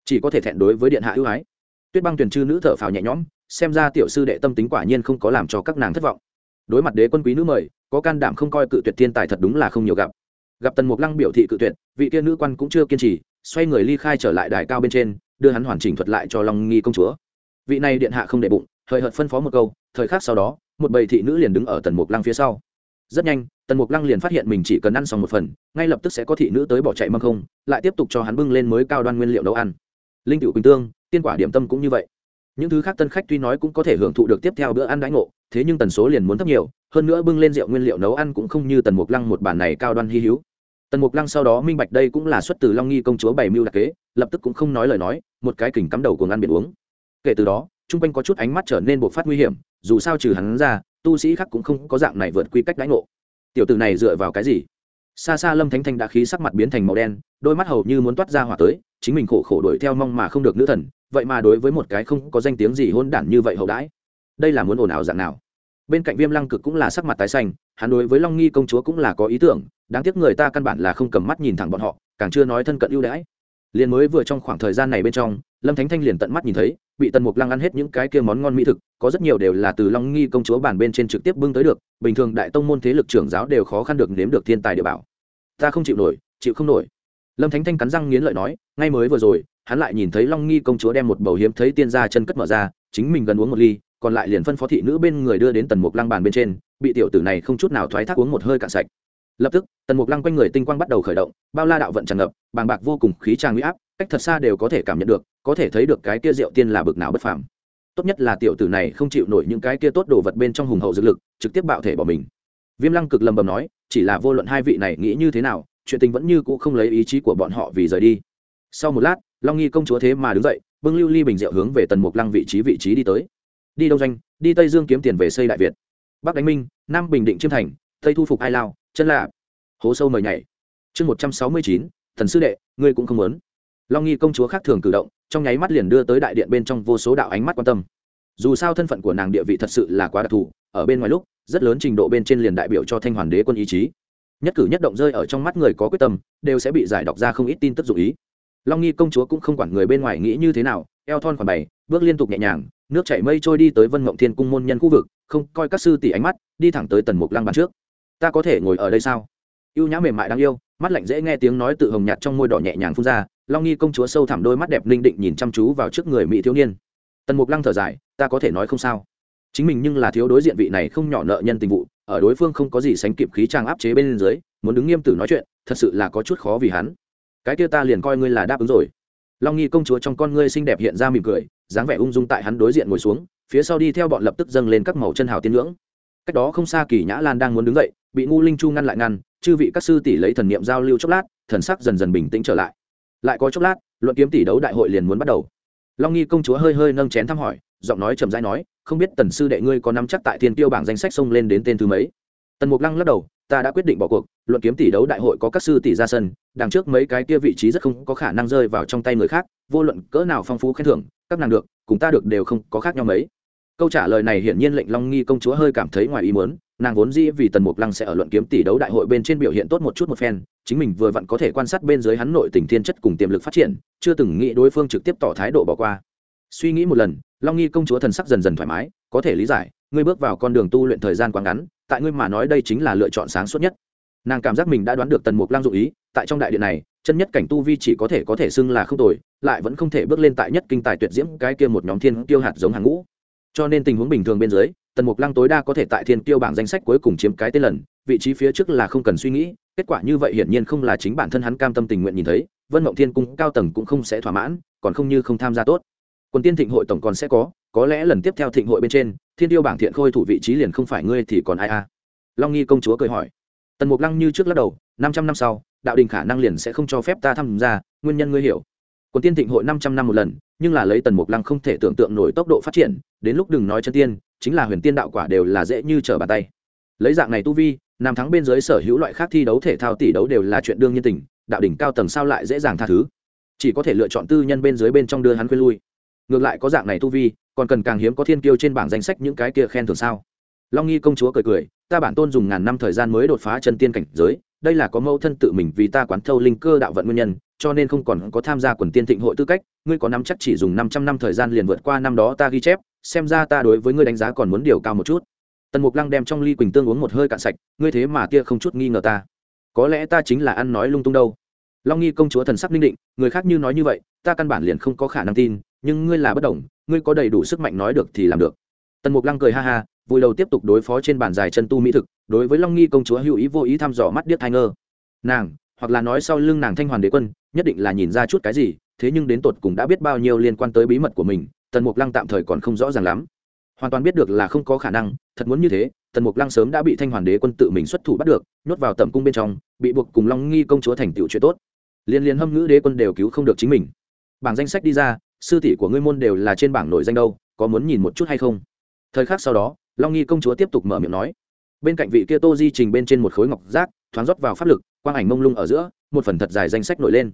chỉ có thể thẹn đối với điện hạ ưu ái. Tuyết băng tuyển chư nữ thở phào nhẹ nhõm, xem ra tiểu sư đệ tâm tính quả nhiên không có làm cho các nàng thất vọng. Đối mặt đế quân quý nữ mời, có can đảm không coi cự tuyệt thiên tài thật đúng là không nhiều gặp. Gặp tần mục lăng biểu thị cự tuyệt, vị kia nữ quan cũng chưa kiên trì, xoay người ly khai trở lại đài cao bên trên, đưa hắn hoàn chỉnh thuật lại cho long nghi công chúa. Vị này điện hạ không để bụng thời hợt phân phó một câu, thời khắc sau đó, một bầy thị nữ liền đứng ở tần mục lăng phía sau rất nhanh, tần mục lăng liền phát hiện mình chỉ cần ăn xong một phần, ngay lập tức sẽ có thị nữ tới bỏ chạy mâm không, lại tiếp tục cho hắn bưng lên mới cao đoan nguyên liệu nấu ăn. Linh cựu quỳnh tương, tiên quả điểm tâm cũng như vậy. Những thứ khác tân khách tuy nói cũng có thể hưởng thụ được tiếp theo bữa ăn đãi ngộ, thế nhưng tần số liền muốn thấp nhiều, hơn nữa bưng lên rượu nguyên liệu nấu ăn cũng không như tần mục lăng một bản này cao đoan hy hữu. Tần mục lăng sau đó minh bạch đây cũng là xuất từ long nghi công chúa bảy mưu đặc kế, lập tức cũng không nói lời nói, một cái kình cắm đầu cuồng ăn biển uống. Kể từ đó, chung quanh có chút ánh mắt trở nên bộc phát nguy hiểm, dù sao trừ hắn ra tu sĩ khác cũng không có dạng này vượt quy cách đãi ngộ. Tiểu tử này dựa vào cái gì? Xa xa lâm thánh thanh đã khí sắc mặt biến thành màu đen, đôi mắt hầu như muốn toát ra hỏa tới, chính mình khổ khổ đuổi theo mong mà không được nữ thần, vậy mà đối với một cái không có danh tiếng gì hôn đản như vậy hậu đãi. Đây là muốn ồn ào dạng nào? Bên cạnh viêm lăng cực cũng là sắc mặt tái xanh, hắn đối với long nghi công chúa cũng là có ý tưởng, đáng tiếc người ta căn bản là không cầm mắt nhìn thẳng bọn họ, càng chưa nói thân cận ưu đãi. Liền mới vừa trong khoảng thời gian này bên trong, lâm thánh thanh liền tận mắt nhìn thấy bị tần mục lăng ăn hết những cái kia món ngon mỹ thực, có rất nhiều đều là từ long nghi công chúa bản bên trên trực tiếp bưng tới được, bình thường đại tông môn thế lực trưởng giáo đều khó khăn được nếm được thiên tài địa bảo. Ta không chịu nổi, chịu không nổi. Lâm thánh thanh cắn răng nghiến lợi nói, ngay mới vừa rồi, hắn lại nhìn thấy long nghi công chúa đem một bầu hiếm thấy tiên gia chân cất mở ra, chính mình gần uống một ly, còn lại liền phân phó thị nữ bên người đưa đến tần mục lăng bàn bên trên, bị tiểu tử này không chút nào thoái thác uống một hơi cạn sạch. Lập tức, tần mục lăng quanh người tinh quang bắt đầu khởi động, bao la đạo vận tràn ngập, bàng bạc vô cùng khí tràng huy áp cách thật xa đều có thể cảm nhận được, có thể thấy được cái kia rượu tiên là bực nào bất phàm. Tốt nhất là tiểu tử này không chịu nổi những cái kia tốt đồ vật bên trong hùng hậu dược lực, trực tiếp bạo thể bỏ mình. Viêm lăng cực lầm bầm nói, chỉ là vô luận hai vị này nghĩ như thế nào, chuyện tình vẫn như cũ không lấy ý chí của bọn họ vì rời đi. Sau một lát, long nghi công chúa thế mà đứng dậy, bưng lưu ly bình rượu hướng về tần mục lăng vị trí vị trí đi tới. Đi đông doanh, đi tây dương kiếm tiền về xây đại việt. Bắc đánh minh, nam bình định chiêm thành, tây thu phục ai lao, chân lạ hố sâu mời nhảy. Chương một trăm sáu mươi chín, thần sư đệ, ngươi cũng không muốn long nghi công chúa khác thường cử động, trong nháy mắt liền đưa tới đại điện bên trong vô số đạo ánh mắt quan tâm. Dù sao thân phận của nàng địa vị thật sự là quá đặc thù, ở bên ngoài lúc, rất lớn trình độ bên trên liền đại biểu cho thanh hoàn đế quân ý chí. Nhất cử nhất động rơi ở trong mắt người có quyết tâm, đều sẽ bị giải đọc ra không ít tin tức dụ ý. Long nghi công chúa cũng không quản người bên ngoài nghĩ như thế nào, eo thon khoảng bảy bước liên tục nhẹ nhàng, nước chảy mây trôi đi tới vân mộng thiên cung môn nhân khu vực, không coi các sư tỷ ánh mắt, đi thẳng tới tần mục lăng bàn trước. Ta có thể ngồi ở đây sao? Ưu nhã mềm mại đáng yêu, mắt lạnh dễ nghe tiếng nói tự hồng nhạt trong môi đỏ nhẹ nhàng phun ra long nghi công chúa sâu thẳm đôi mắt đẹp linh định nhìn chăm chú vào trước người mỹ thiếu niên. Tần mục lăng thở dài, ta có thể nói không sao. Chính mình nhưng là thiếu đối diện vị này không nhỏ nợ nhân tình vụ, ở đối phương không có gì sánh kịp khí trang áp chế bên dưới, muốn đứng nghiêm tử nói chuyện, thật sự là có chút khó vì hắn. Cái kia ta liền coi ngươi là đáp ứng rồi. Long nghi công chúa trong con ngươi xinh đẹp hiện ra mỉm cười, dáng vẻ ung dung tại hắn đối diện ngồi xuống, phía sau đi theo bọn lập tức dâng lên các màu chân hào tiên ngưỡng. Cách đó không xa kỳ nhã lan đang muốn đứng dậy, bị ngu linh chu ngăn lại ngăn, chư vị các sư tỷ lấy thần niệm giao lưu chốc lát, thần sắc dần dần bình tĩnh trở lại lại có chốc lát, luận kiếm tỷ đấu đại hội liền muốn bắt đầu. Long nghi công chúa hơi hơi nâng chén thăm hỏi, giọng nói trầm rãi nói, không biết tần sư đệ ngươi có nắm chắc tại thiên tiêu bảng danh sách xông lên đến tên thứ mấy? Tần mục lăng lắc đầu, ta đã quyết định bỏ cuộc, luận kiếm tỷ đấu đại hội có các sư tỷ ra sân, đằng trước mấy cái kia vị trí rất không có khả năng rơi vào trong tay người khác, vô luận cỡ nào phong phú khen thưởng, các nàng được, cùng ta được đều không có khác nhau mấy. Câu trả lời này hiển nhiên lệnh long nghi công chúa hơi cảm thấy ngoài ý muốn nàng vốn dĩ vì tần mục lăng sẽ ở luận kiếm tỷ đấu đại hội bên trên biểu hiện tốt một chút một phen, chính mình vừa vặn có thể quan sát bên dưới hắn nội tình thiên chất cùng tiềm lực phát triển, chưa từng nghĩ đối phương trực tiếp tỏ thái độ bỏ qua. Suy nghĩ một lần, long nghi công chúa thần sắc dần dần thoải mái, có thể lý giải, ngươi bước vào con đường tu luyện thời gian quá ngắn, tại ngươi mà nói đây chính là lựa chọn sáng suốt nhất. Nàng cảm giác mình đã đoán được tần mục lăng dụ ý, tại trong đại điện này, chân nhất cảnh tu vi chỉ có thể có thể xưng là không tồi, lại vẫn không thể bước lên tại nhất kinh tài tuyệt diễm cái kia một nhóm thiên tiêu hạt giống hàng ngũ. Cho nên tình huống bình thường bên dưới tần mục lăng tối đa có thể tại thiên tiêu bảng danh sách cuối cùng chiếm cái tên lần, vị trí phía trước là không cần suy nghĩ, kết quả như vậy hiển nhiên không là chính bản thân hắn cam tâm tình nguyện nhìn thấy, vân mộng thiên cung cao tầng cũng không sẽ thỏa mãn, còn không như không tham gia tốt. Quân tiên thịnh hội tổng còn sẽ có có lẽ lần tiếp theo thịnh hội bên trên, thiên tiêu bảng thiện khôi thủ vị trí liền không phải ngươi thì còn ai a long nghi công chúa cười hỏi. Tần mục lăng như trước lắc đầu, năm trăm năm sau, đạo đình khả năng liền sẽ không cho phép ta tham gia, nguyên nhân ngươi hiểu. Quân tiên thịnh hội năm trăm năm một lần nhưng là lấy tần mục lăng không thể tưởng tượng nổi tốc độ phát triển, đến lúc đừng nói chân tiên, chính là huyền tiên đạo quả đều là dễ như trở bàn tay. Lấy dạng này tu vi, nam thắng bên dưới sở hữu loại khác thi đấu thể thao tỷ đấu đều là chuyện đương nhiên tình, đạo đỉnh cao tầng sao lại dễ dàng tha thứ? Chỉ có thể lựa chọn tư nhân bên dưới bên trong đưa hắn khuyên lui. Ngược lại có dạng này tu vi, còn cần càng hiếm có thiên kiêu trên bảng danh sách những cái kia khen thưởng sao? Long nghi công chúa cười cười, ta bản tôn dùng ngàn năm thời gian mới đột phá chân tiên cảnh giới, đây là có mẫu thân tự mình vì ta quán thâu linh cơ đạo vận nguyên nhân cho nên không còn có tham gia quần tiên thịnh hội tư cách, ngươi có năm chắc chỉ dùng năm trăm năm thời gian liền vượt qua năm đó ta ghi chép, xem ra ta đối với ngươi đánh giá còn muốn điều cao một chút. Tần mục lăng đem trong ly quỳnh tương uống một hơi cạn sạch, ngươi thế mà kia không chút nghi ngờ ta. Có lẽ ta chính là ăn nói lung tung đâu. Long nghi công chúa thần sắc linh định, người khác như nói như vậy, ta căn bản liền không có khả năng tin, nhưng ngươi là bất đồng, ngươi có đầy đủ sức mạnh nói được thì làm được. Tần mục lăng cười ha ha, vui đầu tiếp tục đối phó trên bàn dài chân tu mỹ thực, đối với long nghi công chúa hữu ý vô ý thăm dò mắt điếc thai ngơ. Nàng, hoặc là nói sau lưng nàng thanh hoàn đế quân nhất định là nhìn ra chút cái gì, thế nhưng đến tột cùng đã biết bao nhiêu liên quan tới bí mật của mình, tần mục lăng tạm thời còn không rõ ràng lắm. Hoàn toàn biết được là không có khả năng, thật muốn như thế, tần mục lăng sớm đã bị thanh hoàn đế quân tự mình xuất thủ bắt được, nhốt vào tầm cung bên trong, bị buộc cùng long nghi công chúa thành tựu chuyện tốt. Liên liên hâm ngữ đế quân đều cứu không được chính mình. Bảng danh sách đi ra, sư tỷ của ngươi môn đều là trên bảng nổi danh đâu, có muốn nhìn một chút hay không? Thời khắc sau đó, long nghi công chúa tiếp tục mở miệng nói. Bên cạnh vị kia tô di trình bên trên một khối ngọc giác, thoáng rót vào pháp lực, quang ảnh mông lung ở giữa một phần thật dài danh sách nổi lên.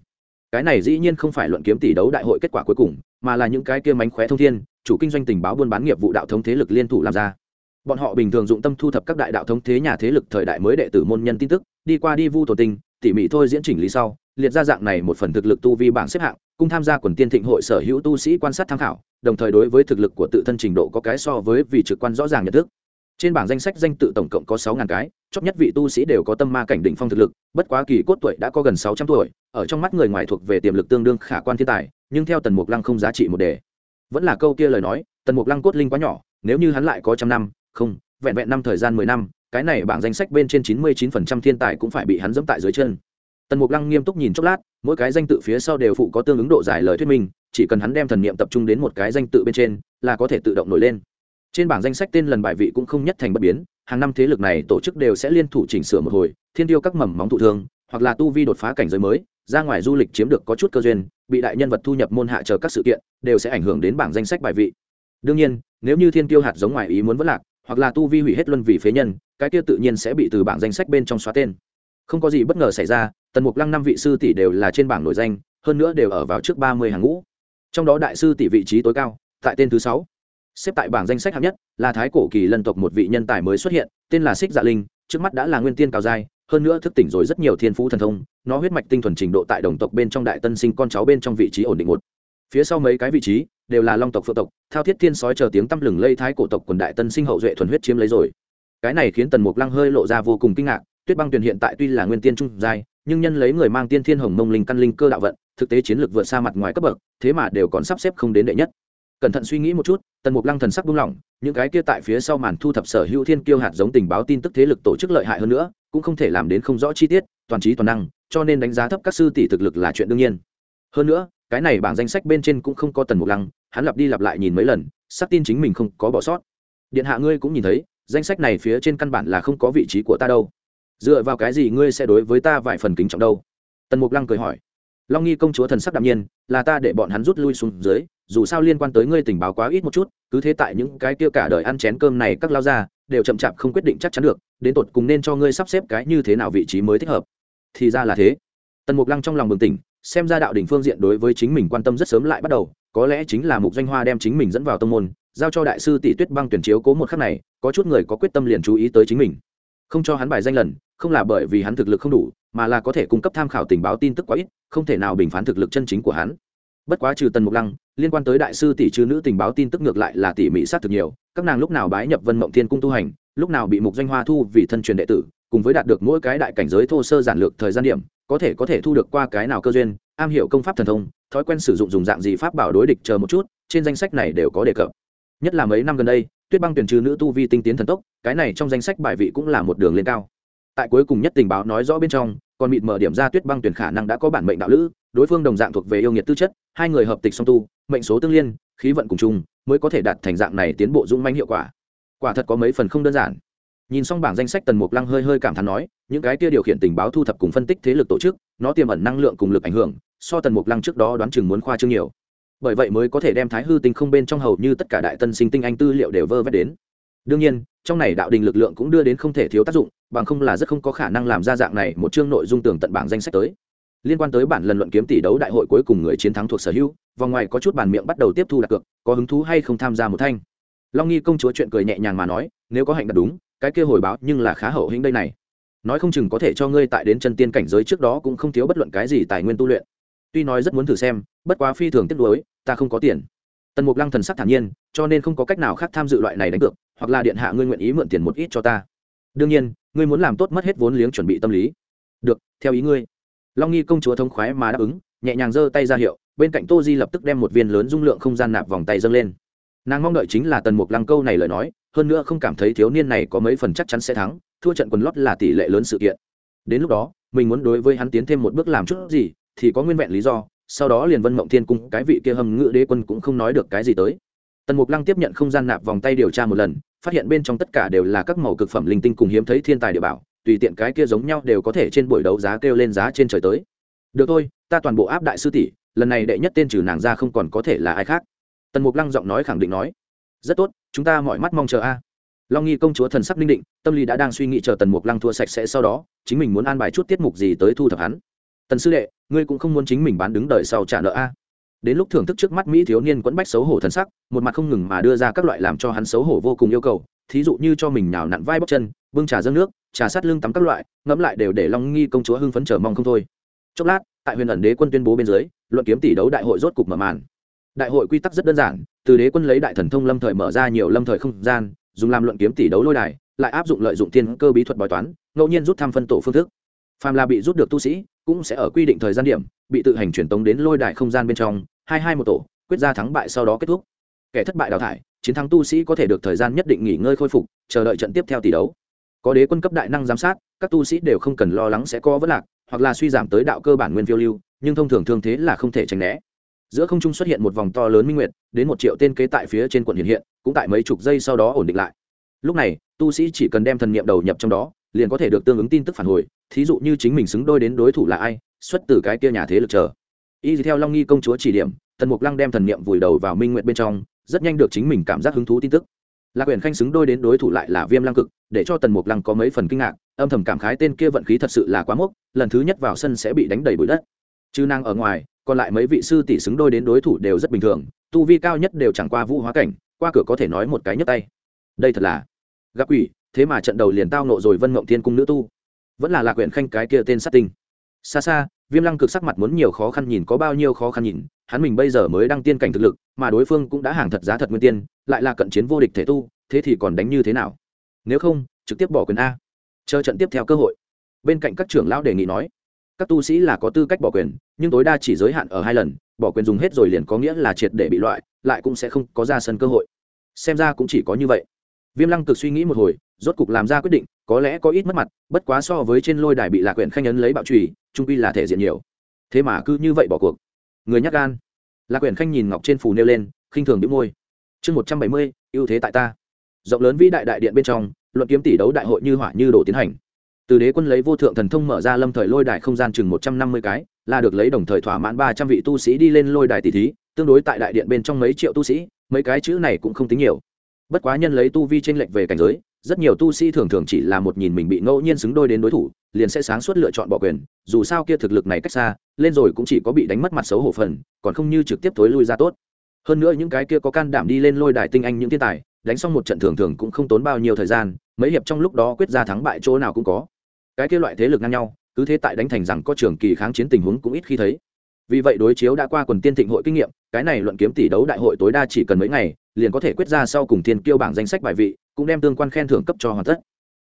Cái này dĩ nhiên không phải luận kiếm tỷ đấu đại hội kết quả cuối cùng, mà là những cái kia mánh khóe thông thiên, chủ kinh doanh tình báo buôn bán nghiệp vụ đạo thống thế lực liên thủ làm ra. Bọn họ bình thường dụng tâm thu thập các đại đạo thống thế nhà thế lực thời đại mới đệ tử môn nhân tin tức, đi qua đi vu tổ tình, tỉ mỉ thôi diễn chỉnh lý sau, liệt ra dạng này một phần thực lực tu vi bảng xếp hạng, cùng tham gia quần tiên thịnh hội sở hữu tu sĩ quan sát tham khảo, đồng thời đối với thực lực của tự thân trình độ có cái so với vị trực quan rõ ràng nhận thức trên bảng danh sách danh tự tổng cộng có sáu ngàn cái chót nhất vị tu sĩ đều có tâm ma cảnh đỉnh phong thực lực, bất quá kỳ cốt tuổi đã có gần sáu trăm tuổi, ở trong mắt người ngoài thuộc về tiềm lực tương đương khả quan thiên tài, nhưng theo tần mục lăng không giá trị một đề. Vẫn là câu kia lời nói, tần mục lăng cốt linh quá nhỏ, nếu như hắn lại có trăm năm, không, vẹn vẹn năm thời gian mười năm, cái này bảng danh sách bên trên chín mươi chín phần trăm thiên tài cũng phải bị hắn dẫm tại dưới chân. Tần mục lăng nghiêm túc nhìn chốc lát, mỗi cái danh tự phía sau đều phụ có tương ứng độ dài lời thuyết minh, chỉ cần hắn đem thần niệm tập trung đến một cái danh tự bên trên, là có thể tự động nổi lên trên bảng danh sách tên lần bài vị cũng không nhất thành bất biến, hàng năm thế lực này tổ chức đều sẽ liên thủ chỉnh sửa một hồi, thiên tiêu các mầm móng thụ thương, hoặc là tu vi đột phá cảnh giới mới, ra ngoài du lịch chiếm được có chút cơ duyên, bị đại nhân vật thu nhập môn hạ chờ các sự kiện, đều sẽ ảnh hưởng đến bảng danh sách bài vị. Đương nhiên, nếu như thiên tiêu hạt giống ngoài ý muốn vất lạc, hoặc là tu vi hủy hết luân vì phế nhân, cái kia tự nhiên sẽ bị từ bảng danh sách bên trong xóa tên. Không có gì bất ngờ xảy ra, tần mục lăng năm vị sư tỷ đều là trên bảng nổi danh, hơn nữa đều ở vào trước ba mươi hàng ngũ. Trong đó đại sư tỷ vị trí tối cao, tại tên thứ sáu xếp tại bảng danh sách hạng nhất là thái cổ kỳ lân tộc một vị nhân tài mới xuất hiện, tên là xích dạ linh, trước mắt đã là nguyên tiên cao giai, hơn nữa thức tỉnh rồi rất nhiều thiên phú thần thông, nó huyết mạch tinh thuần trình độ tại đồng tộc bên trong đại tân sinh con cháu bên trong vị trí ổn định một. Phía sau mấy cái vị trí đều là long tộc, phượng tộc, thao thiết thiên sói chờ tiếng tăm lừng lây thái cổ tộc quần đại tân sinh hậu duệ thuần huyết chiếm lấy rồi. Cái này khiến tần mục lăng hơi lộ ra vô cùng kinh ngạc, tuyết băng tuyền hiện tại tuy là nguyên tiên trung giai, nhưng nhân lấy người mang tiên thiên hồng mông linh căn linh cơ đạo vận, thực tế chiến lược vượt xa mặt ngoài cấp bậc, thế mà đều còn sắp xếp không đến đệ nhất. Cẩn thận suy nghĩ một chút tần mục lăng thần sắc buông lỏng, những cái kia tại phía sau màn thu thập sở hữu thiên kiêu hạt giống tình báo tin tức thế lực tổ chức lợi hại hơn nữa, cũng không thể làm đến không rõ chi tiết, toàn trí toàn năng, cho nên đánh giá thấp các sư tỷ thực lực là chuyện đương nhiên. Hơn nữa, cái này bảng danh sách bên trên cũng không có tần mục lăng, hắn lặp đi lặp lại nhìn mấy lần sắc tin chính mình không có bỏ sót. Điện hạ ngươi cũng nhìn thấy, danh sách này phía trên căn bản là không có vị trí của ta đâu. Dựa vào cái gì ngươi sẽ đối với ta vài phần kính trọng đâu? Tần mục lăng cười hỏi. Long nghi công chúa thần sắc đạm nhiên, là ta để bọn hắn rút lui xuống dưới, dù sao liên quan tới ngươi tình báo quá ít một chút cứ thế tại những cái kia cả đời ăn chén cơm này các lao ra đều chậm chạp không quyết định chắc chắn được, đến tột cùng nên cho ngươi sắp xếp cái như thế nào vị trí mới thích hợp. Thì ra là thế. Tần mục lăng trong lòng bừng tỉnh, xem ra đạo đỉnh phương diện đối với chính mình quan tâm rất sớm lại bắt đầu, có lẽ chính là mục doanh hoa đem chính mình dẫn vào tông môn, giao cho đại sư tỷ tuyết băng tuyển chiếu cố một khắc này, có chút người có quyết tâm liền chú ý tới chính mình. Không cho hắn bài danh lần, không là bởi vì hắn thực lực không đủ, mà là có thể cung cấp tham khảo tình báo tin tức quá ít, không thể nào bình phán thực lực chân chính của hắn bất quá trừ tần mục lăng, liên quan tới đại sư tỷ chư nữ tình báo tin tức ngược lại là tỉ mỉ sát thực nhiều, các nàng lúc nào bái nhập vân mộng thiên cung tu hành, lúc nào bị mục doanh hoa thu vì thân truyền đệ tử, cùng với đạt được mỗi cái đại cảnh giới thô sơ giản lược thời gian điểm, có thể có thể thu được qua cái nào cơ duyên, am hiểu công pháp thần thông, thói quen sử dụng dùng dạng gì pháp bảo đối địch chờ một chút, trên danh sách này đều có đề cập. Nhất là mấy năm gần đây, tuyết băng tuyển trừ nữ tu vi tinh tiến thần tốc, cái này trong danh sách bài vị cũng là một đường lên cao. Tại cuối cùng nhất tình báo nói rõ bên trong, còn mịt mở điểm ra tuyết băng tuyển khả năng đã có bản mệnh đạo lữ đối phương đồng dạng thuộc về yêu nghiệt tư chất, hai người hợp tịch song tu, mệnh số tương liên, khí vận cùng chung, mới có thể đạt thành dạng này tiến bộ dũng manh hiệu quả. Quả thật có mấy phần không đơn giản. Nhìn xong bảng danh sách tần mục lăng hơi hơi cảm thán nói, những cái kia điều khiển tình báo thu thập cùng phân tích thế lực tổ chức, nó tiềm ẩn năng lượng cùng lực ảnh hưởng, so tần mục lăng trước đó đoán chừng muốn khoa trương nhiều. Bởi vậy mới có thể đem thái hư tinh không bên trong hầu như tất cả đại tân sinh tinh anh tư liệu đều vơ vét đến. Đương nhiên, trong này đạo đình lực lượng cũng đưa đến không thể thiếu tác dụng, bằng không là rất không có khả năng làm ra dạng này một chương nội dung tường tận bảng danh sách tới liên quan tới bản lần luận kiếm tỷ đấu đại hội cuối cùng người chiến thắng thuộc sở hữu, vòng ngoài có chút bàn miệng bắt đầu tiếp thu đặt cược, có hứng thú hay không tham gia một thanh. Long nghi công chúa chuyện cười nhẹ nhàng mà nói, nếu có hạnh đặt đúng, cái kia hồi báo nhưng là khá hậu hĩnh đây này. Nói không chừng có thể cho ngươi tại đến chân tiên cảnh giới trước đó cũng không thiếu bất luận cái gì tài nguyên tu luyện. Tuy nói rất muốn thử xem, bất quá phi thường tiếp đối ta không có tiền. Tần mục lăng thần sắc thản nhiên, cho nên không có cách nào khác tham dự loại này đánh cược, hoặc là điện hạ ngươi nguyện ý mượn tiền một ít cho ta. Đương nhiên, ngươi muốn làm tốt mất hết vốn liếng chuẩn bị tâm lý. Được, theo ý ngươi long nghi công chúa thống khoái mà đáp ứng, nhẹ nhàng giơ tay ra hiệu, bên cạnh tô di lập tức đem một viên lớn dung lượng không gian nạp vòng tay dâng lên. Nàng mong đợi chính là tần mục lăng câu này lời nói, hơn nữa không cảm thấy thiếu niên này có mấy phần chắc chắn sẽ thắng, thua trận quần lót là tỷ lệ lớn sự kiện. Đến lúc đó, mình muốn đối với hắn tiến thêm một bước làm chút gì, thì có nguyên vẹn lý do, sau đó liền vân mộng thiên cung cái vị kia hầm ngự đế quân cũng không nói được cái gì tới. Tần mục lăng tiếp nhận không gian nạp vòng tay điều tra một lần, phát hiện bên trong tất cả đều là các màu cực phẩm linh tinh cùng hiếm thấy thiên tài địa bảo tùy tiện cái kia giống nhau đều có thể trên buổi đấu giá kêu lên giá trên trời tới. Được thôi, ta toàn bộ áp đại sư tỷ, lần này đệ nhất tên trừ nàng ra không còn có thể là ai khác. Tần mục lăng giọng nói khẳng định nói. Rất tốt, chúng ta mọi mắt mong chờ a. Long nghi công chúa thần sắc ninh định, tâm lý đã đang suy nghĩ chờ tần mục lăng thua sạch sẽ sau đó, chính mình muốn an bài chút tiết mục gì tới thu thập hắn. Tần sư đệ, ngươi cũng không muốn chính mình bán đứng đợi sau trả nợ a. Đến lúc thưởng thức trước mắt mỹ thiếu niên quẫn bách xấu hổ thần sắc, một mặt không ngừng mà đưa ra các loại làm cho hắn xấu hổ vô cùng yêu cầu thí dụ như cho mình nào nặn vai bóc chân, bưng trà dâng nước, trà sát lưng tắm các loại, ngẫm lại đều để long nghi công chúa hưng phấn chờ mong không thôi. Chốc lát, tại huyền ẩn đế quân tuyên bố bên dưới, luận kiếm tỷ đấu đại hội rốt cục mở màn. Đại hội quy tắc rất đơn giản, từ đế quân lấy đại thần thông lâm thời mở ra nhiều lâm thời không gian, dùng làm luận kiếm tỷ đấu lôi đài, lại áp dụng lợi dụng thiên cơ bí thuật bói toán, ngẫu nhiên rút thăm phân tổ phương thức. Phàm là bị rút được tu sĩ, cũng sẽ ở quy định thời gian điểm, bị tự hành truyền tống đến lôi đài không gian bên trong, hai hai một tổ, quyết ra thắng bại sau đó kết thúc. Kẻ thất bại đào thải chiến thắng tu sĩ có thể được thời gian nhất định nghỉ ngơi khôi phục, chờ đợi trận tiếp theo tỷ đấu. Có đế quân cấp đại năng giám sát, các tu sĩ đều không cần lo lắng sẽ có vấn lạc, hoặc là suy giảm tới đạo cơ bản nguyên phiêu lưu, nhưng thông thường thương thế là không thể tránh né. Giữa không trung xuất hiện một vòng to lớn minh nguyệt, đến một triệu tên kế tại phía trên quận hiện hiện, cũng tại mấy chục giây sau đó ổn định lại. Lúc này, tu sĩ chỉ cần đem thần niệm đầu nhập trong đó, liền có thể được tương ứng tin tức phản hồi, thí dụ như chính mình xứng đôi đến đối thủ là ai, xuất từ cái kia nhà thế lực chờ. Y theo long nghi công chúa chỉ điểm, tần mục lăng đem thần niệm vùi đầu vào minh nguyện bên trong rất nhanh được chính mình cảm giác hứng thú tin tức. Lạc quyền khanh xứng đôi đến đối thủ lại là viêm lăng cực, để cho tần mục lăng có mấy phần kinh ngạc, âm thầm cảm khái tên kia vận khí thật sự là quá mốc, lần thứ nhất vào sân sẽ bị đánh đầy bụi đất. Chứ năng ở ngoài, còn lại mấy vị sư tỷ xứng đôi đến đối thủ đều rất bình thường, tu vi cao nhất đều chẳng qua vũ hóa cảnh, qua cửa có thể nói một cái nhấp tay. Đây thật là gặp quỷ, thế mà trận đầu liền tao nộ rồi vân mộng thiên cung nữ tu. Vẫn là lạc quyển khanh cái kia tên sát tinh. Xa xa viêm lăng cực sắc mặt muốn nhiều khó khăn nhìn, có bao nhiêu khó khăn nhìn, hắn mình bây giờ mới đăng tiên cảnh thực lực, mà đối phương cũng đã hàng thật giá thật nguyên tiên, lại là cận chiến vô địch thể tu, thế thì còn đánh như thế nào? Nếu không, trực tiếp bỏ quyền a. Chờ trận tiếp theo cơ hội. Bên cạnh các trưởng lão đề nghị nói, các tu sĩ là có tư cách bỏ quyền, nhưng tối đa chỉ giới hạn ở hai lần, bỏ quyền dùng hết rồi liền có nghĩa là triệt để bị loại, lại cũng sẽ không có ra sân cơ hội. Xem ra cũng chỉ có như vậy viêm lăng cực suy nghĩ một hồi, rốt cục làm ra quyết định, có lẽ có ít mất mặt, bất quá so với trên lôi đài bị lạc quyển khanh ấn lấy bạo trùy, trung quy là thể diện nhiều. Thế mà cứ như vậy bỏ cuộc. Người nhắc gan. Lạc quyển khanh nhìn ngọc trên phủ nêu lên, khinh thường đĩu môi. Chương một trăm bảy mươi, ưu thế tại ta. Rộng lớn vĩ đại đại điện bên trong, luận kiếm tỷ đấu đại hội như hỏa như đổ tiến hành. Từ đế quân lấy vô thượng thần thông mở ra lâm thời lôi đài không gian chừng một trăm năm mươi cái, là được lấy đồng thời thỏa mãn ba trăm vị tu sĩ đi lên lôi đài tỷ thí, tương đối tại đại điện bên trong mấy triệu tu sĩ, mấy cái chữ này cũng không tính nhiều bất quá nhân lấy tu vi tranh lệch về cảnh giới, rất nhiều tu sĩ thường thường chỉ là một nhìn mình bị ngẫu nhiên xứng đôi đến đối thủ, liền sẽ sáng suốt lựa chọn bỏ quyền, dù sao kia thực lực này cách xa, lên rồi cũng chỉ có bị đánh mất mặt xấu hổ phần, còn không như trực tiếp thối lui ra tốt. Hơn nữa những cái kia có can đảm đi lên lôi đài tinh anh những thiên tài, đánh xong một trận thường thường cũng không tốn bao nhiêu thời gian, mấy hiệp trong lúc đó quyết ra thắng bại chỗ nào cũng có. Cái kia loại thế lực ngang nhau, cứ thế tại đánh thành rằng có trường kỳ kháng chiến tình huống cũng ít khi thấy. Vì vậy đối chiếu đã qua quần tiên thịnh hội kinh nghiệm, cái này luận kiếm tỷ đấu đại hội tối đa chỉ cần mấy ngày liền có thể quyết ra sau cùng thiên kiêu bảng danh sách bài vị cũng đem tương quan khen thưởng cấp cho hoàn tất.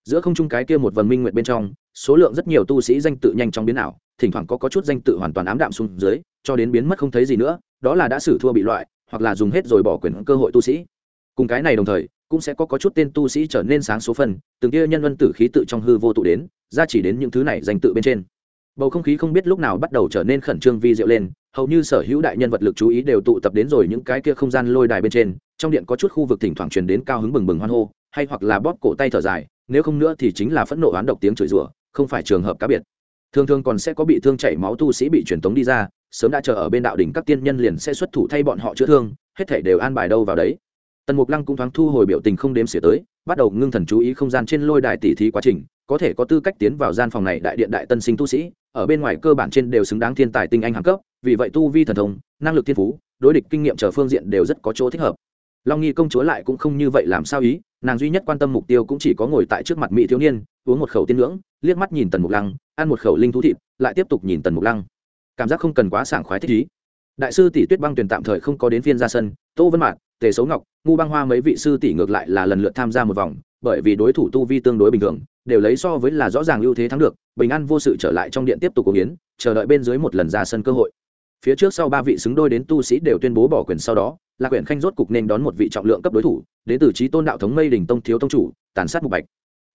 Giữa không trung cái kia một vần minh nguyện bên trong số lượng rất nhiều tu sĩ danh tự nhanh chóng biến ảo thỉnh thoảng có, có chút danh tự hoàn toàn ám đạm xuống dưới cho đến biến mất không thấy gì nữa đó là đã xử thua bị loại hoặc là dùng hết rồi bỏ quyền cơ hội tu sĩ. Cùng cái này đồng thời cũng sẽ có, có chút tên tu sĩ trở nên sáng số phần từng kia nhân vân tử khí tự trong hư vô tụ đến ra chỉ đến những thứ này danh tự bên trên. Bầu không khí không biết lúc nào bắt đầu trở nên khẩn trương vi diệu lên hầu như sở hữu đại nhân vật lực chú ý đều tụ tập đến rồi những cái kia không gian lôi đài bên trên, trong điện có chút khu vực thỉnh thoảng truyền đến cao hứng bừng bừng hoan hô, hay hoặc là bóp cổ tay thở dài, nếu không nữa thì chính là phẫn nộ oán độc tiếng chửi rủa, không phải trường hợp cá biệt. Thường thường còn sẽ có bị thương chảy máu tu sĩ bị truyền tống đi ra, sớm đã chờ ở bên đạo đỉnh các tiên nhân liền sẽ xuất thủ thay bọn họ chữa thương, hết thể đều an bài đâu vào đấy tần mục lăng cũng thoáng thu hồi biểu tình không đếm xỉa tới, bắt đầu ngưng thần chú ý không gian trên lôi đài tỉ thí quá trình, có thể có tư cách tiến vào gian phòng này đại điện đại tân sinh tu sĩ, ở bên ngoài cơ bản trên đều xứng đáng thiên tài tinh anh hạng cấp, vì vậy tu vi thần thông, năng lực thiên phú, đối địch kinh nghiệm chờ phương diện đều rất có chỗ thích hợp. Long nghi công chúa lại cũng không như vậy làm sao ý, nàng duy nhất quan tâm mục tiêu cũng chỉ có ngồi tại trước mặt mỹ thiếu niên, uống một khẩu tiên ngưỡng liếc mắt nhìn tần mục lăng, ăn một khẩu linh thú thịt, lại tiếp tục nhìn tần mục lăng. Cảm giác không cần quá sảng khoái thích ý. Đại sư tỷ tuyết băng tuyển tạm thời không có đến phiên ra sân, tô vân mạc tề xấu ngọc, ngu băng hoa mấy vị sư tỷ ngược lại là lần lượt tham gia một vòng, bởi vì đối thủ tu vi tương đối bình thường, đều lấy so với là rõ ràng ưu thế thắng được, bình an vô sự trở lại trong điện tiếp tục cố hiến, chờ đợi bên dưới một lần ra sân cơ hội. Phía trước sau ba vị xứng đôi đến tu sĩ đều tuyên bố bỏ quyền sau đó là quyền khanh rốt cục nên đón một vị trọng lượng cấp đối thủ, đến từ trí tôn đạo thống mây đình tông thiếu tông chủ, tàn sát mục bạch.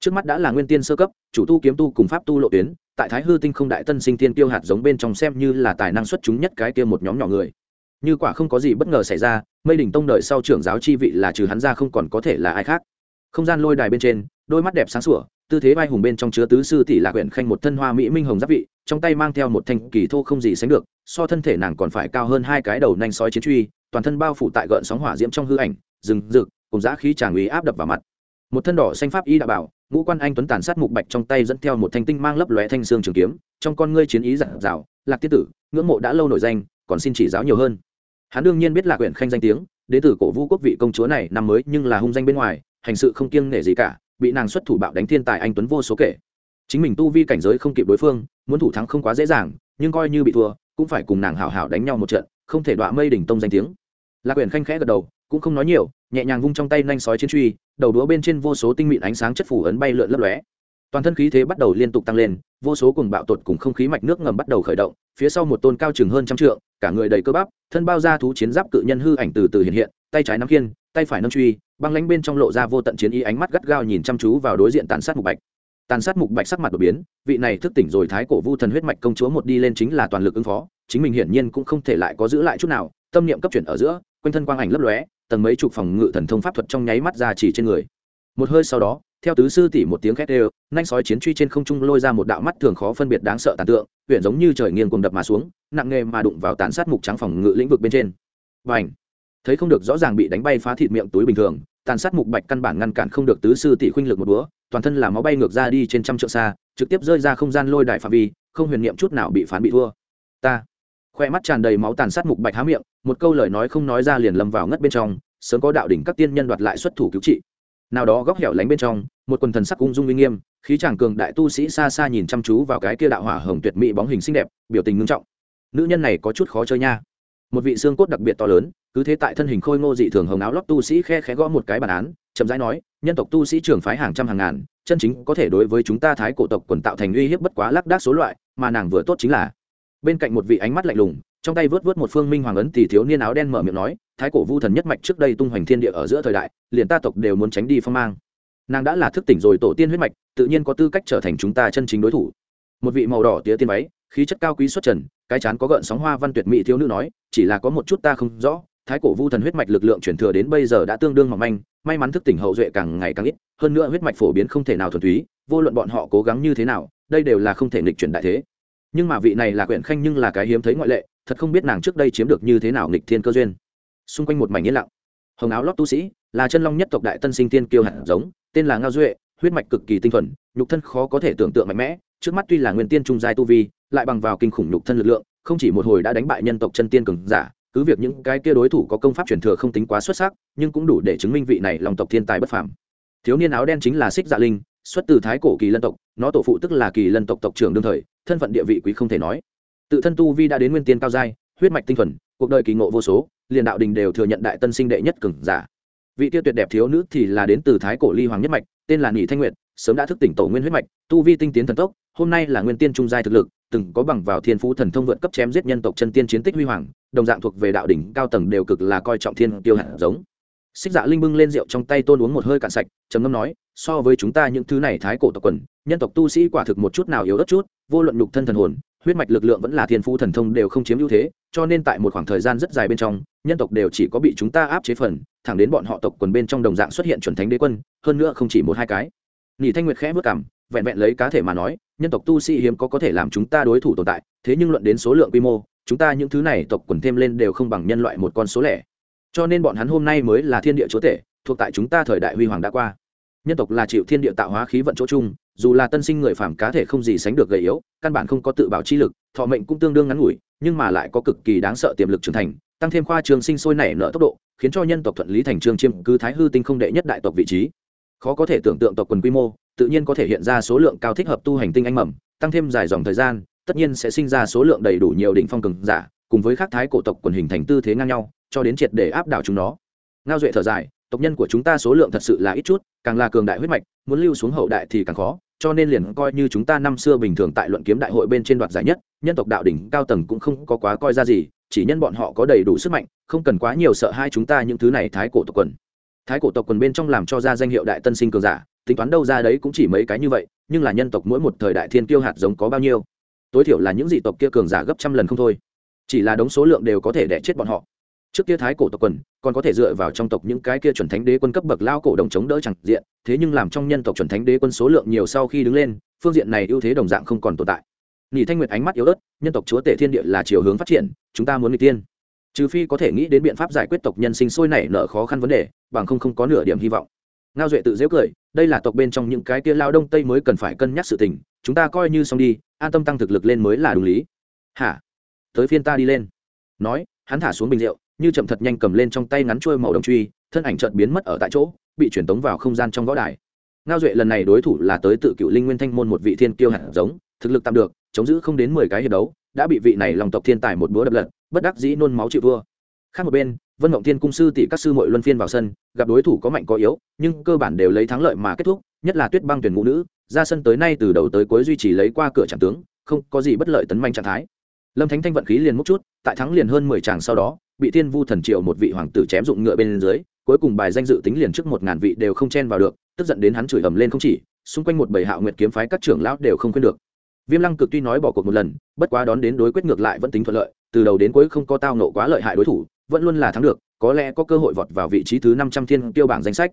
Trước mắt đã là nguyên tiên sơ cấp, chủ tu kiếm tu cùng pháp tu lộ tuyến, tại thái hư tinh không đại tân sinh tiên tiêu hạt giống bên trong xem như là tài năng xuất chúng nhất cái kia một nhóm nhỏ người như quả không có gì bất ngờ xảy ra, mây đình tông đợi sau trưởng giáo chi vị là trừ hắn ra không còn có thể là ai khác. Không gian lôi đài bên trên, đôi mắt đẹp sáng sủa, tư thế vai hùng bên trong chứa tứ sư tỷ lạc huyện khanh một thân hoa mỹ minh hồng giáp vị, trong tay mang theo một thanh kỳ thô không gì sánh được, so thân thể nàng còn phải cao hơn hai cái đầu nanh sói chiến truy, toàn thân bao phủ tại gợn sóng hỏa diễm trong hư ảnh, rừng rực, cùng giã khí tràng ý áp đập vào mặt. Một thân đỏ xanh pháp y đã bảo, ngũ quan anh tuấn tàn sát mục bạch trong tay dẫn theo một thanh tinh mang lấp lóe thanh xương trường kiếm, trong con ngươi chiến ý giản dạo lạc tiết tử, ngưỡng mộ đã lâu nổi danh, còn xin chỉ giáo nhiều hơn hắn đương nhiên biết lạc huyện khanh danh tiếng, đến từ cổ vũ quốc vị công chúa này năm mới, nhưng là hung danh bên ngoài, hành sự không kiêng nể gì cả, bị nàng xuất thủ bạo đánh thiên tài anh tuấn vô số kể. Chính mình tu vi cảnh giới không kịp đối phương, muốn thủ thắng không quá dễ dàng, nhưng coi như bị thua, cũng phải cùng nàng hảo hảo đánh nhau một trận, không thể đọa mây đỉnh tông danh tiếng. Lạc quyền khanh khẽ gật đầu, cũng không nói nhiều, nhẹ nhàng vung trong tay nanh sói chiến truy, đầu đũa bên trên vô số tinh mịn ánh sáng chất phủ ấn bay lượn lấp lóe. Toàn thân khí thế bắt đầu liên tục tăng lên, vô số cùng bạo tột cùng không khí mạch nước ngầm bắt đầu khởi động, phía sau một tôn cao chừng hơn trăm trượng cả người đầy cơ bắp, thân bao da thú chiến giáp cự nhân hư ảnh từ từ hiện hiện, tay trái nắm kiên tay phải nâng truy, băng lánh bên trong lộ ra vô tận chiến ý ánh mắt gắt gao nhìn chăm chú vào đối diện tàn sát mục bạch. Tàn sát mục bạch sắc mặt đột biến, vị này thức tỉnh rồi thái cổ vu thần huyết mạch công chúa một đi lên chính là toàn lực ứng phó, chính mình hiển nhiên cũng không thể lại có giữ lại chút nào, tâm niệm cấp chuyển ở giữa, quanh thân quang ảnh lấp lóe, tầng mấy chục phòng ngự thần thông pháp thuật trong nháy mắt ra chỉ trên người. Một hơi sau đó theo tứ sư tỷ một tiếng khét đều nhanh sói chiến truy trên không trung lôi ra một đạo mắt thường khó phân biệt đáng sợ tàn tượng huyện giống như trời nghiêng cùng đập mà xuống, nặng nghề mà đụng vào tàn sát mục trắng phòng ngự lĩnh vực bên trên. Và ảnh thấy không được rõ ràng bị đánh bay phá thịt miệng túi bình thường, tàn sát mục bạch căn bản ngăn cản không được tứ sư tỷ khuynh lực một búa, toàn thân là máu bay ngược ra đi trên trăm trượng xa, trực tiếp rơi ra không gian lôi đại phạm vi, không huyền niệm chút nào bị phán bị thua. Ta! Khoe mắt tràn đầy máu tàn sát mục bạch há miệng, một câu lời nói không nói ra liền lầm vào ngất bên trong, sớm có đạo đỉnh các tiên nhân đoạt lại xuất thủ cứu trị nào đó góc hẻo lánh bên trong, một quần thần sắc ung dung uy nghiêm, khí chàng cường đại tu sĩ xa xa nhìn chăm chú vào cái kia đạo hỏa hồng tuyệt mỹ bóng hình xinh đẹp, biểu tình ngưng trọng. Nữ nhân này có chút khó chơi nha. Một vị xương cốt đặc biệt to lớn, cứ thế tại thân hình khôi ngô dị thường hồng áo lót tu sĩ khe khẽ gõ một cái bản án, chậm rãi nói, nhân tộc tu sĩ trưởng phái hàng trăm hàng ngàn, chân chính có thể đối với chúng ta thái cổ tộc quần tạo thành uy hiếp bất quá lác đác số loại, mà nàng vừa tốt chính là. Bên cạnh một vị ánh mắt lạnh lùng, trong tay vớt vớt một phương minh hoàng ấn thì thiếu niên áo đen mở miệng nói thái cổ vu thần nhất mạch trước đây tung hoành thiên địa ở giữa thời đại, liền ta tộc đều muốn tránh đi phong mang. Nàng đã là thức tỉnh rồi tổ tiên huyết mạch, tự nhiên có tư cách trở thành chúng ta chân chính đối thủ. Một vị màu đỏ tía tiên váy, khí chất cao quý xuất trần, cái chán có gợn sóng hoa văn tuyệt mỹ thiếu nữ nói, chỉ là có một chút ta không rõ, thái cổ vu thần huyết mạch lực lượng chuyển thừa đến bây giờ đã tương đương mỏng manh, may mắn thức tỉnh hậu duệ càng ngày càng ít, hơn nữa huyết mạch phổ biến không thể nào thuần túy, vô luận bọn họ cố gắng như thế nào, đây đều là không thể nghịch chuyển đại thế. Nhưng mà vị này là quyển khanh nhưng là cái hiếm thấy ngoại lệ, thật không biết nàng trước đây chiếm được như thế nào nghịch thiên cơ duyên xung quanh một mảnh yên lặng. Hồng áo lót tu sĩ, là chân long nhất tộc đại tân sinh tiên kiêu hạt giống, tên là ngao duệ, huyết mạch cực kỳ tinh thuần, nhục thân khó có thể tưởng tượng mạnh mẽ, trước mắt tuy là nguyên tiên trung giai tu vi, lại bằng vào kinh khủng nhục thân lực lượng, không chỉ một hồi đã đánh bại nhân tộc chân tiên cường giả, cứ việc những cái kia đối thủ có công pháp truyền thừa không tính quá xuất sắc, nhưng cũng đủ để chứng minh vị này lòng tộc thiên tài bất phàm. Thiếu niên áo đen chính là xích dạ linh, xuất từ thái cổ kỳ lân tộc, nó tổ phụ tức là kỳ lân tộc tộc trưởng đương thời, thân phận địa vị quý không thể nói. Tự thân tu vi đã đến nguyên tiên cao giai, huyết mạch tinh thuần, cuộc đời kỳ ngộ vô số liền đạo đình đều thừa nhận đại tân sinh đệ nhất cường giả. Vị tiêu tuyệt đẹp thiếu nữ thì là đến từ thái cổ ly hoàng nhất mạch, tên là nhị thanh nguyệt, sớm đã thức tỉnh tổ nguyên huyết mạch, tu vi tinh tiến thần tốc, hôm nay là nguyên tiên trung giai thực lực, từng có bằng vào thiên phú thần thông vượt cấp chém giết nhân tộc chân tiên chiến tích huy hoàng, đồng dạng thuộc về đạo đỉnh cao tầng đều cực là coi trọng thiên tiêu hạt giống. Xích dạ linh bưng lên rượu trong tay tôn uống một hơi cạn sạch, trầm ngâm nói, so với chúng ta những thứ này thái cổ tộc quần, nhân tộc tu sĩ quả thực một chút nào yếu ớt chút, vô luận nhục thân thần hồn huyết mạch lực lượng vẫn là thiên phú thần thông đều không chiếm ưu thế, cho nên tại một khoảng thời gian rất dài bên trong, nhân tộc đều chỉ có bị chúng ta áp chế phần, thẳng đến bọn họ tộc quần bên trong đồng dạng xuất hiện chuẩn thánh đế quân, hơn nữa không chỉ một hai cái. Nhị thanh nguyệt khẽ vất cảm vẹn vẹn lấy cá thể mà nói, nhân tộc tu sĩ hiếm có có thể làm chúng ta đối thủ tồn tại, thế nhưng luận đến số lượng quy mô, chúng ta những thứ này tộc quần thêm lên đều không bằng nhân loại một con số lẻ. Cho nên bọn hắn hôm nay mới là thiên địa chúa tể, thuộc tại chúng ta thời đại huy hoàng đã qua. Nhân tộc là chịu thiên địa tạo hóa khí vận chỗ chung dù là tân sinh người phàm cá thể không gì sánh được gầy yếu, căn bản không có tự bảo chi lực, thọ mệnh cũng tương đương ngắn ngủi, nhưng mà lại có cực kỳ đáng sợ tiềm lực trưởng thành, tăng thêm khoa trường sinh sôi nảy nở tốc độ, khiến cho nhân tộc thuận lý thành trường chiêm cứ thái hư tinh không đệ nhất đại tộc vị trí. Khó có thể tưởng tượng tộc quần quy mô, tự nhiên có thể hiện ra số lượng cao thích hợp tu hành tinh anh mầm, tăng thêm dài dòng thời gian, tất nhiên sẽ sinh ra số lượng đầy đủ nhiều đỉnh phong cường giả, cùng với các thái cổ tộc quần hình thành tư thế ngang nhau, cho đến triệt để áp đảo chúng nó. Ngao duệ thở dài, tộc nhân của chúng ta số lượng thật sự là ít chút, càng là cường đại huyết mạch, muốn lưu xuống hậu đại thì càng khó cho nên liền coi như chúng ta năm xưa bình thường tại luận kiếm đại hội bên trên đoạt giải nhất, nhân tộc đạo đỉnh cao tầng cũng không có quá coi ra gì, chỉ nhân bọn họ có đầy đủ sức mạnh, không cần quá nhiều sợ hai chúng ta những thứ này thái cổ tộc quần. Thái cổ tộc quần bên trong làm cho ra danh hiệu đại tân sinh cường giả, tính toán đâu ra đấy cũng chỉ mấy cái như vậy, nhưng là nhân tộc mỗi một thời đại thiên kiêu hạt giống có bao nhiêu? Tối thiểu là những dị tộc kia cường giả gấp trăm lần không thôi. Chỉ là đống số lượng đều có thể đẻ chết bọn họ trước kia thái cổ tộc quần, còn có thể dựa vào trong tộc những cái kia chuẩn thánh đế quân cấp bậc lao cổ đồng chống đỡ chẳng diện, thế nhưng làm trong nhân tộc chuẩn thánh đế quân số lượng nhiều sau khi đứng lên, phương diện này ưu thế đồng dạng không còn tồn tại. Nhị thanh nguyệt ánh mắt yếu ớt, nhân tộc chúa tể thiên địa là chiều hướng phát triển, chúng ta muốn người tiên trừ phi có thể nghĩ đến biện pháp giải quyết tộc nhân sinh sôi nảy nở khó khăn vấn đề, bằng không không có nửa điểm hy vọng. Ngao duệ tự dễ cười, đây là tộc bên trong những cái kia lao đông tây mới cần phải cân nhắc sự tình, chúng ta coi như xong đi, an tâm tăng thực lực lên mới là đúng lý. Hả? Tới phiên ta đi lên. Nói, hắn thả xuống bình rượu như chậm thật nhanh cầm lên trong tay ngắn chuôi màu đồng truy, thân ảnh chợt biến mất ở tại chỗ, bị chuyển tống vào không gian trong võ đài. Ngao duệ lần này đối thủ là tới tự cựu linh nguyên thanh môn một vị thiên kiêu hạt giống, thực lực tạm được, chống giữ không đến mười cái hiệp đấu, đã bị vị này lòng tộc thiên tài một búa đập lật, bất đắc dĩ nôn máu chịu vua khác một bên, vân ngộng thiên cung sư tỷ các sư mội luân phiên vào sân, gặp đối thủ có mạnh có yếu, nhưng cơ bản đều lấy thắng lợi mà kết thúc, nhất là tuyết băng tuyển ngũ nữ, ra sân tới nay từ đầu tới cuối duy trì lấy qua cửa trạm tướng, không có gì bất lợi tấn manh trạng thái lâm thánh thanh vận khí liền múc chút, tại thắng liền hơn mười tràng sau đó, bị thiên vu thần triệu một vị hoàng tử chém dụng ngựa bên dưới, cuối cùng bài danh dự tính liền trước một ngàn vị đều không chen vào được, tức giận đến hắn chửi ầm lên không chỉ, xung quanh một bầy hạo nguyệt kiếm phái các trưởng lão đều không khuyên được viêm lăng cực tuy nói bỏ cuộc một lần, bất quá đón đến đối quyết ngược lại vẫn tính thuận lợi, từ đầu đến cuối không có tao nộ quá lợi hại đối thủ, vẫn luôn là thắng được, có lẽ có cơ hội vọt vào vị trí thứ năm trăm thiên tiêu bảng danh sách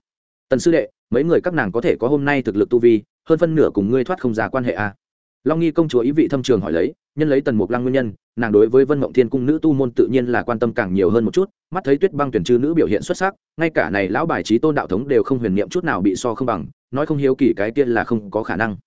tần sư đệ, mấy người các nàng có thể có hôm nay thực lực tu vi, hơn phân nửa cùng ngươi thoát không ra quan hệ a à long nghi công chúa ý vị thâm trường hỏi lấy, nhân lấy tần mục lăng nguyên nhân, nàng đối với vân mộng thiên cung nữ tu môn tự nhiên là quan tâm càng nhiều hơn một chút, mắt thấy tuyết băng tuyển chư nữ biểu hiện xuất sắc, ngay cả này lão bài trí tôn đạo thống đều không huyền niệm chút nào bị so không bằng, nói không hiếu kỳ cái tiên là không có khả năng.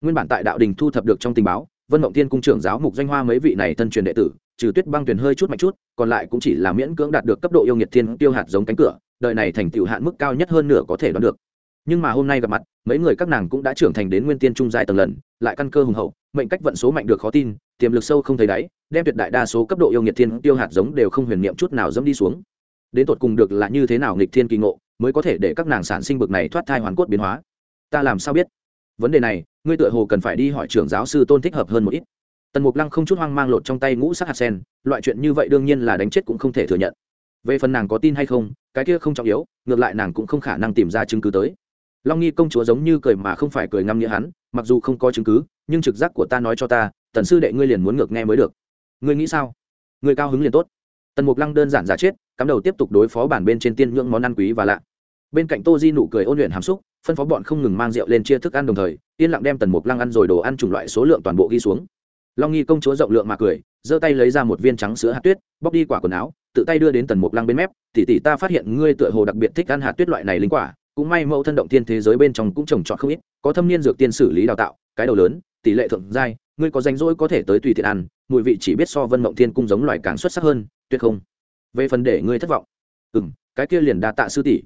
Nguyên bản tại đạo đình thu thập được trong tình báo, vân mộng thiên cung trưởng giáo mục danh hoa mấy vị này thân truyền đệ tử, trừ tuyết băng tuyển hơi chút mạnh chút, còn lại cũng chỉ là miễn cưỡng đạt được cấp độ yêu nghiệt thiên tiêu hạt giống cánh cửa đợi này thành tựu hạn mức cao nhất hơn nửa có thể đoán được nhưng mà hôm nay gặp mặt, mấy người các nàng cũng đã trưởng thành đến nguyên tiên trung giai tầng lần, lại căn cơ hùng hậu, mệnh cách vận số mạnh được khó tin, tiềm lực sâu không thấy đáy, đem tuyệt đại đa số cấp độ yêu nghiệt thiên tiêu hạt giống đều không huyền niệm chút nào dẫm đi xuống. Đến tột cùng được là như thế nào nghịch thiên kỳ ngộ, mới có thể để các nàng sản sinh bực này thoát thai hoàn cốt biến hóa? Ta làm sao biết? Vấn đề này, ngươi tựa hồ cần phải đi hỏi trưởng giáo sư tôn thích hợp hơn một ít. Tần mục lăng không chút hoang mang lột trong tay ngũ sắc hạt sen, loại chuyện như vậy đương nhiên là đánh chết cũng không thể thừa nhận. Về phần nàng có tin hay không, cái kia không trọng yếu, ngược lại nàng cũng không khả năng tìm ra chứng cứ tới long nghi công chúa giống như cười mà không phải cười ngăm nghĩa hắn, mặc dù không có chứng cứ, nhưng trực giác của ta nói cho ta, tần sư đệ ngươi liền muốn ngược nghe mới được. Ngươi nghĩ sao? Ngươi cao hứng liền tốt. Tần mục lăng đơn giản giả chết, cắm đầu tiếp tục đối phó bản bên trên tiên nhưỡng món ăn quý và lạ. Bên cạnh tô di nụ cười ôn luyện hàm xúc, phân phó bọn không ngừng mang rượu lên chia thức ăn đồng thời, yên lặng đem tần mục lăng ăn rồi đồ ăn chủng loại số lượng toàn bộ ghi xuống. Long nghi công chúa rộng lượng mà cười, giơ tay lấy ra một viên trắng sữa hạt tuyết, bóc đi quả quần áo, tự tay đưa đến tần mục lăng bên mép tỉ tỉ ta phát hiện ngươi tựa hồ đặc biệt thích ăn hạt tuyết loại này linh quả cũng may mẫu thân động thiên thế giới bên trong cũng trồng trọt không ít, có thâm niên dược tiên xử lý đào tạo, cái đầu lớn, tỷ lệ thượng giai, ngươi có danh rỗi có thể tới tùy tiện ăn, mùi vị chỉ biết so vân mộng thiên cung giống loài càng xuất sắc hơn, tuyệt không? Về phần để ngươi thất vọng. Ừ m cái kia liền đa tạ sư tỷ.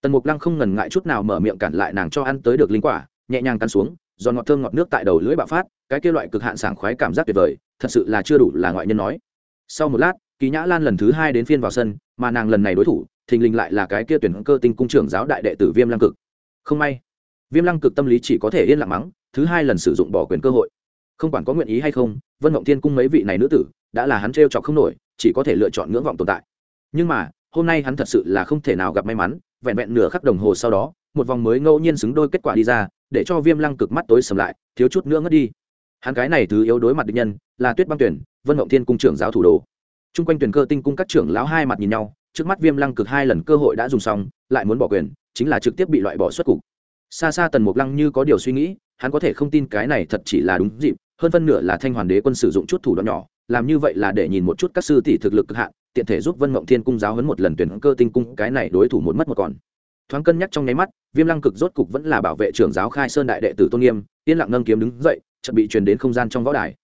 Tần mục lăng không ngần ngại chút nào mở miệng cản lại nàng cho ăn tới được linh quả, nhẹ nhàng cắn xuống, giòn ngọt thơm ngọt nước tại đầu lưỡi bạo phát, cái kia loại cực hạn sảng khoái cảm giác tuyệt vời, thật sự là chưa đủ là ngoại nhân nói. Sau một lát, kỳ nhã lan lần thứ hai đến phiên vào sân, mà nàng lần này đối thủ thình lình lại là cái kia tuyển cơ tinh cung trưởng giáo đại đệ tử viêm lăng cực. Không may, viêm lăng cực tâm lý chỉ có thể yên lặng mắng, thứ hai lần sử dụng bỏ quyền cơ hội. Không quản có nguyện ý hay không, vân mộng thiên cung mấy vị này nữ tử, đã là hắn t r e o chọc không nổi, chỉ có thể lựa chọn ngưỡng vọng tồn tại. Nhưng mà, hôm nay hắn thật sự là không thể nào gặp may mắn, vẹn vẹn nửa khắc đồng hồ sau đó, một vòng mới ngẫu nhiên xứng đôi kết quả đi ra, để cho viêm lăng cực mắt tối sầm lại, thiếu chút nữa ngất đi. Hắn cái này thứ yếu đối mặt địch nhân, là tuyết băng tuyển, vân mộng thiên cung trưởng giáo thủ đồ. T r u n g quanh tuyển cơ tinh cung các trưởng lão hai mặt nhìn nhau trước mắt viêm lăng cực hai lần cơ hội đã dùng xong, lại muốn bỏ quyền, chính là trực tiếp bị loại bỏ xuất cục. Xa xa tần mục lăng như có điều suy nghĩ, hắn có thể không tin cái này thật chỉ là đúng dịp, hơn phân nửa là thanh hoàn đế quân sử dụng chút thủ đoạn nhỏ, làm như vậy là để nhìn một chút các sư tỷ thực lực cực hạn, tiện thể giúp vân mộng thiên cung giáo hấn một lần tuyển cơ tinh cung, cái này đối thủ một mất một còn. Thoáng cân nhắc trong nháy mắt, viêm lăng cực rốt cục vẫn là bảo vệ trưởng giáo khai sơn đại đệ tử tôn nghiêm, yên lặng nâng kiếm đứng dậy chuẩn bị truyền đến không gian trong võ đài.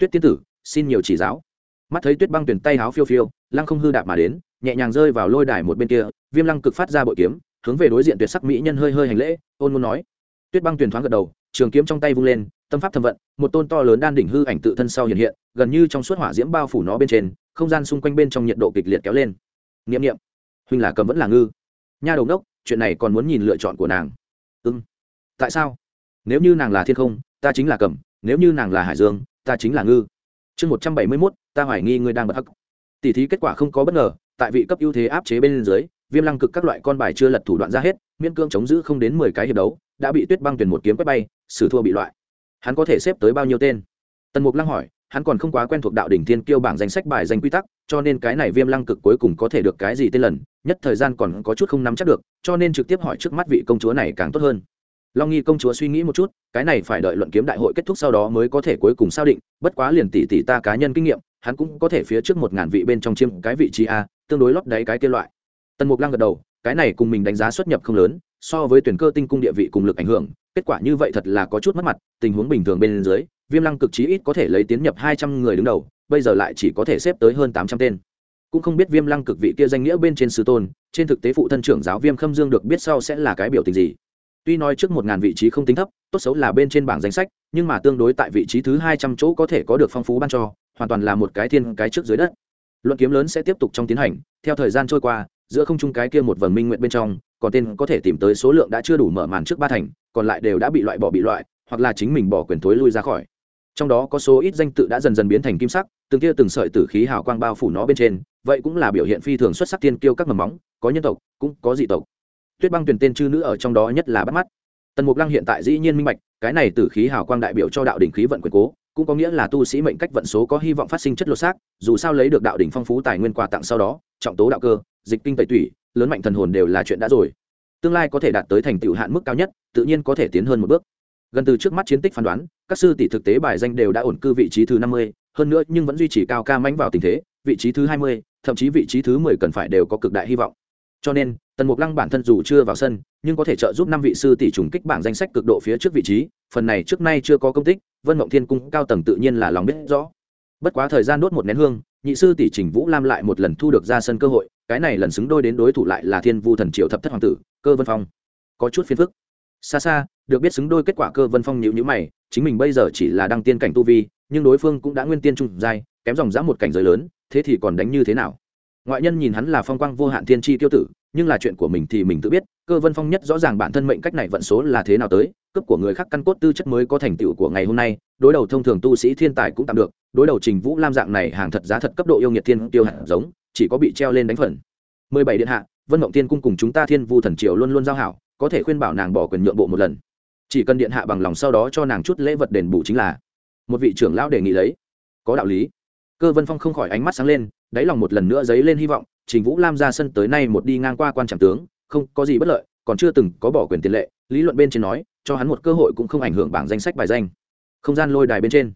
Tuyết tiên tử, xin nhiều chỉ giáo. Mắt thấy tuyết băng tuyển tay háo phiêu phiêu, lăng không hư đạp mà đến nhẹ nhàng rơi vào lôi đài một bên kia, viêm lăng cực phát ra bội kiếm, hướng về đối diện tuyệt sắc mỹ nhân hơi hơi hành lễ, ôn muốn nói. Tuyết băng tuyển thoáng gật đầu, trường kiếm trong tay vung lên, tâm pháp thầm vận, một tôn to lớn đan đỉnh hư ảnh tự thân sau hiện hiện, gần như trong suốt hỏa diễm bao phủ nó bên trên, không gian xung quanh bên trong nhiệt độ kịch liệt kéo lên. Nghiệm nghiệm huynh là cầm vẫn là ngư. Nha đầu đốc, chuyện này còn muốn nhìn lựa chọn của nàng. Ưng tại sao? Nếu như nàng là thiên không, ta chính là cầm, nếu như nàng là hải dương, ta chính là ngư. Chương một trăm bảy mươi mốt, ta hoài nghi ngươi đang bật hắc. Tỷ thí kết quả không có bất ngờ tại vị cấp ưu thế áp chế bên dưới, viêm lăng cực các loại con bài chưa lật thủ đoạn ra hết, miễn cương chống giữ không đến mười cái hiệp đấu, đã bị tuyết băng tuyển một kiếm quét bay xử thua bị loại. Hắn có thể xếp tới bao nhiêu tên? Tần mục lăng hỏi, hắn còn không quá quen thuộc đạo đỉnh thiên kiêu bảng danh sách bài danh quy tắc, cho nên cái này viêm lăng cực cuối cùng có thể được cái gì tên lần, nhất thời gian còn có chút không nắm chắc được, cho nên trực tiếp hỏi trước mắt vị công chúa này càng tốt hơn. Long nghi công chúa suy nghĩ một chút, cái này phải đợi luận kiếm đại hội kết thúc sau đó mới có thể cuối cùng xác định, bất quá liền tỷ tỷ ta cá nhân kinh nghiệm hắn cũng có thể phía trước một ngàn vị bên trong chiêm cái vị trí a, tương đối lót đáy cái kia loại. Tần mục lăng gật đầu, cái này cùng mình đánh giá xuất nhập không lớn, so với tuyển cơ tinh cung địa vị cùng lực ảnh hưởng, kết quả như vậy thật là có chút mất mặt, tình huống bình thường bên dưới, viêm lăng cực chí ít có thể lấy tiến nhập hai trăm người đứng đầu, bây giờ lại chỉ có thể xếp tới hơn tám trăm tên. Cũng không biết viêm lăng cực vị kia danh nghĩa bên trên sư tôn, trên thực tế phụ thân trưởng giáo viêm khâm dương được biết sau sẽ là cái biểu tình gì tuy nói trước một ngàn vị trí không tính thấp, tốt xấu là bên trên bảng danh sách, nhưng mà tương đối tại vị trí thứ hai trăm chỗ có thể có được phong phú ban cho, hoàn toàn là một cái thiên cái trước dưới đất. Luận kiếm lớn sẽ tiếp tục trong tiến hành, theo thời gian trôi qua, giữa không trung cái kia một vầng minh nguyện bên trong, còn tên có thể tìm tới số lượng đã chưa đủ mở màn trước ba thành, còn lại đều đã bị loại bỏ bị loại, hoặc là chính mình bỏ quyền tối lui ra khỏi. Trong đó có số ít danh tự đã dần dần biến thành kim sắc, từng kia từng sợi tử khí hào quang bao phủ nó bên trên, vậy cũng là biểu hiện phi thường xuất sắc tiên kiêu các mầm móng, có nhân tộc, cũng có dị tộc tuyết băng tuyển tên chư nữ ở trong đó nhất là bắt mắt. Tần mục lăng hiện tại dĩ nhiên minh bạch, cái này tử khí hào quang đại biểu cho đạo đỉnh khí vận quyền cố, cũng có nghĩa là tu sĩ mệnh cách vận số có hy vọng phát sinh chất lột xác, dù sao lấy được đạo đỉnh phong phú tài nguyên quà tặng sau đó, trọng tố đạo cơ, dịch kinh tẩy tủy, lớn mạnh thần hồn đều là chuyện đã rồi. Tương lai có thể đạt tới thành tựu hạn mức cao nhất, tự nhiên có thể tiến hơn một bước. Gần từ trước mắt chiến tích phán đoán, các sư tỷ thực tế bài danh đều đã ổn cư vị trí thứ năm mươi, hơn nữa nhưng vẫn duy trì cao ca mánh vào tình thế, vị trí thứ hai mươi, thậm chí vị trí thứ mười cần phải đều có cực đại hy vọng. Cho nên tần mục lăng bản thân dù chưa vào sân, nhưng có thể trợ giúp năm vị sư tỷ trùng kích bảng danh sách cực độ phía trước vị trí, phần này trước nay chưa có công tích, vân mộng thiên cung cao tầng tự nhiên là lòng biết rõ. Bất quá thời gian đốt một nén hương, nhị sư tỷ trình vũ lam lại một lần thu được ra sân cơ hội, cái này lần xứng đôi đến đối thủ lại là thiên vu thần triệu thập thất hoàng tử, cơ vân phong. Có chút phiền phức. Xa xa, được biết xứng đôi kết quả cơ vân phong nhịu nhữ mày, chính mình bây giờ chỉ là đăng tiên cảnh tu vi, nhưng đối phương cũng đã nguyên tiên trung giai, kém dòng dã một cảnh giới lớn, thế thì còn đánh như thế nào? Ngoại nhân nhìn hắn là phong quang vô hạn thiên tri tiêu tử nhưng là chuyện của mình thì mình tự biết, cơ vân phong nhất rõ ràng bản thân mệnh cách này vận số là thế nào tới cấp của người khác căn cốt tư chất mới có thành tựu của ngày hôm nay, đối đầu thông thường tu sĩ thiên tài cũng tạm được, đối đầu trình vũ lam dạng này hàng thật giá thật cấp độ yêu nghiệt thiên tiêu hạt giống, chỉ có bị treo lên đánh phần. Mười bảy điện hạ, vân mộng tiên cung cùng chúng ta thiên vu thần triều luôn luôn giao hảo, có thể khuyên bảo nàng bỏ quyền nhượng bộ một lần. Chỉ cần điện hạ bằng lòng sau đó cho nàng chút lễ vật đền bù chính là, một vị trưởng lão đề nghị lấy. Có đạo lý. Cơ vân phong không khỏi ánh mắt sáng lên, đáy lòng một lần nữa dấy lên hy vọng trình vũ lam ra sân tới nay một đi ngang qua quan trọng tướng, không có gì bất lợi, còn chưa từng có bỏ quyền tiền lệ, lý luận bên trên nói, cho hắn một cơ hội cũng không ảnh hưởng bảng danh sách bài danh. Không gian lôi đài bên trên,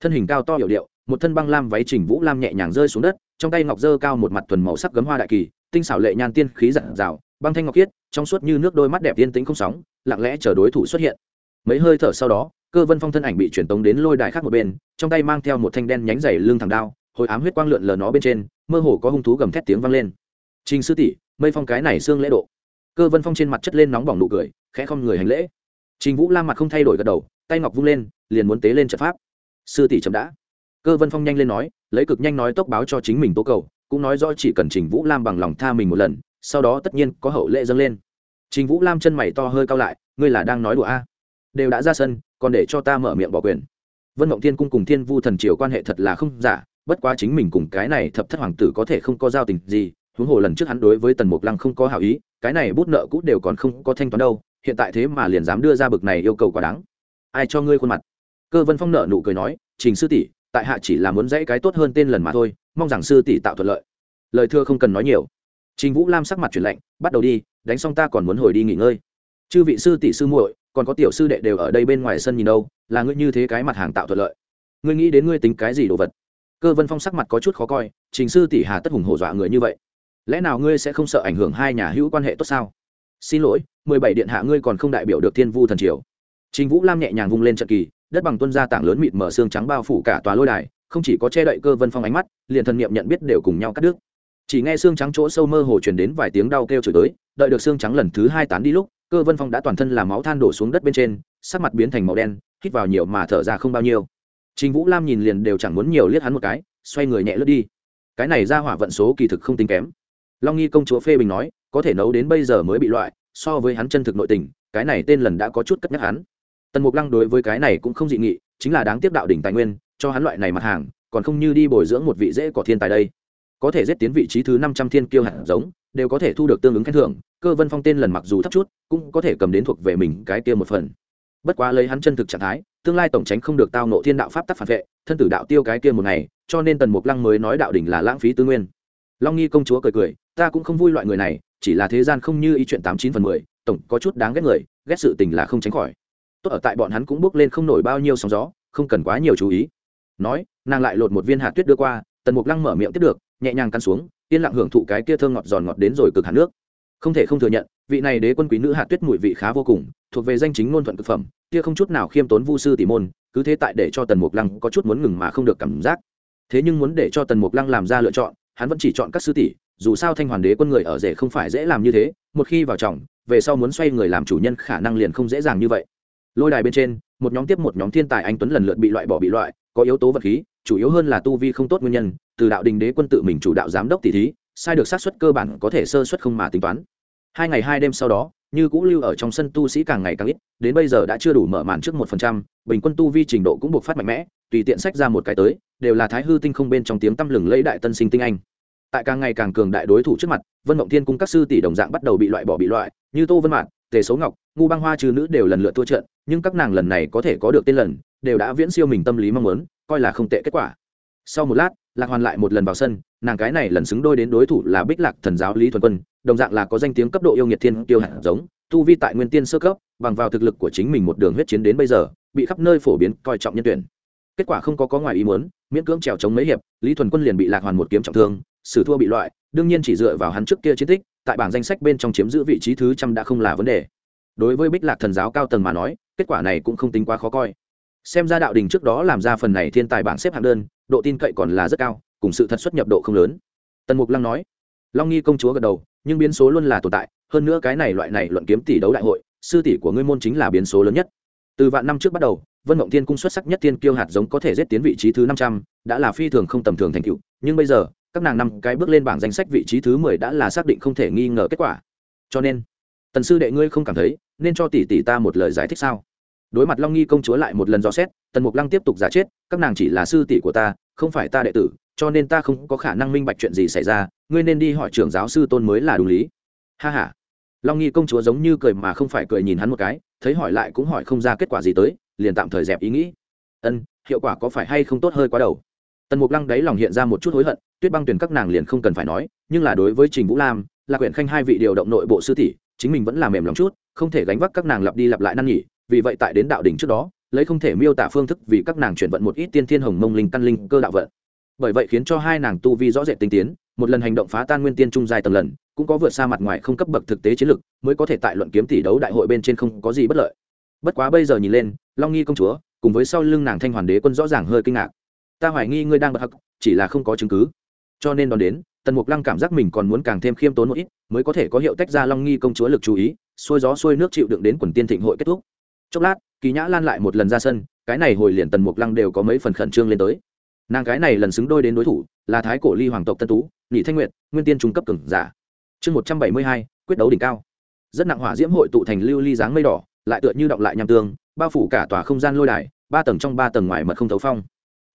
thân hình cao to hiểu điệu, một thân băng lam váy trình vũ lam nhẹ nhàng rơi xuống đất, trong tay ngọc dơ cao một mặt thuần màu sắc gấm hoa đại kỳ, tinh xảo lệ nhan tiên khí dặn dào, băng thanh ngọc khiết, trong suốt như nước đôi mắt đẹp tiên tính không sóng, lặng lẽ chờ đối thủ xuất hiện. Mấy hơi thở sau đó, cơ vân phong thân ảnh bị chuyển tống đến lôi đài khác một bên, trong tay mang theo một thanh đen nhánh dày lưng thẳng đao, hồi ám huyết quang lượn lờ nó bên trên mơ hồ có hung thú gầm thét tiếng vang lên. Trình sư tỷ, mây phong cái này xương lễ độ. Cơ vân phong trên mặt chất lên nóng bỏng nụ cười, khẽ không người hành lễ. Trình vũ lam mặt không thay đổi gật đầu, tay ngọc vung lên, liền muốn tế lên trận pháp. Sư tỷ chậm đã. Cơ vân phong nhanh lên nói, lấy cực nhanh nói tốc báo cho chính mình tố cầu, cũng nói rõ chỉ cần trình vũ lam bằng lòng tha mình một lần, sau đó tất nhiên có hậu lệ dâng lên. Trình vũ lam chân mày to hơi cao lại, ngươi là đang nói đùa a? Đều đã ra sân, còn để cho ta mở miệng bỏ quyền. Vân mộng thiên cung cùng thiên vu thần triều quan hệ thật là không giả bất quá chính mình cùng cái này thập thất hoàng tử có thể không có giao tình gì, huống hồ lần trước hắn đối với tần mục lăng không có hảo ý, cái này bút nợ cũ đều còn không có thanh toán đâu, hiện tại thế mà liền dám đưa ra bực này yêu cầu quá đáng. Ai cho ngươi khuôn mặt? Cơ vân phong nợ nụ cười nói, trình sư tỷ, tại hạ chỉ là muốn dãy cái tốt hơn tên lần mà thôi, mong rằng sư tỷ tạo thuận lợi. Lời thưa không cần nói nhiều. Trình vũ lam sắc mặt chuyển lạnh, bắt đầu đi, đánh xong ta còn muốn hồi đi nghỉ ngơi. Chư vị sư tỷ sư muội, còn có tiểu sư đệ đều ở đây bên ngoài sân nhìn đâu, là ngươi như thế cái mặt hàng tạo thuận lợi. Ngươi nghĩ đến ngươi tính cái gì đồ vật? Cơ vân phong sắc mặt có chút khó coi, trình sư tỷ hà tất hùng hổ dọa người như vậy, lẽ nào ngươi sẽ không sợ ảnh hưởng hai nhà hữu quan hệ tốt sao? Xin lỗi, mười bảy điện hạ ngươi còn không đại biểu được thiên vu thần triều. Trình vũ lam nhẹ nhàng vung lên trận kỳ, đất bằng tuân ra tảng lớn mịt mở xương trắng bao phủ cả tòa lôi đài, không chỉ có che đậy cơ vân phong ánh mắt, liền thần niệm nhận biết đều cùng nhau cắt đứt. Chỉ nghe xương trắng chỗ sâu mơ hồ truyền đến vài tiếng đau kêu chửi tới, đợi được xương trắng lần thứ hai tán đi lúc, cơ vân phong đã toàn thân làm máu than đổ xuống đất bên trên, sắc mặt biến thành màu đen, hít vào nhiều mà thở ra không bao nhiêu trình vũ lam nhìn liền đều chẳng muốn nhiều liếc hắn một cái, xoay người nhẹ lướt đi. Cái này ra hỏa vận số kỳ thực không tính kém. Long nghi công chúa phê bình nói, có thể nấu đến bây giờ mới bị loại, so với hắn chân thực nội tình, cái này tên lần đã có chút cất nhắc hắn. Tần mục lăng đối với cái này cũng không dị nghị, chính là đáng tiếc đạo đỉnh tài nguyên, cho hắn loại này mặt hàng, còn không như đi bồi dưỡng một vị dễ cỏ thiên tài đây. Có thể giết tiến vị trí thứ năm trăm thiên kiêu hạt giống, đều có thể thu được tương ứng khen thưởng, cơ vân phong tên lần mặc dù thấp chút, cũng có thể cầm đến thuộc về mình cái kia một phần bất quá lấy hắn chân thực trạng thái, tương lai tổng tránh không được tao nộ thiên đạo pháp tắc phản vệ, thân tử đạo tiêu cái kia một ngày, cho nên tần mục lăng mới nói đạo đỉnh là lãng phí tư nguyên. Long nghi công chúa cười cười, ta cũng không vui loại người này, chỉ là thế gian không như ý chuyện tám chín phần mười, tổng có chút đáng ghét người, ghét sự tình là không tránh khỏi. Tốt ở tại bọn hắn cũng bước lên không nổi bao nhiêu sóng gió, không cần quá nhiều chú ý. Nói, nàng lại lột một viên hạt tuyết đưa qua, tần mục lăng mở miệng tiếp được, nhẹ nhàng căn xuống, yên lặng hưởng thụ cái kia thơm ngọt giòn ngọt đến rồi cực hạt nước không thể không thừa nhận, vị này đế quân quý nữ hạt tuyết mùi vị khá vô cùng, thuộc về danh chính ngôn thuận thực phẩm, kia không chút nào khiêm tốn vu sư tỷ môn, cứ thế tại để cho tần mục lăng có chút muốn ngừng mà không được cảm giác. Thế nhưng muốn để cho tần mục lăng làm ra lựa chọn, hắn vẫn chỉ chọn các sư tỷ, dù sao thanh hoàn đế quân người ở rể không phải dễ làm như thế, một khi vào trọng về sau muốn xoay người làm chủ nhân khả năng liền không dễ dàng như vậy. Lôi đài bên trên, một nhóm tiếp một nhóm thiên tài anh tuấn lần lượt bị loại bỏ bị loại, có yếu tố vật khí, chủ yếu hơn là tu vi không tốt nguyên nhân, từ đạo đình đế quân tự mình chủ đạo giám đốc tỷ thí sai được xác suất cơ bản có thể sơ suất không mà tính toán. Hai ngày hai đêm sau đó, như cũ lưu ở trong sân tu sĩ càng ngày càng ít, đến bây giờ đã chưa đủ mở màn trước một phần trăm, bình quân tu vi trình độ cũng buộc phát mạnh mẽ, tùy tiện sách ra một cái tới, đều là thái hư tinh không bên trong tiếng tăm lừng lấy đại tân sinh tinh anh. Tại càng ngày càng cường đại đối thủ trước mặt, vân mộng thiên cung các sư tỷ đồng dạng bắt đầu bị loại bỏ bị loại, như tô vân mạn, tề số ngọc, ngu băng hoa trừ nữ đều lần lượt thua trận, nhưng các nàng lần này có thể có được tên lần, đều đã viễn siêu mình tâm lý mong muốn, coi là không tệ kết quả. Sau một lát lạc hoàn lại một lần vào sân, nàng cái này lần xứng đôi đến đối thủ là bích lạc thần giáo lý thuần quân, đồng dạng là có danh tiếng cấp độ yêu nghiệt thiên tiêu hạt giống, tu vi tại nguyên tiên sơ cấp, bằng vào thực lực của chính mình một đường huyết chiến đến bây giờ, bị khắp nơi phổ biến, coi trọng nhân tuyển. Kết quả không có có ngoài ý muốn, miễn cưỡng trèo chống mấy hiệp, lý thuần quân liền bị lạc hoàn một kiếm trọng thương, sử thua bị loại, đương nhiên chỉ dựa vào hắn trước kia chiến tích, tại bảng danh sách bên trong chiếm giữ vị trí thứ trăm đã không là vấn đề. Đối với bích lạc thần giáo cao tầng mà nói, kết quả này cũng không tính quá khó coi. Xem ra đạo đình trước đó làm ra phần này thiên tài bảng xếp hạng đơn độ tin cậy còn là rất cao, cùng sự thật xuất nhập độ không lớn. Tần mục lăng nói, long nghi công chúa gật đầu, nhưng biến số luôn là tồn tại, hơn nữa cái này loại này luận kiếm tỷ đấu đại hội, sư tỷ của ngươi môn chính là biến số lớn nhất. Từ vạn năm trước bắt đầu, vân mộng thiên cung xuất sắc nhất thiên kiêu hạt giống có thể giết tiến vị trí thứ năm trăm, đã là phi thường không tầm thường thành cựu nhưng bây giờ, các nàng năm cái bước lên bảng danh sách vị trí thứ mười đã là xác định không thể nghi ngờ kết quả. Cho nên, tần sư đệ ngươi không cảm thấy, nên cho tỷ tỷ ta một lời giải thích sao? Đối mặt long nghi công chúa lại một lần dò xét, tần mục lăng tiếp tục giả chết, các nàng chỉ là sư tỷ của ta, không phải ta đệ tử, cho nên ta không có khả năng minh bạch chuyện gì xảy ra, ngươi nên đi hỏi trưởng giáo sư tôn mới là đúng lý. Ha h a long nghi công chúa giống như cười mà không phải cười nhìn hắn một cái, thấy hỏi lại cũng hỏi không ra kết quả gì tới, liền tạm thời dẹp ý nghĩ. Ân, hiệu quả có phải hay không tốt hơi quá đầu. Tần mục lăng đáy lòng hiện ra một chút hối hận, tuyết băng tuyển các nàng liền không cần phải nói, nhưng là đối với trình vũ lam là quyển khanh hai vị điều động nội bộ sư tỷ, chính mình vẫn làm mềm lòng chút, không thể gánh vác các nàng lặp đi lặp lại năn nhỉ vì vậy tại đến đạo đỉnh trước đó, lấy không thể miêu tả phương thức vì các nàng chuyển vận một ít tiên thiên hồng mông linh căn linh cơ đạo vận. Bởi vậy khiến cho hai nàng tu vi rõ rệt tinh tiến, một lần hành động phá tan nguyên tiên trung dài tầng lần, cũng có vượt xa mặt ngoài không cấp bậc thực tế chiến lực mới có thể tại luận kiếm tỷ đấu đại hội bên trên không có gì bất lợi. Bất quá bây giờ nhìn lên, long nghi công chúa, cùng với sau lưng nàng thanh hoàn đế quân rõ ràng hơi kinh ngạc. Ta hoài nghi ngươi đang bật hắc, chỉ là không có chứng cứ. Cho nên đón đến, tần mục lăng cảm giác mình còn muốn càng thêm khiêm tốn một ít, mới có thể có hiệu tách ra long nghi công chúa lực chú ý, xuôi gió xuôi nước chịu đựng đến quần tiên thịnh hội kết thúc chốc lát, kỳ nhã lan lại một lần ra sân, cái này hồi liền tần mục lăng đều có mấy phần khẩn trương lên tới. Nàng cái này lần xứng đôi đến đối thủ, là thái cổ ly hoàng tộc tân tú, nhị thanh nguyệt, nguyên tiên trung cấp cường giả. Chương một trăm bảy mươi hai, quyết đấu đỉnh cao. Rất nặng hỏa diễm hội tụ thành lưu ly dáng mây đỏ, lại tựa như động lại nham tương, bao phủ cả tòa không gian lôi đài, ba tầng trong ba tầng ngoài mật không thấu phong.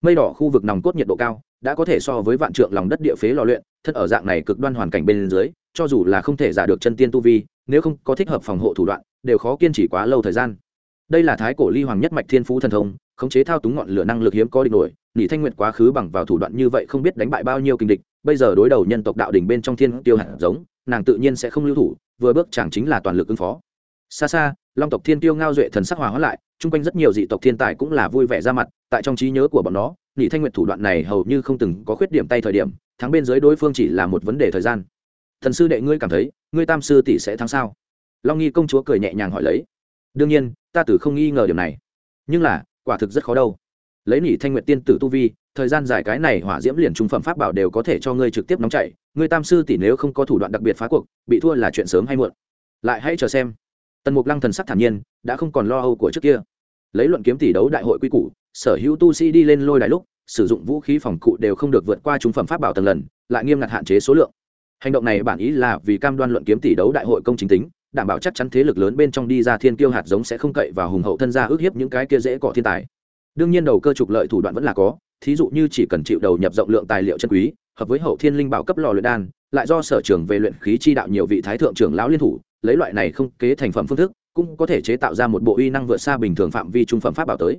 Mây đỏ khu vực nòng cốt nhiệt độ cao, đã có thể so với vạn trượng lòng đất địa phế lò luyện thân ở dạng này cực đoan hoàn cảnh bên dưới, cho dù là không thể giả được chân tiên tu vi, nếu không có thích hợp phòng hộ thủ đoạn, đều khó kiên trì quá lâu thời gian đây là thái cổ ly hoàng nhất mạch thiên phú thần thông, khống chế thao túng ngọn lửa năng lực hiếm có địch nổi nhị thanh nguyện quá khứ bằng vào thủ đoạn như vậy không biết đánh bại bao nhiêu kinh địch, bây giờ đối đầu nhân tộc đạo đỉnh bên trong thiên tiêu hạt giống, nàng tự nhiên sẽ không lưu thủ, vừa bước chẳng chính là toàn lực ứng phó. Xa xa, long tộc thiên tiêu ngao duệ thần sắc hòa hóa lại, chung quanh rất nhiều dị tộc thiên tài cũng là vui vẻ ra mặt, tại trong trí nhớ của bọn nó nhị thanh nguyệt thủ đoạn này hầu như không từng có khuyết điểm tay thời điểm, thắng bên dưới đối phương chỉ là một vấn đề thời gian. Thần sư đệ ngươi cảm thấy, ngươi tam sư tỷ sẽ thắng sao? Long nghi công chúa cười nhẹ nhàng hỏi lấy. Đương nhiên ta tử không nghi ngờ điểm này. Nhưng là, quả thực rất khó đâu. Lấy nỉ thanh nguyện tiên tử tu vi, thời gian dài cái này hỏa diễm liền trung phẩm pháp bảo đều có thể cho ngươi trực tiếp nóng chạy. Ngươi tam sư tỷ nếu không có thủ đoạn đặc biệt phá cuộc, bị thua là chuyện sớm hay muộn. Lại hãy chờ xem. Tần mục lăng thần sắc thản nhiên, đã không còn lo âu của trước kia. Lấy luận kiếm tỷ đấu đại hội quy củ, sở hữu tu sĩ đi lên lôi đài lúc, sử dụng vũ khí phòng cụ đều không được vượt qua trung phẩm pháp bảo tầng lần, lại nghiêm ngặt hạn chế số lượng. Hành động này bản ý là vì cam đoan luận kiếm tỷ đấu đại hội công chính tính đảm bảo chắc chắn thế lực lớn bên trong đi ra thiên kiêu hạt giống sẽ không cậy và hùng hậu thân gia ước hiếp những cái kia dễ cọ thiên tài. Đương nhiên đầu cơ trục lợi thủ đoạn vẫn là có, thí dụ như chỉ cần chịu đầu nhập rộng lượng tài liệu chân quý, hợp với hậu thiên linh bảo cấp lò luyện đan, lại do sở trường về luyện khí chi đạo nhiều vị thái thượng trưởng lão liên thủ, lấy loại này không kế thành phẩm phương thức, cũng có thể chế tạo ra một bộ uy năng vượt xa bình thường phạm vi trung phẩm pháp bảo tới.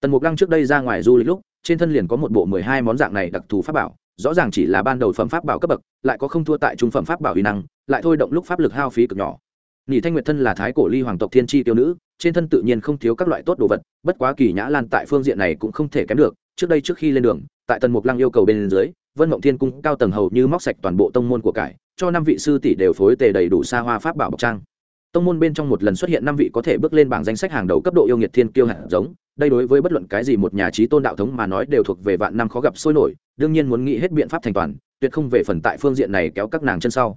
Tần mục lăng trước đây ra ngoài du lịch lúc, trên thân liền có một bộ mười hai món dạng này đặc thù pháp bảo, rõ ràng chỉ là ban đầu phẩm pháp bảo cấp bậc, lại có không thua tại trung phẩm pháp bảo uy năng, lại thôi động lúc pháp lực hao phí cực nhỏ. Nhị Thanh Nguyệt thân là thái cổ ly hoàng tộc thiên chi tiêu nữ, trên thân tự nhiên không thiếu các loại tốt đồ vật, bất quá Kỳ Nhã Lan tại phương diện này cũng không thể kém được, trước đây trước khi lên đường, tại Tần Mục Lăng yêu cầu bên dưới, Vân Mộng Thiên cung cao tầng hầu như móc sạch toàn bộ tông môn của cải, cho năm vị sư tỷ đều phối tề đầy đủ xa hoa pháp bảo bọc trang. Tông môn bên trong một lần xuất hiện năm vị có thể bước lên bảng danh sách hàng đầu cấp độ yêu nghiệt thiên kiêu hạt giống, đây đối với bất luận cái gì một nhà trí tôn đạo thống mà nói đều thuộc về vạn năm khó gặp sôi nổi, đương nhiên muốn nghĩ hết biện pháp thành toàn, tuyệt không về phần tại phương diện này kéo các nàng chân sau.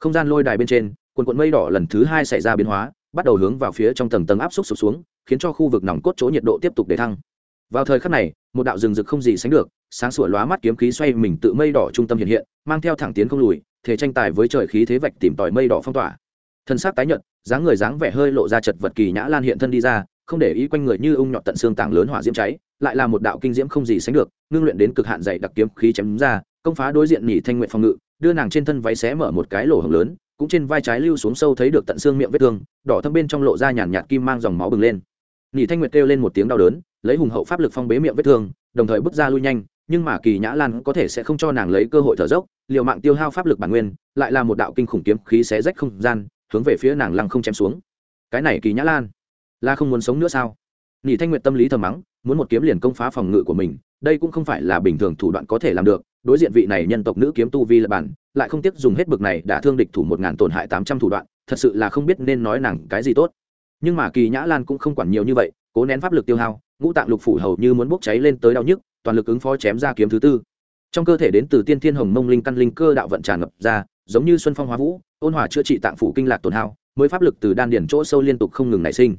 Không gian lôi đài bên trên, quần quận mây đỏ lần thứ hai xảy ra biến hóa, bắt đầu hướng vào phía trong tầng tầng áp suất sụp xuống, khiến cho khu vực nòng cốt chỗ nhiệt độ tiếp tục để thăng. Vào thời khắc này, một đạo rừng rực không gì sánh được, sáng sủa lóa mắt kiếm khí xoay mình tự mây đỏ trung tâm hiện hiện, mang theo thẳng tiến không lùi, thể tranh tài với trời khí thế vạch tìm tòi mây đỏ phong tỏa. Thân xác tái nhợt, dáng người dáng vẻ hơi lộ ra chật vật kỳ nhã lan hiện thân đi ra, không để ý quanh người như ung nhọt tận xương tảng lớn hỏa diễm cháy, lại là một đạo kinh diễm không gì sánh được, ngưng luyện đến cực hạn dày đặc kiếm khí chém ra, công phá đối diện nhị thanh nguyện phòng ngự, đưa nàng trên thân váy xé mở một cái lỗ hồng lớn cũng trên vai trái lưu xuống sâu thấy được tận xương miệng vết thương, đỏ thâm bên trong lộ ra nhàn nhạt kim mang dòng máu bừng lên. Nhị thanh nguyệt kêu lên một tiếng đau đớn, lấy hùng hậu pháp lực phong bế miệng vết thương, đồng thời bước ra lui nhanh, nhưng mà kỳ nhã lan có thể sẽ không cho nàng lấy cơ hội thở dốc, liều mạng tiêu hao pháp lực bản nguyên, lại là một đạo kinh khủng kiếm khí xé rách không gian, hướng về phía nàng lăng không chém xuống. Cái này kỳ nhã lan, là không muốn sống nữa sao? Nhị thanh nguyệt tâm lý thầm mắng, muốn một kiếm liền công phá phòng ngự của mình, đây cũng không phải là bình thường thủ đoạn có thể làm được đối diện vị này nhân tộc nữ kiếm tu vi là bản, lại không tiếc dùng hết bực này đã thương địch thủ một ngàn tổn hại tám trăm thủ đoạn, thật sự là không biết nên nói nàng cái gì tốt. Nhưng mà kỳ nhã lan cũng không quản nhiều như vậy, cố nén pháp lực tiêu hao, ngũ tạng lục phủ hầu như muốn bốc cháy lên tới đau nhức, toàn lực ứng phó chém ra kiếm thứ tư. Trong cơ thể đến từ tiên thiên hồng mông linh căn linh cơ đạo vận tràn ngập ra, giống như xuân phong hóa vũ, ôn hòa chữa trị tạng phủ kinh lạc tổn hao, mới pháp lực từ đan điển chỗ sâu liên tục không ngừng nảy sinh.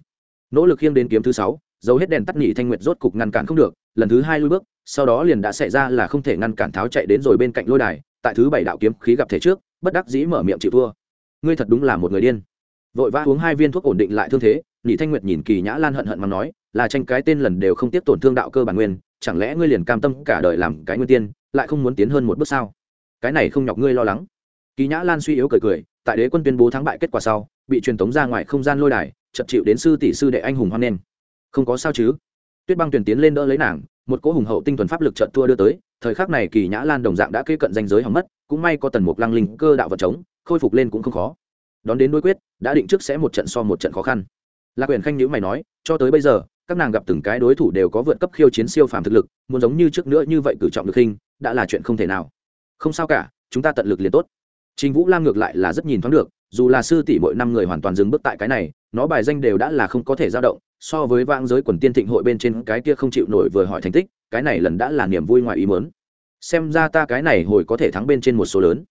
Nỗ lực khiêng đến kiếm thứ sáu, dấu hết đèn tắt nhị thanh nguyệt rốt cục ngăn cản không được, lần thứ hai lui bước sau đó liền đã xảy ra là không thể ngăn cản tháo chạy đến rồi bên cạnh lôi đài, tại thứ bảy đạo kiếm khí gặp thể trước, bất đắc dĩ mở miệng chịu thua. Ngươi thật đúng là một người điên. Vội vã uống hai viên thuốc ổn định lại thương thế, nhị thanh nguyệt nhìn kỳ nhã lan hận hận mà nói, là tranh cái tên lần đều không tiếp tổn thương đạo cơ bản nguyên, chẳng lẽ ngươi liền cam tâm cả đời làm cái nguyên tiên, lại không muốn tiến hơn một bước sao? Cái này không nhọc ngươi lo lắng. Kỳ nhã lan suy yếu cười cười, tại đế quân tuyên bố thắng bại kết quả sau, bị truyền tống ra ngoài không gian lôi đài chật chịu đến sư tỷ sư đệ anh hùng hoan nghênh. Không có sao chứ? Tuyết băng tuyển tiến lên đỡ lấy nàng một cỗ hùng hậu tinh thuần pháp lực trận tua đưa tới, thời khắc này kỳ nhã lan đồng dạng đã kế cận danh giới hỏng mất, cũng may có tần mục lăng linh cơ đạo vật chống, khôi phục lên cũng không khó. Đón đến đối quyết, đã định trước sẽ một trận so một trận khó khăn. Lạc quyền khanh nhữ mày nói, cho tới bây giờ, các nàng gặp từng cái đối thủ đều có vượt cấp khiêu chiến siêu phàm thực lực, muốn giống như trước nữa như vậy cử trọng được khinh đã là chuyện không thể nào. Không sao cả, chúng ta tận lực liền tốt. Trình vũ lam ngược lại là rất nhìn thoáng được, dù là sư tỷ mỗi năm người hoàn toàn dừng bước tại cái này, nó bài danh đều đã là không có thể dao động so với vang giới quần tiên thịnh hội bên trên cái kia không chịu nổi vừa hỏi thành tích, cái này lần đã là niềm vui ngoài ý mớn xem ra ta cái này hồi có thể thắng bên trên một số lớn.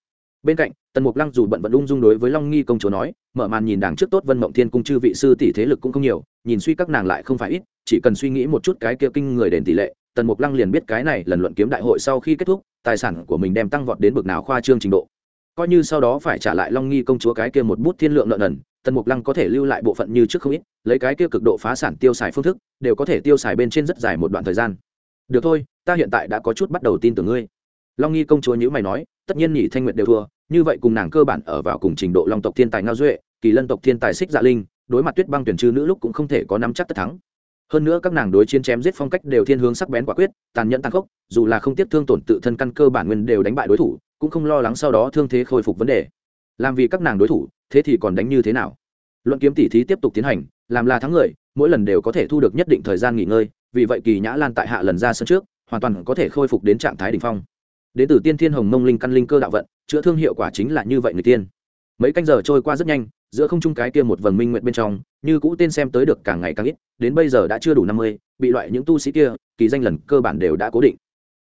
Bên cạnh, tần mục lăng dù bận vận ung dung đối với long nghi công chúa nói, mở màn nhìn đảng trước tốt vân mộng thiên cung chư vị sư tỷ thế lực cũng không nhiều, nhìn suy các nàng lại không phải ít, chỉ cần suy nghĩ một chút cái kia kinh người đền tỷ lệ, tần mục lăng liền biết cái này lần luận kiếm đại hội sau khi kết thúc, tài sản của mình đem tăng vọt đến bực nào khoa trương trình độ. Coi như sau đó phải trả lại long nghi công chúa cái kia một bút thiên lượng nợ nần tần mục lăng có thể lưu lại bộ phận như trước không ít, lấy cái kia cực độ phá sản tiêu xài phương thức, đều có thể tiêu xài bên trên rất dài một đoạn thời gian. Được thôi, ta hiện tại đã có chút bắt đầu tin tưởng ngươi. Long nghi công chúa nhữ mày nói, tất nhiên nhị thanh nguyện đều thua, như vậy cùng nàng cơ bản ở vào cùng trình độ long tộc thiên tài ngao duệ, kỳ lân tộc thiên tài xích dạ linh, đối mặt tuyết băng tuyển trư nữ lúc cũng không thể có nắm chắc tất thắng. Hơn nữa các nàng đối chiến chém giết phong cách đều thiên hướng sắc bén quả quyết, tàn nhẫn tăng khốc, dù là không tiếp thương tổn tự thân căn cơ bản nguyên đều đánh bại đối thủ, cũng không lo lắng sau đó thương thế khôi phục vấn đề. Làm vì các nàng đối thủ thế thì còn đánh như thế nào? Luận kiếm tỉ thí tiếp tục tiến hành, làm là thắng người, mỗi lần đều có thể thu được nhất định thời gian nghỉ ngơi, vì vậy kỳ nhã lan tại hạ lần ra sân trước, hoàn toàn có thể khôi phục đến trạng thái đ ỉ n h phong. Đến từ tiên thiên hồng mông linh căn linh cơ đạo vận, chữa thương hiệu quả chính là như vậy người tiên. Mấy canh giờ trôi qua rất nhanh, giữa không trung cái kia một vầng minh nguyện bên trong, như cũ tên xem tới được càng ngày càng ít, đến bây giờ đã chưa đủ năm mươi, bị loại những tu sĩ kia, kỳ danh lần cơ bản đều đã cố định.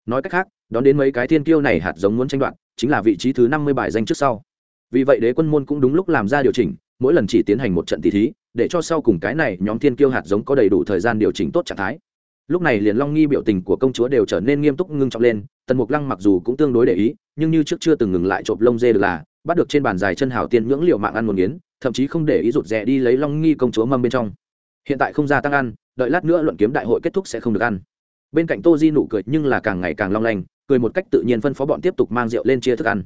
Nói cách khác, đón đến mấy cái thiên kiêu này hạt giống muốn tranh đoạt, chính là vị trí thứ năm mươi bài danh trước sau vì vậy đế quân môn cũng đúng lúc làm ra điều chỉnh, mỗi lần chỉ tiến hành một trận tỷ thí, để cho sau cùng cái này nhóm thiên kiêu hạt giống có đầy đủ thời gian điều chỉnh tốt trạng thái. Lúc này liền long nghi biểu tình của công chúa đều trở nên nghiêm túc ngưng trọng lên, tần mục lăng mặc dù cũng tương đối để ý, nhưng như trước chưa từng ngừng lại trộm lông dê được là, bắt được trên bàn dài chân hảo tiên ngưỡng liệu mạng ăn một nghiến, thậm chí không để ý rụt rè đi lấy long nghi công chúa mâm bên trong. Hiện tại không gia tăng ăn, đợi lát nữa luận kiếm đại hội kết thúc sẽ không được ăn. Bên cạnh tô di nụ cười nhưng là càng ngày càng long lanh, cười một cách tự nhiên phân phó bọn tiếp tục mang rượu lên chia thức ăn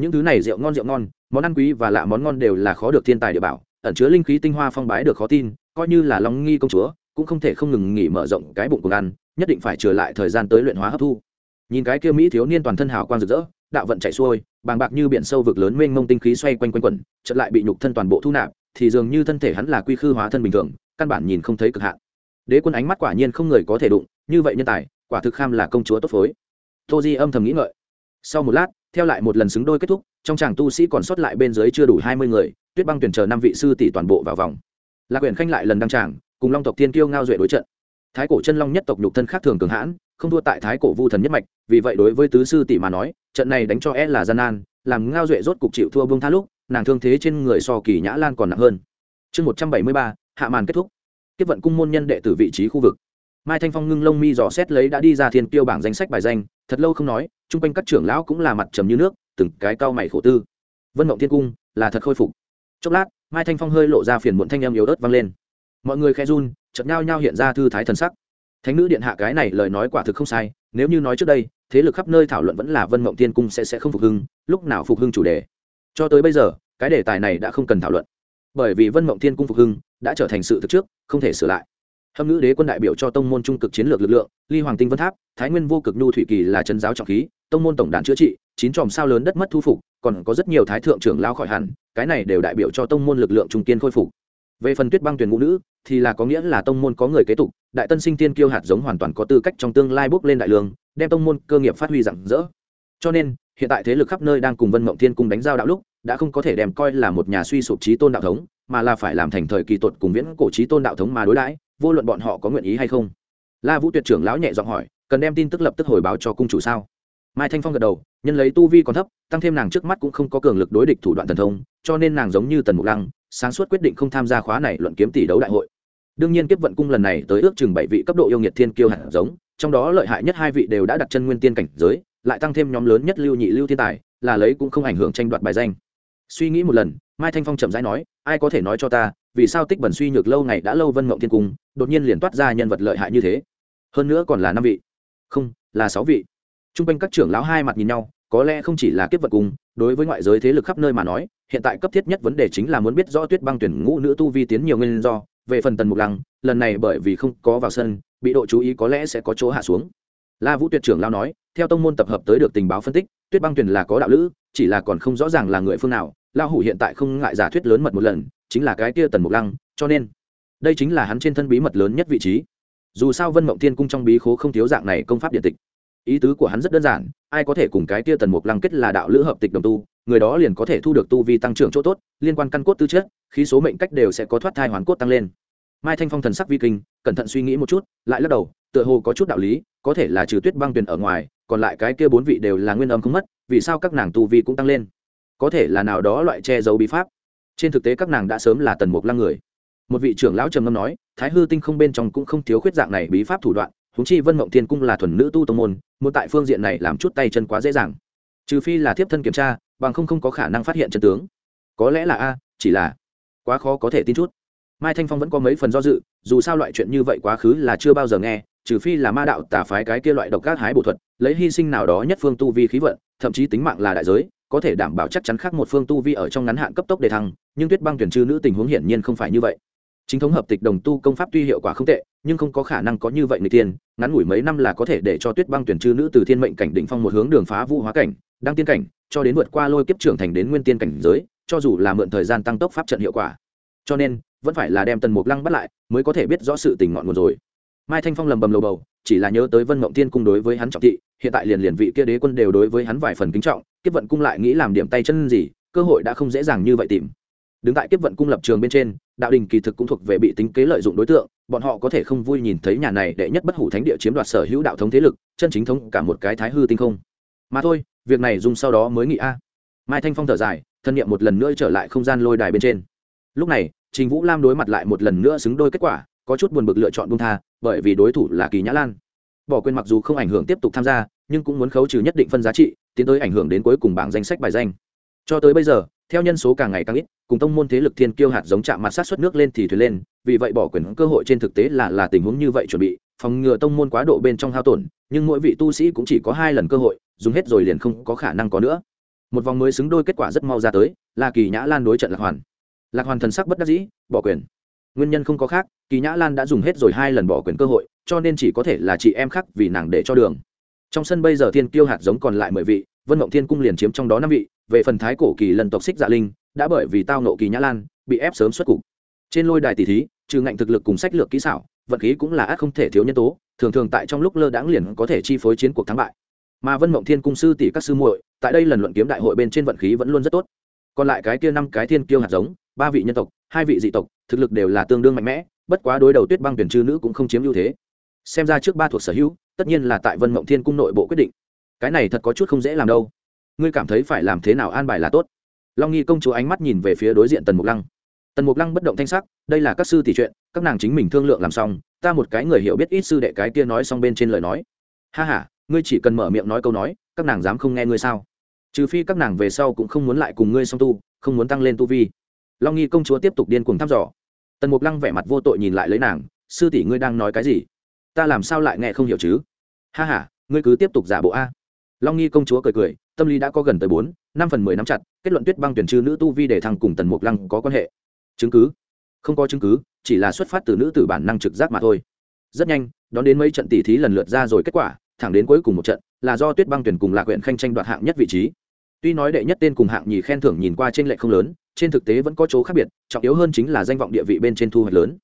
những thứ này rượu ngon rượu ngon, món ăn quý và lạ món ngon đều là khó được thiên tài địa bảo, ẩn chứa linh khí tinh hoa phong bái được khó tin, coi như là long nghi công chúa, cũng không thể không ngừng nghỉ mở rộng cái bụng cùng ăn, nhất định phải trở lại thời gian tới luyện hóa hấp thu. Nhìn cái kia mỹ thiếu niên toàn thân hào quang rực rỡ, đạo vận chạy xuôi, bàng bạc như biển sâu vực lớn mênh mông tinh khí xoay quanh quanh quẩn, chợt lại bị nhục thân toàn bộ thu nạp, thì dường như thân thể hắn là quy khư hóa thân bình thường, căn bản nhìn không thấy cực hạn. Đế quân ánh mắt quả nhiên không người có thể đụng, như vậy nhân tài, quả thực kham là công chúa tốt phối. Tô di âm thầm nghĩ ngợi. Sau một lát theo lại một lần xứng đôi kết thúc, trong chàng tu sĩ còn sót lại bên dưới chưa đủ hai mươi người, tuyết băng tuyển chờ năm vị sư tỷ toàn bộ vào vòng. Lạc quyển khanh lại lần đăng tràng, cùng long tộc thiên kiêu ngao duệ đối trận. Thái cổ chân long nhất tộc nhục thân khác thường cường hãn, không thua tại thái cổ vu thần nhất mạch, vì vậy đối với tứ sư tỷ mà nói, trận này đánh cho e là gian nan, làm ngao duệ rốt cục chịu thua bông tha lúc, nàng thương thế trên người so kỳ nhã lan còn nặng hơn. Chương một trăm bảy mươi ba, hạ màn kết thúc. Tiếp vận cung môn nhân đệ tử vị trí khu vực. Mai thanh phong ngưng lông mi dò xét lấy đã đi ra thiên tiêu bảng danh sách bài danh, thật lâu không nói chung quanh các trưởng lão cũng là mặt trầm như nước, từng cái cao mày khổ tư. Vân mộng thiên cung là thật khôi phục. Chốc lát, mai thanh phong hơi lộ ra phiền muộn thanh em yếu ớt vang lên. Mọi người khe run, chợt nhao nhao hiện ra thư thái thần sắc. Thánh nữ điện hạ cái này lời nói quả thực không sai, nếu như nói trước đây, thế lực khắp nơi thảo luận vẫn là vân mộng tiên cung sẽ sẽ không phục hưng, lúc nào phục hưng chủ đề. Cho tới bây giờ, cái đề tài này đã không cần thảo luận. Bởi vì vân mộng tiên cung phục hưng, đã trở thành sự thực trước, không thể sửa lại. Hâm nữ đế quân đại biểu cho tông môn trung cực chiến lược lực lượng, ly hoàng tinh vân tháp, thái nguyên vô cực nhu thủy kỳ là chân giáo trọng khí tông môn tổng đàn chữa trị, chín chòm sao lớn đất mất thu phục, còn có rất nhiều thái thượng trưởng lao khỏi hẳn, cái này đều đại biểu cho tông môn lực lượng trung kiên khôi phục. Về phần tuyết băng tuyển ngũ nữ, thì là có nghĩa là tông môn có người kế tục, đại tân sinh tiên kiêu hạt giống hoàn toàn có tư cách trong tương lai bước lên đại lương, đem tông môn cơ nghiệp phát huy rạng rỡ. Cho nên, hiện tại thế lực khắp nơi đang cùng vân mộng thiên cung đánh giao đạo lúc, đã không có thể đem coi là một nhà suy sụp trí tôn đạo thống, mà là phải làm thành thời kỳ tột cùng viễn cổ trí tôn đạo thống mà đối đãi, vô luận bọn họ có nguyện ý hay không. La vũ tuyệt trưởng lão nhẹ giọng hỏi, cần đem tin tức lập tức hồi báo cho cung chủ sao? Mai thanh phong gật đầu, nhân lấy tu vi còn thấp, tăng thêm nàng trước mắt cũng không có cường lực đối địch thủ đoạn thần thông, cho nên nàng giống như tần mục lăng, sáng suốt quyết định không tham gia khóa này luận kiếm tỷ đấu đại hội. Đương nhiên kiếp vận cung lần này tới ước chừng bảy vị cấp độ yêu nghiệt thiên kiêu hạt giống, trong đó lợi hại nhất hai vị đều đã đặt chân nguyên tiên cảnh giới, lại tăng thêm nhóm lớn nhất lưu nhị lưu thiên tài, là lấy cũng không ảnh hưởng tranh đoạt bài danh. Suy nghĩ một lần, mai thanh phong chậm rãi nói, ai có thể nói cho ta, vì sao tích bẩn suy nhược lâu ngày đã lâu vân mộng thiên cung, đột nhiên liền toát ra nhân vật lợi hại như thế? Hơn nữa còn là năm vị. Không, là sáu vị t r u n g quanh các trưởng lão hai mặt nhìn nhau, có lẽ không chỉ là kiếp vật cung đối với ngoại giới thế lực khắp nơi mà nói, hiện tại cấp thiết nhất vấn đề chính là muốn biết rõ tuyết băng tuyển ngũ nữ tu vi tiến nhiều nguyên do, về phần tần mục lăng, lần này bởi vì không có vào sân, bị độ chú ý có lẽ sẽ có chỗ hạ xuống. La vũ tuyệt trưởng lao nói, theo tông môn tập hợp tới được tình báo phân tích, tuyết băng tuyển là có đạo lữ, chỉ là còn không rõ ràng là người phương nào lao hủ hiện tại không ngại giả thuyết lớn mật một lần, chính là cái kia tần mục lăng, cho nên, đây chính là hắn trên thân bí mật lớn nhất vị trí. Dù sao vân mộng thiên cung trong bí khố không thiếu dạng này công pháp điện tịch ý tứ của hắn rất đơn giản, ai có thể cùng cái kia tần mục lăng kết là đạo lữ hợp tịch đồng tu, người đó liền có thể thu được tu vi tăng trưởng chỗ tốt, liên quan căn cốt tư chất khi số mệnh cách đều sẽ có thoát thai hoàn cốt tăng lên. Mai thanh phong thần sắc vi kinh, cẩn thận suy nghĩ một chút, lại lắc đầu, tựa hồ có chút đạo lý, có thể là trừ tuyết băng tuyền ở ngoài, còn lại cái kia bốn vị đều là nguyên âm không mất, vì sao các nàng tu vi cũng tăng lên? Có thể là nào đó loại che giấu bí pháp. Trên thực tế các nàng đã sớm là tần mục lăng người. Một vị trưởng lão trầm ngâm nói, thái hư tinh không bên trong cũng không thiếu khuyết dạng này bí pháp thủ đoạn huống chi vân mộng thiên cung là thuần nữ tu tông môn, muốn tại phương diện này làm chút tay chân quá dễ dàng. Trừ phi là thiếp thân kiểm tra, bằng không không có khả năng phát hiện chân tướng. Có lẽ là a, chỉ là quá khó có thể tin chút. Mai thanh phong vẫn có mấy phần do dự, dù sao loại chuyện như vậy quá khứ là chưa bao giờ nghe, trừ phi là ma đạo tả phái cái kia loại độc các hái bổ thuật, lấy hy sinh nào đó nhất phương tu vi khí vận, thậm chí tính mạng là đại giới, có thể đảm bảo chắc chắn khác một phương tu vi ở trong ngắn hạn cấp tốc đề thăng, nhưng tuyết băng tuyển chư nữ tình huống hiển nhiên không phải như vậy chính thống hợp tịch đồng tu công pháp tuy hiệu quả không tệ, nhưng không có khả năng có như vậy người tiên. Ngắn ngủi mấy năm là có thể để cho tuyết băng tuyển chư nữ từ thiên mệnh cảnh định phong một hướng đường phá vũ hóa cảnh, đăng tiên cảnh, cho đến vượt qua lôi kiếp trưởng thành đến nguyên tiên cảnh giới, cho dù là mượn thời gian tăng tốc pháp trận hiệu quả. Cho nên, vẫn phải là đem tần mục lăng bắt lại, mới có thể biết rõ sự tình ngọn nguồn rồi. Mai thanh phong lầm bầm lầu bầu, chỉ là nhớ tới vân mộng tiên cung đối với hắn trọng thị, hiện tại liền liền vị kia đế quân đều đối với hắn vài phần kính trọng, kiếp vận cung lại nghĩ làm điểm tay chân gì, cơ hội đã không dễ dàng như vậy tìm đứng tại kiếp vận cung lập trường bên trên, đạo đình kỳ thực cũng thuộc về bị tính kế lợi dụng đối tượng, bọn họ có thể không vui nhìn thấy nhà này đệ nhất bất hủ thánh địa chiếm đoạt sở hữu đạo thống thế lực, chân chính thống cả một cái thái hư tinh không. Mà thôi, việc này dùng sau đó mới nghĩ a. Mai thanh phong thở dài, thân nhiệm một lần nữa trở lại không gian lôi đài bên trên. Lúc này, trình vũ lam đối mặt lại một lần nữa xứng đôi kết quả, có chút buồn bực lựa chọn bung tha, bởi vì đối thủ là kỳ nhã lan. Bỏ quên mặc dù không ảnh hưởng tiếp tục tham gia, nhưng cũng muốn khấu trừ nhất định phân giá trị, tiến tới ảnh hưởng đến cuối cùng bảng danh sách bài danh. Cho tới bây giờ theo nhân số càng ngày càng ít, cùng tông môn thế lực thiên kiêu hạt giống chạm mặt sát xuất nước lên thì thuyền lên, vì vậy bỏ quyền cơ hội trên thực tế là là tình huống như vậy chuẩn bị, phòng ngừa tông môn quá độ bên trong hao tổn, nhưng mỗi vị tu sĩ cũng chỉ có hai lần cơ hội, dùng hết rồi liền không có khả năng có nữa. Một vòng mới xứng đôi kết quả rất mau ra tới, là kỳ nhã lan đối trận lạc hoàn. Lạc hoàn thần sắc bất đắc dĩ, bỏ quyền. Nguyên nhân không có khác, kỳ nhã lan đã dùng hết rồi hai lần bỏ quyền cơ hội, cho nên chỉ có thể là chị em khác vì nàng để cho đường. Trong sân bây giờ thiên kiêu hạt giống còn lại mười vị vân mộng thiên cung liền chiếm trong đó năm vị, về phần thái cổ kỳ lần tộc xích dạ linh, đã bởi vì tao nộ kỳ nhã lan, bị ép sớm xuất cục. Trên lôi đài tỷ thí, trừ ngạnh thực lực cùng sách lược kỹ xảo, vận khí cũng là ác không thể thiếu nhân tố, thường thường tại trong lúc lơ đãng liền có thể chi phối chiến cuộc thắng bại. Mà vân mộng thiên cung sư tỷ các sư muội, tại đây lần luận kiếm đại hội bên trên vận khí vẫn luôn rất tốt. Còn lại cái kia năm cái thiên kiêu hạt giống, ba vị nhân tộc, hai vị dị tộc, thực lực đều là tương đương mạnh mẽ, bất quá đối đầu tuyết băng tuyển chư nữ cũng không chiếm ưu thế. Xem ra trước ba thuộc sở hữu, tất nhiên là tại vân mộng thiên cung nội bộ quyết định cái này thật có chút không dễ làm đâu. Ngươi cảm thấy phải làm thế nào an bài là tốt. Long nghi công chúa ánh mắt nhìn về phía đối diện tần mục lăng. Tần mục lăng bất động thanh sắc, đây là các sư tỷ chuyện, các nàng chính mình thương lượng làm xong, ta một cái người hiểu biết ít sư đệ cái kia nói xong bên trên lời nói. Ha h a ngươi chỉ cần mở miệng nói câu nói, các nàng dám không nghe ngươi sao? Trừ phi các nàng về sau cũng không muốn lại cùng ngươi song tu, không muốn tăng lên tu vi. Long nghi công chúa tiếp tục điên cuồng thăm dò. Tần mục lăng vẻ mặt vô tội nhìn lại lấy nàng, sư tỷ ngươi đang nói cái gì? Ta làm sao lại nghe không hiểu chứ? Ha h a ngươi cứ tiếp tục giả bộ a long nghi công chúa cười cười, tâm lý đã có gần tới bốn, năm phần mười năm chặt, kết luận tuyết băng tuyển trư nữ tu vi để thăng cùng tần mục lăng có quan hệ. Chứng cứ? Không có chứng cứ, chỉ là xuất phát từ nữ tử bản năng trực giác mà thôi. Rất nhanh, đón đến mấy trận tỉ thí lần lượt ra rồi kết quả, thẳng đến cuối cùng một trận, là do tuyết băng tuyển cùng lạc huyện khanh tranh đoạt hạng nhất vị trí. Tuy nói đệ nhất tên cùng hạng nhì khen thưởng nhìn qua trên lệ không lớn, trên thực tế vẫn có chỗ khác biệt, trọng yếu hơn chính là danh vọng địa vị bên trên thu hoạch lớn.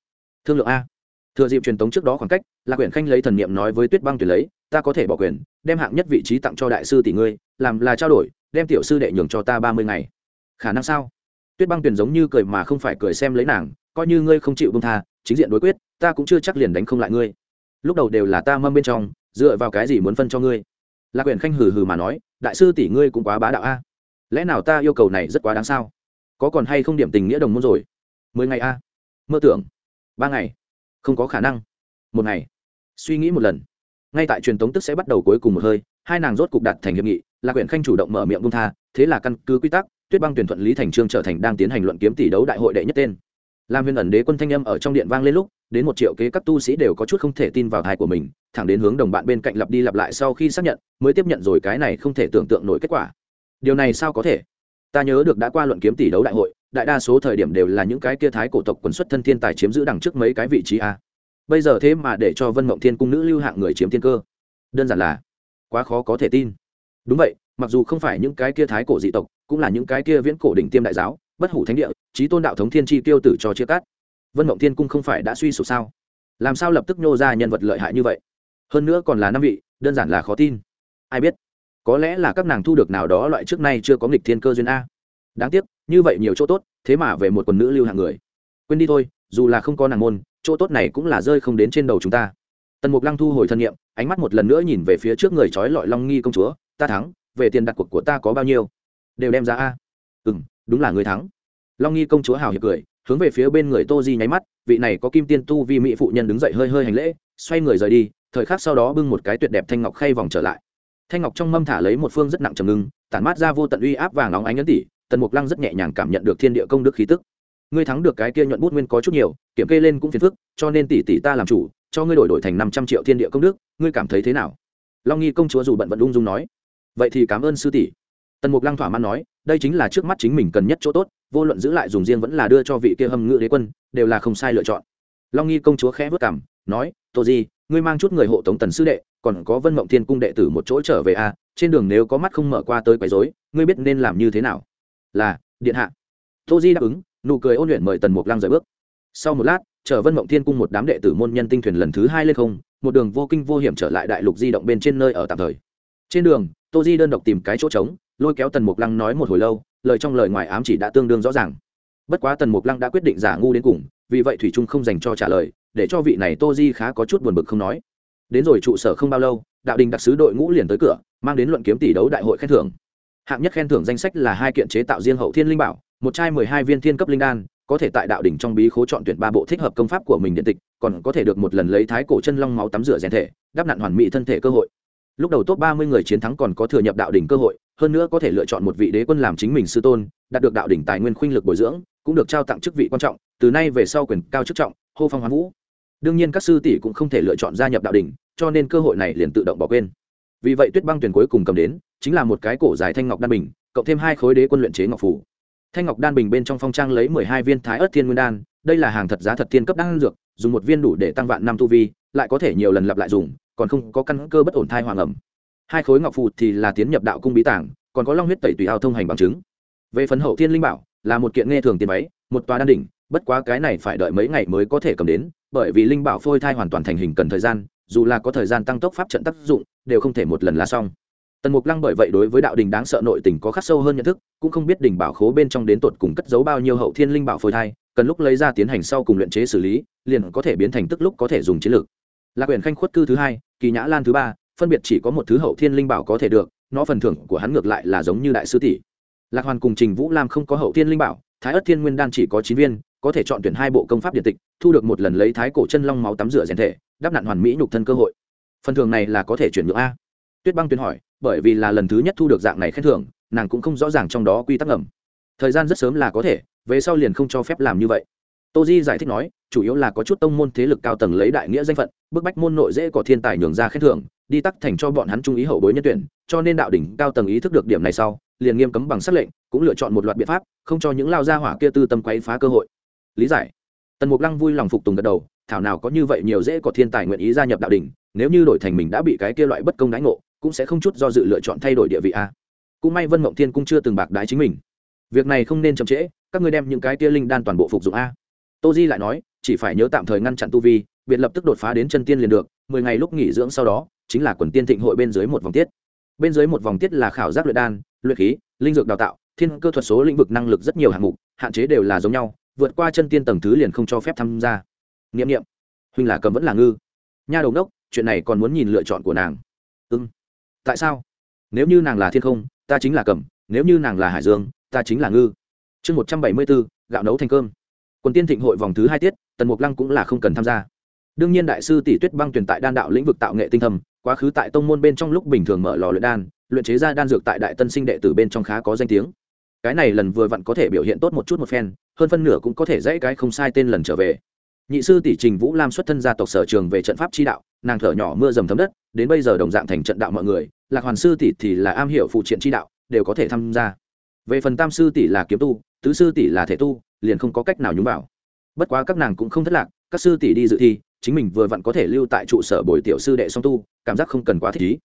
Thương lượng a. Thừa dịp truyền tống trước đó khoảng cách, lạc huyện khanh lấy thần niệm nói với tuyết băng tuyển lấy ta có thể bỏ quyền, đem hạng nhất vị trí tặng cho đại sư tỷ ngươi, làm là trao đổi, đem tiểu sư đệ nhường cho ta ba mươi ngày. Khả năng sao? Tuyết băng tuyển giống như cười mà không phải cười xem lấy nàng, coi như ngươi không chịu bông tha, chính diện đối quyết, ta cũng chưa chắc liền đánh không lại ngươi. Lúc đầu đều là ta mâm bên trong, dựa vào cái gì muốn phân cho ngươi? Lạc quyển khanh hừ hừ mà nói, đại sư tỷ ngươi cũng quá bá đạo a. Lẽ nào ta yêu cầu này rất quá đáng sao? Có còn hay không điểm tình nghĩa đồng môn rồi? Mười ngày a? Mơ tưởng. Ba ngày. Không có khả năng. Một ngày. Suy nghĩ một lần ngay tại truyền tống tức sẽ bắt đầu cuối cùng một hơi, hai nàng rốt cục đặt thành hiệp nghị là quyển khanh chủ động mở miệng bung tha, thế là căn cứ quy tắc, tuyết băng tuyển thuận lý thành trương trở thành đang tiến hành luận kiếm tỷ đấu đại hội đệ nhất tên. Làm huyền ẩn đế quân thanh âm ở trong điện vang lên lúc, đến một triệu kế các tu sĩ đều có chút không thể tin vào thai của mình, thẳng đến hướng đồng bạn bên cạnh lặp đi lặp lại sau khi xác nhận, mới tiếp nhận rồi cái này không thể tưởng tượng nổi kết quả. Điều này sao có thể? Ta nhớ được đã qua luận kiếm tỷ đấu đại hội, đại đa số thời điểm đều là những cái kia thái cổ tộc quần xuất thân thiên tài chiếm giữ đằng trước mấy cái vị trí a bây giờ thế mà để cho vân mộng thiên cung nữ lưu hạng người chiếm thiên cơ. Đơn giản là, quá khó có thể tin. Đúng vậy, mặc dù không phải những cái kia thái cổ dị tộc, cũng là những cái kia viễn cổ đỉnh tiêm đại giáo, bất hủ thánh địa trí tôn đạo thống thiên tri tiêu tử cho chia cắt. Vân mộng thiên cung không phải đã suy sụp sao? Làm sao lập tức nhô ra nhân vật lợi hại như vậy? Hơn nữa còn là năm vị, đơn giản là khó tin. Ai biết, có lẽ là các nàng thu được nào đó loại trước nay chưa có nghịch thiên cơ duyên a. Đáng tiếc, như vậy nhiều chỗ tốt, thế mà về một quần nữ lưu hạng người. Quên đi thôi, dù là không có nàng môn chỗ tốt này cũng là rơi không đến trên đầu chúng ta. Tần mục lăng thu hồi thân nhiệm ánh mắt một lần nữa nhìn về phía trước người trói lọi long nghi công chúa, ta thắng, về tiền đặt cuộc của ta có bao nhiêu? Đều đem ra a. Ừ m đúng là người thắng. Long nghi công chúa hào hiệp cười, hướng về phía bên người tô di nháy mắt, vị này có kim tiên tu vi mỹ phụ nhân đứng dậy hơi hơi hành lễ, xoay người rời đi, thời khắc sau đó bưng một cái tuyệt đẹp thanh ngọc khay vòng trở lại. Thanh ngọc trong mâm thả lấy một phương rất nặng trầm ngưng, tản mát ra vô tận uy áp vàng óng ánh ấn tỉ, tần mục lăng rất nhẹ nhàng cảm nhận được thiên địa công đức khí tức ngươi thắng được cái kia nhuận bút nguyên có chút nhiều kiểm kê lên cũng phiền phức cho nên tỷ tỷ ta làm chủ cho ngươi đổi đổi thành năm trăm triệu thiên địa công đức ngươi cảm thấy thế nào? Long nghi công chúa dù bận vận ung dung nói. Vậy thì cảm ơn sư tỷ. Tần mục lăng thỏa mãn nói đây chính là trước mắt chính mình cần nhất chỗ tốt vô luận giữ lại dùng riêng vẫn là đưa cho vị kia hâm ngự đế quân đều là không sai lựa chọn. Long nghi công chúa khẽ vất cảm nói tô di ngươi mang chút người hộ tống tần sư đệ còn có vân mộng thiên cung đệ tử một chỗ trở về a à, trên đường nếu có mắt không mở qua tới quấy rối ngươi biết nên làm như thế nào? Là điện hạ. Tô di đáp ứng nụ cười ôn luyện mời tần mục lăng rời bước. Sau một lát chở vân mộng thiên cung một đám đệ tử môn nhân tinh thuyền lần thứ hai lên không, một đường vô kinh vô hiểm trở lại đại lục di động bên trên nơi ở tạm thời. Trên đường, tô di đơn độc tìm cái chỗ trống, lôi kéo tần mục lăng nói một hồi lâu, lời trong lời ngoài ám chỉ đã tương đương rõ ràng. Bất quá tần mục lăng đã quyết định giả ngu đến cùng, vì vậy thủy trung không dành cho trả lời, để cho vị này tô di khá có chút buồn bực không nói. Đến rồi trụ sở không bao lâu, đạo đình đặc sứ đội ngũ liền tới cửa, mang đến luận kiếm tỷ đấu đại hội khen thưởng. Hạng nhất khen thưởng danh sách là hai kiện chế tạo riêng hậu thiên linh bảo một chai mười hai viên thiên cấp linh đan, có thể tại đạo đỉnh trong bí khố chọn tuyển ba bộ thích hợp công pháp của mình điện tịch, còn có thể được một lần lấy thái cổ chân long máu tắm rửa rèn thể, đáp nạn hoàn mỹ thân thể cơ hội. Lúc đầu top ba mươi người chiến thắng còn có thừa nhập đạo đỉnh cơ hội, hơn nữa có thể lựa chọn một vị đế quân làm chính mình sư tôn, đạt được đạo đỉnh tài nguyên khuynh lực bồi dưỡng, cũng được trao tặng chức vị quan trọng, từ nay về sau quyền cao chức trọng, hô phong hoán vũ. Đương nhiên các sư tỷ cũng không thể lựa chọn gia nhập đạo đỉnh, cho nên cơ hội này liền tự động bỏ quên. Vì vậy tuyết băng tuyển cuối cùng cầm đến, chính là một cái cổ dài thanh ngọc đan bình, cộng thêm hai khối đế quân luyện chế ngọc phủ thanh ngọc đan bình bên trong phong trang lấy mười hai viên thái ớt thiên nguyên đan, đây là hàng thật giá thật thiên cấp đan dược, dùng một viên đủ để tăng vạn năm tu vi, lại có thể nhiều lần lặp lại dùng, còn không có căn cơ bất ổn thai hoàng ẩm. Hai khối ngọc phù thì là tiến nhập đạo cung bí tảng, còn có long huyết tẩy tùy ao thông hành bằng chứng. Về phấn hậu thiên linh bảo, là một kiện nghe thường tiền máy một tòa đan đỉnh, bất quá cái này phải đợi mấy ngày mới có thể cầm đến, bởi vì linh bảo phôi thai hoàn toàn thành hình cần thời gian, dù là có thời gian tăng tốc pháp trận tác dụng, đều không thể một lần là xong tần mục lăng bởi vậy đối với đạo đình đáng sợ nội tình có khắc sâu hơn nhận thức, cũng không biết đỉnh bảo khố bên trong đến tột cùng cất giấu bao nhiêu hậu thiên linh bảo phôi thai, cần lúc lấy ra tiến hành sau cùng luyện chế xử lý, liền có thể biến thành tức lúc có thể dùng chiến lược. Lạc quyền khanh khuất cư thứ hai, kỳ nhã lan thứ ba, phân biệt chỉ có một thứ hậu thiên linh bảo có thể được, nó phần thưởng của hắn ngược lại là giống như đại sư tỷ. Lạc hoàn cùng trình vũ lam không có hậu thiên linh bảo, thái ất thiên nguyên đan chỉ có chín viên, có thể chọn tuyển hai bộ công pháp điện tịch, thu được một lần lấy thái cổ chân long máu tắm rửa rèn thể, đắp nạn hoàn mỹ nhục thân cơ hội. Phần thưởng này là có thể chuyển nhượng a tuyết băng tuyên hỏi, bởi vì là lần thứ nhất thu được dạng này khen thưởng, nàng cũng không rõ ràng trong đó quy tắc ngầm. Thời gian rất sớm là có thể, về sau liền không cho phép làm như vậy. Tô di giải thích nói, chủ yếu là có chút tông môn thế lực cao tầng lấy đại nghĩa danh phận, bức bách môn nội dễ có thiên tài nhường ra khen thưởng, đi tắc thành cho bọn hắn trung ý hậu bối nhân tuyển, cho nên đạo đỉnh cao tầng ý thức được điểm này sau, liền nghiêm cấm bằng sắc lệnh, cũng lựa chọn một loạt biện pháp, không cho những lao gia hỏa kia tư tâm quấy phá cơ hội. Lý giải. Tần mục lăng vui lòng phục tùng gật đầu, thảo nào có như vậy nhiều dễ có thiên tài nguyện ý gia nhập đạo đỉnh, nếu như đổi thành mình đã bị cái kia loại bất công đánh ngộ cũng sẽ không chút do dự lựa chọn thay đổi địa vị a. Cũng may vân mộng thiên cũng chưa từng bạc đái chính mình. Việc này không nên chậm trễ, các ngươi đem những cái kia linh đan toàn bộ phục dụng a. Tô di lại nói, chỉ phải nhớ tạm thời ngăn chặn tu vi, biệt lập tức đột phá đến chân tiên liền được, mười ngày lúc nghỉ dưỡng sau đó, chính là quần tiên thịnh hội bên dưới một vòng tiết. Bên dưới một vòng tiết là khảo giác luyện đan, luyện khí, linh dược đào tạo, thiên cơ thuật số lĩnh vực năng lực rất nhiều hạng mục, hạn chế đều là giống nhau, vượt qua chân tiên tầng thứ liền không cho phép tham gia. Nghiệm nghiệm huynh là cầm vẫn là ngư. Nha đầu đốc, chuyện này còn muốn nhìn lựa chọn của nàng. Ưng tại sao? Nếu như nàng là thiên không, ta chính là cầm nếu như nàng là hải dương, ta chính là ngư. Chương một trăm bảy mươi bốn gạo nấu thành cơm. Quần tiên thịnh hội vòng thứ hai tiết, tần mục lăng cũng là không cần tham gia. Đương nhiên đại sư tỷ tuyết băng tuyển tại đan đạo lĩnh vực tạo nghệ tinh thầm quá khứ tại tông môn bên trong lúc bình thường mở lò luyện đan, luyện chế ra đan dược tại đại tân sinh đệ tử bên trong khá có danh tiếng. Cái này lần vừa vặn có thể biểu hiện tốt một chút một phen, hơn phân nửa cũng có thể dãy cái không sai tên lần trở về. Nhị sư tỷ trình vũ lam xuất thân gia tộc sở trường về trận pháp chi đạo, nàng thở nhỏ mưa dầm thấm đất, đến bây giờ đồng dạng thành trận đạo mọi người lạc hoàn sư tỷ thì là am hiểu phụ triện chi đạo, đều có thể tham gia. Về phần tam sư tỷ là kiếm tu, tứ sư tỷ là thể tu, liền không có cách nào nhúng vào. Bất quá các nàng cũng không thất lạc, các sư tỷ đi dự thi, chính mình vừa vặn có thể lưu tại trụ sở bồi tiểu sư đệ song tu, cảm giác không cần quá thích ý.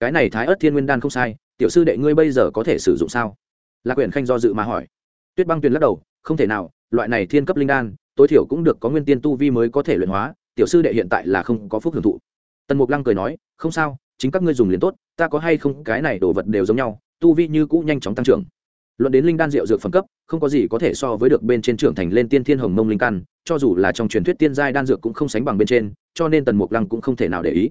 Cái này thái ớt thiên nguyên đan không sai, tiểu sư đệ ngươi bây giờ có thể sử dụng sao? Lạc quyển khanh do dự mà hỏi. Tuyết băng tuyền lắc đầu, không thể nào, loại này thiên cấp linh đan, tối thiểu cũng được có nguyên tiên tu vi mới có thể luyện hóa, tiểu sư đệ hiện tại là không có phúc hưởng thụ. Tần mục lăng cười nói, không sao chính các ngươi dùng liền tốt, ta có hay không, cái này đồ vật đều giống nhau, tu vi như cũ nhanh chóng tăng trưởng. Luận đến linh đan rượu dược phẩm cấp, không có gì có thể so với được bên trên trưởng thành lên tiên thiên hồng mông linh căn, cho dù là trong truyền thuyết tiên giai đan dược cũng không sánh bằng bên trên, cho nên tần mục lăng cũng không thể nào để ý.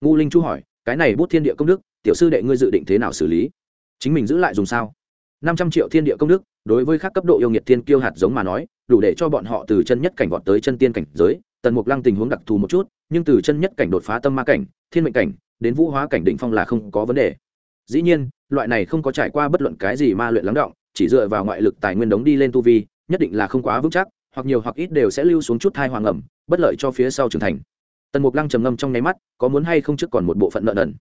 Ngu linh chu hỏi, cái này bút thiên địa công đức, tiểu sư đệ ngươi dự định thế nào xử lý? Chính mình giữ lại dùng sao? Năm trăm triệu thiên địa công đức, đối với các cấp độ yêu nghiệt thiên kiêu hạt giống mà nói, đủ để cho bọn họ từ chân nhất cảnh vọt tới chân tiên cảnh giới. Tần mục lăng tình huống đặc thù một chút, nhưng từ chân nhất cảnh đột phá tâm ma cảnh, thiên mệnh cảnh đến vũ hóa cảnh định phong là không có vấn đề. Dĩ nhiên, loại này không có trải qua bất luận cái gì ma luyện lắng động, chỉ dựa vào ngoại lực tài nguyên đống đi lên tu vi, nhất định là không quá vững chắc, hoặc nhiều hoặc ít đều sẽ lưu xuống chút thai hoàng ẩm, bất lợi cho phía sau trưởng thành. Tần mục lăng trầm ngâm trong nháy mắt, có muốn hay không trước còn một bộ phận nợ nần.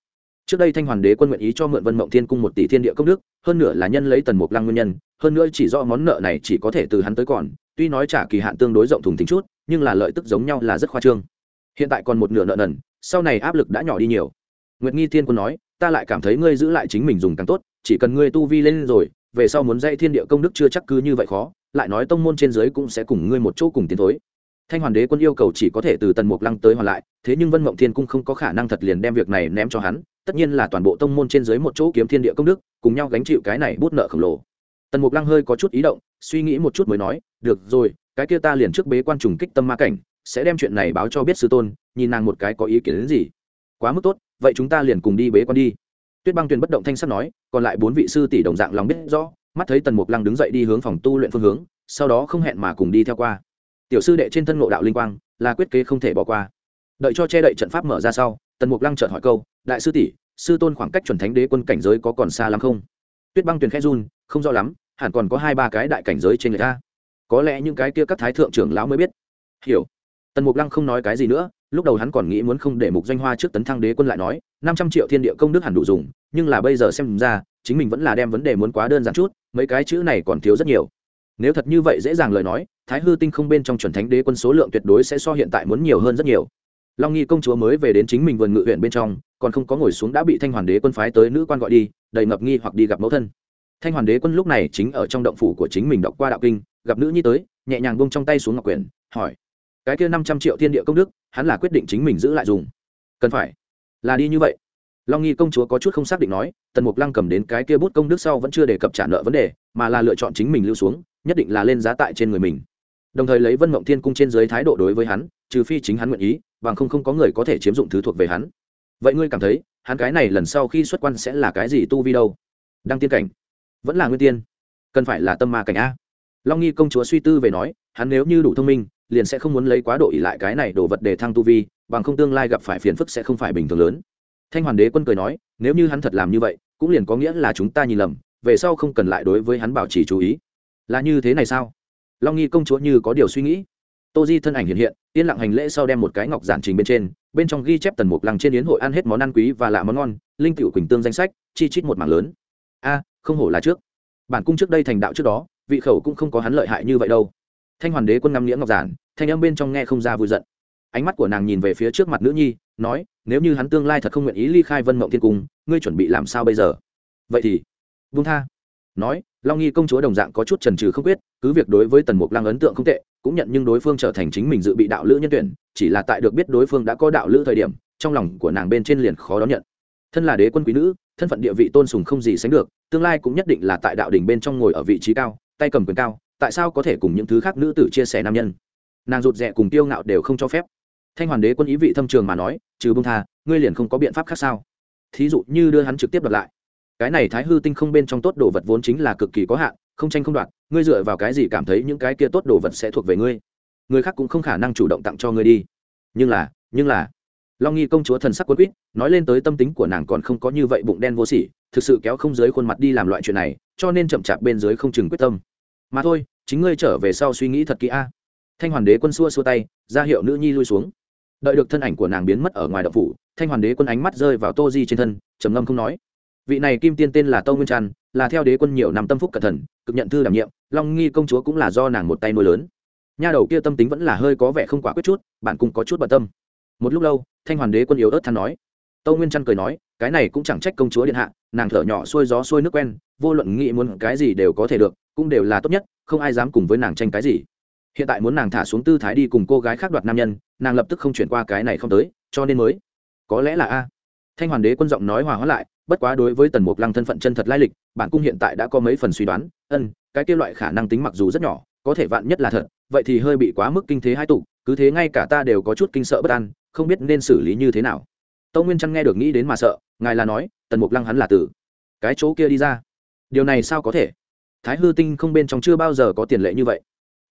Trước đây thanh hoàn đế quân nguyện ý cho mượn vân mộng thiên cung một tỷ thiên địa công đức, hơn nữa là nhân lấy tần mục lăng nguyên nhân, hơn nữa chỉ do món nợ này chỉ có thể từ hắn tới còn, tuy nói trả kỳ hạn tương đối rộng thùng tính chút, nhưng là lợi tức giống nhau là rất khoa trương. Hiện tại còn một nửa nợ nần, sau này áp lực đã nhỏ đi nhiều nguyệt nghi thiên quân nói, ta lại cảm thấy ngươi giữ lại chính mình dùng càng tốt, chỉ cần ngươi tu vi lên rồi, về sau muốn dạy thiên địa công đức chưa chắc cứ như vậy khó, lại nói tông môn trên dưới cũng sẽ cùng ngươi một chỗ cùng tiến thối. Thanh hoàn đế quân yêu cầu chỉ có thể từ tần mục lăng tới hoàn lại, thế nhưng vân mộng thiên cung không có khả năng thật liền đem việc này ném cho hắn, tất nhiên là toàn bộ tông môn trên dưới một chỗ kiếm thiên địa công đức, cùng nhau gánh chịu cái này bút nợ khổng lồ. Tần mục lăng hơi có chút ý động, suy nghĩ một chút mới nói, được rồi, cái kia ta liền trước bế quan trùng kích tâm ma cảnh, sẽ đem chuyện này báo cho biết sư tôn, nhìn nàng một cái có ý kiến đến gì. Quá mức tốt vậy chúng ta liền cùng đi bế quan đi. Tuyết băng tuyền bất động thanh sắt nói, còn lại bốn vị sư tỷ đồng dạng lòng biết rõ, mắt thấy tần mục lăng đứng dậy đi hướng phòng tu luyện phương hướng, sau đó không hẹn mà cùng đi theo qua. Tiểu sư đệ trên thân ngộ đạo linh quang, là quyết kế không thể bỏ qua. Đợi cho che đậy trận pháp mở ra sau, tần mục lăng chợt hỏi câu, đại sư tỷ, sư tôn khoảng cách chuẩn thánh đế quân cảnh giới có còn xa lắm không? Tuyết băng tuyền khẽ run, không rõ lắm, hẳn còn có hai ba cái đại cảnh giới trên người ta. Có lẽ những cái kia các thái thượng trưởng lão mới biết. Hiểu. Tần mục lăng không nói cái gì nữa lúc đầu hắn còn nghĩ muốn không để mục doanh hoa trước tấn thăng đế quân lại nói, năm trăm triệu thiên địa công đức hẳn đủ dùng, nhưng là bây giờ xem ra, chính mình vẫn là đem vấn đề muốn quá đơn giản chút, mấy cái chữ này còn thiếu rất nhiều. Nếu thật như vậy dễ dàng lời nói, thái hư tinh không bên trong chuẩn thánh đế quân số lượng tuyệt đối sẽ so hiện tại muốn nhiều hơn rất nhiều. Long nghi công chúa mới về đến chính mình vườn ngự huyện bên trong, còn không có ngồi xuống đã bị thanh hoàn đế quân phái tới nữ quan gọi đi, đầy ngập nghi hoặc đi gặp mẫu thân. Thanh hoàn đế quân lúc này chính ở trong động phủ của chính mình đọc qua đạo kinh, gặp nữ nhi tới, nhẹ nhàng bông trong tay xuống ngọc quyển, hỏi, cái kia năm trăm triệu thiên địa công đức hắn là quyết định chính mình giữ lại dùng. Cần phải. Là đi như vậy. Long nghi công chúa có chút không xác định nói, tần mục lăng cầm đến cái kia bút công đức sau vẫn chưa đề cập trả nợ vấn đề, mà là lựa chọn chính mình lưu xuống, nhất định là lên giá tại trên người mình. Đồng thời lấy vân mộng thiên cung trên dưới thái độ đối với hắn, trừ phi chính hắn nguyện ý, bằng không không có người có thể chiếm dụng thứ thuộc về hắn. Vậy ngươi cảm thấy, hắn cái này lần sau khi xuất quan sẽ là cái gì tu vi đâu? Đăng tiên cảnh. Vẫn là nguyên tiên. Cần phải là tâm ma cảnh a. Long nghi công chúa suy tư về nói, hắn nếu như đủ thông minh liền sẽ không muốn lấy quá độ ỉ lại cái này đồ vật để thăng tu vi, bằng không tương lai gặp phải phiền phức sẽ không phải bình thường lớn. Thanh hoàn đế quân cười nói, nếu như hắn thật làm như vậy, cũng liền có nghĩa là chúng ta nhìn lầm, về sau không cần lại đối với hắn bảo trì chú ý. Là như thế này sao? Long nghi công chúa như có điều suy nghĩ. Tô di thân ảnh hiện hiện, yên lặng hành lễ sau đem một cái ngọc giản trình bên trên, bên trong ghi chép tần mục lăng trên yến hội ăn hết món ăn quý và lạ món ngon, linh cựu quỳnh tương danh sách, chi chít một mảng lớn. A, không hổ là trước. Bản cung trước đây thành đạo trước đó, vị khẩu cũng không có hắn lợi hại như vậy đâu thanh hoàn đế quân ngắm nghĩa ngọc giản, thanh âm bên trong nghe không ra vui giận. Ánh mắt của nàng nhìn về phía trước mặt nữ nhi, nói, nếu như hắn tương lai thật không nguyện ý ly khai vân mộng thiên cung, ngươi chuẩn bị làm sao bây giờ? Vậy thì vung tha. Nói, long nghi công chúa đồng dạng có chút trần trừ không quyết, cứ việc đối với tần mục lăng ấn tượng không tệ, cũng nhận nhưng đối phương trở thành chính mình dự bị đạo lữ nhân tuyển, chỉ là tại được biết đối phương đã có đạo lữ thời điểm, trong lòng của nàng bên trên liền khó đón nhận. Thân là đế quân quý nữ, thân phận địa vị tôn sùng không gì sánh được, tương lai cũng nhất định là tại đạo đình bên trong ngồi ở vị trí cao, tay cầm quyền cao tại sao có thể cùng những thứ khác nữ tử chia sẻ nam nhân? Nàng rụt rè cùng tiêu ngạo đều không cho phép. Thanh hoàn đế quân ý vị thâm trường mà nói, trừ bông tha, ngươi liền không có biện pháp khác sao? Thí dụ như đưa hắn trực tiếp đập lại. Cái này thái hư tinh không bên trong tốt đồ vật vốn chính là cực kỳ có hạn, không tranh không đoạt, ngươi dựa vào cái gì cảm thấy những cái kia tốt đồ vật sẽ thuộc về ngươi? Người khác cũng không khả năng chủ động tặng cho ngươi đi. Nhưng là nhưng là, long nghi công chúa thần sắc quân quýt, nói lên tới tâm tính của nàng còn không có như vậy bụng đen vô sỉ, thực sự kéo không dưới khuôn mặt đi làm loại chuyện này, cho nên chậm chạp bên dưới không chừng quyết tâm mà thôi chính ngươi trở về sau suy nghĩ thật kỹ a. Thanh hoàn đế quân xua xua tay ra hiệu nữ nhi lui xuống. Đợi được thân ảnh của nàng biến mất ở ngoài đậu phủ thanh hoàn đế quân ánh mắt rơi vào tô di trên thân trầm ngâm không nói. Vị này kim tiên tên là tâu nguyên trăn là theo đế quân nhiều năm tâm phúc cẩn thần, cực nhận thư đảm nhiệm long nghi công chúa cũng là do nàng một tay nuôi lớn. Nha đầu kia tâm tính vẫn là hơi có vẻ không quả quyết chút bạn cũng có chút bận tâm. Một lúc lâu thanh hoàn đế quân yếu ớt than nói. Tâu nguyên trăn cười nói cái này cũng chẳng trách công chúa điện hạ nàng thở nhỏ xuôi gió xuôi nước quen vô luận nghĩ muốn cái gì đều có thể được cũng đều là tốt nhất, không ai dám cùng với nàng tranh cái gì. Hiện tại muốn nàng thả xuống tư thái đi cùng cô gái khác đoạt nam nhân, nàng lập tức không chuyển qua cái này không tới, cho nên mới. Có lẽ là a. Thanh hoàn đế quân giọng nói hòa hóa lại, bất quá đối với tần mục lăng thân phận chân thật lai lịch, bản cung hiện tại đã có mấy phần suy đoán, ân, cái kia loại khả năng tính mặc dù rất nhỏ, có thể vạn nhất là thật, vậy thì hơi bị quá mức kinh thế hai tụ, cứ thế ngay cả ta đều có chút kinh sợ bất an, không biết nên xử lý như thế nào. Tâu nguyên trăng nghe được nghĩ đến mà sợ, ngài là nói, tần mục lăng hắn là tử. Cái chỗ kia đi ra. Điều này sao có thể? Thái hư tinh không bên trong chưa bao giờ có tiền lệ như vậy.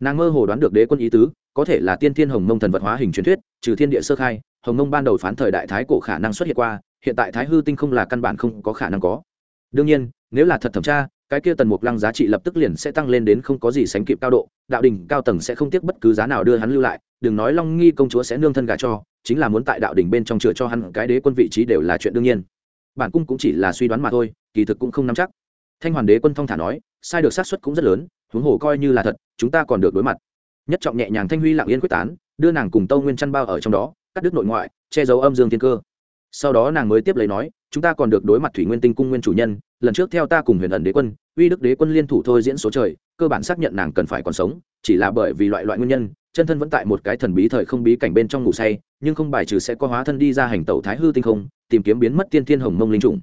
Nàng mơ hồ đoán được đế quân ý tứ, có thể là tiên thiên hồng mông thần vật hóa hình truyền thuyết, trừ thiên địa sơ khai, hồng mông ban đầu phán thời đại thái cổ khả năng xuất hiện qua, hiện tại thái hư tinh không là căn bản không có khả năng có. Đương nhiên, nếu là thật thẩm tra, cái kia tần mục lăng giá trị lập tức liền sẽ tăng lên đến không có gì sánh kịp cao độ, đạo đình cao tầng sẽ không tiếc bất cứ giá nào đưa hắn lưu lại, đừng nói long nghi công chúa sẽ nương thân gà cho, chính là muốn tại đạo đình bên trong chừa cho hắn cái đế quân vị trí đều là chuyện đương nhiên. Bản cung cũng chỉ là suy đoán mà thôi, kỳ thực cũng không nắm chắc thanh hoàn đế quân thong thả nói, sai được sát xuất cũng rất lớn, huống hồ coi như là thật, chúng ta còn được đối mặt. Nhất trọng nhẹ nhàng thanh huy lặng yên quyết tán, đưa nàng cùng tâu nguyên chăn bao ở trong đó, cắt đứt nội ngoại, che giấu âm dương thiên cơ. Sau đó nàng mới tiếp lấy nói, chúng ta còn được đối mặt thủy nguyên tinh cung nguyên chủ nhân, lần trước theo ta cùng huyền ẩn đế quân, uy đức đế quân liên thủ thôi diễn số trời, cơ bản xác nhận nàng cần phải còn sống, chỉ là bởi vì loại loại nguyên nhân, chân thân vẫn tại một cái thần bí thời không bí cảnh bên trong ngủ say, nhưng không bài trừ sẽ có hóa thân đi ra hành tẩu thái hư tinh không, tìm kiếm biến mất tiên thiên hồng mông linh trùng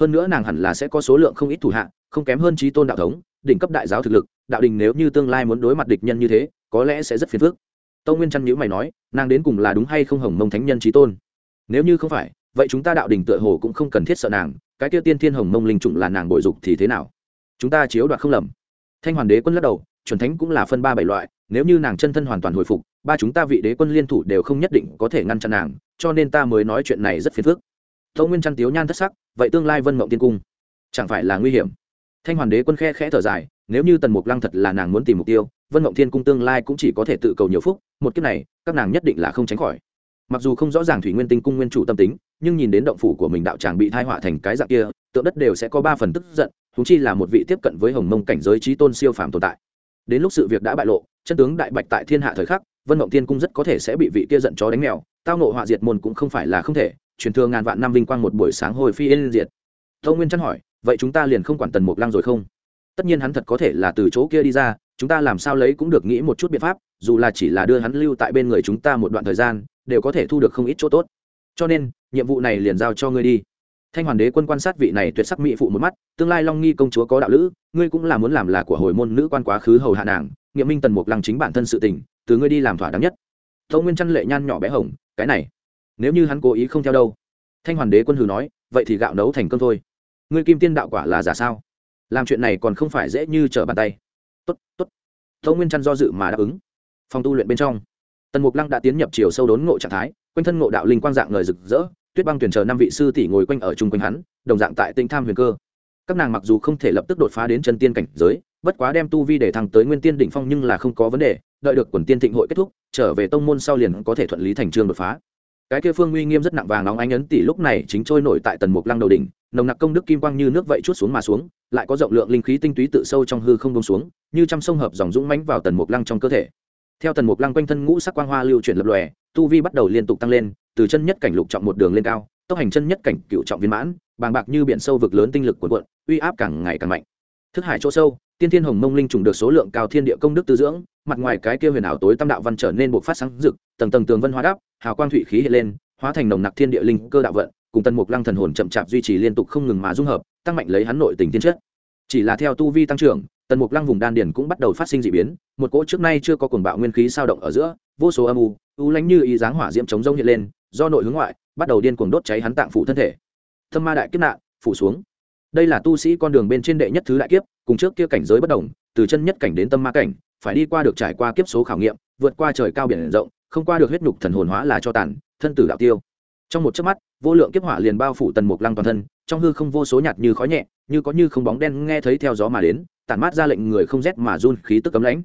hơn nữa nàng hẳn là sẽ có số lượng không ít thủ hạ, không kém hơn trí tôn đạo thống, đỉnh cấp đại giáo thực lực, đạo đình nếu như tương lai muốn đối mặt địch nhân như thế, có lẽ sẽ rất phiền phức. Tâu nguyên chăn nhữ mày nói, nàng đến cùng là đúng hay không hồng mông thánh nhân trí tôn? Nếu như không phải, vậy chúng ta đạo đình tựa hồ cũng không cần thiết sợ nàng, cái tiêu tiên thiên hồng mông linh trùng là nàng bội dục thì thế nào? Chúng ta chiếu đoạt không lầm. Thanh hoàn đế quân lắc đầu, chuẩn thánh cũng là phân ba bảy loại, nếu như nàng chân thân hoàn toàn hồi phục, ba chúng ta vị đế quân liên thủ đều không nhất định có thể ngăn chặn nàng, cho nên ta mới nói chuyện này rất phiền phức tâu nguyên chăn tiếu nhan thất sắc, vậy tương lai vân mộng tiên cung chẳng phải là nguy hiểm? Thanh hoàn đế quân khe khẽ thở dài, nếu như tần mục lăng thật là nàng muốn tìm mục tiêu, vân mộng thiên cung tương lai cũng chỉ có thể tự cầu nhiều phúc, một kiếp này, các nàng nhất định là không tránh khỏi. Mặc dù không rõ ràng thủy nguyên tinh cung nguyên chủ tâm tính, nhưng nhìn đến động phủ của mình đạo tràng bị thai họa thành cái dạng kia, tượng đất đều sẽ có ba phần tức giận thú chi là một vị tiếp cận với hồng mông cảnh giới trí tôn siêu phàm tồn tại. Đến lúc sự việc đã bại lộ, chân tướng đại bạch tại thiên hạ thời khắc, vân mộng thiên cung rất có thể sẽ bị vị kia giận chó đánh mèo, tao nộ họa diệt môn cũng không phải là không thể truyền thừa ngàn vạn năm vinh quang một buổi sáng hồi phi yên diệt. Tâu nguyên chăn hỏi, vậy chúng ta liền không quản tần mục lăng rồi không? Tất nhiên hắn thật có thể là từ chỗ kia đi ra, chúng ta làm sao lấy cũng được nghĩ một chút biện pháp, dù là chỉ là đưa hắn lưu tại bên người chúng ta một đoạn thời gian, đều có thể thu được không ít chỗ tốt. Cho nên, nhiệm vụ này liền giao cho ngươi đi. Thanh hoàn đế quân quan sát vị này tuyệt sắc mỹ phụ một mắt, tương lai long nghi công chúa có đạo lữ, ngươi cũng là muốn làm là của hồi môn nữ quan quá khứ hầu hạ nàng, nghiệm minh tần mục lăng chính bản thân sự tình, từ ngươi đi làm thỏa đáng nhất. Tâu nguyên chăn lệ nhan nhỏ bé hồng, cái này nếu như hắn cố ý không theo đâu. Thanh hoàn đế quân hừ nói, vậy thì gạo nấu thành cơm thôi. Ngươi kim tiên đạo quả là giả sao? Làm chuyện này còn không phải dễ như trở bàn tay. Tốt tốt. Tâu nguyên chăn do dự mà đáp ứng. Phòng tu luyện bên trong, tần mục lăng đã tiến nhập chiều sâu đốn ngộ trạng thái, quanh thân ngộ đạo linh quang dạng ngời rực rỡ, tuyết băng tuyển chờ năm vị sư tỷ ngồi quanh ở chung quanh hắn, đồng dạng tại tinh tham huyền cơ. Các nàng mặc dù không thể lập tức đột phá đến chân tiên cảnh giới, bất quá đem tu vi để thăng tới nguyên tiên đỉnh phong nhưng là không có vấn đề, đợi được quần tiên thịnh hội kết thúc, trở về tông môn sau liền có thể thuận lý thành trương đột phá cái kia phương uy nghiêm rất nặng vàng nóng ánh ấn tỷ lúc này chính trôi nổi tại tần mục lăng đầu đỉnh, nồng nặc công đức kim quang như nước vậy chút xuống mà xuống, lại có rộng lượng linh khí tinh túy tự sâu trong hư không bông xuống, như trăm sông hợp dòng dũng mãnh vào tần mục lăng trong cơ thể. Theo tần mục lăng quanh thân ngũ sắc quang hoa lưu chuyển lập lòe, tu vi bắt đầu liên tục tăng lên, từ chân nhất cảnh lục trọng một đường lên cao, tốc hành chân nhất cảnh cựu trọng viên mãn, bàng bạc như biển sâu vực lớn tinh lực cuộn cuộn, uy áp càng ngày càng mạnh. Thức hải chỗ sâu, tiên thiên hồng mông linh trùng được số lượng cao thiên địa công đức tư dưỡng mặt ngoài cái kia huyền ảo tối tâm đạo văn trở nên buộc phát sáng rực, tầng tầng tường vân hóa đáp, hào quang thủy khí hiện lên, hóa thành nồng nặc thiên địa linh cơ đạo vận, cùng tần mục lăng thần hồn chậm chạp duy trì liên tục không ngừng mà dung hợp, tăng mạnh lấy hắn nội tình tiên chất. Chỉ là theo tu vi tăng trưởng, tần mục lăng vùng đan điền cũng bắt đầu phát sinh d ị biến, một cỗ trước nay chưa có cuồng bạo nguyên khí sao động ở giữa, vô số âm u u lánh như ý dáng hỏa diễm chống rông hiện lên, do nội hướng ngoại, bắt đầu điên cuồng đốt cháy hắn tạng phủ thân thể. Thâm ma đại kiếp nạn, phủ xuống. Đây là tu sĩ con đường bên trên đệ nhất thứ đại kiếp, cùng trước kia cảnh giới bất đồng, từ chân nhất cảnh đến tâm ma cảnh phải đi qua được trải qua kiếp số khảo nghiệm, vượt qua trời cao biển rộng, không qua được huyết nhục thần hồn hóa là cho tàn, thân tử đạo tiêu. Trong một chớp mắt, vô lượng kiếp hỏa liền bao phủ tần mục lăng toàn thân, trong hư không vô số nhạt như khói nhẹ, như có như không bóng đen nghe thấy theo gió mà đến, tản mát ra lệnh người không rét mà run, khí tức cấm lãnh.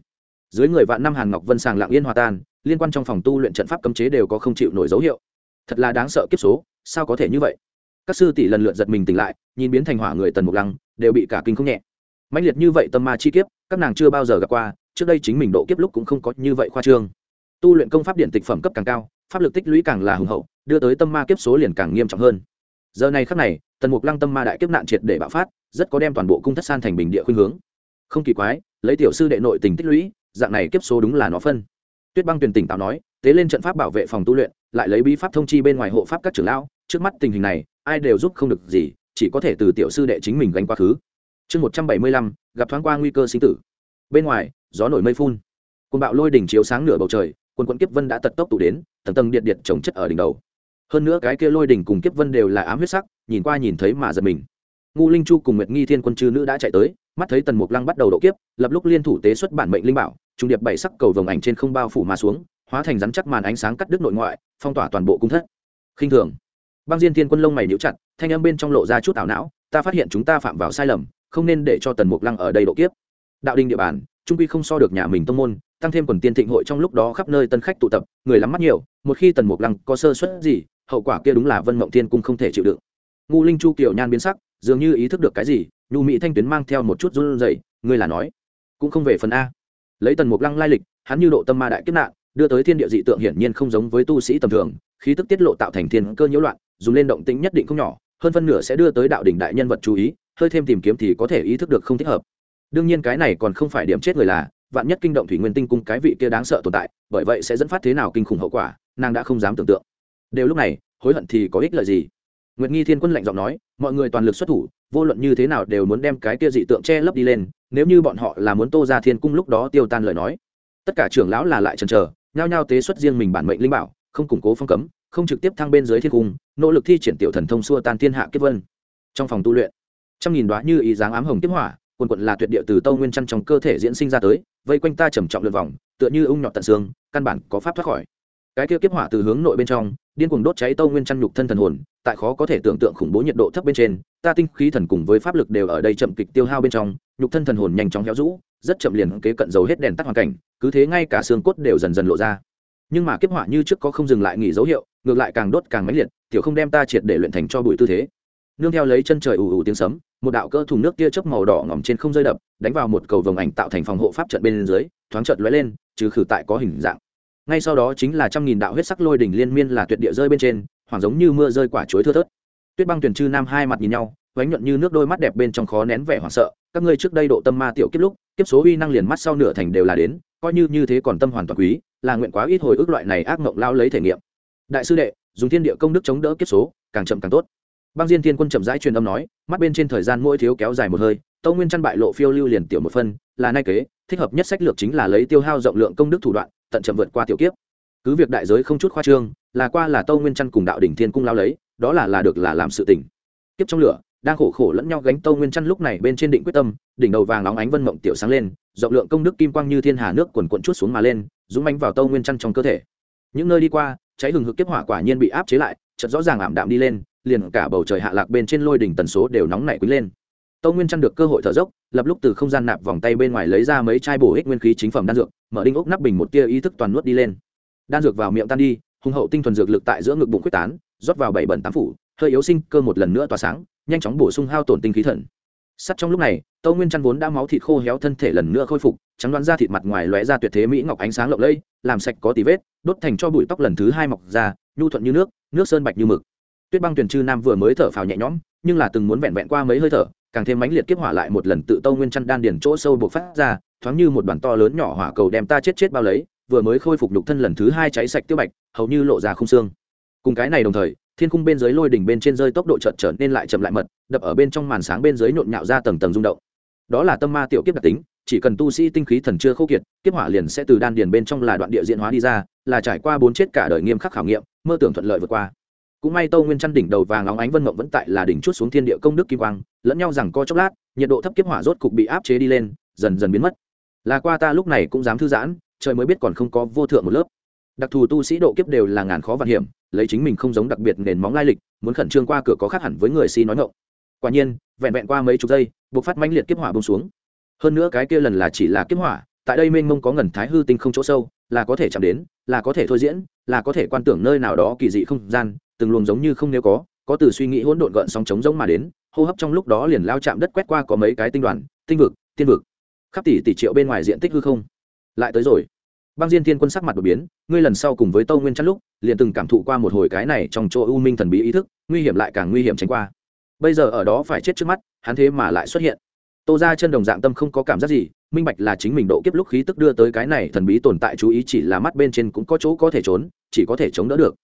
Dưới người vạn năm hàn ngọc vân sàng lặng yên hòa tan, liên quan trong phòng tu luyện trận pháp cấm chế đều có không chịu nổi dấu hiệu. Thật là đáng sợ kiếp số, sao có thể như vậy? Các sư tỷ lần lượt giật mình tỉnh lại, nhìn biến thành hỏa người tần mục lăng, đều bị cả kinh không nhẹ. Mãnh liệt như vậy tâm ma chi kiếp, các nàng chưa bao giờ gặp qua trước đây chính mình độ kiếp lúc cũng không có như vậy khoa trương. Tu luyện công pháp điện tịch phẩm cấp càng cao, pháp lực tích lũy càng là hùng hậu, đưa tới tâm ma kiếp số liền càng nghiêm trọng hơn. Giờ này khắc này, tần mục lăng tâm ma đại kiếp nạn triệt để bạo phát, rất có đem toàn bộ cung thất san thành bình địa khuyên hướng. Không kỳ quái, lấy tiểu sư đệ nội tình tích lũy, dạng này kiếp số đúng là nó phân. Tuyết băng tuyền tỉnh táo nói, tế lên trận pháp bảo vệ phòng tu luyện, lại lấy bí pháp thông chi bên ngoài hộ pháp các trưởng lão, trước mắt tình hình này, ai đều giúp không được gì, chỉ có thể từ tiểu sư đệ chính mình gánh quá khứ. Chương một trăm bảy mươi lăm, gặp thoáng qua nguy cơ sinh tử bên ngoài, gió nổi mây phun. Côn bạo lôi đỉnh chiếu sáng nửa bầu trời, quân quận kiếp vân đã tật tốc tụ đến, tầng tầng điện điện trồng chất ở đỉnh đầu. Hơn nữa cái kia lôi đỉnh cùng kiếp vân đều là ám huyết sắc, nhìn qua nhìn thấy mà giật mình. Ngu linh chu cùng nguyệt nghi thiên quân chư nữ đã chạy tới, mắt thấy tần mục lăng bắt đầu độ kiếp, lập lúc liên thủ tế xuất bản mệnh linh bảo, trung điệp bảy sắc cầu vồng ảnh trên không bao phủ mà xuống, hóa thành rắn chắc màn ánh sáng cắt đứt nội ngoại, phong tỏa toàn bộ cung thất. Khinh thường. Băng diên thiên quân lông mày níu chặt, thanh âm bên trong lộ ra chút ảo não, ta phát hiện chúng ta phạm vào sai lầm, không nên để cho tần mục lăng ở đây độ kiếp đạo đình địa bàn, trung quy không so được nhà mình tông môn, tăng thêm quần tiên thịnh hội trong lúc đó khắp nơi tân khách tụ tập, người lắm mắt nhiều, một khi tần mục lăng có sơ suất gì, hậu quả kia đúng là vân mộng thiên cung không thể chịu đựng. Ngu linh chu kiểu nhan biến sắc, dường như ý thức được cái gì, nhu mỹ thanh tuyến mang theo một chút run rẩy ngươi là nói, cũng không về phần a. Lấy tần mục lăng lai lịch, hắn như độ tâm ma đại kiếp nạn, đưa tới thiên địa dị tượng hiển nhiên không giống với tu sĩ tầm thường, khí tức tiết lộ tạo thành thiên cơ nhiễu loạn, dùng lên động tĩnh nhất định không nhỏ, hơn phân nửa sẽ đưa tới đạo đỉnh đại nhân vật chú ý, hơi thêm tìm kiếm thì có thể ý thức được không thích hợp đương nhiên cái này còn không phải điểm chết người là, vạn nhất kinh động thủy nguyên tinh cung cái vị kia đáng sợ tồn tại, bởi vậy sẽ dẫn phát thế nào kinh khủng hậu quả, nàng đã không dám tưởng tượng. Đều lúc này, hối hận thì có ích lợi gì? Nguyệt nghi thiên quân lạnh giọng nói, mọi người toàn lực xuất thủ, vô luận như thế nào đều muốn đem cái kia dị tượng che lấp đi lên, nếu như bọn họ là muốn tô ra thiên cung lúc đó tiêu tan lời nói. Tất cả trưởng lão là lại chần chờ, nhao nhao tế xuất riêng mình bản mệnh linh bảo, không củng cố phong cấm, không trực tiếp thăng bên dưới thiên cung, nỗ lực thi triển tiểu thần thông xua tan thiên hạ kiếp vân. Trong phòng tu luyện, trăm nghìn đoá như ý dáng ám hồng tiếp hỏa quần quận là tuyệt địa từ tâu nguyên chăn trong cơ thể diễn sinh ra tới, vây quanh ta trầm trọng lượt vòng, tựa như ung nhọt tận xương, căn bản có pháp thoát khỏi. Cái kia kiếp hỏa từ hướng nội bên trong, điên cuồng đốt cháy tâu nguyên chăn nhục thân thần hồn, tại khó có thể tưởng tượng khủng bố nhiệt độ thấp bên trên, ta tinh khí thần cùng với pháp lực đều ở đây chậm kịch tiêu hao bên trong, nhục thân thần hồn nhanh chóng héo rũ, rất chậm liền kế cận dầu hết đèn tắt hoàn cảnh, cứ thế ngay cả xương cốt đều dần dần lộ ra. Nhưng mà kiếp hỏa như trước có không dừng lại nghỉ dấu hiệu, ngược lại càng đốt càng mãnh liệt, tiểu không đem ta triệt để luyện thành cho bụi tư thế. Nương theo lấy chân trời ù ù tiếng sấm một đạo cơ thùng nước tia chớp màu đỏ ngỏm trên không rơi đập, đánh vào một cầu vồng ảnh tạo thành phòng hộ pháp trận bên dưới, thoáng trận lóe lên, trừ khử tại có hình dạng. Ngay sau đó chính là trăm nghìn đạo huyết sắc lôi đỉnh liên miên là tuyệt địa rơi bên trên hoàng giống như mưa rơi quả chuối thưa thớt. Tuyết băng tuyển chư nam hai mặt nhìn nhau, vánh nhuận như nước đôi mắt đẹp bên trong khó nén vẻ hoảng sợ, các ngươi trước đây độ tâm ma tiểu kiếp lúc, kiếp số uy năng liền mắt sau nửa thành đều là đến, coi như như thế còn tâm hoàn toàn quý, là nguyện quá ít hồi ức loại này ác mộng lao lấy thể nghiệm. Đại sư đệ, dùng thiên địa công đức chống đỡ kiếp số, càng chậm càng tốt băng diên thiên quân chậm rãi truyền âm nói, mắt bên trên thời gian mỗi thiếu kéo dài một hơi tâu nguyên chăn bại lộ phiêu lưu liền tiểu một phân, là nay kế, thích hợp nhất sách lược chính là lấy tiêu hao rộng lượng công đức thủ đoạn, tận chậm vượt qua tiểu kiếp. Cứ việc đại giới không chút khoa trương, là qua là tâu nguyên chăn cùng đạo đỉnh thiên cung lao lấy, đó là là được là làm sự tỉnh kiếp trong lửa, đang khổ khổ lẫn nhau gánh tâu nguyên chăn lúc này bên trên định quyết tâm, đỉnh đầu vàng óng ánh vân mộng tiểu sáng lên, rộng lượng công đức kim quang như thiên hà nước quần quận chút xuống mà lên, dũng mánh vào tâu nguyên chăn trong cơ thể. Những nơi đi qua, cháy hừng hực kiếp hỏa quả nhiên bị áp chế lại, chợt rõ ràng ảm đạm đi lên liền cả bầu trời hạ lạc bên trên lôi đỉnh tần số đều nóng nảy quý lên. Tâu nguyên chăn được cơ hội thở dốc, lập lúc từ không gian nạp vòng tay bên ngoài lấy ra mấy chai bổ ích nguyên khí chính phẩm đan dược, mở đinh ốc nắp bình một tia ý thức toàn nuốt đi lên. Đan dược vào miệng tan đi, hùng hậu tinh thuần dược lực tại giữa ngực bụng quyết tán, rót vào bảy bẩn tám phủ, hơi yếu sinh cơ một lần nữa tỏa sáng, nhanh chóng bổ sung hao tổn tinh khí thần. Sắt trong lúc này tâu nguyên chăn vốn đã máu thịt khô héo thân thể lần nữa khôi phục, trắng đoán ra thịt mặt ngoài lóe ra tuyệt thế mỹ ngọc ánh sáng lộng lẫy, làm sạch có tí vết, đốt thành cho bụi tóc lần thứ hai mọc ra, nhu thuận như nước nước sơn bạch như mực tuyết băng tuyển chư nam vừa mới thở phào nhẹ nhõm, nhưng là từng muốn vẹn vẹn qua mấy hơi thở, càng thêm mãnh liệt kiếp hỏa lại một lần tự tâu nguyên chăn đan điền chỗ sâu buộc phát ra, thoáng như một đoàn to lớn nhỏ hỏa cầu đem ta chết chết bao lấy, vừa mới khôi phục nhục thân lần thứ hai cháy sạch tiêu bạch, hầu như lộ ra không xương. Cùng cái này đồng thời, thiên cung bên dưới lôi đỉnh bên trên rơi tốc độ chợt trở nên lại chậm lại mật, đập ở bên trong màn sáng bên dưới nhộn nhạo ra tầng tầng rung động. Đó là tâm ma tiểu kiếp đặc tính, chỉ cần tu sĩ tinh khí thần chưa khô kiệt, kiếp hỏa liền sẽ từ đan điền bên trong là đoạn địa diện hóa đi ra, là trải qua bốn chết cả đời nghiêm khắc khảo nghiệm, mơ tưởng thuận lợi vượt qua cũng may tâu nguyên chăn đỉnh đầu vàng óng ánh vân mộng vẫn tại là đỉnh chút xuống thiên địa công đức kim quang, lẫn nhau rằng co chốc lát, nhiệt độ thấp kiếp hỏa rốt cục bị áp chế đi lên, dần dần biến mất. Là qua ta lúc này cũng dám thư giãn, trời mới biết còn không có vô thượng một lớp. Đặc thù tu sĩ độ kiếp đều là ngàn khó vạn hiểm, lấy chính mình không giống đặc biệt nền móng lai lịch, muốn khẩn trương qua cửa có khác hẳn với người si nói ngộng quả nhiên, vẹn vẹn qua mấy chục giây buộc phát mãnh liệt kiếp hỏa bông xuống. Hơn nữa cái kia lần là chỉ là kiếp hỏa, tại đây mênh mông có ngần thái hư tinh không chỗ sâu, là có thể chạm đến, là có thể thôi diễn, là có thể quan tưởng nơi nào đó kỳ dị không gian từng luồng giống như không nếu có có từ suy nghĩ hỗn độn gợn sóng trống giống mà đến, hô hấp trong lúc đó liền lao chạm đất quét qua có mấy cái tinh đoàn, tinh vực, tiên vực. Khắp tỷ tỷ triệu bên ngoài diện tích hư không. Lại tới rồi. Băng diên thiên quân sắc mặt đột biến, ngươi lần sau cùng với tâu nguyên chăn lúc, liền từng cảm thụ qua một hồi cái này trong chỗ u minh thần bí ý thức, nguy hiểm lại càng nguy hiểm tránh qua. Bây giờ ở đó phải chết trước mắt, hắn thế mà lại xuất hiện. Tô ra chân đồng dạng tâm không có cảm giác gì, minh bạch là chính mình độ kiếp lúc khí tức đưa tới cái này thần bí tồn tại chú ý chỉ là mắt bên trên cũng có chỗ có thể trốn, chỉ có thể chống đỡ được.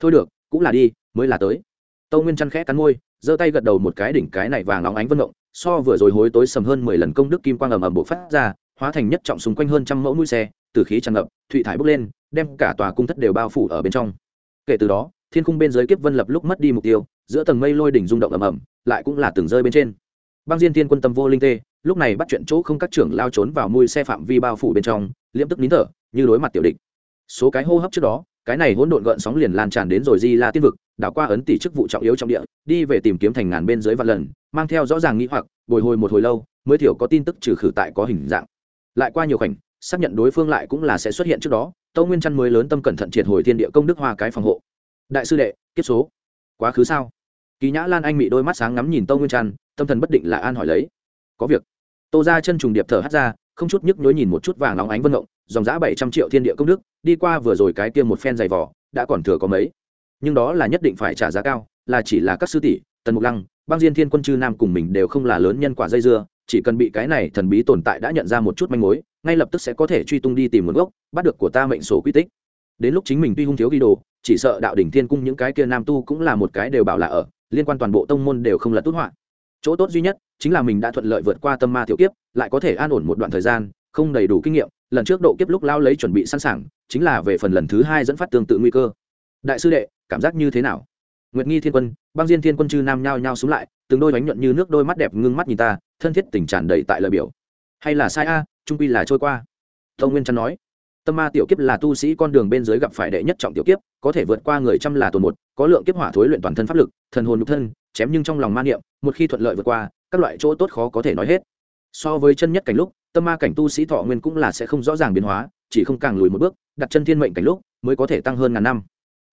Thôi được cũng là đi, mới là tới. Tâu nguyên chăn khẽ cắn môi, giơ tay gật đầu một cái đỉnh cái này vàng óng ánh vân động, so vừa rồi hối tối sầm hơn mười lần công đức kim quang ầm ầm bộ phát ra, hóa thành nhất trọng xung quanh hơn trăm mẫu mũi xe, từ khí tràn ngập, thụy thải bốc lên, đem cả tòa cung thất đều bao phủ ở bên trong. Kể từ đó, thiên cung bên dưới kiếp vân lập lúc mất đi mục tiêu, giữa tầng mây lôi đỉnh rung động ầm ầm, lại cũng là từng rơi bên trên. Băng diên thiên quân tâm vô linh tê, lúc này bắt chuyện chỗ không các trưởng lao trốn vào mui xe phạm vi bao phủ bên trong, liễm tức nín thở, như đối mặt tiểu địch. Số cái hô hấp trước đó cái này hỗn độn gợn sóng liền lan tràn đến rồi di la tiên vực, đảo qua ấn tỷ chức vụ trọng yếu trong địa, đi về tìm kiếm thành ngàn bên dưới vạn lần, mang theo rõ ràng nghĩ hoặc, bồi hồi một hồi lâu, mới thiểu có tin tức trừ khử tại có hình dạng. Lại qua nhiều khoảnh, xác nhận đối phương lại cũng là sẽ xuất hiện trước đó, tâu nguyên chăn mới lớn tâm cẩn thận triệt hồi thiên địa công đức hoa cái phòng hộ. Đại sư đệ, kiếp số. Quá khứ sao? Kỳ nhã lan anh mị đôi mắt sáng ngắm nhìn tâu nguyên chăn tâm thần bất định là an hỏi lấy. Có việc. Tô ra chân trùng điệp thở hắt ra không chút nhức nhối nhìn một chút vàng óng ánh vân ngộng dòng giã bảy trăm triệu thiên địa công đức, đi qua vừa rồi cái tiêm một phen dày vỏ đã còn thừa có mấy. Nhưng đó là nhất định phải trả giá cao, là chỉ là các sư tỷ, tần mục lăng, băng diên thiên quân chư nam cùng mình đều không là lớn nhân quả dây dưa, chỉ cần bị cái này thần bí tồn tại đã nhận ra một chút manh mối, ngay lập tức sẽ có thể truy tung đi tìm nguồn gốc, bắt được của ta mệnh sổ quy tích. Đến lúc chính mình tuy hung thiếu ghi đồ, chỉ sợ đạo đỉnh thiên cung những cái kia nam tu cũng là một cái đều bảo là ở, liên quan toàn bộ tông môn đều không là tốt họa. Chỗ tốt duy nhất chính là mình đã thuận lợi vượt qua tâm ma tiểu kiếp, lại có thể an ổn một đoạn thời gian, không đầy đủ kinh nghiệm, lần trước độ kiếp lúc lao lấy chuẩn bị sẵn sàng, chính là về phần lần thứ hai dẫn phát tương tự nguy cơ. Đại sư đệ, cảm giác như thế nào? Nguyệt nghi thiên quân, băng diên thiên quân chư nam nhao nhao xuống lại, từng đôi bánh nhuận như nước đôi mắt đẹp ngưng mắt nhìn ta, thân thiết tình tràn đầy tại lời biểu. Hay là sai a, trung quy là trôi qua. Tông nguyên trăn nói, tâm ma tiểu kiếp là tu sĩ con đường bên dưới gặp phải đệ nhất trọng tiểu kiếp, có thể vượt qua người trăm là tồn một, có lượng kiếp hỏa thối luyện toàn thân pháp lực, thần hồn nhục thân, chém nhưng trong lòng ma niệm, một khi thuận lợi vượt qua các loại chỗ tốt khó có thể nói hết. So với chân nhất cảnh lúc, tâm ma cảnh tu sĩ thọ nguyên cũng là sẽ không rõ ràng biến hóa, chỉ không càng lùi một bước, đặt chân thiên mệnh cảnh lúc, mới có thể tăng hơn ngàn năm.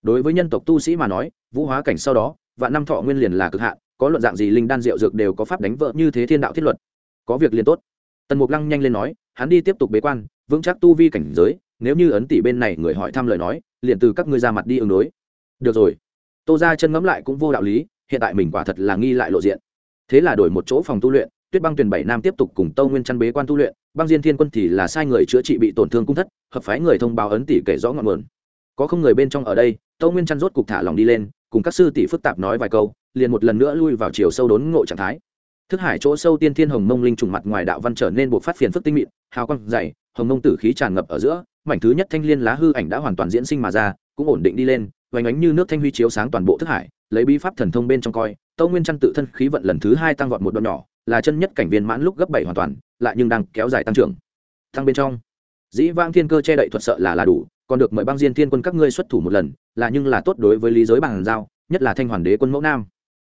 Đối với nhân tộc tu sĩ mà nói, vũ hóa cảnh sau đó, vạn năm thọ nguyên liền là cực hạn, có luận dạng gì linh đan rượu dược đều có pháp đánh vợ như thế thiên đạo thiết luật. Có việc liền tốt. Tần mục lăng nhanh lên nói, hắn đi tiếp tục bế quan, vững chắc tu vi cảnh giới, nếu như ấn tỷ bên này người hỏi thăm lời nói, liền từ các ngươi ra mặt đi ứng đối. Được rồi. Tô ra chân ngẫm lại cũng vô đạo lý, hiện tại mình quả thật là nghi lại lộ diện thế là đổi một chỗ phòng tu luyện, tuyết băng tuyển bảy nam tiếp tục cùng tâu nguyên chăn bế quan tu luyện, băng diên thiên quân thì là sai người chữa trị bị tổn thương cung thất, hợp phái người thông báo ấn tỷ kể rõ ngọn nguồn. Có không người bên trong ở đây, tâu nguyên chăn rốt cục thả lòng đi lên, cùng các sư tỷ phức tạp nói vài câu, liền một lần nữa lui vào chiều sâu đốn ngộ trạng thái. Thức hải chỗ sâu tiên thiên hồng mông linh trùng mặt ngoài đạo văn trở nên buộc phát phiền phức tinh mịn, hào quang dày, hồng mông tử khí tràn ngập ở giữa, mảnh thứ nhất thanh liên lá hư ảnh đã hoàn toàn diễn sinh mà ra, cũng ổn định đi lên, vành ánh như nước thanh huy chiếu sáng toàn bộ thức hải, lấy bí pháp thần thông bên trong coi tâu nguyên chăn tự thân khí vận lần thứ hai tăng vọt một đoạn nhỏ, là chân nhất cảnh viên mãn lúc gấp bảy hoàn toàn, lại nhưng đang kéo dài tăng trưởng. Tăng bên trong, dĩ vang thiên cơ che đậy thuật sợ là là đủ, còn được mời băng diên thiên quân các ngươi xuất thủ một lần, là nhưng là tốt đối với lý giới bằng giao, nhất là thanh hoàn đế quân mẫu nam.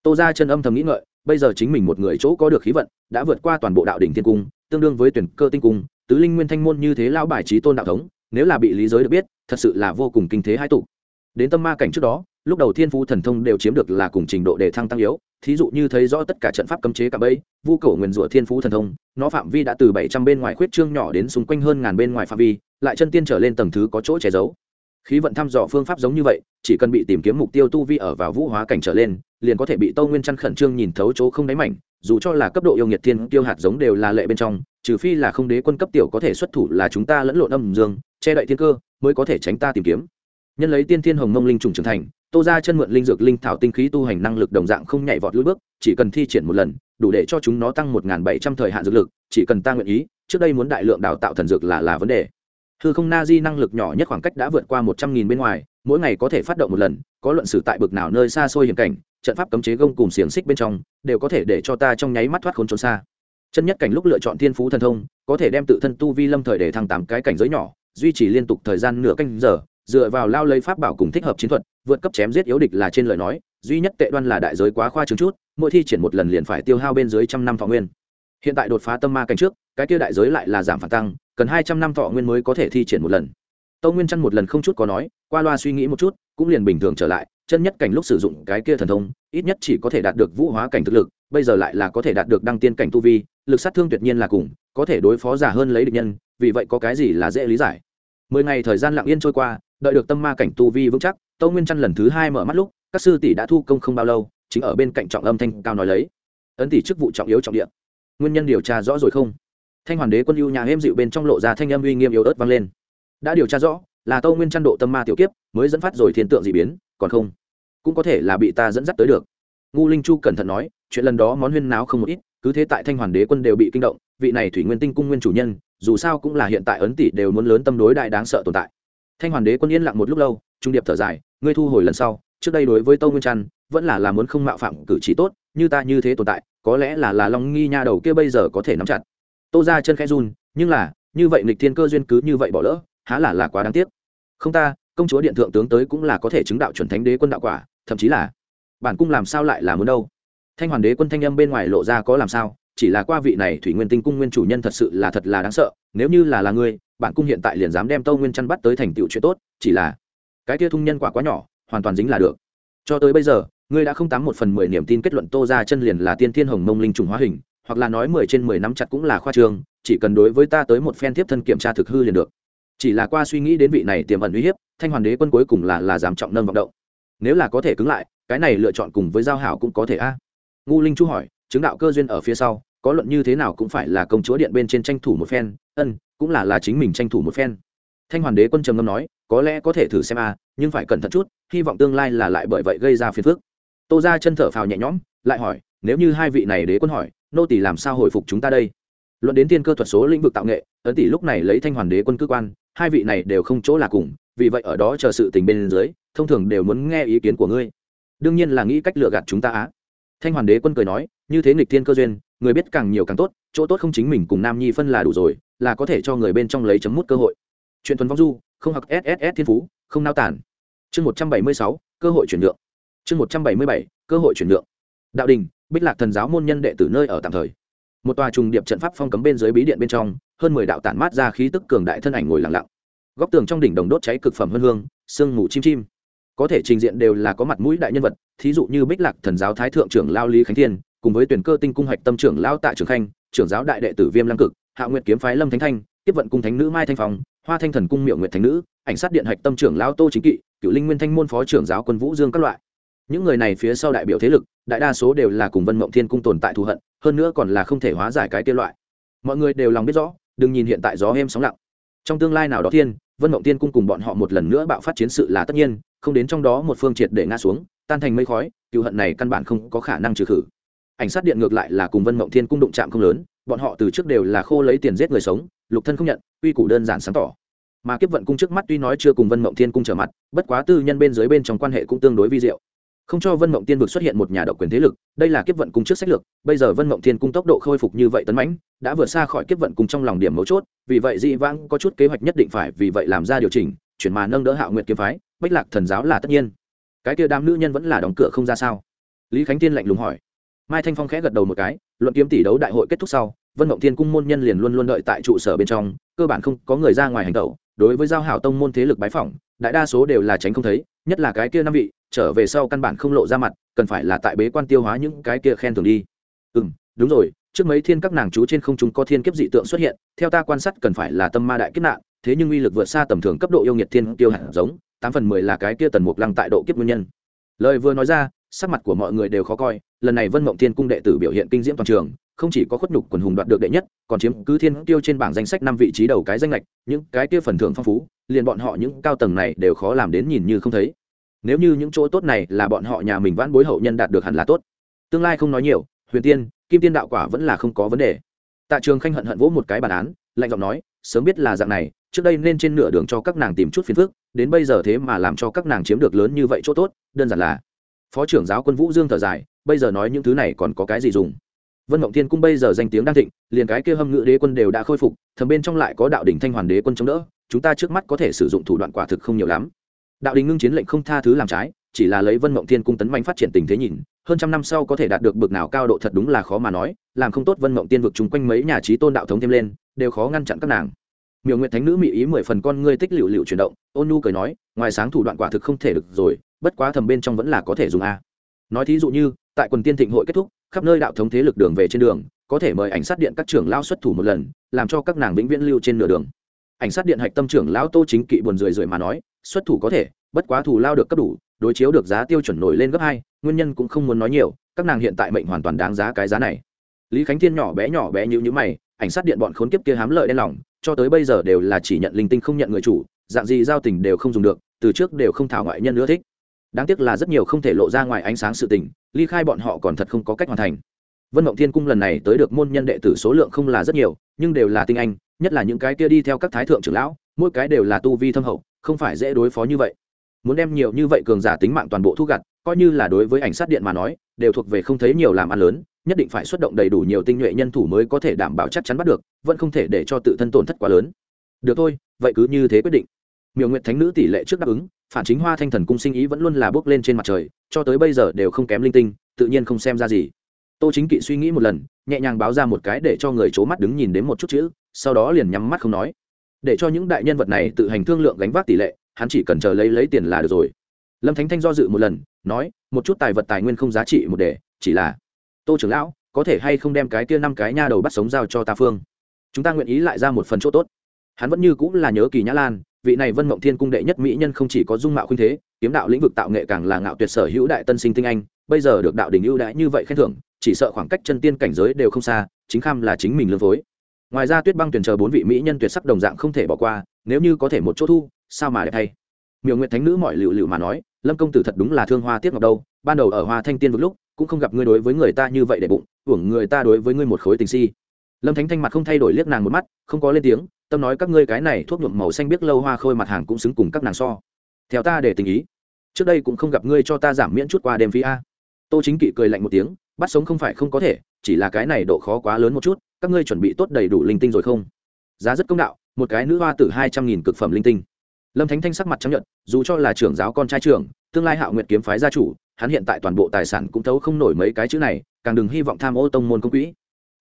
Tô ra chân âm thầm nghĩ ngợi, bây giờ chính mình một người chỗ có được khí vận, đã vượt qua toàn bộ đạo đỉnh thiên cung, tương đương với tuyển cơ tinh cung, tứ linh nguyên thanh môn như thế lão bài trí tôn đạo thống, nếu là bị lý giới được biết, thật sự là vô cùng kinh thế hai tụ đến tâm ma cảnh trước đó, lúc đầu thiên phú thần thông đều chiếm được là cùng trình độ đề thăng tăng yếu, thí dụ như thấy rõ tất cả trận pháp cấm chế cả bẫy, vu cổ nguyền rủa thiên phú thần thông, nó phạm vi đã từ bảy trăm bên ngoài khuyết trương nhỏ đến xung quanh hơn ngàn bên ngoài phạm vi, lại chân tiên trở lên tầng thứ có chỗ che giấu. Khí vận thăm dò phương pháp giống như vậy, chỉ cần bị tìm kiếm mục tiêu tu vi ở vào vũ hóa cảnh trở lên, liền có thể bị tâu nguyên chăn khẩn trương nhìn thấu chỗ không đáy mảnh, dù cho là cấp độ yêu nhiệt thiên tiêu hạt giống đều là lệ bên trong, trừ phi là không đế quân cấp tiểu có thể xuất thủ là chúng ta lẫn lộn âm dương, che đậy thiên cơ, mới có thể tránh ta tìm kiếm nhân lấy tiên thiên hồng mông linh trùng trưởng thành, tô ra chân mượn linh dược linh thảo tinh khí tu hành năng lực đồng dạng không nhảy vọt lưỡi bước, chỉ cần thi triển một lần, đủ để cho chúng nó tăng một bảy trăm thời hạn dược lực, chỉ cần ta nguyện ý, trước đây muốn đại lượng đào tạo thần dược là là vấn đề. Hư không na di năng lực nhỏ nhất khoảng cách đã vượt qua một trăm nghìn bên ngoài, mỗi ngày có thể phát động một lần, có luận sử tại bực nào nơi xa xôi hiểm cảnh, trận pháp cấm chế gông cùng xiềng xích bên trong, đều có thể để cho ta trong nháy mắt thoát khốn trốn xa. Chân nhất cảnh lúc lựa chọn thiên phú thần thông, có thể đem tự thân tu vi lâm thời để thăng tám cái cảnh giới nhỏ, duy trì liên tục thời gian nửa canh giờ dựa vào lao lấy pháp bảo cùng thích hợp chiến thuật, vượt cấp chém giết yếu địch là trên lời nói, duy nhất tệ đoan là đại giới quá khoa trương chút, mỗi thi triển một lần liền phải tiêu hao bên dưới trăm năm thọ nguyên. Hiện tại đột phá tâm ma cảnh trước, cái kia đại giới lại là giảm phản tăng, cần hai trăm năm thọ nguyên mới có thể thi triển một lần. Tâu nguyên chăn một lần không chút có nói, qua loa suy nghĩ một chút, cũng liền bình thường trở lại, chân nhất cảnh lúc sử dụng cái kia thần thông, ít nhất chỉ có thể đạt được vũ hóa cảnh thực lực, bây giờ lại là có thể đạt được đăng tiên cảnh tu vi, lực sát thương tuyệt nhiên là cùng, có thể đối phó giả hơn lấy địch nhân, vì vậy có cái gì là dễ lý giải mười ngày thời gian lặng yên trôi qua, đợi được tâm ma cảnh tu vi vững chắc tâu nguyên chăn lần thứ hai mở mắt lúc, các sư tỷ đã thu công không bao lâu, chính ở bên cạnh trọng âm thanh cao nói lấy. Ấn tỷ chức vụ trọng yếu trọng địa. Nguyên nhân điều tra rõ rồi không? Thanh hoàn đế quân ưu nhà êm dịu bên trong lộ ra thanh âm uy nghiêm yếu ớt vang lên. Đã điều tra rõ, là tâu nguyên chăn độ tâm ma tiểu kiếp, mới dẫn phát rồi thiên tượng d ị biến, còn không? Cũng có thể là bị ta dẫn dắt tới được. Ngu linh chu cẩn thận nói, chuyện lần đó món huyên náo không một ít, cứ thế tại thanh hoàn đế quân đều bị kinh động, vị này thủy nguyên tinh cung nguyên chủ nhân dù sao cũng là hiện tại ấn tỷ đều muốn lớn tâm đối đại đáng sợ tồn tại. Thanh hoàn đế quân yên lặng một lúc lâu, trung điệp thở dài, ngươi thu hồi lần sau, trước đây đối với tâu nguyên trăn, vẫn là là muốn không mạo phạm cử chỉ tốt, như ta như thế tồn tại, có lẽ là là long nghi nha đầu kia bây giờ có thể nắm chặt. Tô ra chân khẽ run, nhưng là, như vậy nịch thiên cơ duyên cứ như vậy bỏ lỡ, há là là quá đáng tiếc. Không ta, công chúa điện thượng tướng tới cũng là có thể chứng đạo chuẩn thánh đế quân đạo quả, thậm chí là bản cung làm sao lại là muốn đâu? Thanh hoàn đế quân thanh âm bên ngoài lộ ra có làm sao chỉ là qua vị này thủy nguyên tinh cung nguyên chủ nhân thật sự là thật là đáng sợ, nếu như là là ngươi bản cung hiện tại liền dám đem tâu nguyên chăn bắt tới thành tựu chuyện tốt, chỉ là cái kia thung nhân quả quá nhỏ, hoàn toàn dính là được. Cho tới bây giờ, ngươi đã không tám một phần mười niềm tin kết luận tô ra chân liền là tiên thiên hồng mông linh trùng hóa hình, hoặc là nói mười trên mười năm chặt cũng là khoa trương, chỉ cần đối với ta tới một phen tiếp thân kiểm tra thực hư liền được. Chỉ là qua suy nghĩ đến vị này tiềm ẩn uy hiếp, thanh hoàn đế quân cuối cùng là là dám trọng nâng vọng động. Nếu là có thể cứng lại, cái này lựa chọn cùng với giao hảo cũng có thể a. Ngu linh chu hỏi chứng đạo cơ duyên ở phía sau, có luận như thế nào cũng phải là công chúa điện bên trên tranh thủ một phen, ân, cũng là là chính mình tranh thủ một phen. Thanh hoàn đế quân trầm ngâm nói, có lẽ có thể thử xem a, nhưng phải cẩn thận chút, hy vọng tương lai là lại bởi vậy gây ra phiền phức. Tô ra chân thở phào nhẹ nhõm, lại hỏi, nếu như hai vị này đế quân hỏi, nô tỷ làm sao hồi phục chúng ta đây? Luận đến tiên cơ thuật số lĩnh vực tạo nghệ, ấn tỷ lúc này lấy thanh hoàn đế quân cơ quan, hai vị này đều không chỗ là cùng, vì vậy ở đó chờ sự tình bên dưới, thông thường đều muốn nghe ý kiến của ngươi. Đương nhiên là nghĩ cách lựa gạt chúng ta á thanh hoàn đế quân cười nói, như thế nghịch thiên cơ duyên, người biết càng nhiều càng tốt, chỗ tốt không chính mình cùng nam nhi phân là đủ rồi, là có thể cho người bên trong lấy chấm mút cơ hội. Chuyện thuần vong du, không học sss thiên phú, không nao tản. Chương một trăm bảy mươi sáu, cơ hội chuyển nhượng. Chương một trăm bảy mươi bảy, cơ hội chuyển nhượng. Đạo đình, bích lạc thần giáo môn nhân đệ tử nơi ở tạm thời. Một tòa trùng điệp trận pháp phong cấm bên dưới bí điện bên trong, hơn mười đạo tản mát ra khí tức cường đại thân ảnh ngồi lặng lặng. Góc tường trong đỉnh đồng đốt cháy cực phẩm hương hương, sương mù chim chim có thể trình diện đều là có mặt mũi đại nhân vật, thí dụ như bích lạc thần giáo thái thượng trưởng lao lý khánh thiên, cùng với tuyển cơ tinh cung hạch tâm trưởng lao tạ Trường khanh, trưởng giáo đại đệ tử viêm lăng cực, hạ nguyệt kiếm phái lâm thánh thanh, tiếp vận cung thánh nữ mai thanh phong, hoa thanh thần cung miệu nguyệt thánh nữ, ảnh sát điện hạch tâm trưởng lao tô chính kỵ, cựu linh nguyên thanh môn phó trưởng giáo quân vũ dương các loại. Những người này phía sau đại biểu thế lực, đại đa số đều là cùng vân mộng thiên cung tồn tại thù hận, hơn nữa còn là không thể hóa giải cái tiêu loại. Mọi người đều lòng biết rõ, đừng nhìn hiện tại gió êm sóng lặng. Trong tương lai nào đó thiên, vân mộng tiên cung cùng bọn họ một lần nữa bạo phát chiến sự là tất nhiên không đến trong đó một phương triệt để ngã xuống, tan thành mây khói cựu hận này căn bản không có khả năng trừ khử. Ảnh sát điện ngược lại là cùng vân mộng thiên cung đụng chạm không lớn, bọn họ từ trước đều là khô lấy tiền giết người sống, lục thân không nhận uy củ đơn giản sáng tỏ. Mà kiếp vận cung trước mắt tuy nói chưa cùng vân mộng thiên cung trở mặt, bất quá tư nhân bên dưới bên trong quan hệ cũng tương đối vi diệu. Không cho vân mộng tiên vực xuất hiện một nhà độc quyền thế lực, đây là kiếp vận cung trước sách lược, bây giờ vân mộng thiên cung tốc độ khôi phục như vậy tấn mãnh, đã vượt xa khỏi kiếp vận cung trong lòng điểm mấu chốt, vì vậy dị vãng có chút kế hoạch nhất định phải vì vậy làm ra điều chỉnh, chuyển mà nâng đỡ hạo nguyện kiếm phái bách lạc thần giáo là tất nhiên. Cái kia đám nữ nhân vẫn là đóng cửa không ra sao? Lý khánh tiên lạnh lùng hỏi. Mai thanh phong khẽ gật đầu một cái, luận kiếm tỷ đấu đại hội kết thúc sau, vân mộng thiên cung môn nhân liền luôn luôn đợi tại trụ sở bên trong, cơ bản không có người ra ngoài hành tẩu. Đối với giao hảo tông môn thế lực bái phỏng, đại đa số đều là tránh không thấy, nhất là cái kia năm vị, trở về sau căn bản không lộ ra mặt, cần phải là tại bế quan tiêu hóa những cái kia khen thường đi. Ừ đúng rồi, trước mấy thiên các nàng chú trên không chúng có thiên kiếp dị tượng xuất hiện, theo ta quan sát cần phải là tâm ma đại kiếp nạn, thế nhưng uy lực vượt xa tầm thường cấp độ yêu nghiệt thiên tiêu hạt giống tám phần mười là cái kia tần mục lăng tại độ kiếp nguyên nhân. Lời vừa nói ra, sắc mặt của mọi người đều khó coi, lần này vân mộng thiên cung đệ tử biểu hiện kinh diễm toàn trường, không chỉ có khuất nhục quần hùng đoạt được đệ nhất, còn chiếm cứ thiên tiêu trên bảng danh sách năm vị trí đầu cái danh lệch những cái kia phần thưởng phong phú, liền bọn họ những cao tầng này đều khó làm đến nhìn như không thấy. Nếu như những chỗ tốt này là bọn họ nhà mình vãn bối hậu nhân đạt được hẳn là tốt. Tương lai không nói nhiều, huyền tiên, kim tiên đạo quả vẫn là không có vấn đề. Tạ trường khanh hận hận vỗ một cái bản án, lạnh giọng nói, sớm biết là dạng này trước đây nên trên nửa đường cho các nàng tìm chút phiền phức, đến bây giờ thế mà làm cho các nàng chiếm được lớn như vậy chỗ tốt, đơn giản là, phó trưởng giáo quân vũ dương thở dài, bây giờ nói những thứ này còn có cái gì dùng? Vân mộng thiên cung bây giờ danh tiếng đang thịnh, liền cái kia hâm ngự đế quân đều đã khôi phục, thầm bên trong lại có đạo đỉnh thanh hoàn đế quân chống đỡ, chúng ta trước mắt có thể sử dụng thủ đoạn quả thực không nhiều lắm. Đạo đình ngưng chiến lệnh không tha thứ làm trái, chỉ là lấy vân mộng thiên cung tấn manh phát triển tình thế nhìn, hơn trăm năm sau có thể đạt được bực nào cao độ thật đúng là khó mà nói, làm không tốt vân mộng tiên vực chung quanh mấy nhà trí tôn đạo thống thêm lên, đều khó ngăn chặn các nàng miều nguyện thánh nữ mỹ ý mười phần con ngươi tích liệu liệu chuyển động, ôn nu cười nói, ngoài sáng thủ đoạn quả thực không thể được rồi, bất quá thầm bên trong vẫn là có thể dùng a. Nói thí dụ như, tại quần tiên thịnh hội kết thúc, khắp nơi đạo thống thế lực đường về trên đường, có thể mời ảnh sát điện các trưởng lao xuất thủ một lần, làm cho các nàng vĩnh viễn lưu trên nửa đường. Ảnh sát điện hạch tâm trưởng lão tô chính kỵ buồn rười rượi mà nói, xuất thủ có thể, bất quá thủ lao được cấp đủ, đối chiếu được giá tiêu chuẩn nổi lên gấp hai, nguyên nhân cũng không muốn nói nhiều, các nàng hiện tại mệnh hoàn toàn đáng giá cái giá này. Lý khánh thiên nhỏ bé nhỏ bé như như mày, ảnh sát điện bọn khốn kiếp kia hám lợi đen lòng cho tới bây giờ đều là chỉ nhận linh tinh không nhận người chủ, dạng gì giao tình đều không dùng được, từ trước đều không thảo ngoại nhân nữa thích. Đáng tiếc là rất nhiều không thể lộ ra ngoài ánh sáng sự tình, ly khai bọn họ còn thật không có cách hoàn thành. Vân mộng thiên cung lần này tới được môn nhân đệ tử số lượng không là rất nhiều, nhưng đều là tinh anh, nhất là những cái kia đi theo các thái thượng trưởng lão, mỗi cái đều là tu vi thâm hậu, không phải dễ đối phó như vậy. Muốn đem nhiều như vậy cường giả tính mạng toàn bộ thu gặt, coi như là đối với ảnh sát điện mà nói, đều thuộc về không thấy nhiều làm ăn lớn nhất định phải xuất động đầy đủ nhiều tinh nhuệ nhân thủ mới có thể đảm bảo chắc chắn bắt được, vẫn không thể để cho tự thân tổn thất quá lớn. Được thôi, vậy cứ như thế quyết định. Miều nguyện thánh nữ tỷ lệ trước đáp ứng, phản chính hoa thanh thần cung sinh ý vẫn luôn là bước lên trên mặt trời, cho tới bây giờ đều không kém linh tinh, tự nhiên không xem ra gì. Tô chính kỵ suy nghĩ một lần, nhẹ nhàng báo ra một cái để cho người c mắt đứng nhìn đến một chút chữ, sau đó liền nhắm mắt không nói. Để cho những đại nhân vật này tự hành thương lượng gánh vác tỷ lệ, hắn chỉ cần chờ lấy lấy tiền là được rồi. Lâm thánh thanh do dự một lần, nói, một chút tài vật tài nguyên không giá trị một đề, chỉ là tô trưởng lão, có thể hay không đem cái kia năm cái nha đầu bắt sống giao cho ta phương? Chúng ta nguyện ý lại ra một phần chỗ tốt. Hắn vẫn như cũng là nhớ kỳ nhã lan, vị này vân mộng thiên cung đệ nhất mỹ nhân không chỉ có dung mạo khuynh thế, kiếm đạo lĩnh vực tạo nghệ càng là ngạo tuyệt sở hữu đại tân sinh tinh anh, bây giờ được đạo đình ưu đãi như vậy khen thưởng, chỉ sợ khoảng cách chân tiên cảnh giới đều không xa, chính kham là chính mình lương phối. Ngoài ra tuyết băng tuyển chờ bốn vị mỹ nhân tuyệt sắc đồng dạng không thể bỏ qua, nếu như có thể một chỗ thu, sao mà đẹp thay? Miều nguyện thánh nữ mọi lựu lựu mà nói, lâm công tử thật đúng là thương hoa tiếc ngọc đâu, ban đầu ở hoa thanh tiên một lúc cũng không gặp ngươi đối với người ta như vậy để bụng hưởng người ta đối với ngươi một khối tình si. Lâm thánh thanh mặt không thay đổi liếc nàng một mắt, không có lên tiếng, tâm nói các ngươi cái này thuốc nhuộm màu xanh biết lâu hoa khôi mặt hàng cũng xứng cùng các nàng so. Theo ta để tình ý, trước đây cũng không gặp ngươi cho ta giảm miễn chút qua đêm phí a. Tô chính kỵ cười lạnh một tiếng, bắt sống không phải không có thể, chỉ là cái này độ khó quá lớn một chút, các ngươi chuẩn bị tốt đầy đủ linh tinh rồi không? Giá rất công đạo, một cái nữ hoa tử hai trăm nghìn cực phẩm linh tinh. Lâm thánh thanh sắc mặt chấp nhận, dù cho là trưởng giáo con trai trưởng, tương lai hạo nguyện kiếm phái gia chủ hắn hiện tại toàn bộ tài sản cũng thấu không nổi mấy cái chữ này, càng đừng hy vọng tham ô tông môn công quỹ.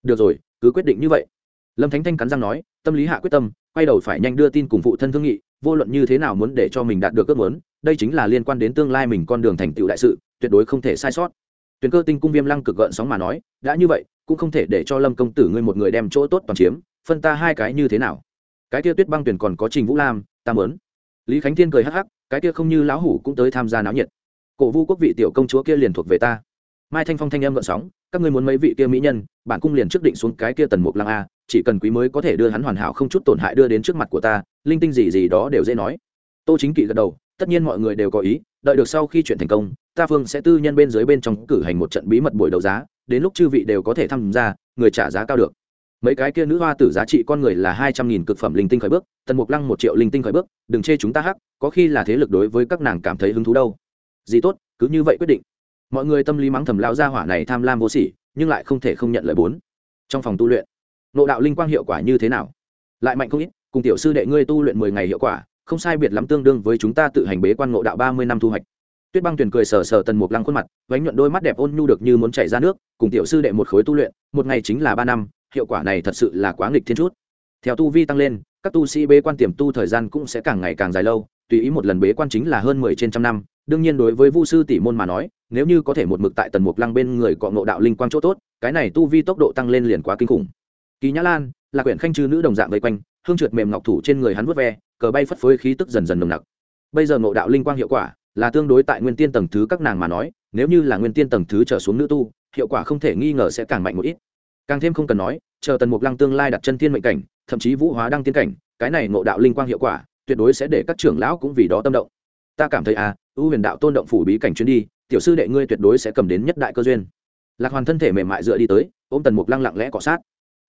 Được rồi, cứ quyết định như vậy. Lâm thánh thanh cắn răng nói, tâm lý hạ quyết tâm, quay đầu phải nhanh đưa tin cùng phụ thân thương nghị, vô luận như thế nào muốn để cho mình đạt được ước muốn, đây chính là liên quan đến tương lai mình con đường thành tựu đại sự, tuyệt đối không thể sai sót. Tuyền cơ tinh cung viêm lăng cực gợn sóng mà nói, đã như vậy, cũng không thể để cho lâm công tử ngươi một người đem chỗ tốt toàn chiếm, phân ta hai cái như thế nào? Cái kia tuyết băng tuyển còn có trình vũ lam, ta mớn lý khánh thiên cười hắc hắc, cái kia không như lão hủ cũng tới tham gia náo nhiệt cổ vu quốc vị tiểu công chúa kia liền thuộc về ta. Mai thanh phong thanh em gợn sóng, các ngươi muốn mấy vị kia mỹ nhân, bản cung liền trước định xuống cái kia tần mục lăng a, chỉ cần quý mới có thể đưa hắn hoàn hảo không chút tổn hại đưa đến trước mặt của ta, linh tinh gì gì đó đều dễ nói. Tô chính kỵ gật đầu, tất nhiên mọi người đều có ý, đợi được sau khi chuyện thành công, ta phương sẽ tư nhân bên dưới bên trong cử hành một trận bí mật buổi đấu giá, đến lúc chư vị đều có thể tham gia, người trả giá cao được. Mấy cái kia nữ hoa tử giá trị con người là hai trăm nghìn cực phẩm linh tinh khởi bước, tần mục lăng một triệu linh tinh khởi bước, đừng chê chúng ta hắc, có khi là thế lực đối với các nàng cảm thấy hứng thú đâu gì tốt, cứ như vậy quyết định. Mọi người tâm lý mắng thầm lao ra hỏa này tham lam vô sỉ, nhưng lại không thể không nhận lời bốn. Trong phòng tu luyện, nộ đạo linh quang hiệu quả như thế nào? Lại mạnh không ít, cùng tiểu sư đệ ngươi tu luyện mười ngày hiệu quả, không sai biệt lắm tương đương với chúng ta tự hành bế quan ngộ đạo ba mươi năm thu hoạch. Tuyết băng tuyền cười sờ sờ tần mục lăng khuôn mặt, vánh nhuận đôi mắt đẹp ôn nhu được như muốn chảy ra nước, cùng tiểu sư đệ một khối tu luyện, một ngày chính là ba năm, hiệu quả này thật sự là quá nghịch thiên chút. Theo tu vi tăng lên, các tu sĩ bế quan tiềm tu thời gian cũng sẽ càng ngày càng dài lâu, tùy ý một lần bế quan chính là hơn mười trên trăm năm đương nhiên đối với vu sư tỷ môn mà nói, nếu như có thể một mực tại tần mục lăng bên người cọ ngộ đạo linh quang chỗ tốt, cái này tu vi tốc độ tăng lên liền quá kinh khủng. Kỳ nhã lan là quyển khanh chư nữ đồng dạng vây quanh, hương trượt mềm ngọc thủ trên người hắn vớt ve, cờ bay phất phới khí tức dần dần nồng nặc. Bây giờ ngộ đạo linh quang hiệu quả là tương đối tại nguyên tiên tầng thứ các nàng mà nói, nếu như là nguyên tiên tầng thứ trở xuống nữ tu, hiệu quả không thể nghi ngờ sẽ càng mạnh một ít. Càng thêm không cần nói, chờ tần mục lăng tương lai đặt chân thiên mệnh cảnh, thậm chí vũ hóa đăng tiên cảnh, cái này ngộ đạo linh quang hiệu quả tuyệt đối sẽ để các trưởng lão cũng vì đó tâm động ta cảm thấy à ưu huyền đạo tôn động phủ bí cảnh chuyến đi, tiểu sư đệ ngươi tuyệt đối sẽ cầm đến nhất đại cơ duyên. Lạc hoàn thân thể mềm mại dựa đi tới, ôm tần mục lăng lặng lẽ cọ sát.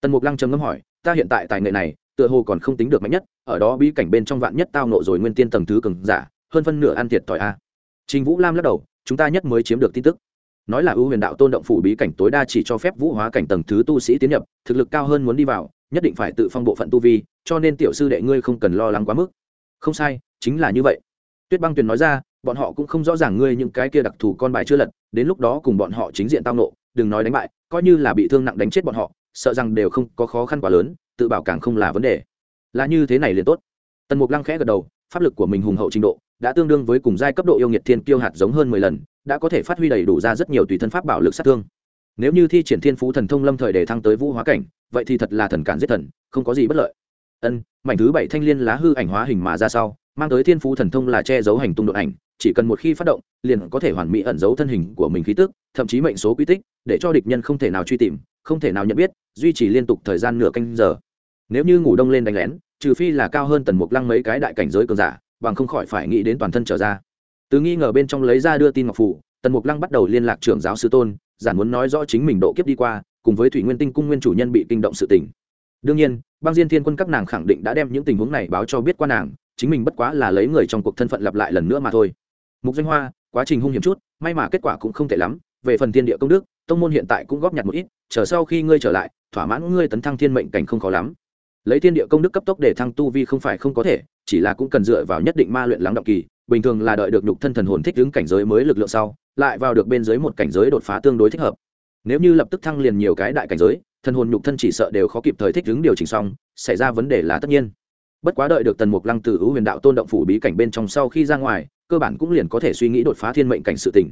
Tần mục lăng trầm ngâm hỏi, ta hiện tại tài nghệ này, tựa hồ còn không tính được mạnh nhất, ở đó bí cảnh bên trong vạn nhất tao nộ rồi nguyên tiên tầng thứ cường giả, hơn phân nửa ăn thiệt thòi a à. trình vũ lam lắc đầu, chúng ta nhất mới chiếm được tin tức. Nói là ưu huyền đạo tôn động phủ bí cảnh tối đa chỉ cho phép vũ hóa cảnh tầng thứ tu sĩ tiến nhập, thực lực cao hơn muốn đi vào, nhất định phải tự phong bộ phận tu vi, cho nên tiểu sư đệ ngươi không cần lo lắng quá mức. Không sai, chính là như vậy tuyết băng tuyền nói ra, bọn họ cũng không rõ ràng ngươi những cái kia đặc thù con bài chưa lật, đến lúc đó cùng bọn họ chính diện tao nộ đừng nói đánh bại, coi như là bị thương nặng đánh chết bọn họ, sợ rằng đều không có khó khăn quá lớn, tự bảo càng không là vấn đề. Là như thế này liền tốt. Tần mục lăng khẽ gật đầu, pháp lực của mình hùng hậu trình độ, đã tương đương với cùng giai cấp độ yêu nghiệt thiên kiêu hạt giống hơn mười lần, đã có thể phát huy đầy đủ ra rất nhiều tùy thân pháp bảo lực sát thương. Nếu như thi triển thiên phú thần thông lâm thời để thăng tới vũ hóa cảnh, vậy thì thật là thần cản giết thần, không có gì bất lợi. Ân, mảnh thứ bảy thanh liên lá hư ảnh hóa hình mà ra sau mang tới thiên phú thần thông là che giấu hành tung độ ảnh, chỉ cần một khi phát động, liền có thể hoàn mỹ ẩn giấu thân hình của mình khí tức, thậm chí mệnh số quy tích, để cho địch nhân không thể nào truy tìm, không thể nào nhận biết, duy trì liên tục thời gian nửa canh giờ. Nếu như ngủ đông lên đánh lén, trừ phi là cao hơn tần mục lăng mấy cái đại cảnh giới cường giả, bằng không khỏi phải nghĩ đến toàn thân trở ra. Từ nghi ngờ bên trong lấy ra đưa tin ngọc phủ, tần mục lăng bắt đầu liên lạc trưởng giáo sư tôn, giản muốn nói rõ chính mình độ kiếp đi qua, cùng với thủy nguyên tinh cung nguyên chủ nhân bị kinh động sự tình. Đương nhiên, băng diên thiên quân các nàng khẳng định đã đem những tình huống này báo cho biết qua nàng chính mình bất quá là lấy người trong cuộc thân phận lặp lại lần nữa mà thôi. Mục danh hoa, quá trình hung hiểm chút, may mà kết quả cũng không tệ lắm, về phần thiên địa công đức, tông môn hiện tại cũng góp nhặt một ít, chờ sau khi ngươi trở lại, thỏa mãn ngươi tấn thăng thiên mệnh cảnh không khó lắm. Lấy thiên địa công đức cấp tốc để thăng tu vi không phải không có thể, chỉ là cũng cần dựa vào nhất định ma luyện lắng động kỳ, bình thường là đợi được nhục thân thần hồn thích ứng cảnh giới mới lực lượng sau, lại vào được bên dưới một cảnh giới đột phá tương đối thích hợp. Nếu như lập tức thăng liền nhiều cái đại cảnh giới, thần hồn nhục thân chỉ sợ đều khó kịp thời thích ứng điều chỉnh xong, xảy ra vấn đề là tất nhiên bất quá đợi được tần mục lăng từ ưu huyền đạo tôn động phủ bí cảnh bên trong sau khi ra ngoài, cơ bản cũng liền có thể suy nghĩ đột phá thiên mệnh cảnh sự tình.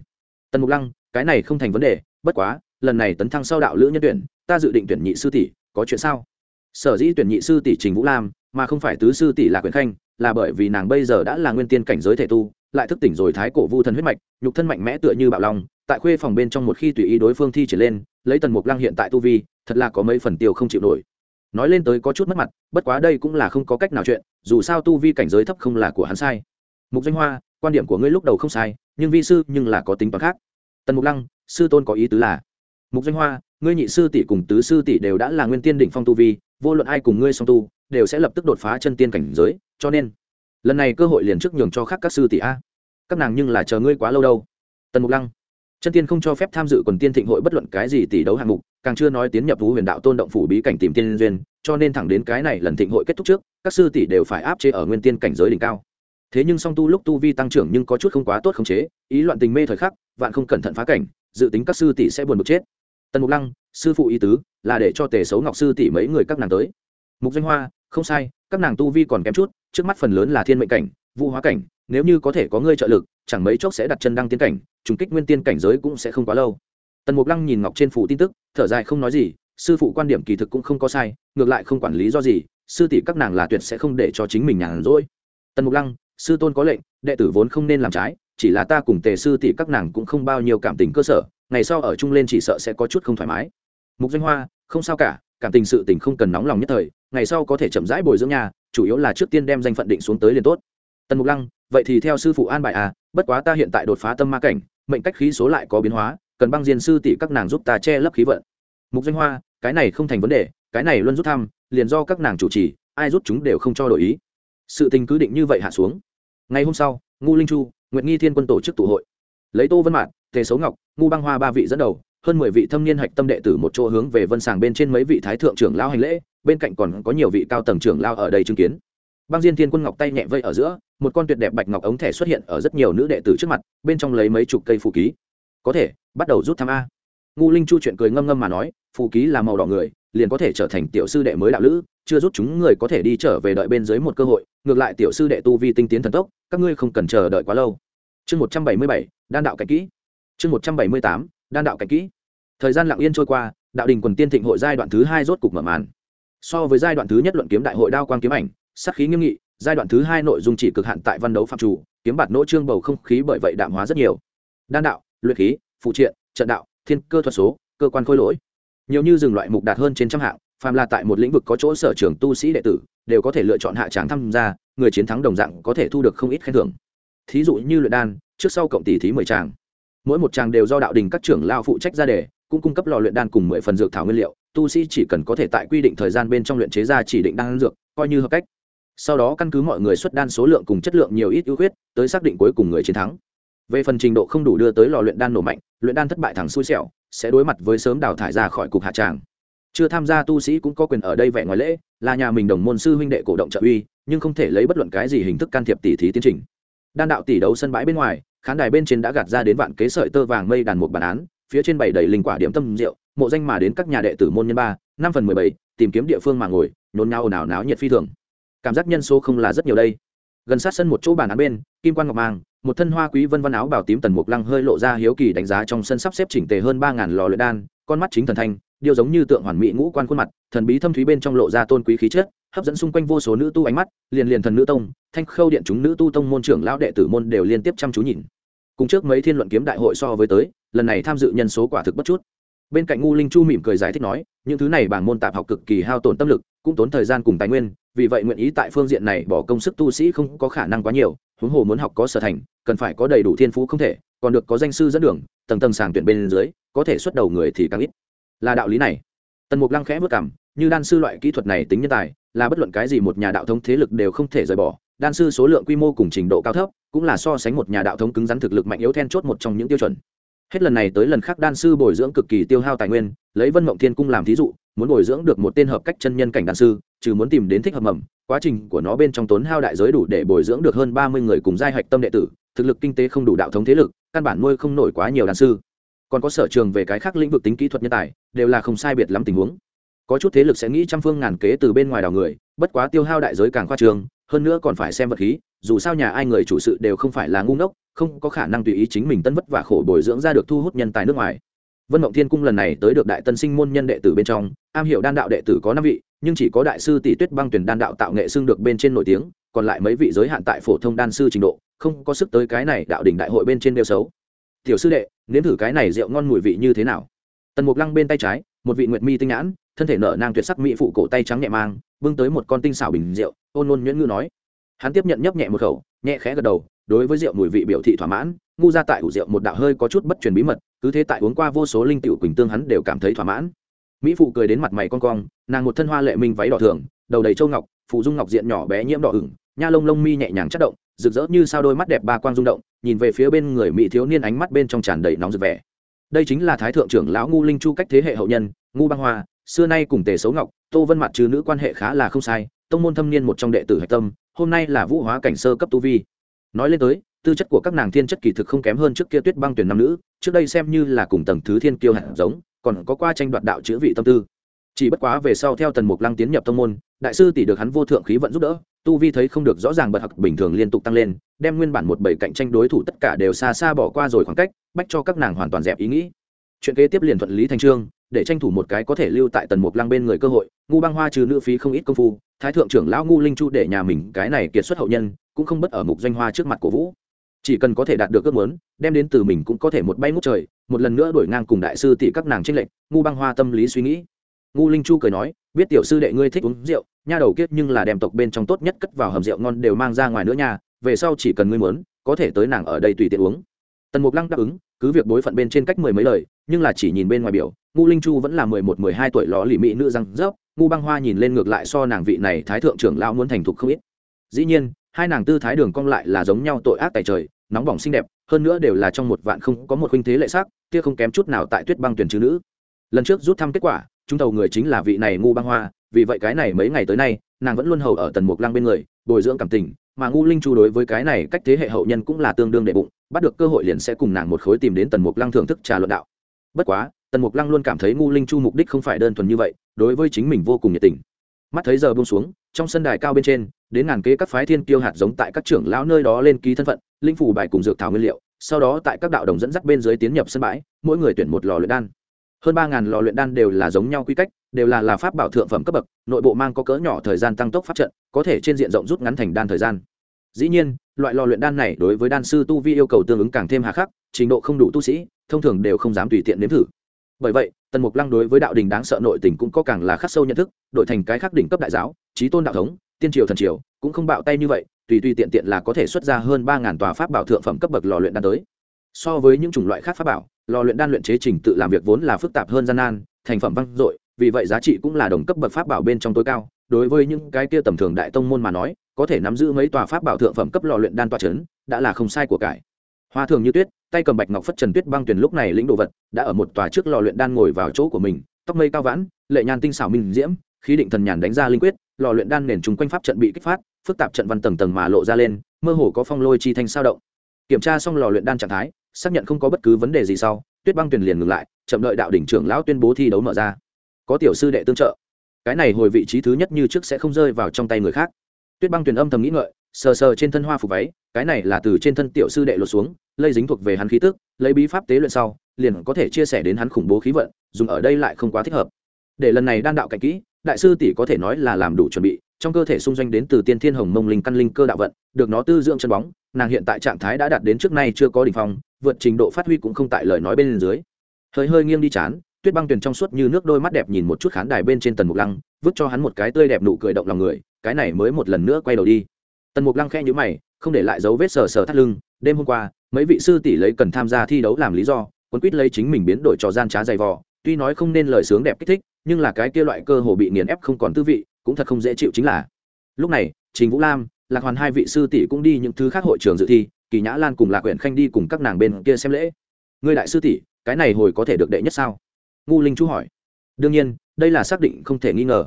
Tần mục lăng, cái này không thành vấn đề, bất quá, lần này tấn thăng sau đạo lữ nhân tuyển, ta dự định tuyển nhị sư tỷ, có chuyện sao? Sở dĩ tuyển nhị sư tỷ trình vũ lam, mà không phải tứ sư tỷ là quyền khanh, là bởi vì nàng bây giờ đã là nguyên tiên cảnh giới thể tu, lại thức tỉnh rồi thái cổ vu thần huyết mạch, nhục thân mạnh mẽ tựa như bạo long, tại khuê phòng bên trong một khi tùy ý đối phương thi triển lên, lấy tần mục lăng hiện tại tu vi, thật là có mấy phần tiêu không chịu nổi nói lên tới có chút mất mặt, bất quá đây cũng là không có cách nào chuyện, dù sao tu vi cảnh giới thấp không là của hắn sai. Mục danh hoa, quan điểm của ngươi lúc đầu không sai, nhưng vi sư nhưng là có tính toán khác. Tần mục lăng, sư tôn có ý tứ là, mục danh hoa, ngươi nhị sư tỷ cùng tứ sư tỷ đều đã là nguyên tiên đỉnh phong tu vi, vô luận ai cùng ngươi song tu, đều sẽ lập tức đột phá chân tiên cảnh giới, cho nên, lần này cơ hội liền trước nhường cho khác các sư tỷ a. Các nàng nhưng là chờ ngươi quá lâu đâu. Tần mục lăng chân tiên không cho phép tham dự quần tiên thịnh hội bất luận cái gì tỷ đấu hạng mục, càng chưa nói tiến nhập thú huyền đạo tôn động phủ bí cảnh tìm tiên duyên, cho nên thẳng đến cái này lần thịnh hội kết thúc trước, các sư tỷ đều phải áp chế ở nguyên tiên cảnh giới đỉnh cao. Thế nhưng song tu lúc tu vi tăng trưởng nhưng có chút không quá tốt khống chế, ý loạn tình mê thời khắc, vạn không cẩn thận phá cảnh, dự tính các sư tỷ sẽ buồn bực chết. Tần mục lăng, sư phụ ý tứ, là để cho tề xấu ngọc sư tỷ mấy người các nàng tới. Mục danh hoa, không sai, các nàng tu vi còn kém chút, trước mắt phần lớn là thiên mệnh cảnh, vũ hóa cảnh nếu như có thể có ngươi trợ lực, chẳng mấy chốc sẽ đặt chân đăng tiến cảnh, trùng kích nguyên tiên cảnh giới cũng sẽ không quá lâu. Tần mục lăng nhìn ngọc trên phủ tin tức, thở dài không nói gì, sư phụ quan điểm kỳ thực cũng không có sai, ngược lại không quản lý do gì, sư tỷ các nàng là tuyệt sẽ không để cho chính mình nhàn rỗi. Tần mục lăng, sư tôn có lệnh, đệ tử vốn không nên làm trái, chỉ là ta cùng tề sư tỷ các nàng cũng không bao nhiêu cảm tình cơ sở, ngày sau ở chung lên chỉ sợ sẽ có chút không thoải mái. Mục danh hoa, không sao cả, cảm tình sự tình không cần nóng lòng nhất thời, ngày sau có thể chậm rãi bồi dưỡng nhà, chủ yếu là trước tiên đem danh phận định xuống tới liền tốt. Tần mục lăng vậy thì theo sư phụ an bài à bất quá ta hiện tại đột phá tâm ma cảnh, mệnh cách khí số lại có biến hóa, cần băng diên sư tỷ các nàng giúp ta che lấp khí vận. Mục danh hoa, cái này không thành vấn đề, cái này luôn rút thăm, liền do các nàng chủ trì, ai rút chúng đều không cho đổi ý. Sự tình cứ định như vậy hạ xuống. Ngày hôm sau, ngu linh chu, nguyệt nghi thiên quân tổ chức tụ hội. Lấy tô vân mạn, tề xấu ngọc, ngu băng hoa ba vị dẫn đầu, hơn mười vị thâm niên hạch tâm đệ tử một chỗ hướng về vân sàng bên trên mấy vị thái thượng trưởng lao hành lễ, bên cạnh còn có nhiều vị cao tầng trưởng lao ở đây chứng kiến băng diên thiên quân ngọc tay nhẹ vây ở giữa, một con tuyệt đẹp bạch ngọc ống thẻ xuất hiện ở rất nhiều nữ đệ tử trước mặt, bên trong lấy mấy chục cây phù ký. Có thể, bắt đầu rút thăm a. Ngu linh chu chuyện cười ngâm ngâm mà nói, phù ký là màu đỏ người, liền có thể trở thành tiểu sư đệ mới đạo lữ, chưa rút chúng người có thể đi trở về đợi bên dưới một cơ hội, ngược lại tiểu sư đệ tu vi tinh tiến thần tốc, các ngươi không cần chờ đợi quá lâu. Chương một trăm bảy mươi bảy, đan đạo cảnh kỹ. Chương một trăm bảy mươi tám, đan đạo cảnh kỹ. Thời gian lặng yên trôi qua, đạo đình quần tiên thịnh hội giai đoạn thứ hai rốt cục mở màn. So với giai đoạn thứ nhất luận kiếm đại hội đao quang kiếm ảnh sắc khí nghiêm nghị, giai đoạn thứ hai nội dung chỉ cực hạn tại văn đấu phạm chủ, kiếm bạt nỗ trương bầu không khí bởi vậy đạm hóa rất nhiều. Đan đạo, luyện khí, phụ triện, trận đạo, thiên cơ thuật số, cơ quan khôi lỗi. Nhiều như dừng loại mục đạt hơn trên trăm hạng, phàm là tại một lĩnh vực có chỗ sở trường tu sĩ đệ tử, đều có thể lựa chọn hạ tràng tham gia, người chiến thắng đồng dạng có thể thu được không ít khen thưởng. Thí dụ như luyện đan, trước sau cộng tỷ thí mười tràng. Mỗi một tràng đều do đạo đình các trưởng lao phụ trách ra đề, cũng cung cấp lò luyện đan cùng mười phần dược thảo nguyên liệu, tu sĩ chỉ cần có thể tại quy định thời gian bên trong luyện chế ra chỉ định đan dược, coi như hợp cách sau đó căn cứ mọi người xuất đan số lượng cùng chất lượng nhiều ít ưu khuyết, tới xác định cuối cùng người chiến thắng. Về phần trình độ không đủ đưa tới lò luyện đan nổ mạnh, luyện đan thất bại thẳng xui xẻo, sẽ đối mặt với sớm đào thải ra khỏi cục hạ tràng. Chưa tham gia tu sĩ cũng có quyền ở đây vẻ ngoài lễ, là nhà mình đồng môn sư huynh đệ cổ động trợ uy, nhưng không thể lấy bất luận cái gì hình thức can thiệp tỉ thí tiến trình. Đan đạo tỷ đấu sân bãi bên ngoài, khán đài bên trên đã gạt ra đến vạn kế sợi tơ vàng mây đàn một bản án, phía trên bảy đầy linh quả điểm tâm rượu, mộ danh mà đến các nhà đệ tử môn nhân ba, năm phần mười bảy, tìm kiếm địa phương mà ngồi, nhốn nháo ồn ào náo nhiệt phi thường cảm giác nhân số không là rất nhiều đây. Gần sát sân một chỗ bàn án bên, kim quan ngọc mang, một thân hoa quý vân văn áo bảo tím tần mục lăng hơi lộ ra hiếu kỳ đánh giá trong sân sắp xếp chỉnh tề hơn ba ngàn lò luyện đan, con mắt chính thần thanh điều giống như tượng hoàn mỹ ngũ quan khuôn mặt, thần bí thâm thúy bên trong lộ ra tôn quý khí chất, hấp dẫn xung quanh vô số nữ tu ánh mắt, liền liền thần nữ tông, thanh khâu điện chúng nữ tu tông môn trưởng lão đệ tử môn đều liên tiếp chăm chú nhìn. Cùng trước mấy thiên luận kiếm đại hội so với tới, lần này tham dự nhân số quả thực bất chút. Bên cạnh ngu linh chu mỉm cười giải thích nói, những thứ này bảng môn tạp học cực kỳ hao tổn tâm lực, cũng tốn thời gian cùng tài nguyên vì vậy nguyện ý tại phương diện này bỏ công sức tu sĩ không có khả năng quá nhiều, huống hồ muốn học có sở thành, cần phải có đầy đủ thiên phú không thể, còn được có danh sư dẫn đường, tầng tầng sàng tuyển bên dưới, có thể xuất đầu người thì càng ít. Là đạo lý này. Tần mục lăng khẽ vất cảm như đan sư loại kỹ thuật này tính nhân tài, là bất luận cái gì một nhà đạo thống thế lực đều không thể rời bỏ. Đan sư số lượng quy mô cùng trình độ cao thấp, cũng là so sánh một nhà đạo thống cứng rắn thực lực mạnh yếu then chốt một trong những tiêu chuẩn. Hết lần này tới lần khác đan sư bồi dưỡng cực kỳ tiêu hao tài nguyên, lấy vân mộng thiên cung làm thí dụ muốn bồi dưỡng được một tên hợp cách chân nhân cảnh đan sư, trừ muốn tìm đến thích hợp mầm, quá trình của nó bên trong tốn hao đại giới đủ để bồi dưỡng được hơn ba mươi người cùng giai hạch tâm đệ tử, thực lực kinh tế không đủ đạo thống thế lực, căn bản nuôi không nổi quá nhiều đan sư. Còn có sở trường về cái khác lĩnh vực tính kỹ thuật nhân tài, đều là không sai biệt lắm tình huống. Có chút thế lực sẽ nghĩ trăm phương ngàn kế từ bên ngoài đào người, bất quá tiêu hao đại giới càng khoa trường hơn nữa còn phải xem vật khí, dù sao nhà ai người chủ sự đều không phải là ngu ngốc, không có khả năng tùy ý chính mình tân vất và khổ bồi dưỡng ra được thu hút nhân tài nước ngoài vân mộng thiên cung lần này tới được đại tân sinh môn nhân đệ tử bên trong, am hiểu đan đạo đệ tử có năm vị, nhưng chỉ có đại sư tỷ tuyết băng tuyển đan đạo tạo nghệ xưng được bên trên nổi tiếng, còn lại mấy vị giới hạn tại phổ thông đan sư trình độ, không có sức tới cái này đạo đỉnh đại hội bên trên đều xấu. Tiểu sư đệ, nếm thử cái này rượu ngon mùi vị như thế nào? Tần mục lăng bên tay trái, một vị nguyệt mi tinh nhãn, thân thể nở nang tuyệt sắc mỹ phụ cổ tay trắng nhẹ mang, bưng tới một con tinh xảo bình rượu, ôn ôn nhuyễn ngư nói. Hắn tiếp nhận nhấp nhẹ một khẩu, nhẹ khẽ gật đầu đối với rượu mùi vị biểu thị thỏa mãn, ngu ra tại ủ rượu một đạo hơi có chút bất truyền bí mật, cứ thế tại uống qua vô số linh tiểu quỳnh tương hắn đều cảm thấy thỏa mãn. Mỹ phụ cười đến mặt mày con cong, nàng một thân hoa lệ minh váy đỏ thường, đầu đầy châu ngọc, phụ dung ngọc diện nhỏ bé nhiễm đỏ ửng, nha lông lông mi nhẹ nhàng chất động, rực rỡ như sao đôi mắt đẹp ba quang rung động, nhìn về phía bên người mỹ thiếu niên ánh mắt bên trong tràn đầy nóng rực vẻ. Đây chính là thái thượng trưởng lão ngu linh chu cách thế hệ hậu nhân, ngu băng hoa, xưa nay cùng tề xấu ngọc, tô vân mặt trừ nữ quan hệ khá là không sai, tông môn thâm niên một trong đệ tử hạch tâm, hôm nay là vũ hóa cảnh sơ cấp tu vi nói lên tới, tư chất của các nàng thiên chất kỳ thực không kém hơn trước kia tuyết băng tuyển nam nữ, trước đây xem như là cùng tầng thứ thiên kiêu hạt giống, còn có qua tranh đoạt đạo chữ vị tâm tư. Chỉ bất quá về sau theo tần mục lăng tiến nhập tông môn, đại sư tỷ được hắn vô thượng khí vận giúp đỡ, tu vi thấy không được rõ ràng bật học bình thường liên tục tăng lên, đem nguyên bản một bảy cạnh tranh đối thủ tất cả đều xa xa bỏ qua rồi khoảng cách, bách cho các nàng hoàn toàn dẹp ý nghĩ. Chuyện kế tiếp liền thuận lý thành trương để tranh thủ một cái có thể lưu tại tần mục lăng bên người cơ hội, ngu băng hoa trừ nữ phí không ít công phu, thái thượng trưởng lão ngu linh chu để nhà mình cái này kiệt xuất hậu nhân, cũng không bất ở mục doanh hoa trước mặt của vũ. Chỉ cần có thể đạt được ước muốn, đem đến từ mình cũng có thể một bay ngút trời, một lần nữa đổi ngang cùng đại sư tỷ các nàng tranh lệnh ngu băng hoa tâm lý suy nghĩ. Ngu linh chu cười nói, biết tiểu sư đệ ngươi thích uống rượu, nha đầu kiết nhưng là đem tộc bên trong tốt nhất cất vào hầm rượu ngon đều mang ra ngoài nữa nhà về sau chỉ cần ngươi muốn, có thể tới nàng ở đây tùy tiện uống. Tần mục lăng đáp ứng, cứ việc bối phận bên trên cách mười mấy lời nhưng là chỉ nhìn bên ngoài biểu ngu linh chu vẫn là mười một, mười hai tuổi ló lì mỹ nữ răng rớp ngu băng hoa nhìn lên ngược lại so nàng vị này thái thượng trưởng lão muốn thành thục không ít. Dĩ nhiên, hai nàng tư thái đường cong lại là giống nhau tội ác tại trời, nóng bỏng xinh đẹp, hơn nữa đều là trong một vạn không có một huynh thế lệ sắc, kia không kém chút nào tại tuyết băng tuyển chữ nữ. Lần trước rút thăm kết quả, chúng tàu người chính là vị này ngu băng hoa, vì vậy cái này mấy ngày tới nay, nàng vẫn luôn hầu ở tần mục lăng bên người, bồi dưỡng cảm tình, mà ngu linh chu đối với cái này cách thế hệ hậu nhân cũng là tương đương đệ bụng, bắt được cơ hội liền sẽ cùng nàng một khối tìm đến tần mục lăng thưởng thức trà luận đạo bất quá, tần mục lăng luôn cảm thấy ngu linh chu mục đích không phải đơn thuần như vậy, đối với chính mình vô cùng nhiệt tình. Mắt thấy giờ bông xuống, trong sân đài cao bên trên, đến ngàn kế các phái thiên kiêu hạt giống tại các trưởng lão nơi đó lên ký thân phận, linh phủ bài cùng dược thảo nguyên liệu, sau đó tại các đạo đồng dẫn dắt bên dưới tiến nhập sân bãi, mỗi người tuyển một lò luyện đan. Hơn ba ngàn lò luyện đan đều là giống nhau quy cách, đều là là pháp bảo thượng phẩm cấp bậc, nội bộ mang có cỡ nhỏ thời gian tăng tốc pháp trận, có thể trên diện rộng rút ngắn thành đan thời gian. Dĩ nhiên loại lò luyện đan này đối với đan sư tu vi yêu cầu tương ứng càng thêm hà khắc, trình độ không đủ tu sĩ, thông thường đều không dám tùy tiện nếm thử. Bởi vậy, tần mục lăng đối với đạo đình đáng sợ nội tình cũng có càng là khắc sâu nhận thức, đổi thành cái khắc đỉnh cấp đại giáo trí tôn đạo thống, tiên triều thần triều, cũng không bạo tay như vậy, tùy tùy tiện tiện là có thể xuất ra hơn ba ngàn tòa pháp bảo thượng phẩm cấp bậc lò luyện đan tới. So với những chủng loại khác pháp bảo, lò luyện đan luyện chế trình tự làm việc vốn là phức tạp hơn gian nan, thành phẩm văng dội, vì vậy giá trị cũng là đồng cấp bậc pháp bảo bên trong tối cao. Đối với những cái kia tầm thường đại tông môn mà nói có thể nắm giữ mấy tòa pháp bảo thượng phẩm cấp lò luyện đan tòa trấn đã là không sai của cải. Hoa thường như tuyết, tay cầm bạch ngọc phất trần tuyết băng tuyển lúc này lĩnh đồ vật, đã ở một tòa trước lò luyện đan ngồi vào chỗ của mình, tóc mây cao vãn, lệ nhan tinh xảo minh diễm, khí định thần nhàn đánh ra linh quyết, lò luyện đan nền chung quanh pháp trận bị kích phát, phức tạp trận văn tầng tầng mà lộ ra lên, mơ hồ có phong lôi chi thanh sao động. Kiểm tra xong lò luyện đan trạng thái, xác nhận không có bất cứ vấn đề gì sau, tuyết băng tuyển liền ngừng lại, chậm đợi đạo đỉnh trưởng lão tuyên bố thi đấu mở ra. Có tiểu sư đệ tương trợ. Cái này hồi vị trí thứ nhất như trước sẽ không rơi vào trong tay người khác tuyết băng tuyển âm thầm nghĩ ngợi, sờ sờ trên thân hoa phục váy, cái này là từ trên thân tiểu sư đệ lột xuống, lây dính thuộc về hắn khí tức, lấy bí pháp tế luyện sau, liền có thể chia sẻ đến hắn khủng bố khí vận, dùng ở đây lại không quá thích hợp. Để lần này đan đạo cạnh kỹ, đại sư tỷ có thể nói là làm đủ chuẩn bị, trong cơ thể xung doanh đến từ tiên thiên hồng mông linh căn linh cơ đạo vận, được nó tư dưỡng chân bóng, nàng hiện tại trạng thái đã đạt đến trước nay chưa có đỉnh phong, vượt trình độ phát huy cũng không tại lời nói bên dưới. Hơi hơi nghiêng đi chán, tuyết băng tuyền trong suốt như nước đôi mắt đẹp nhìn một chút khán đài bên trên tần mục lăng, vứt cho hắn một cái tươi đẹp nụ cười động lòng người cái này mới một lần nữa quay đầu đi. Tần mục lăng khe nhữ mày, không để lại dấu vết sờ sờ thắt lưng. Đêm hôm qua, mấy vị sư tỷ lấy cần tham gia thi đấu làm lý do, quấn quýt lấy chính mình biến đổi trò gian trá dày vò. Tuy nói không nên lời sướng đẹp kích thích, nhưng là cái kia loại cơ hồ bị nghiền ép không còn tư vị, cũng thật không dễ chịu chính là. Lúc này, trình vũ lam, lạc hoàn hai vị sư tỷ cũng đi những thứ khác hội trường dự thi, kỳ nhã lan cùng lạc huyện khanh đi cùng các nàng bên kia xem lễ. Người đại sư tỷ, cái này hồi có thể được đệ nhất sao? Ngu linh chú hỏi. Đương nhiên, đây là xác định không thể nghi ngờ.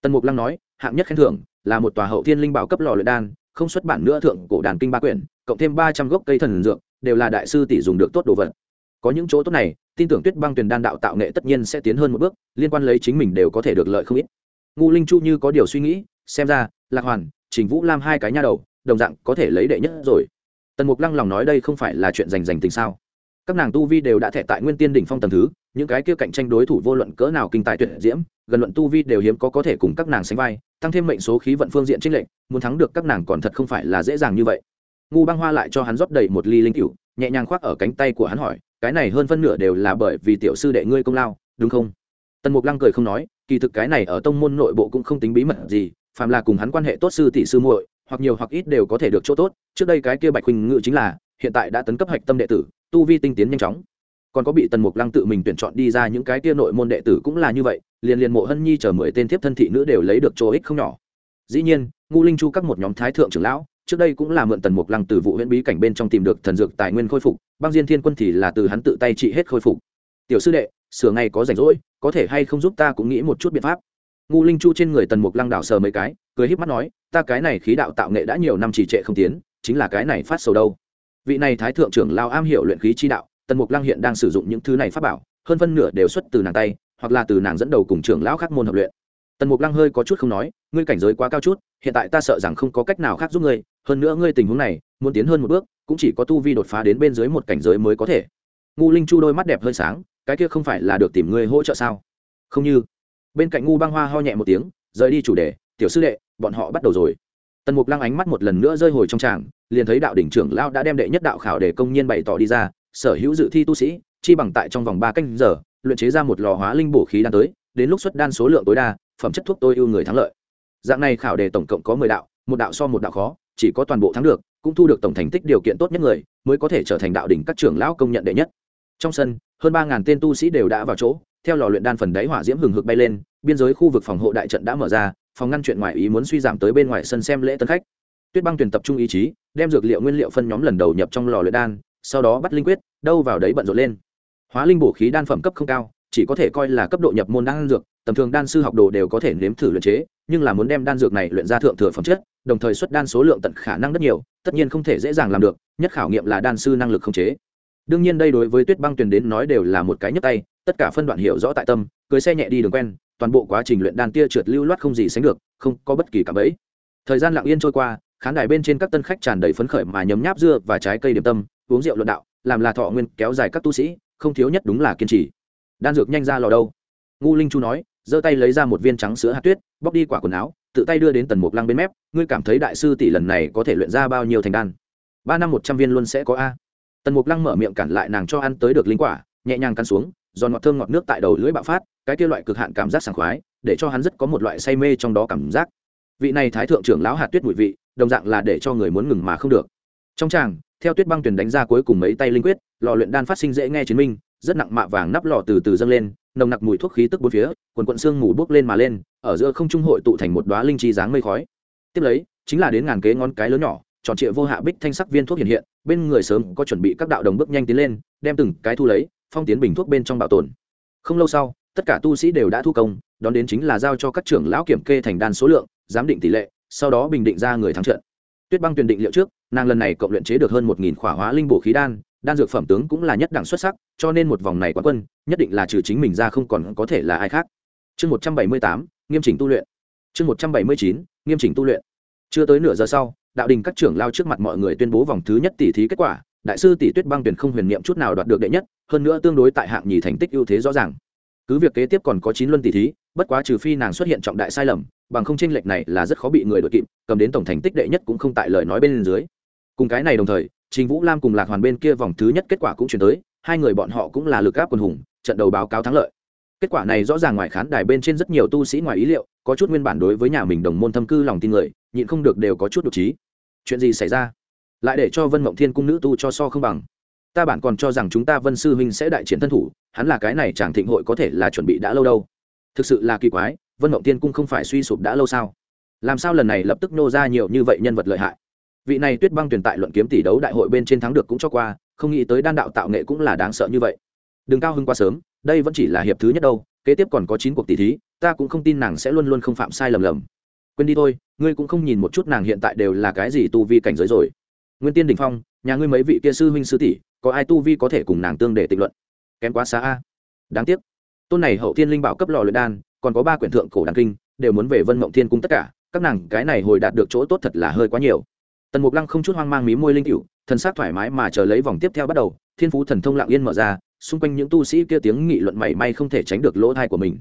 Tần mục lăng nói, hạng nhất khen thưởng là một tòa hậu thiên linh bảo cấp lò luyện đan, không xuất bản nữa thượng cổ đàn kinh ba quyển, cộng thêm ba trăm gốc cây thần dược, đều là đại sư tỷ dùng được tốt đồ vật. Có những chỗ tốt này, tin tưởng tuyết băng tuyền đan đạo tạo nghệ tất nhiên sẽ tiến hơn một bước, liên quan lấy chính mình đều có thể được lợi không ít. Ngu linh chu như có điều suy nghĩ, xem ra, lạc hoàn, trình vũ lam hai cái nha đầu, đồng dạng có thể lấy đệ nhất rồi. Tần mục lăng lòng nói đây không phải là chuyện giành giành tình sao? Các nàng tu vi đều đã thẻ tại nguyên tiên đỉnh phong tầm thứ những cái kia cạnh tranh đối thủ vô luận cỡ nào kinh tài tuyệt diễm, gần luận tu vi đều hiếm có có thể cùng các nàng sánh vai, tăng thêm mệnh số khí vận phương diện trích lệnh muốn thắng được các nàng còn thật không phải là dễ dàng như vậy. Ngu băng hoa lại cho hắn rót đầy một ly linh cựu nhẹ nhàng khoác ở cánh tay của hắn hỏi, cái này hơn phân nửa đều là bởi vì tiểu sư đệ ngươi công lao, đúng không? Tần mục lăng cười không nói, kỳ thực cái này ở tông môn nội bộ cũng không tính bí mật gì, phàm là cùng hắn quan hệ tốt sư tỷ sư muội, hoặc nhiều hoặc ít đều có thể được chỗ tốt, trước đây cái kia bạch huynh ngự chính là, hiện tại đã tấn cấp hạch tâm đệ tử, tu vi tinh tiến nhanh chóng còn có bị tần mục lăng tự mình tuyển chọn đi ra những cái kia nội môn đệ tử cũng là như vậy, liền liền mộ hân nhi chờ mười tên thiếp thân thị nữ đều lấy được chỗ ích không nhỏ. Dĩ nhiên ngu linh chu các một nhóm thái thượng trưởng lão, trước đây cũng là mượn tần mục lăng từ vụ huyện bí cảnh bên trong tìm được thần dược tài nguyên khôi phục, băng diên thiên quân thì là từ hắn tự tay trị hết khôi phục. Tiểu sư đệ, sửa ngày có rảnh rỗi, có thể hay không giúp ta cũng nghĩ một chút biện pháp? Ngu linh chu trên người tần mục lăng đảo sờ mấy cái, cười híp mắt nói, ta cái này khí đạo tạo nghệ đã nhiều năm trì trệ không tiến, chính là cái này phát sầu đâu. Vị này thái thượng trưởng lao am hiểu luyện khí chi đạo tần mục lăng hiện đang sử dụng những thứ này pháp bảo, hơn phân nửa đều xuất từ nàng tay, hoặc là từ nàng dẫn đầu cùng trưởng lão khác môn hợp luyện. Tần mục lăng hơi có chút không nói, ngươi cảnh giới quá cao chút, hiện tại ta sợ rằng không có cách nào khác giúp ngươi, hơn nữa ngươi tình huống này, muốn tiến hơn một bước, cũng chỉ có tu vi đột phá đến bên dưới một cảnh giới mới có thể. Ngu linh chu đôi mắt đẹp hơi sáng, cái kia không phải là được tìm ngươi hỗ trợ sao? Không như. Bên cạnh ngu băng hoa ho nhẹ một tiếng, rời đi chủ đề, tiểu sư đệ, bọn họ bắt đầu rồi. Tần mục lăng ánh mắt một lần nữa rơi hồi trong tràng, liền thấy đạo đỉnh trưởng lao đã đem đệ nhất đạo khảo để công nhiên bày tỏ đi ra sở hữu dự thi tu sĩ, chi bằng tại trong vòng ba canh giờ, luyện chế ra một lò hóa linh bổ khí đan tới, đến lúc xuất đan số lượng tối đa, phẩm chất thuốc tôi ưu người thắng lợi. Dạng này khảo đề tổng cộng có mười đạo, một đạo so một đạo khó, chỉ có toàn bộ thắng được, cũng thu được tổng thành tích điều kiện tốt nhất người, mới có thể trở thành đạo đỉnh các trưởng lão công nhận đệ nhất. Trong sân, hơn ba ngàn tên tu sĩ đều đã vào chỗ, theo lò luyện đan phần đáy hỏa diễm hừng hực bay lên, biên giới khu vực phòng hộ đại trận đã mở ra, phòng ngăn chuyện ngoài ý muốn suy giảm tới bên ngoài sân xem lễ tân khách. Tuyết băng tuyển tập trung ý chí, đem dược liệu nguyên liệu phân nhóm lần đầu nhập trong lò luyện đan sau đó bắt linh quyết, đâu vào đấy bận rộn lên. Hóa linh bổ khí đan phẩm cấp không cao, chỉ có thể coi là cấp độ nhập môn đan dược, tầm thường đan sư học đồ đều có thể nếm thử luyện chế, nhưng là muốn đem đan dược này luyện ra thượng thừa phẩm chất, đồng thời xuất đan số lượng tận khả năng rất nhiều, tất nhiên không thể dễ dàng làm được, nhất khảo nghiệm là đan sư năng lực không chế. Đương nhiên đây đối với tuyết băng tuyền đến nói đều là một cái nhấp tay, tất cả phân đoạn hiểu rõ tại tâm, cưới xe nhẹ đi đường quen, toàn bộ quá trình luyện đan tia trượt lưu loát không gì sánh được, không có bất kỳ cảm ấy thời gian lặng yên trôi qua, khán đài bên trên các tân khách tràn đầy phấn khởi mà nhấm nháp dưa và trái cây điểm tâm uống rượu luận đạo, làm là thọ nguyên kéo dài các tu sĩ, không thiếu nhất đúng là kiên trì. Đan dược nhanh ra lò đâu? Ngu linh chu nói, giơ tay lấy ra một viên trắng sữa hạt tuyết, bóc đi quả quần áo, tự tay đưa đến tần mục lăng bên mép, ngươi cảm thấy đại sư tỷ lần này có thể luyện ra bao nhiêu thành đan? Ba năm một trăm viên luôn sẽ có a. Tần mục lăng mở miệng cản lại nàng cho ăn tới được linh quả, nhẹ nhàng cắn xuống, giòn ngọt thơm ngọt nước tại đầu lưỡi bạo phát, cái kia loại cực hạn cảm giác sảng khoái, để cho hắn rất có một loại say mê trong đó cảm giác. Vị này thái thượng trưởng lão hạt tuyết mùi vị, đồng dạng là để cho người muốn ngừng mà không được. Trong tràng theo tuyết băng tuyển đánh ra cuối cùng mấy tay linh quyết, lò luyện đan phát sinh dễ nghe chiến minh, rất nặng mạ vàng nắp lò từ từ dâng lên, nồng nặc mùi thuốc khí tức bốn phía, quần quận xương mù bốc lên mà lên, ở giữa không trung hội tụ thành một đoá linh chi dáng mây khói. Tiếp lấy, chính là đến ngàn kế ngón cái lớn nhỏ, tròn trịa vô hạ bích thanh sắc viên thuốc hiện hiện, bên người sớm có chuẩn bị các đạo đồng bước nhanh tiến lên, đem từng cái thu lấy, phong tiến bình thuốc bên trong bảo tồn. Không lâu sau, tất cả tu sĩ đều đã thu công, đón đến chính là giao cho các trưởng lão kiểm kê thành đan số lượng, giám định tỷ lệ, sau đó bình định ra người thắng trận tuyết băng tuyển định liệu trước, nàng lần này cộng luyện chế được hơn một nghìn khỏa hóa linh bổ khí đan đan dược phẩm tướng cũng là nhất đẳng xuất sắc, cho nên một vòng này quán quân, nhất định là trừ chính mình ra không còn có thể là ai khác. Chương một trăm bảy mươi tám, nghiêm chỉnh tu luyện. Chương một trăm bảy mươi chín, nghiêm chỉnh tu luyện. Chưa tới nửa giờ sau, đạo đình các trưởng lao trước mặt mọi người tuyên bố vòng thứ nhất tỷ thí kết quả, đại sư tỷ tuyết băng tuyển không huyền niệm chút nào đoạt được đệ nhất, hơn nữa tương đối tại hạng nhì thành tích ưu thế rõ ràng. Cứ việc kế tiếp còn có chín luân tỷ thí, bất quá trừ phi nàng xuất hiện trọng đại sai lầm bằng không chênh lệch này là rất khó bị người đội kịp, cầm đến tổng thành tích đệ nhất cũng không tại lời nói bên dưới. Cùng cái này đồng thời, trình vũ lam cùng lạc hoàn bên kia vòng thứ nhất kết quả cũng chuyển tới, hai người bọn họ cũng là lực áp quân hùng, trận đầu báo cáo thắng lợi. Kết quả này rõ ràng ngoài khán đài bên trên rất nhiều tu sĩ ngoài ý liệu, có chút nguyên bản đối với nhà mình đồng môn thâm cư lòng tin người, nhịn không được đều có chút đột trí chuyện gì xảy ra? Lại để cho vân mộng thiên cung nữ tu cho so không bằng. Ta bản còn cho rằng chúng ta vân sư huynh sẽ đại chiến thân thủ, hắn là cái này chẳng thịnh hội có thể là chuẩn bị đã lâu đâu. Thực sự là kỳ quái vân mộng thiên cung không phải suy sụp đã lâu sao? Làm sao lần này lập tức nô ra nhiều như vậy nhân vật lợi hại? Vị này tuyết băng tuyển tại luận kiếm tỷ đấu đại hội bên trên thắng được cũng cho qua, không nghĩ tới đan đạo tạo nghệ cũng là đáng sợ như vậy. Đừng cao hưng quá sớm, đây vẫn chỉ là hiệp thứ nhất đâu, kế tiếp còn có chín cuộc tỷ thí, ta cũng không tin nàng sẽ luôn luôn không phạm sai lầm lầm. Quên đi thôi, ngươi cũng không nhìn một chút nàng hiện tại đều là cái gì tu vi cảnh giới rồi. Nguyên tiên đình phong, nhà ngươi mấy vị kia sư huynh sư tỷ, có ai tu vi có thể cùng nàng tương để tịnh luận? Kém quá xa a. Đáng tiếc. Tôn này hậu thiên linh bảo cấp lò luyện đan còn có ba quyển thượng cổ đàn kinh, đều muốn về vân mộng thiên cung tất cả, các nàng cái này hồi đạt được chỗ tốt thật là hơi quá nhiều. Tần mục lăng không chút hoang mang mí môi linh cựu thần s thoải mái mà chờ lấy vòng tiếp theo bắt đầu, thiên phú thần thông lặng yên mở ra, xung quanh những tu sĩ kia tiếng nghị luận mảy may không thể tránh được lỗ thai của mình.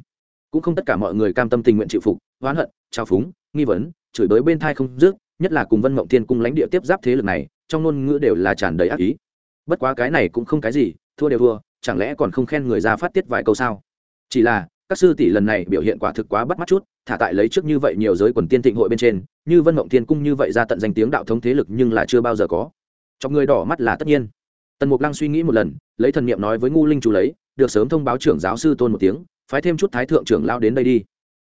Cũng không tất cả mọi người cam tâm tình nguyện chịu phục, oán hận, trao phúng, nghi vấn, chửi bới bên thai không dứt, nhất là cùng vân mộng thiên cung lãnh địa tiếp giáp thế lực này, trong ngôn ngữ đều là tràn đầy ác ý. Bất quá cái này cũng không cái gì, thua đều thua, chẳng lẽ còn không khen người ra phát tiết vài câu sao? Chỉ là các sư tỷ lần này biểu hiện quả thực quá bắt mắt chút, thả tại lấy trước như vậy nhiều giới quần tiên thịnh hội bên trên, như vân mộng tiên cung như vậy ra tận danh tiếng đạo thống thế lực nhưng là chưa bao giờ có. Cho người đỏ mắt là tất nhiên. Tần mục lăng suy nghĩ một lần, lấy thần niệm nói với ngu linh chú lấy, được sớm thông báo trưởng giáo sư tôn một tiếng, phái thêm chút thái thượng trưởng lao đến đây đi.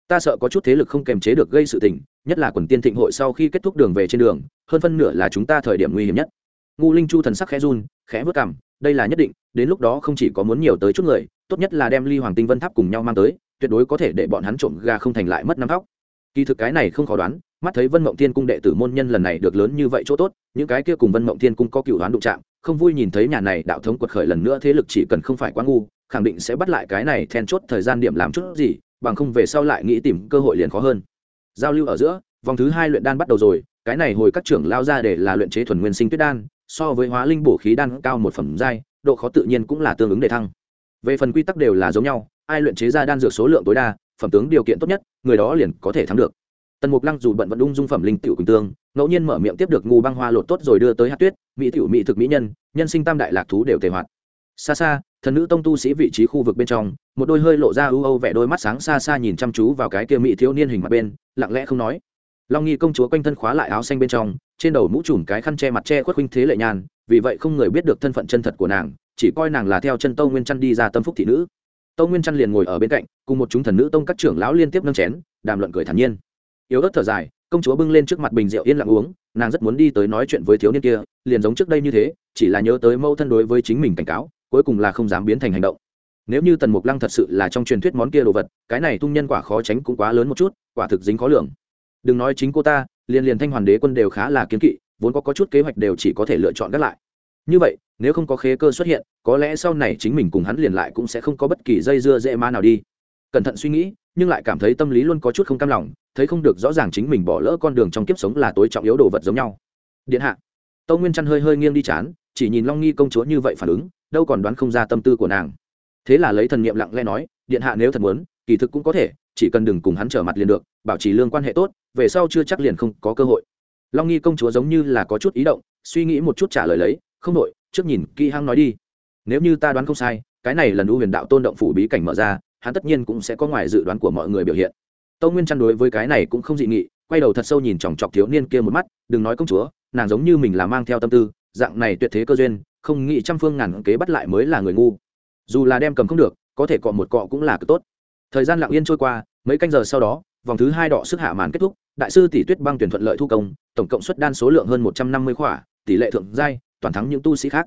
Ta sợ có chút thế lực không kềm chế được gây sự tình, nhất là quần tiên thịnh hội sau khi kết thúc đường về trên đường, hơn phân nửa là chúng ta thời điểm nguy hiểm nhất. Ngu linh chu thần sắc khẽ run, khẽ vớt cảm đây là nhất định, đến lúc đó không chỉ có muốn nhiều tới chút người, tốt nhất là đem ly hoàng tinh vân tháp cùng nhau mang tới, tuyệt đối có thể để bọn hắn trộm gà không thành lại mất năm thóc kỳ thực cái này không khó đoán, mắt thấy vân mộng thiên cung đệ tử môn nhân lần này được lớn như vậy chỗ tốt, những cái kia cùng vân mộng thiên cung có cựu đoán đụng chạm, không vui nhìn thấy nhà này đạo thống quật khởi lần nữa thế lực chỉ cần không phải quá ngu, khẳng định sẽ bắt lại cái này then chốt thời gian điểm làm chút gì, bằng không về sau lại nghĩ tìm cơ hội liền khó hơn. Giao lưu ở giữa, vòng thứ hai luyện đan bắt đầu rồi, cái này hồi các trưởng lao ra để là luyện chế thuần nguyên sinh tuyết đan so với hóa linh bổ khí đan cao một phẩm giai, độ khó tự nhiên cũng là tương ứng để thăng. Về phần quy tắc đều là giống nhau, ai luyện chế ra đan dược số lượng tối đa, phẩm tướng điều kiện tốt nhất, người đó liền có thể thắng được. Tần mục lăng dù bận vận ung dung phẩm linh tiểu quỳnh tương, ngẫu nhiên mở miệng tiếp được ngu băng hoa lột tốt rồi đưa tới hạt tuyết, mỹ tiểu mỹ thực mỹ nhân nhân sinh tam đại lạc thú đều thể hoạt. Xa xa, thần nữ tông tu sĩ vị trí khu vực bên trong, một đôi hơi lộ ra ưu âu vẻ đôi mắt sáng xa xa nhìn chăm chú vào cái kia mỹ thiếu niên hình mặt bên, lặng lẽ không nói. Long nghi công chúa quanh thân khóa lại áo xanh bên trong trên đầu mũ trùm cái khăn che mặt che khuất huynh thế lệ nhàn, vì vậy không người biết được thân phận chân thật của nàng, chỉ coi nàng là theo chân tâu nguyên chăn đi ra tâm phúc thị nữ. Tâu nguyên chăn liền ngồi ở bên cạnh, cùng một chúng thần nữ tông các trưởng lão liên tiếp nâng chén, đàm luận cười thản nhiên. Yếu ớt thở dài, công chúa bưng lên trước mặt bình rượu yên lặng uống, nàng rất muốn đi tới nói chuyện với thiếu niên kia, liền giống trước đây như thế, chỉ là nhớ tới mâu thân đối với chính mình cảnh cáo, cuối cùng là không dám biến thành hành động. Nếu như tần mục lăng thật sự là trong truyền thuyết món kia đồ vật, cái này tung nhân quả khó tránh cũng quá lớn một chút, quả thực dính khó lường. Đừng nói chính cô ta liền liền thanh hoàn đế quân đều khá là kiến kỵ vốn có, có chút kế hoạch đều chỉ có thể lựa chọn gác lại. Như vậy nếu không có khế cơ xuất hiện có lẽ sau này chính mình cùng hắn liền lại cũng sẽ không có bất kỳ dây dưa dễ ma nào đi. Cẩn thận suy nghĩ nhưng lại cảm thấy tâm lý luôn có chút không cam lòng thấy không được rõ ràng chính mình bỏ lỡ con đường trong kiếp sống là tối trọng yếu đồ vật giống nhau. Điện hạ. Tâu nguyên chăn hơi hơi nghiêng đi chán chỉ nhìn long nghi công chúa như vậy phản ứng đâu còn đoán không ra tâm tư của nàng. Thế là lấy thần niệm lặng lẽ nói điện hạ nếu thật muốn kỳ thực cũng có thể chỉ cần đừng cùng hắn trở mặt liền được bảo trì lương quan hệ tốt về sau chưa chắc liền không có cơ hội. Long nghi công chúa giống như là có chút ý động, suy nghĩ một chút trả lời lấy, không đội trước nhìn kỹ hăng nói đi. Nếu như ta đoán không sai, cái này lần u huyền đạo tôn động phủ bí cảnh mở ra, hắn tất nhiên cũng sẽ có ngoài dự đoán của mọi người biểu hiện. Tâu nguyên chăn đối với cái này cũng không dị nghị, quay đầu thật sâu nhìn chòng chọc thiếu niên kia một mắt, đừng nói công chúa, nàng giống như mình là mang theo tâm tư, dạng này tuyệt thế cơ duyên, không nghĩ trăm phương ngàn kế bắt lại mới là người ngu. Dù là đem cầm không được, có thể cọ một cọ cũng là cực tốt. Thời gian lặng yên trôi qua, mấy canh giờ sau đó vòng thứ hai đọ sức hạ màn kết thúc, đại sư tỷ tuyết băng tuyển thuận lợi thu công, tổng cộng suất đan số lượng hơn một trăm năm mươi khỏa, tỷ lệ thượng giai, toàn thắng những tu sĩ khác.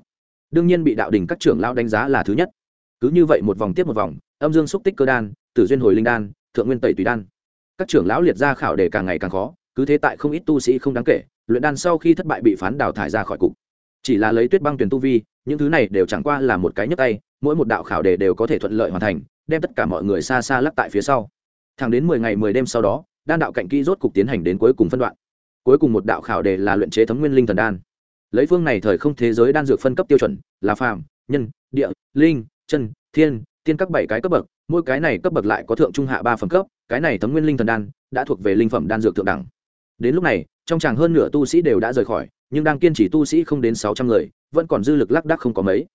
Đương nhiên bị đạo đình các trưởng lao đánh giá là thứ nhất. Cứ như vậy một vòng tiếp một vòng, âm dương xúc tích cơ đan, tử duyên hồi linh đan, thượng nguyên tẩy tùy đan. Các trưởng lão liệt ra khảo đề càng ngày càng khó, cứ thế tại không ít tu sĩ không đáng kể, luyện đan sau khi thất bại bị phán đào thải ra khỏi cục. Chỉ là lấy tuyết băng tuyển tu vi, những thứ này đều chẳng qua là một cái nhấp tay, mỗi một đạo khảo đề đều có thể thuận lợi hoàn thành, đem tất cả mọi người xa xa lắc tại phía sau thẳng đến mười ngày mười đêm sau đó, đan đạo cạnh kỹ rốt cục tiến hành đến cuối cùng phân đoạn. Cuối cùng một đạo khảo đề là luyện chế thấm nguyên linh thần đan. Lấy phương này thời không thế giới đan dược phân cấp tiêu chuẩn, là phàm, nhân, địa, linh, chân, thiên, tiên các bảy cái cấp bậc, mỗi cái này cấp bậc lại có thượng trung hạ ba phẩm cấp, cái này thấm nguyên linh thần đan đã thuộc về linh phẩm đan dược thượng đẳng. Đến lúc này, trong chàng hơn nửa tu sĩ đều đã rời khỏi, nhưng đang kiên trì tu sĩ không đến sáu trăm người, vẫn còn dư lực lác đác không có mấy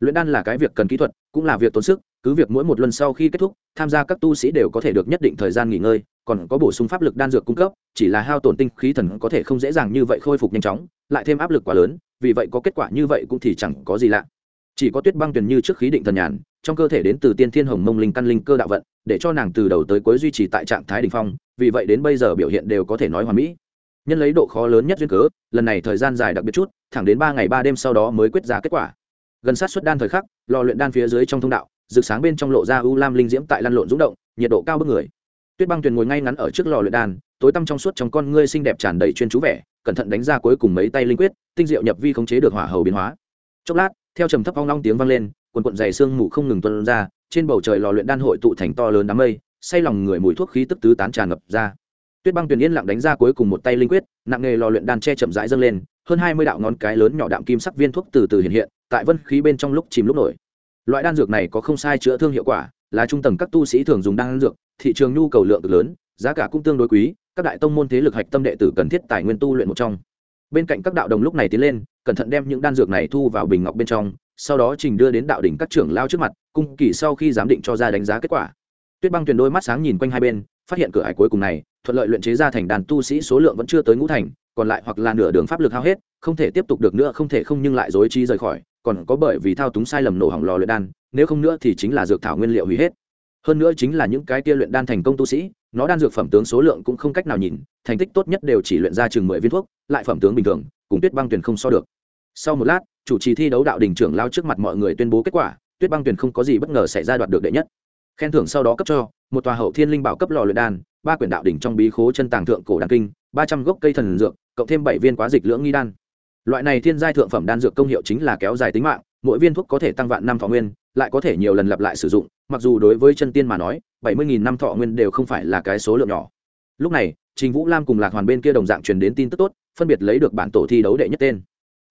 luyện đan là cái việc cần kỹ thuật, cũng là việc tốn sức, cứ việc mỗi một lần sau khi kết thúc, tham gia các tu sĩ đều có thể được nhất định thời gian nghỉ ngơi, còn có bổ sung pháp lực đan dược cung cấp, chỉ là hao tổn tinh khí thần có thể không dễ dàng như vậy khôi phục nhanh chóng, lại thêm áp lực quá lớn, vì vậy có kết quả như vậy cũng thì chẳng có gì lạ. Chỉ có tuyết băng tuyền như trước khí định thần nhàn, trong cơ thể đến từ tiên thiên hồng mông linh căn linh cơ đạo vận, để cho nàng từ đầu tới cuối duy trì tại trạng thái đ ỉ n h phong, vì vậy đến bây giờ biểu hiện đều có thể nói hoàn mỹ. Nhân lấy độ khó lớn nhất duyên cớ, lần này thời gian dài đặc biệt chút, thẳng đến ba ngày ba đêm sau đó mới quyết ra kết quả gần sát xuất đan thời khắc, lò luyện đan phía dưới trong thông đạo, rực sáng bên trong lộ ra u lam linh diễm tại lăn lộn rúng động, nhiệt độ cao bức người. Tuyết băng tuyền ngồi ngay ngắn ở trước lò luyện đan, tối tăm trong suốt trong con ngươi xinh đẹp tràn đầy chuyên chú vẻ, cẩn thận đánh ra cuối cùng mấy tay linh quyết, tinh diệu nhập vi khống chế được hỏa hầu biến hóa. Chốc lát, theo trầm thấp hoang long tiếng vang lên quần quận dày sương mù không ngừng tuân ra, trên bầu trời lò luyện đan hội tụ thành to lớn đám mây, say lòng người mùi thuốc khí tức tứ tán tràn ngập ra. Tuyết băng tuyền yên lặng đánh ra cuối cùng một tay linh quyết, nặng nghề lò luyện đan che chậm rãi dâng lên, hơn hai mươi đạo ngón cái lớn nhỏ đạm kim sắc viên thuốc từ từ hiện hiện tại vân khí bên trong lúc chìm lúc nổi. Loại đan dược này có không sai chữa thương hiệu quả, là trung tầng các tu sĩ thường dùng đan dược, thị trường nhu cầu lượng cực lớn, giá cả cũng tương đối quý, các đại tông môn thế lực hạch tâm đệ tử cần thiết tài nguyên tu luyện một trong. Bên cạnh các đạo đồng lúc này tiến lên, cẩn thận đem những đan dược này thu vào bình ngọc bên trong, sau đó trình đưa đến đạo đỉnh các trưởng lao trước mặt, cung kỳ sau khi giám định cho ra đánh giá kết quả. Tuyết băng tuyền đôi mắt sáng nhìn quanh hai bên, phát hiện cửa hải cuối cùng này, thuận lợi luyện chế ra thành đàn tu sĩ số lượng vẫn chưa tới ngũ thành, còn lại hoặc là nửa đường pháp lực hao hết, không thể tiếp tục được nữa, không thể không nhưng lại dối trí rời khỏi còn có bởi vì thao túng sai lầm nổ hỏng lò luyện đan, nếu không nữa thì chính là dược thảo nguyên liệu hủy hết. Hơn nữa chính là những cái kia luyện đan thành công tu sĩ, nó đan dược phẩm tướng số lượng cũng không cách nào nhìn, thành tích tốt nhất đều chỉ luyện ra chừng mười viên thuốc, lại phẩm tướng bình thường, cùng tuyết băng tuyển không so được. Sau một lát, chủ trì thi đấu đạo đình trưởng lao trước mặt mọi người tuyên bố kết quả, tuyết băng tuyển không có gì bất ngờ xảy ra đoạt được đệ nhất. Khen thưởng sau đó cấp cho, một tòa hậu thiên linh bảo cấp lò luyện đan, ba quyển đạo đỉnh trong bí khố chân tàng thượng cổ đan kinh, ba trăm gốc cây thần dược, cộng thêm bảy viên quá dịch lưỡng nghi đan loại này thiên giai thượng phẩm đan dược công hiệu chính là kéo dài tính mạng, mỗi viên thuốc có thể tăng vạn năm thọ nguyên, lại có thể nhiều lần lặp lại sử dụng, mặc dù đối với chân tiên mà nói, bảy mươi năm thọ nguyên đều không phải là cái số lượng nhỏ. Lúc này, trình vũ lam cùng lạc hoàn bên kia đồng dạng truyền đến tin tức tốt, phân biệt lấy được bản tổ thi đấu đệ nhất tên.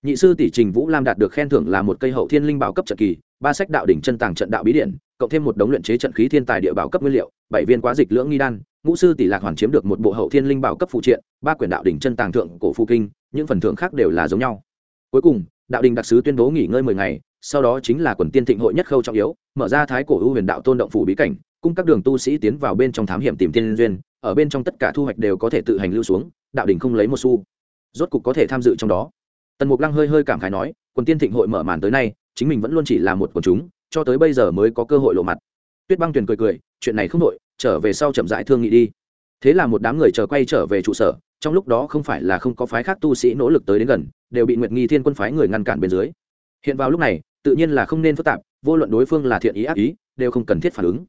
Nhị sư tỷ trình vũ lam đạt được khen thưởng là một cây hậu thiên linh bảo cấp trận kỳ, ba sách đạo đỉnh chân tàng trận đạo bí điện cộng thêm một đống luyện chế trận khí thiên tài địa bảo cấp nguyên liệu, bảy viên quá dịch lưỡng nghi đan ngũ sư tỷ lạc hoàn chiếm được một bộ hậu thiên linh bảo cấp phụ triện, ba quyển đạo đỉnh chân tàng thượng cổ phụ kinh, những phần thưởng khác đều là giống nhau. Cuối cùng, đạo đình đặc sứ tuyên bố nghỉ ngơi mười ngày, sau đó chính là quần tiên thịnh hội nhất khâu trọng yếu, mở ra thái cổ ưu huyền đạo tôn động phủ bí cảnh, cung các đường tu sĩ tiến vào bên trong thám hiểm tìm tiên duyên, ở bên trong tất cả thu hoạch đều có thể tự hành lưu xuống, đạo đình không lấy một xu. Rốt cục có thể tham dự trong đó. Tần mục lăng hơi hơi cảm khái nói, quần tiên thịnh hội mở màn tới nay, chính mình vẫn luôn chỉ là một quần chúng, cho tới bây giờ mới có cơ hội lộ mặt. Tuyết băng tuyền cười cười, chuyện này không đội trở về sau chậm rãi thương nghị đi. Thế là một đám người chờ quay trở về trụ sở, trong lúc đó không phải là không có phái khác tu sĩ nỗ lực tới đến gần, đều bị nguyệt nghi thiên quân phái người ngăn cản bên dưới. Hiện vào lúc này, tự nhiên là không nên phức tạp, vô luận đối phương là thiện ý ác ý, đều không cần thiết phản ứng.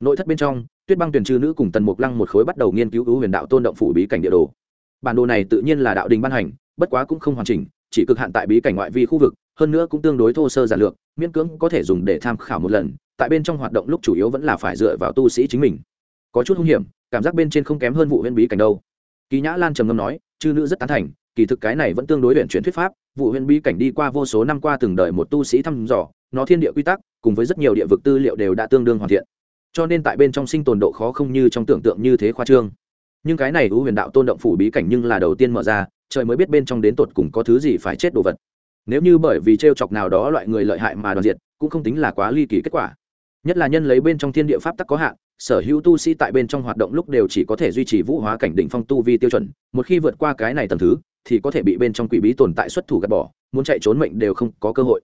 Nội thất bên trong, tuyết băng tuyển trư nữ cùng tần mục lăng một khối bắt đầu nghiên cứu ưu huyền đạo tôn động phủ bí cảnh địa đồ. Bản đồ này tự nhiên là đạo đình ban hành, bất quá cũng không hoàn chỉnh, chỉ cực hạn tại bí cảnh ngoại vi khu vực, hơn nữa cũng tương đối thô sơ giản lược, miễn cưỡng có thể dùng để tham khảo một lần, tại bên trong hoạt động lúc chủ yếu vẫn là phải dựa vào tu sĩ chính mình có chút hung hiểm, cảm giác bên trên không kém hơn vụ huyễn bí cảnh đâu. Kỳ nhã lan trầm ngâm nói, chư nữ rất tán thành, kỳ thực cái này vẫn tương đối luyện chuyển thuyết pháp, vụ huyễn bí cảnh đi qua vô số năm qua từng đời một tu sĩ thăm dò, nó thiên địa quy tắc, cùng với rất nhiều địa vực tư liệu đều đã tương đương hoàn thiện. Cho nên tại bên trong sinh tồn độ khó không như trong tưởng tượng như thế khoa trương. Nhưng cái này hữu huyền đạo tôn động phủ bí cảnh nhưng là đầu tiên mở ra, trời mới biết bên trong đến tột cùng có thứ gì phải chết đồ vật. Nếu như bởi vì t r e o chọc nào đó loại người lợi hại mà đoàn diệt, cũng không tính là quá ly kỳ kết quả. Nhất là nhân lấy bên trong thiên địa pháp tắc có hạn sở hữu tu sĩ tại bên trong hoạt động lúc đều chỉ có thể duy trì vũ hóa cảnh đỉnh phong tu vi tiêu chuẩn, một khi vượt qua cái này tầm thứ, thì có thể bị bên trong quỷ bí tồn tại xuất thủ gạt bỏ, muốn chạy trốn mệnh đều không có cơ hội.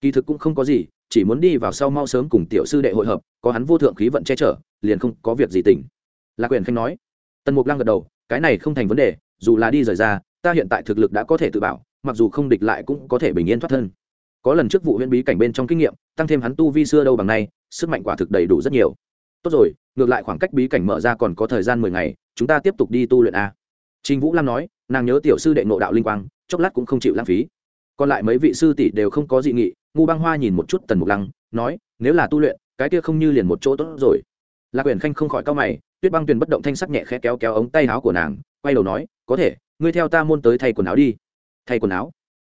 Kỳ thực cũng không có gì, chỉ muốn đi vào sau mau sớm cùng tiểu sư đệ hội hợp, có hắn vô thượng khí vận che chở, liền không có việc gì tỉnh. Lạc quyền khanh nói. Tần mục lăng gật đầu, cái này không thành vấn đề, dù là đi rời ra, ta hiện tại thực lực đã có thể tự bảo, mặc dù không địch lại cũng có thể bình yên thoát thân. Có lần trước vụ huyễn bí cảnh bên trong kinh nghiệm, tăng thêm hắn tu vi xưa đâu bằng nay, sức mạnh quả thực đầy đủ rất nhiều tốt rồi ngược lại khoảng cách bí cảnh mở ra còn có thời gian mười ngày chúng ta tiếp tục đi tu luyện a. Trình Vũ Lam nói, nàng nhớ tiểu sư đệ nộ đạo linh quang, chốc lát cũng không chịu lãng phí. Còn lại mấy vị sư tỷ đều không có dị nghị, ngu băng hoa nhìn một chút tần mục lăng nói nếu là tu luyện cái kia không như liền một chỗ tốt rồi. Lạc quyển khanh không khỏi cao mày tuyết băng tuyền bất động thanh sắc nhẹ khẽ kéo kéo ống tay áo của nàng quay đầu nói có thể ngươi theo ta môn tới thay quần áo đi. Thay quần áo?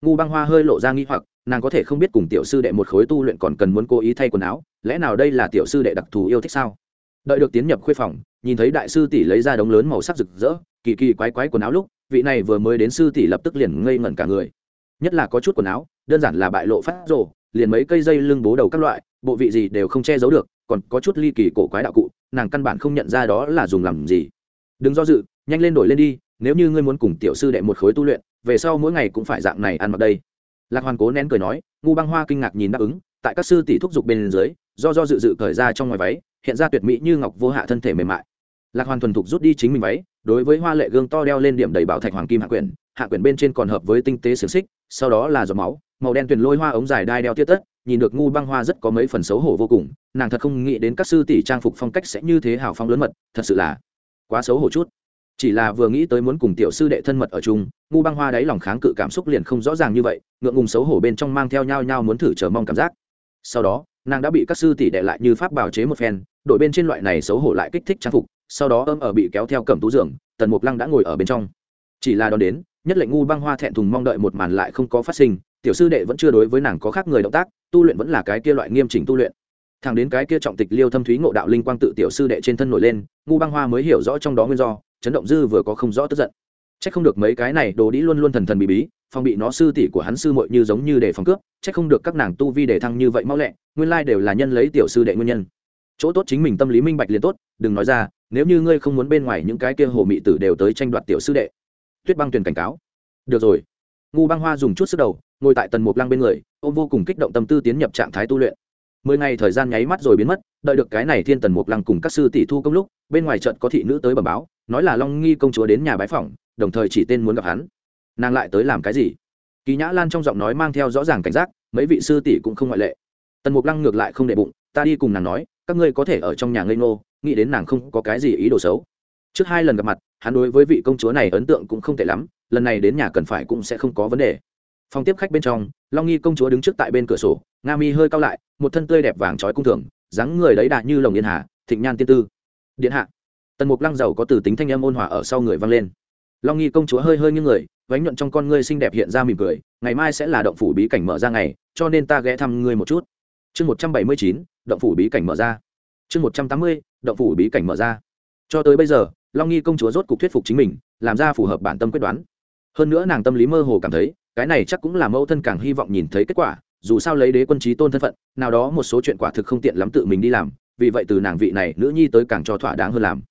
Ngu băng hoa hơi lộ ra nghi hoặc nàng có thể không biết cùng tiểu sư đệ một khối tu luyện còn cần muốn cố ý thay quần áo lẽ nào đây là tiểu sư đệ đặc thù yêu thích sao? Đợi được tiến nhập khuê phòng, nhìn thấy đại sư tỷ lấy ra đống lớn màu sắc rực rỡ, kỳ kỳ quái quái quần áo lúc, vị này vừa mới đến sư tỷ lập tức liền ngây ngẩn cả người. Nhất là có chút quần áo, đơn giản là bại lộ phát rồ, liền mấy cây dây lưng bố đầu các loại, bộ vị gì đều không che giấu được, còn có chút ly kỳ cổ quái đạo cụ, nàng căn bản không nhận ra đó là dùng làm gì. Đừng do dự, nhanh lên đổi lên đi, nếu như ngươi muốn cùng tiểu sư đệ một khối tu luyện, về sau mỗi ngày cũng phải dạng này ăn mặc đây. Lạc hoàn cố nén cười nói, ngu băng hoa kinh ngạc nhìn đáp ứng tại các sư tỷ thúc dục bên dưới, do do dự dự cởi ra trong ngoài váy, hiện ra tuyệt mỹ như ngọc vô hạ thân thể mềm mại. Lạc hoàn thuần thục rút đi chính mình váy, đối với hoa lệ gương to đeo lên điểm đầy bảo thạch hoàng kim hạ quyển hạ quyển bên trên còn hợp với tinh tế xiềng xích, sau đó là giọt máu, màu đen tuyền lôi hoa ống dài đai đeo tiết tất, nhìn được ngu băng hoa rất có mấy phần xấu hổ vô cùng, nàng thật không nghĩ đến các sư tỷ trang phục phong cách sẽ như thế hào phong lớn mật, thật sự là quá xấu hổ chút. Chỉ là vừa nghĩ tới muốn cùng tiểu sư đệ thân mật ở chung, ngu băng hoa đáy lòng kháng cự cảm xúc liền không rõ ràng như vậy, ngượng ngùng xấu hổ bên trong mang theo nhau nhau muốn thử chờ mong cảm giác sau đó, nàng đã bị các sư tỷ đệ lại như pháp bào chế một phen, đội bên trên loại này xấu hổ lại kích thích trang phục, sau đó âm ở bị kéo theo cầm tú giường, tần mục lăng đã ngồi ở bên trong. Chỉ là đón đến, nhất lệnh ngu băng hoa thẹn thùng mong đợi một màn lại không có phát sinh, tiểu sư đệ vẫn chưa đối với nàng có khác người động tác, tu luyện vẫn là cái kia loại nghiêm chỉnh tu luyện. Thẳng đến cái kia trọng tịch liêu thâm thúy ngộ đạo linh quang tự tiểu sư đệ trên thân nổi lên, ngu băng hoa mới hiểu rõ trong đó nguyên do, chấn động dư vừa có không rõ tức giận. C h ắ c không được mấy cái này, đồ đĩ luôn luôn thần thần bí bí phòng bị nó sư tỷ của hắn sư muội như giống như để phòng cướp, chắc không được các nàng tu vi để thăng như vậy mau lẹ, nguyên lai đều là nhân lấy tiểu sư đệ nguyên nhân. Chỗ tốt chính mình tâm lý minh bạch liền tốt, đừng nói ra, nếu như ngươi không muốn bên ngoài những cái kia hồ mị tử đều tới tranh đoạt tiểu sư đệ. Tuyết băng tuyền cảnh cáo. Được rồi. Ngu băng hoa dùng chút sức đầu, ngồi tại tần mục lăng bên người, ôm vô cùng kích động tâm tư tiến nhập trạng thái tu luyện. Mười ngày thời gian nháy mắt rồi biến mất, đợi được cái này thiên tần mục lăng cùng các sư tỷ thu công lúc, bên ngoài trận có thị nữ tới bẩm báo, nói là long nghi công chúa đến nhà bái phỏng, đồng thời chỉ tên muốn gặp hắn nàng lại tới làm cái gì? Kỳ nhã lan trong giọng nói mang theo rõ ràng cảnh giác, mấy vị sư tỷ cũng không ngoại lệ. Tần mục lăng ngược lại không để bụng, ta đi cùng nàng nói, các ngươi có thể ở trong nhà ngây ngô, nghĩ đến nàng không có cái gì ý đồ xấu. Trước hai lần gặp mặt, hắn đối với vị công chúa này ấn tượng cũng không tệ lắm, lần này đến nhà cần phải cũng sẽ không có vấn đề. Phòng tiếp khách bên trong, long nghi công chúa đứng trước tại bên cửa sổ, nga mi hơi cao lại, một thân tươi đẹp vàng trói cung thường, dáng người đấy đà như lồng yên hà, thịnh nhan tiên tư. Điện hạ. Tần mục lăng giàu có từ tính thanh âm ôn hòa ở sau người vang lên long nghi công chúa hơi hơi như người, vánh nhuận trong con ngươi xinh đẹp hiện ra mỉm cười, ngày mai sẽ là động phủ bí cảnh mở ra ngày, cho nên ta ghé thăm ngươi một chút. Chương một trăm bảy mươi chín, động phủ bí cảnh mở ra. Chương một trăm tám mươi, động phủ bí cảnh mở ra. Cho tới bây giờ, long nghi công chúa rốt cục thuyết phục chính mình, làm ra phù hợp bản tâm quyết đoán. Hơn nữa nàng tâm lý mơ hồ cảm thấy, cái này chắc cũng là mẫu thân càng hy vọng nhìn thấy kết quả, dù sao lấy đế quân trí tôn thân phận, nào đó một số chuyện quả thực không tiện lắm tự mình đi làm, vì vậy từ nàng vị này nữ nhi tới càng cho thỏa đáng hơn làm.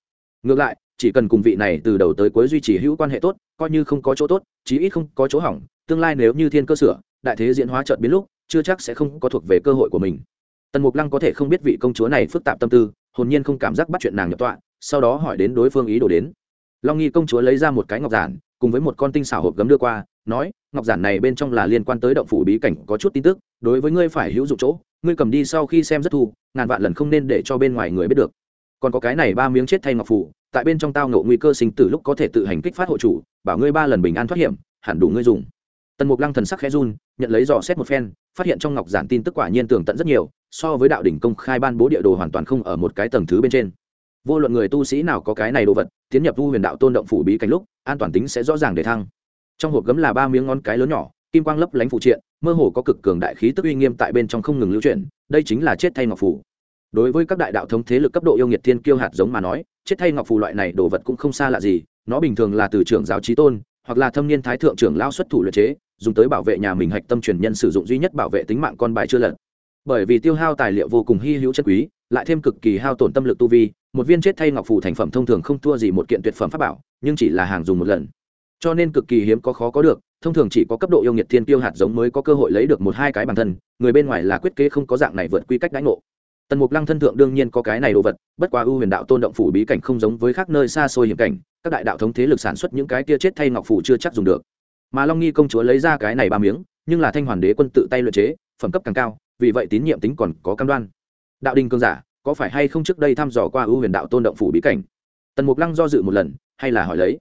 Ngược lại chỉ cần cùng vị này từ đầu tới cuối duy trì hữu quan hệ tốt, coi như không có chỗ tốt, chí ít không có chỗ hỏng, tương lai nếu như thiên cơ sửa, đại thế diễn hóa trợt biến lúc, chưa chắc sẽ không có thuộc về cơ hội của mình. Tần mục lăng có thể không biết vị công chúa này phức tạp tâm tư, hồn nhiên không cảm giác bắt chuyện nàng nhập tọa, sau đó hỏi đến đối phương ý đồ đến. Long nghi công chúa lấy ra một cái ngọc giản, cùng với một con tinh xảo hộp gấm đưa qua, nói, ngọc giản này bên trong là liên quan tới động phủ bí cảnh, có chút tin tức, đối với ngươi phải hữu dụng chỗ, ngươi cầm đi sau khi xem rất thu ngàn vạn lần không nên để cho bên ngoài người biết được. Còn có cái này ba miếng chết thay ngọc phủ tại bên trong tao ngộ nguy cơ sinh tử lúc có thể tự hành kích phát hộ chủ, bảo ngươi ba lần bình an thoát hiểm, hẳn đủ ngươi dùng. Tần mục lăng thần sắc khẽ run, nhận lấy dò xét một phen, phát hiện trong ngọc giản tin tức quả nhiên tường tận rất nhiều, so với đạo đỉnh công khai ban bố địa đồ hoàn toàn không ở một cái tầng thứ bên trên. Vô luận người tu sĩ nào có cái này đồ vật, tiến nhập vu huyền đạo tôn động phủ bí cảnh lúc, an toàn tính sẽ rõ ràng để thăng. Trong hộp gấm là ba miếng ngón cái lớn nhỏ, kim quang lấp lánh phụ triện, mơ hồ có cực cường đại khí tức uy nghiêm tại bên trong không ngừng lưu chuyển, đây chính là chết thay ngọc phủ đối với các đại đạo thống thế lực cấp độ yêu nghiệt thiên kiêu hạt giống mà nói, chết thay ngọc phù loại này đồ vật cũng không xa lạ gì, nó bình thường là từ trưởng giáo trí tôn, hoặc là thâm niên thái thượng trưởng lao xuất thủ luyện chế, dùng tới bảo vệ nhà mình hạch tâm truyền nhân sử dụng duy nhất bảo vệ tính mạng con bài chưa lật. Bởi vì tiêu hao tài liệu vô cùng hy hữu chất quý, lại thêm cực kỳ hao tổn tâm lực tu vi, một viên chết thay ngọc phù thành phẩm thông thường không thua gì một kiện tuyệt phẩm pháp bảo, nhưng chỉ là hàng dùng một lần. Cho nên cực kỳ hiếm có khó có được, thông thường chỉ có cấp độ yêu nghiệt thiên tiêu hạt giống mới có cơ hội lấy được một hai cái bản thân, người bên ngoài là quyết kế không có dạng này vượt quy cách đánh ngộ tần mục lăng thân thượng đương nhiên có cái này đồ vật, bất quá ưu huyền đạo tôn động phủ bí cảnh không giống với khác nơi xa xôi hiểm cảnh, các đại đạo thống thế lực sản xuất những cái kia chết thay ngọc phủ chưa chắc dùng được. Mà long nghi công chúa lấy ra cái này ba miếng, nhưng là thanh hoàn đế quân tự tay luyện chế, phẩm cấp càng cao, vì vậy tín nhiệm tính còn có cam đoan. Đạo đình cương giả, có phải hay không trước đây thăm dò qua ưu huyền đạo tôn động phủ bí cảnh? Tần mục lăng do dự một lần, hay là hỏi lấy.